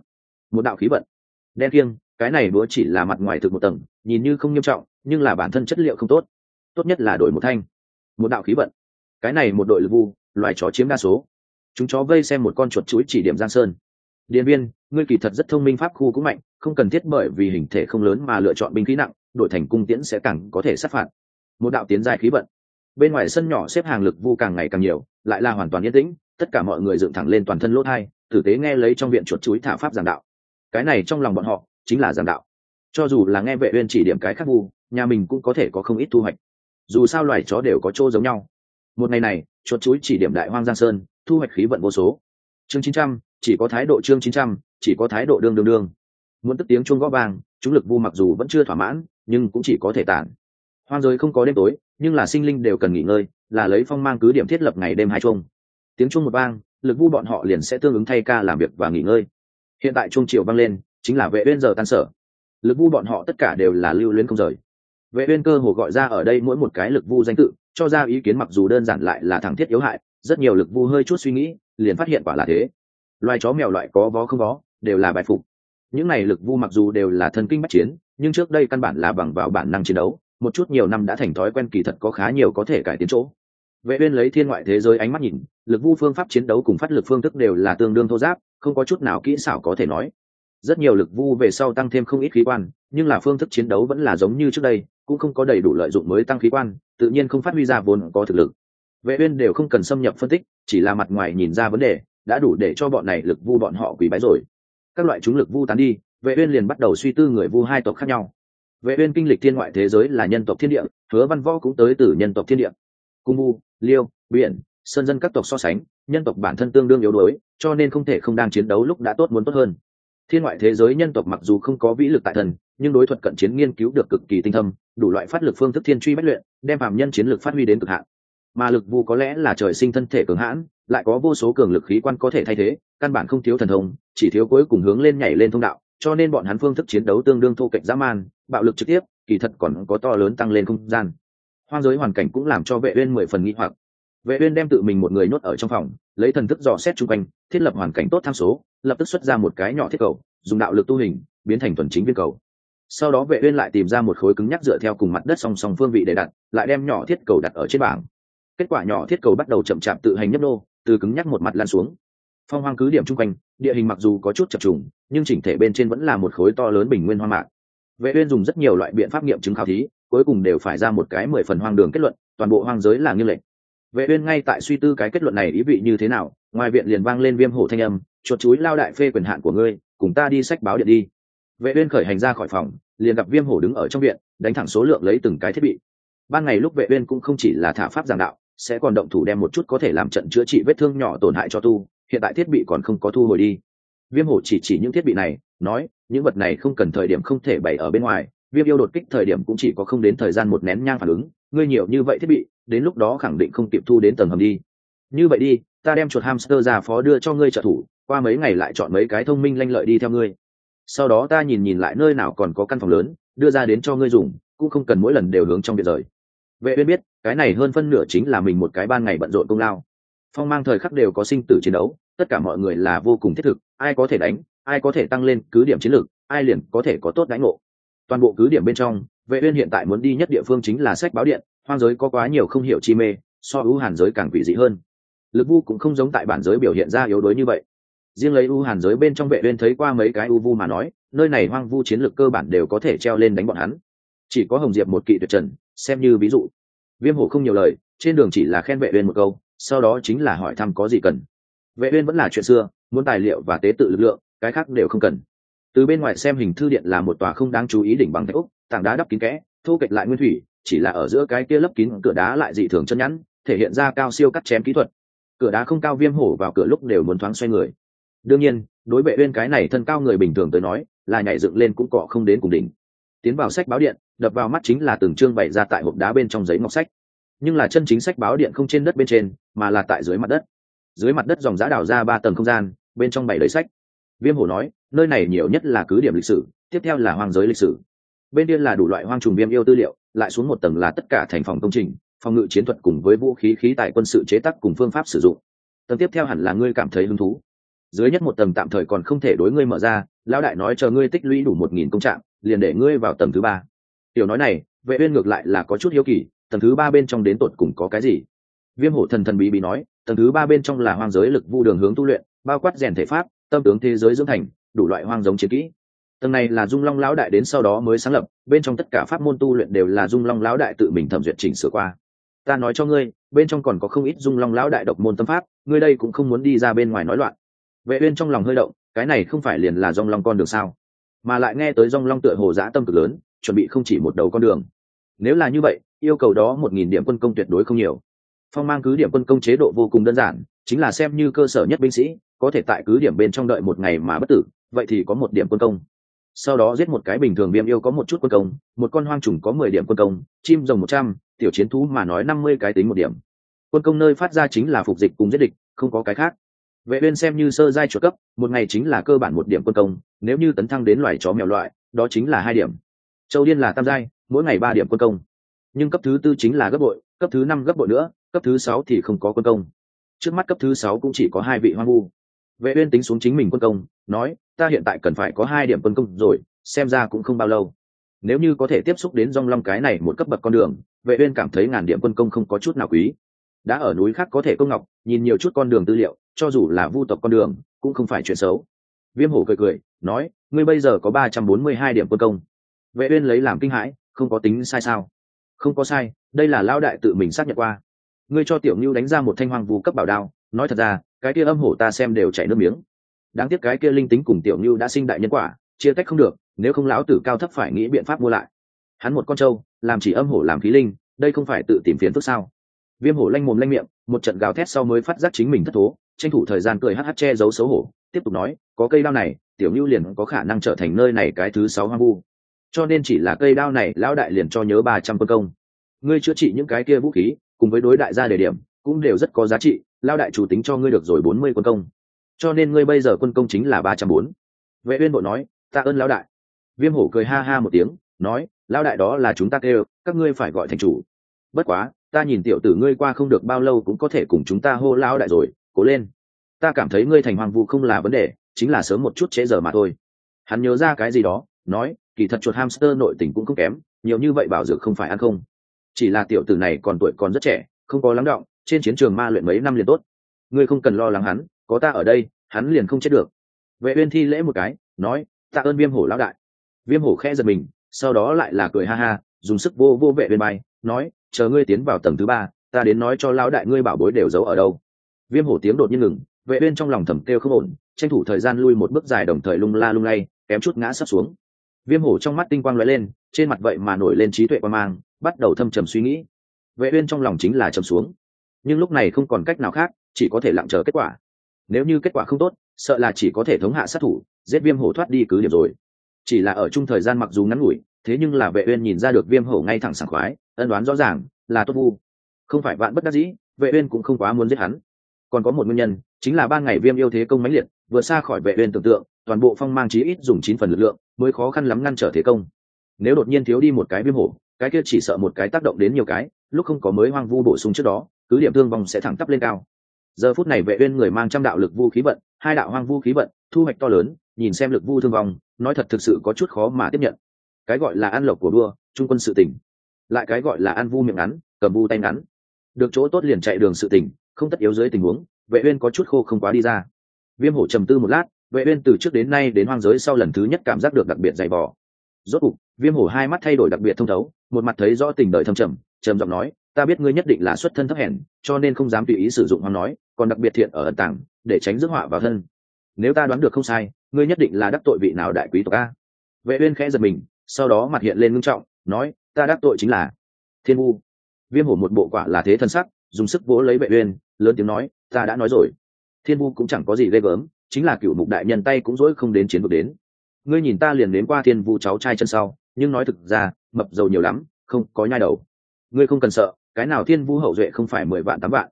Một đạo khí vận. Đen kiêng, cái này búa chỉ là mặt ngoài thực một tầng, nhìn như không nghiêm trọng, nhưng là bản thân chất liệu không tốt. Tốt nhất là đổi một thanh. Một đạo khí vận. Cái này một đội lực vu, loài chó chiếm đa số. Chúng chó vây xem một con chuột chuối chỉ điểm giang sơn điện viên ngươi kỳ thật rất thông minh pháp khu cũng mạnh không cần thiết bởi vì hình thể không lớn mà lựa chọn binh khí nặng đội thành cung tiễn sẽ càng có thể sát phạt. Một đạo tiến dài khí vận. Bên ngoài sân nhỏ xếp hàng lực vu càng ngày càng nhiều lại là hoàn toàn yên tĩnh tất cả mọi người dựng thẳng lên toàn thân lỗ thai tử tế nghe lấy trong viện chuột chuối thả pháp giảng đạo. Cái này trong lòng bọn họ chính là giảng đạo. Cho dù là nghe vệ uyên chỉ điểm cái khác vu nhà mình cũng có thể có không ít thu hoạch. Dù sao loài chó đều có chỗ giống nhau. Một ngày này chuột chuối chỉ điểm đại hoang giang sơn thu hoạch khí vận vô số. Chương 900, chỉ có thái độ chương 900, chỉ có thái độ đương đương đương. Muốn tức tiếng chuông gõ vang chúng lực vu mặc dù vẫn chưa thỏa mãn nhưng cũng chỉ có thể tản. Hoang giới không có đêm tối nhưng là sinh linh đều cần nghỉ ngơi là lấy phong mang cứ điểm thiết lập ngày đêm hai chuông. Tiếng chuông một vang lực vu bọn họ liền sẽ tương ứng thay ca làm việc và nghỉ ngơi. Hiện tại chuông chiều vang lên chính là vệ uyên giờ tan sở. Lực vu bọn họ tất cả đều là lưu luyến không rời. Vệ uyên cơ hồ gọi ra ở đây mỗi một cái lực vu danh tự cho ra ý kiến mặc dù đơn giản lại là thẳng thiết yếu hại rất nhiều lực vu hơi chút suy nghĩ liền phát hiện quả là thế loài chó mèo loại có vó không vó, đều là bài phục. Những này lực vu mặc dù đều là thân kinh bách chiến, nhưng trước đây căn bản là bằng vào bản năng chiến đấu, một chút nhiều năm đã thành thói quen kỳ thật có khá nhiều có thể cải tiến chỗ. Vệ uyên lấy thiên ngoại thế giới ánh mắt nhìn, lực vu phương pháp chiến đấu cùng phát lực phương thức đều là tương đương thô giáp, không có chút nào kỹ xảo có thể nói. Rất nhiều lực vu về sau tăng thêm không ít khí quan, nhưng là phương thức chiến đấu vẫn là giống như trước đây, cũng không có đầy đủ lợi dụng mới tăng khí quan, tự nhiên không phát huy ra vốn có thực lực. Vệ uyên đều không cần xâm nhập phân tích, chỉ là mặt ngoài nhìn ra vấn đề đã đủ để cho bọn này lực vu bọn họ quỳ bái rồi. Các loại chúng lực vu tán đi, vệ uyên liền bắt đầu suy tư người vu hai tộc khác nhau. Vệ uyên kinh lịch thiên ngoại thế giới là nhân tộc thiên địa, hứa văn võ cũng tới từ nhân tộc thiên địa. Cung vu, liêu, biển, sơn dân các tộc so sánh, nhân tộc bản thân tương đương yếu đuối, cho nên không thể không đang chiến đấu lúc đã tốt muốn tốt hơn. Thiên ngoại thế giới nhân tộc mặc dù không có vĩ lực tại thần, nhưng đối thuật cận chiến nghiên cứu được cực kỳ tinh thâm, đủ loại phát lực phương thức thiên truy bách luyện, đem phạm nhân chiến lực phát huy đến cực hạn. Mà lực vu có lẽ là trời sinh thân thể cường hãn lại có vô số cường lực khí quan có thể thay thế, căn bản không thiếu thần thông, chỉ thiếu cuối cùng hướng lên nhảy lên thông đạo, cho nên bọn hắn phương thức chiến đấu tương đương thô kệch dã man, bạo lực trực tiếp, kỳ thật còn có to lớn tăng lên không gian. Hoang giới hoàn cảnh cũng làm cho vệ uyên mười phần nghi hoặc. Vệ uyên đem tự mình một người nhốt ở trong phòng, lấy thần thức dò xét chung quanh, thiết lập hoàn cảnh tốt tham số, lập tức xuất ra một cái nhỏ thiết cầu, dùng đạo lực tu hình, biến thành thuần chính viên cầu. Sau đó vệ uyên lại tìm ra một khối cứng nhắc dựa theo cùng mặt đất song song phương vị để đặt, lại đem nhỏ thiết cầu đặt ở trên bảng. Kết quả nhỏ thiết cầu bắt đầu chậm chạp tự hành nhấp nô từ cứng nhắc một mặt lan xuống. Phong hoang cứ điểm chung quanh, địa hình mặc dù có chút chập trùng, nhưng chỉnh thể bên trên vẫn là một khối to lớn bình nguyên hoang mạc. Vệ uyên dùng rất nhiều loại biện pháp nghiệm chứng khảo thí, cuối cùng đều phải ra một cái mười phần hoang đường kết luận, toàn bộ hoang giới là nghiêng lệch vệ uyên ngay tại suy tư cái kết luận này ý vị như thế nào, ngoài viện liền vang lên viêm hổ thanh âm, chuột chuối lao đại phê quyền hạn của ngươi, cùng ta đi sách báo điện đi. Vệ uyên khởi hành ra khỏi phòng, liền gặp viêm hổ đứng ở trong viện, đánh thẳng số lượng lấy từng cái thiết bị. Ban ngày lúc vệ uyên cũng không chỉ là thả pháp giảng đạo sẽ còn động thủ đem một chút có thể làm trận chữa trị vết thương nhỏ tổn hại cho tu, hiện tại thiết bị còn không có thu hồi đi. Viêm hổ chỉ chỉ những thiết bị này, nói, những vật này không cần thời điểm không thể bày ở bên ngoài, viêm yêu đột kích thời điểm cũng chỉ có không đến thời gian một nén nhang phản ứng, ngươi nhiều như vậy thiết bị, đến lúc đó khẳng định không kịp thu đến tầng hầm đi. Như vậy đi, ta đem chuột hamster ra phó đưa cho ngươi trợ thủ, qua mấy ngày lại chọn mấy cái thông minh lanh lợi đi theo ngươi. Sau đó ta nhìn nhìn lại nơi nào còn có căn phòng lớn, đưa ra đến cho ngươi dùng, cũng không cần mỗi lần đều hướng trong biệt rời. Vệ uyên biết cái này hơn phân nửa chính là mình một cái ban ngày bận rộn công lao. Phong mang thời khắc đều có sinh tử chiến đấu, tất cả mọi người là vô cùng thiết thực, ai có thể đánh, ai có thể tăng lên cứ điểm chiến lược, ai liền có thể có tốt đánh ngộ. Toàn bộ cứ điểm bên trong, vệ uyên hiện tại muốn đi nhất địa phương chính là sách báo điện, hoang giới có quá nhiều không hiểu chi mê, so ưu hàn giới càng quỷ dị hơn. Lực vu cũng không giống tại bản giới biểu hiện ra yếu đuối như vậy. Riêng lấy ưu hàn giới bên trong vệ uyên thấy qua mấy cái ưu vu mà nói, nơi này hoang vu chiến lược cơ bản đều có thể treo lên đánh bọn hắn. Chỉ có hồng diệp một kỵ tuyệt trần, xem như ví dụ viêm hổ không nhiều lời, trên đường chỉ là khen vệ uyên một câu, sau đó chính là hỏi thăm có gì cần. Vệ uyên vẫn là chuyện xưa, muốn tài liệu và tế tự lực lượng, cái khác đều không cần. Từ bên ngoài xem hình thư điện là một tòa không đáng chú ý đỉnh bằng thạch úc tảng đá đắp kín kẽ thu kịch lại nguyên thủy, chỉ là ở giữa cái kia lấp kín cửa đá lại dị thường chân nhẵn, thể hiện ra cao siêu cắt chém kỹ thuật. Cửa đá không cao viêm hổ vào cửa lúc đều muốn thoáng xoay người. Đương nhiên, đối vệ uyên cái này thân cao người bình thường tới nói, là nhảy dựng lên cũng cọ không đến cùng đỉnh tiến vào sách báo điện, đập vào mắt chính là từng chương bày ra tại hộp đá bên trong giấy ngọc sách. Nhưng là chân chính sách báo điện không trên đất bên trên, mà là tại dưới mặt đất. Dưới mặt đất dòng giã đào ra ba tầng không gian, bên trong bảy lấy sách. Viêm hổ nói, nơi này nhiều nhất là cứ điểm lịch sử, tiếp theo là hoang giới lịch sử. Bên điên là đủ loại hoang trùng viêm yêu tư liệu, lại xuống một tầng là tất cả thành phòng công trình, phòng ngự chiến thuật cùng với vũ khí khí tại quân sự chế tác cùng phương pháp sử dụng. Tầng tiếp theo hẳn là ngươi cảm thấy hứng thú. Dưới nhất một tầng tạm thời còn không thể đối ngươi mở ra, lão đại nói chờ ngươi tích lũy đủ một nghìn công trạng liền để ngươi vào tầng thứ ba. Tiểu nói này, vệ uyên ngược lại là có chút hiếu kỳ, tầng thứ ba bên trong đến tột cùng có cái gì? Viêm hổ thần thần bí bí nói, tầng thứ ba bên trong là hoang giới lực vu đường hướng tu luyện, bao quát rèn thể pháp, tâm tướng thế giới dưỡng thành, đủ loại hoang giống chiến kỹ. Tầng này là dung long lão đại đến sau đó mới sáng lập, bên trong tất cả pháp môn tu luyện đều là dung long lão đại tự mình thẩm duyệt chỉnh sửa qua. Ta nói cho ngươi, bên trong còn có không ít dung long lão đại độc môn tâm pháp, ngươi đây cũng không muốn đi ra bên ngoài nói loạn. Vệ uyên trong lòng hơi động, cái này không phải liền là dung long con đường sao? Mà lại nghe tới dung long tựa hồ giã tâm cực lớn, chuẩn bị không chỉ một đầu con đường. Nếu là như vậy, yêu cầu đó một nghìn điểm quân công tuyệt đối không nhiều. Phong mang cứ điểm quân công chế độ vô cùng đơn giản, chính là xem như cơ sở nhất binh sĩ, có thể tại cứ điểm bên trong đợi một ngày mà bất tử, vậy thì có một điểm quân công. Sau đó giết một cái bình thường viêm yêu có một chút quân công, một con hoang trùng có mười điểm quân công, chim rồng một trăm, tiểu chiến thú mà nói năm mươi cái tính một điểm. Quân công nơi phát ra chính là phục dịch cùng giết địch, không có cái khác. Vệ uyên xem như sơ giai chuột cấp, một ngày chính là cơ bản một điểm quân công nếu như tấn thăng đến loài chó mèo loại, đó chính là hai điểm. Châu điên là tam giai, mỗi ngày ba điểm quân công. Nhưng cấp thứ tư chính là gấp bội, cấp thứ năm gấp bội nữa, cấp thứ sáu thì không có quân công. Trước mắt cấp thứ sáu cũng chỉ có hai vị hoang vu. Vệ uyên tính xuống chính mình quân công, nói, ta hiện tại cần phải có hai điểm quân công rồi, xem ra cũng không bao lâu. Nếu như có thể tiếp xúc đến rong long cái này một cấp bậc con đường, vệ uyên cảm thấy ngàn điểm quân công không có chút nào quý. Đã ở núi khác có thể công ngọc, nhìn nhiều chút con đường tư liệu, cho dù là vu tộc con đường, cũng không phải chuyện xấu viêm hổ cười cười, nói, ngươi bây giờ có ba trăm bốn mươi hai điểm quân công. Vệ uyên lấy làm kinh hãi, không có tính sai sao? Không có sai, đây là lão đại tự mình xác nhận qua. Ngươi cho tiểu ngưu đánh ra một thanh hoàng vu cấp bảo đao, nói thật ra, cái kia âm hổ ta xem đều chảy nước miếng. Đáng tiếc cái kia linh tính cùng tiểu ngưu đã sinh đại nhân quả, chia tách không được, nếu không lão tử cao thấp phải nghĩ biện pháp mua lại. Hắn một con trâu, làm chỉ âm hổ làm khí linh, đây không phải tự tìm phiền phức sao? Viêm hổ lanh mồm lanh miệng một trận gào thét sau mới phát giác chính mình thất thố, tranh thủ thời gian cười hh che giấu xấu hổ, tiếp tục nói, có cây đao này, tiểu ngưu liền có khả năng trở thành nơi này cái thứ sáu hoang vu. Cho nên chỉ là cây đao này, lão đại liền cho nhớ ba trăm quân công. Ngươi chữa trị những cái kia vũ khí, cùng với đối đại gia đề điểm, cũng đều rất có giá trị lao đại chủ tính cho ngươi được rồi bốn mươi quân công. Cho nên ngươi bây giờ quân công chính là ba trăm bốn. Vệ uyên bộ nói, ta ơn lão đại. Viêm hổ cười ha ha một tiếng, nói, lão đại đó là chúng ta kêu, các ngươi phải gọi thành chủ. Bất quá ta nhìn tiểu tử ngươi qua không được bao lâu cũng có thể cùng chúng ta hô lão đại rồi, cố lên. Ta cảm thấy ngươi thành hoàng vu không là vấn đề, chính là sớm một chút trễ giờ mà thôi. Hắn nhớ ra cái gì đó, nói, kỳ thật chuột hamster nội tình cũng không kém, nhiều như vậy bảo dược không phải ăn không. Chỉ là tiểu tử này còn tuổi còn rất trẻ, không có lắng động, trên chiến trường ma luyện mấy năm liền tốt. Ngươi không cần lo lắng hắn, có ta ở đây, hắn liền không chết được. Vệ uyên thi lễ một cái, nói, tạ ơn viêm hổ lão đại. Viêm hổ khẽ giật mình, sau đó lại là cười ha ha, dùng sức vô vô vệ bên bay, nói chờ ngươi tiến vào tầng thứ ba, ta đến nói cho lão đại ngươi bảo bối đều giấu ở đâu. Viêm hổ tiếng đột nhiên ngừng, vệ uyên trong lòng thầm kêu không ổn, tranh thủ thời gian lui một bước dài đồng thời lung la lung lay, kém chút ngã sắp xuống. Viêm hổ trong mắt tinh quang lóe lên, trên mặt vậy mà nổi lên trí tuệ quan mang, bắt đầu thâm trầm suy nghĩ. Vệ uyên trong lòng chính là trầm xuống. Nhưng lúc này không còn cách nào khác, chỉ có thể lặng chờ kết quả. Nếu như kết quả không tốt, sợ là chỉ có thể thống hạ sát thủ, giết viêm hổ thoát đi cứ điểm rồi. Chỉ là ở chung thời gian mặc dù ngắn ngủi, thế nhưng là vệ uyên nhìn ra được viêm hổ ngay thẳng sảng khoái ân đoán rõ ràng là tốt vu. Không phải vạn bất đắc dĩ, vệ uyên cũng không quá muốn giết hắn. Còn có một nguyên nhân, chính là ba ngày viêm yêu thế công mãnh liệt, vừa xa khỏi vệ uyên tưởng tượng, toàn bộ phong mang chí ít dùng chín phần lực lượng, mới khó khăn lắm ngăn trở thế công. Nếu đột nhiên thiếu đi một cái viêm hổ, cái kia chỉ sợ một cái tác động đến nhiều cái, lúc không có mới hoang vu bổ sung trước đó, cứ điểm thương vong sẽ thẳng tắp lên cao. Giờ phút này vệ uyên người mang trăm đạo lực vu khí vận, hai đạo hoang vu khí vận, thu hoạch to lớn, nhìn xem lực vu thương vong, nói thật thực sự có chút khó mà tiếp nhận. Cái gọi là ăn lộc của đua, trung quân sự tỉnh lại cái gọi là ăn vu miệng ngắn, cầm vu tay ngắn. Được chỗ tốt liền chạy đường sự tỉnh không tất yếu dưới tình huống, vệ uyên có chút khô không quá đi ra. Viêm hổ trầm tư một lát, vệ uyên từ trước đến nay đến hoang giới sau lần thứ nhất cảm giác được đặc biệt dày vò. Rốt cục, viêm hổ hai mắt thay đổi đặc biệt thông thấu, một mặt thấy rõ tình đời thâm trầm trầm giọng nói, ta biết ngươi nhất định là xuất thân thấp hèn, cho nên không dám tùy ý sử dụng hoang nói, còn đặc biệt thiện ở ẩn tàng, để tránh rước họa vào thân. Nếu ta đoán được không sai, ngươi nhất định là đắc tội vị nào đại quý tộc a. Vệ uyên khẽ giật mình, sau đó mặt hiện lên ngưng trọng, nói ta đắc tội chính là thiên vu. Viêm hổ một bộ quả là thế thân sắc, dùng sức vỗ lấy vệ uyên, lớn tiếng nói, ta đã nói rồi. Thiên vu cũng chẳng có gì ghê gớm, chính là cựu mục đại nhân tay cũng dỗi không đến chiến vực đến. Ngươi nhìn ta liền đến qua thiên vu cháu trai chân sau, nhưng nói thực ra, mập dầu nhiều lắm, không có nhai đầu. Ngươi không cần sợ, cái nào thiên vu hậu duệ không phải mười vạn tám vạn.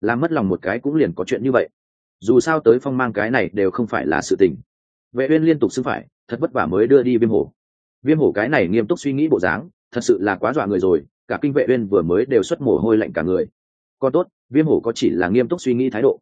Làm mất lòng một cái cũng liền có chuyện như vậy. Dù sao tới phong mang cái này đều không phải là sự tình. Vệ uyên liên tục xưng phải, thật vất vả mới đưa đi viêm hổ. Viêm hổ cái này nghiêm túc suy nghĩ bộ dáng thật sự là quá dọa người rồi, cả kinh vệ uyên vừa mới đều xuất mồ hôi lạnh cả người. Còn tốt, viêm hổ có chỉ là nghiêm túc suy nghĩ thái độ.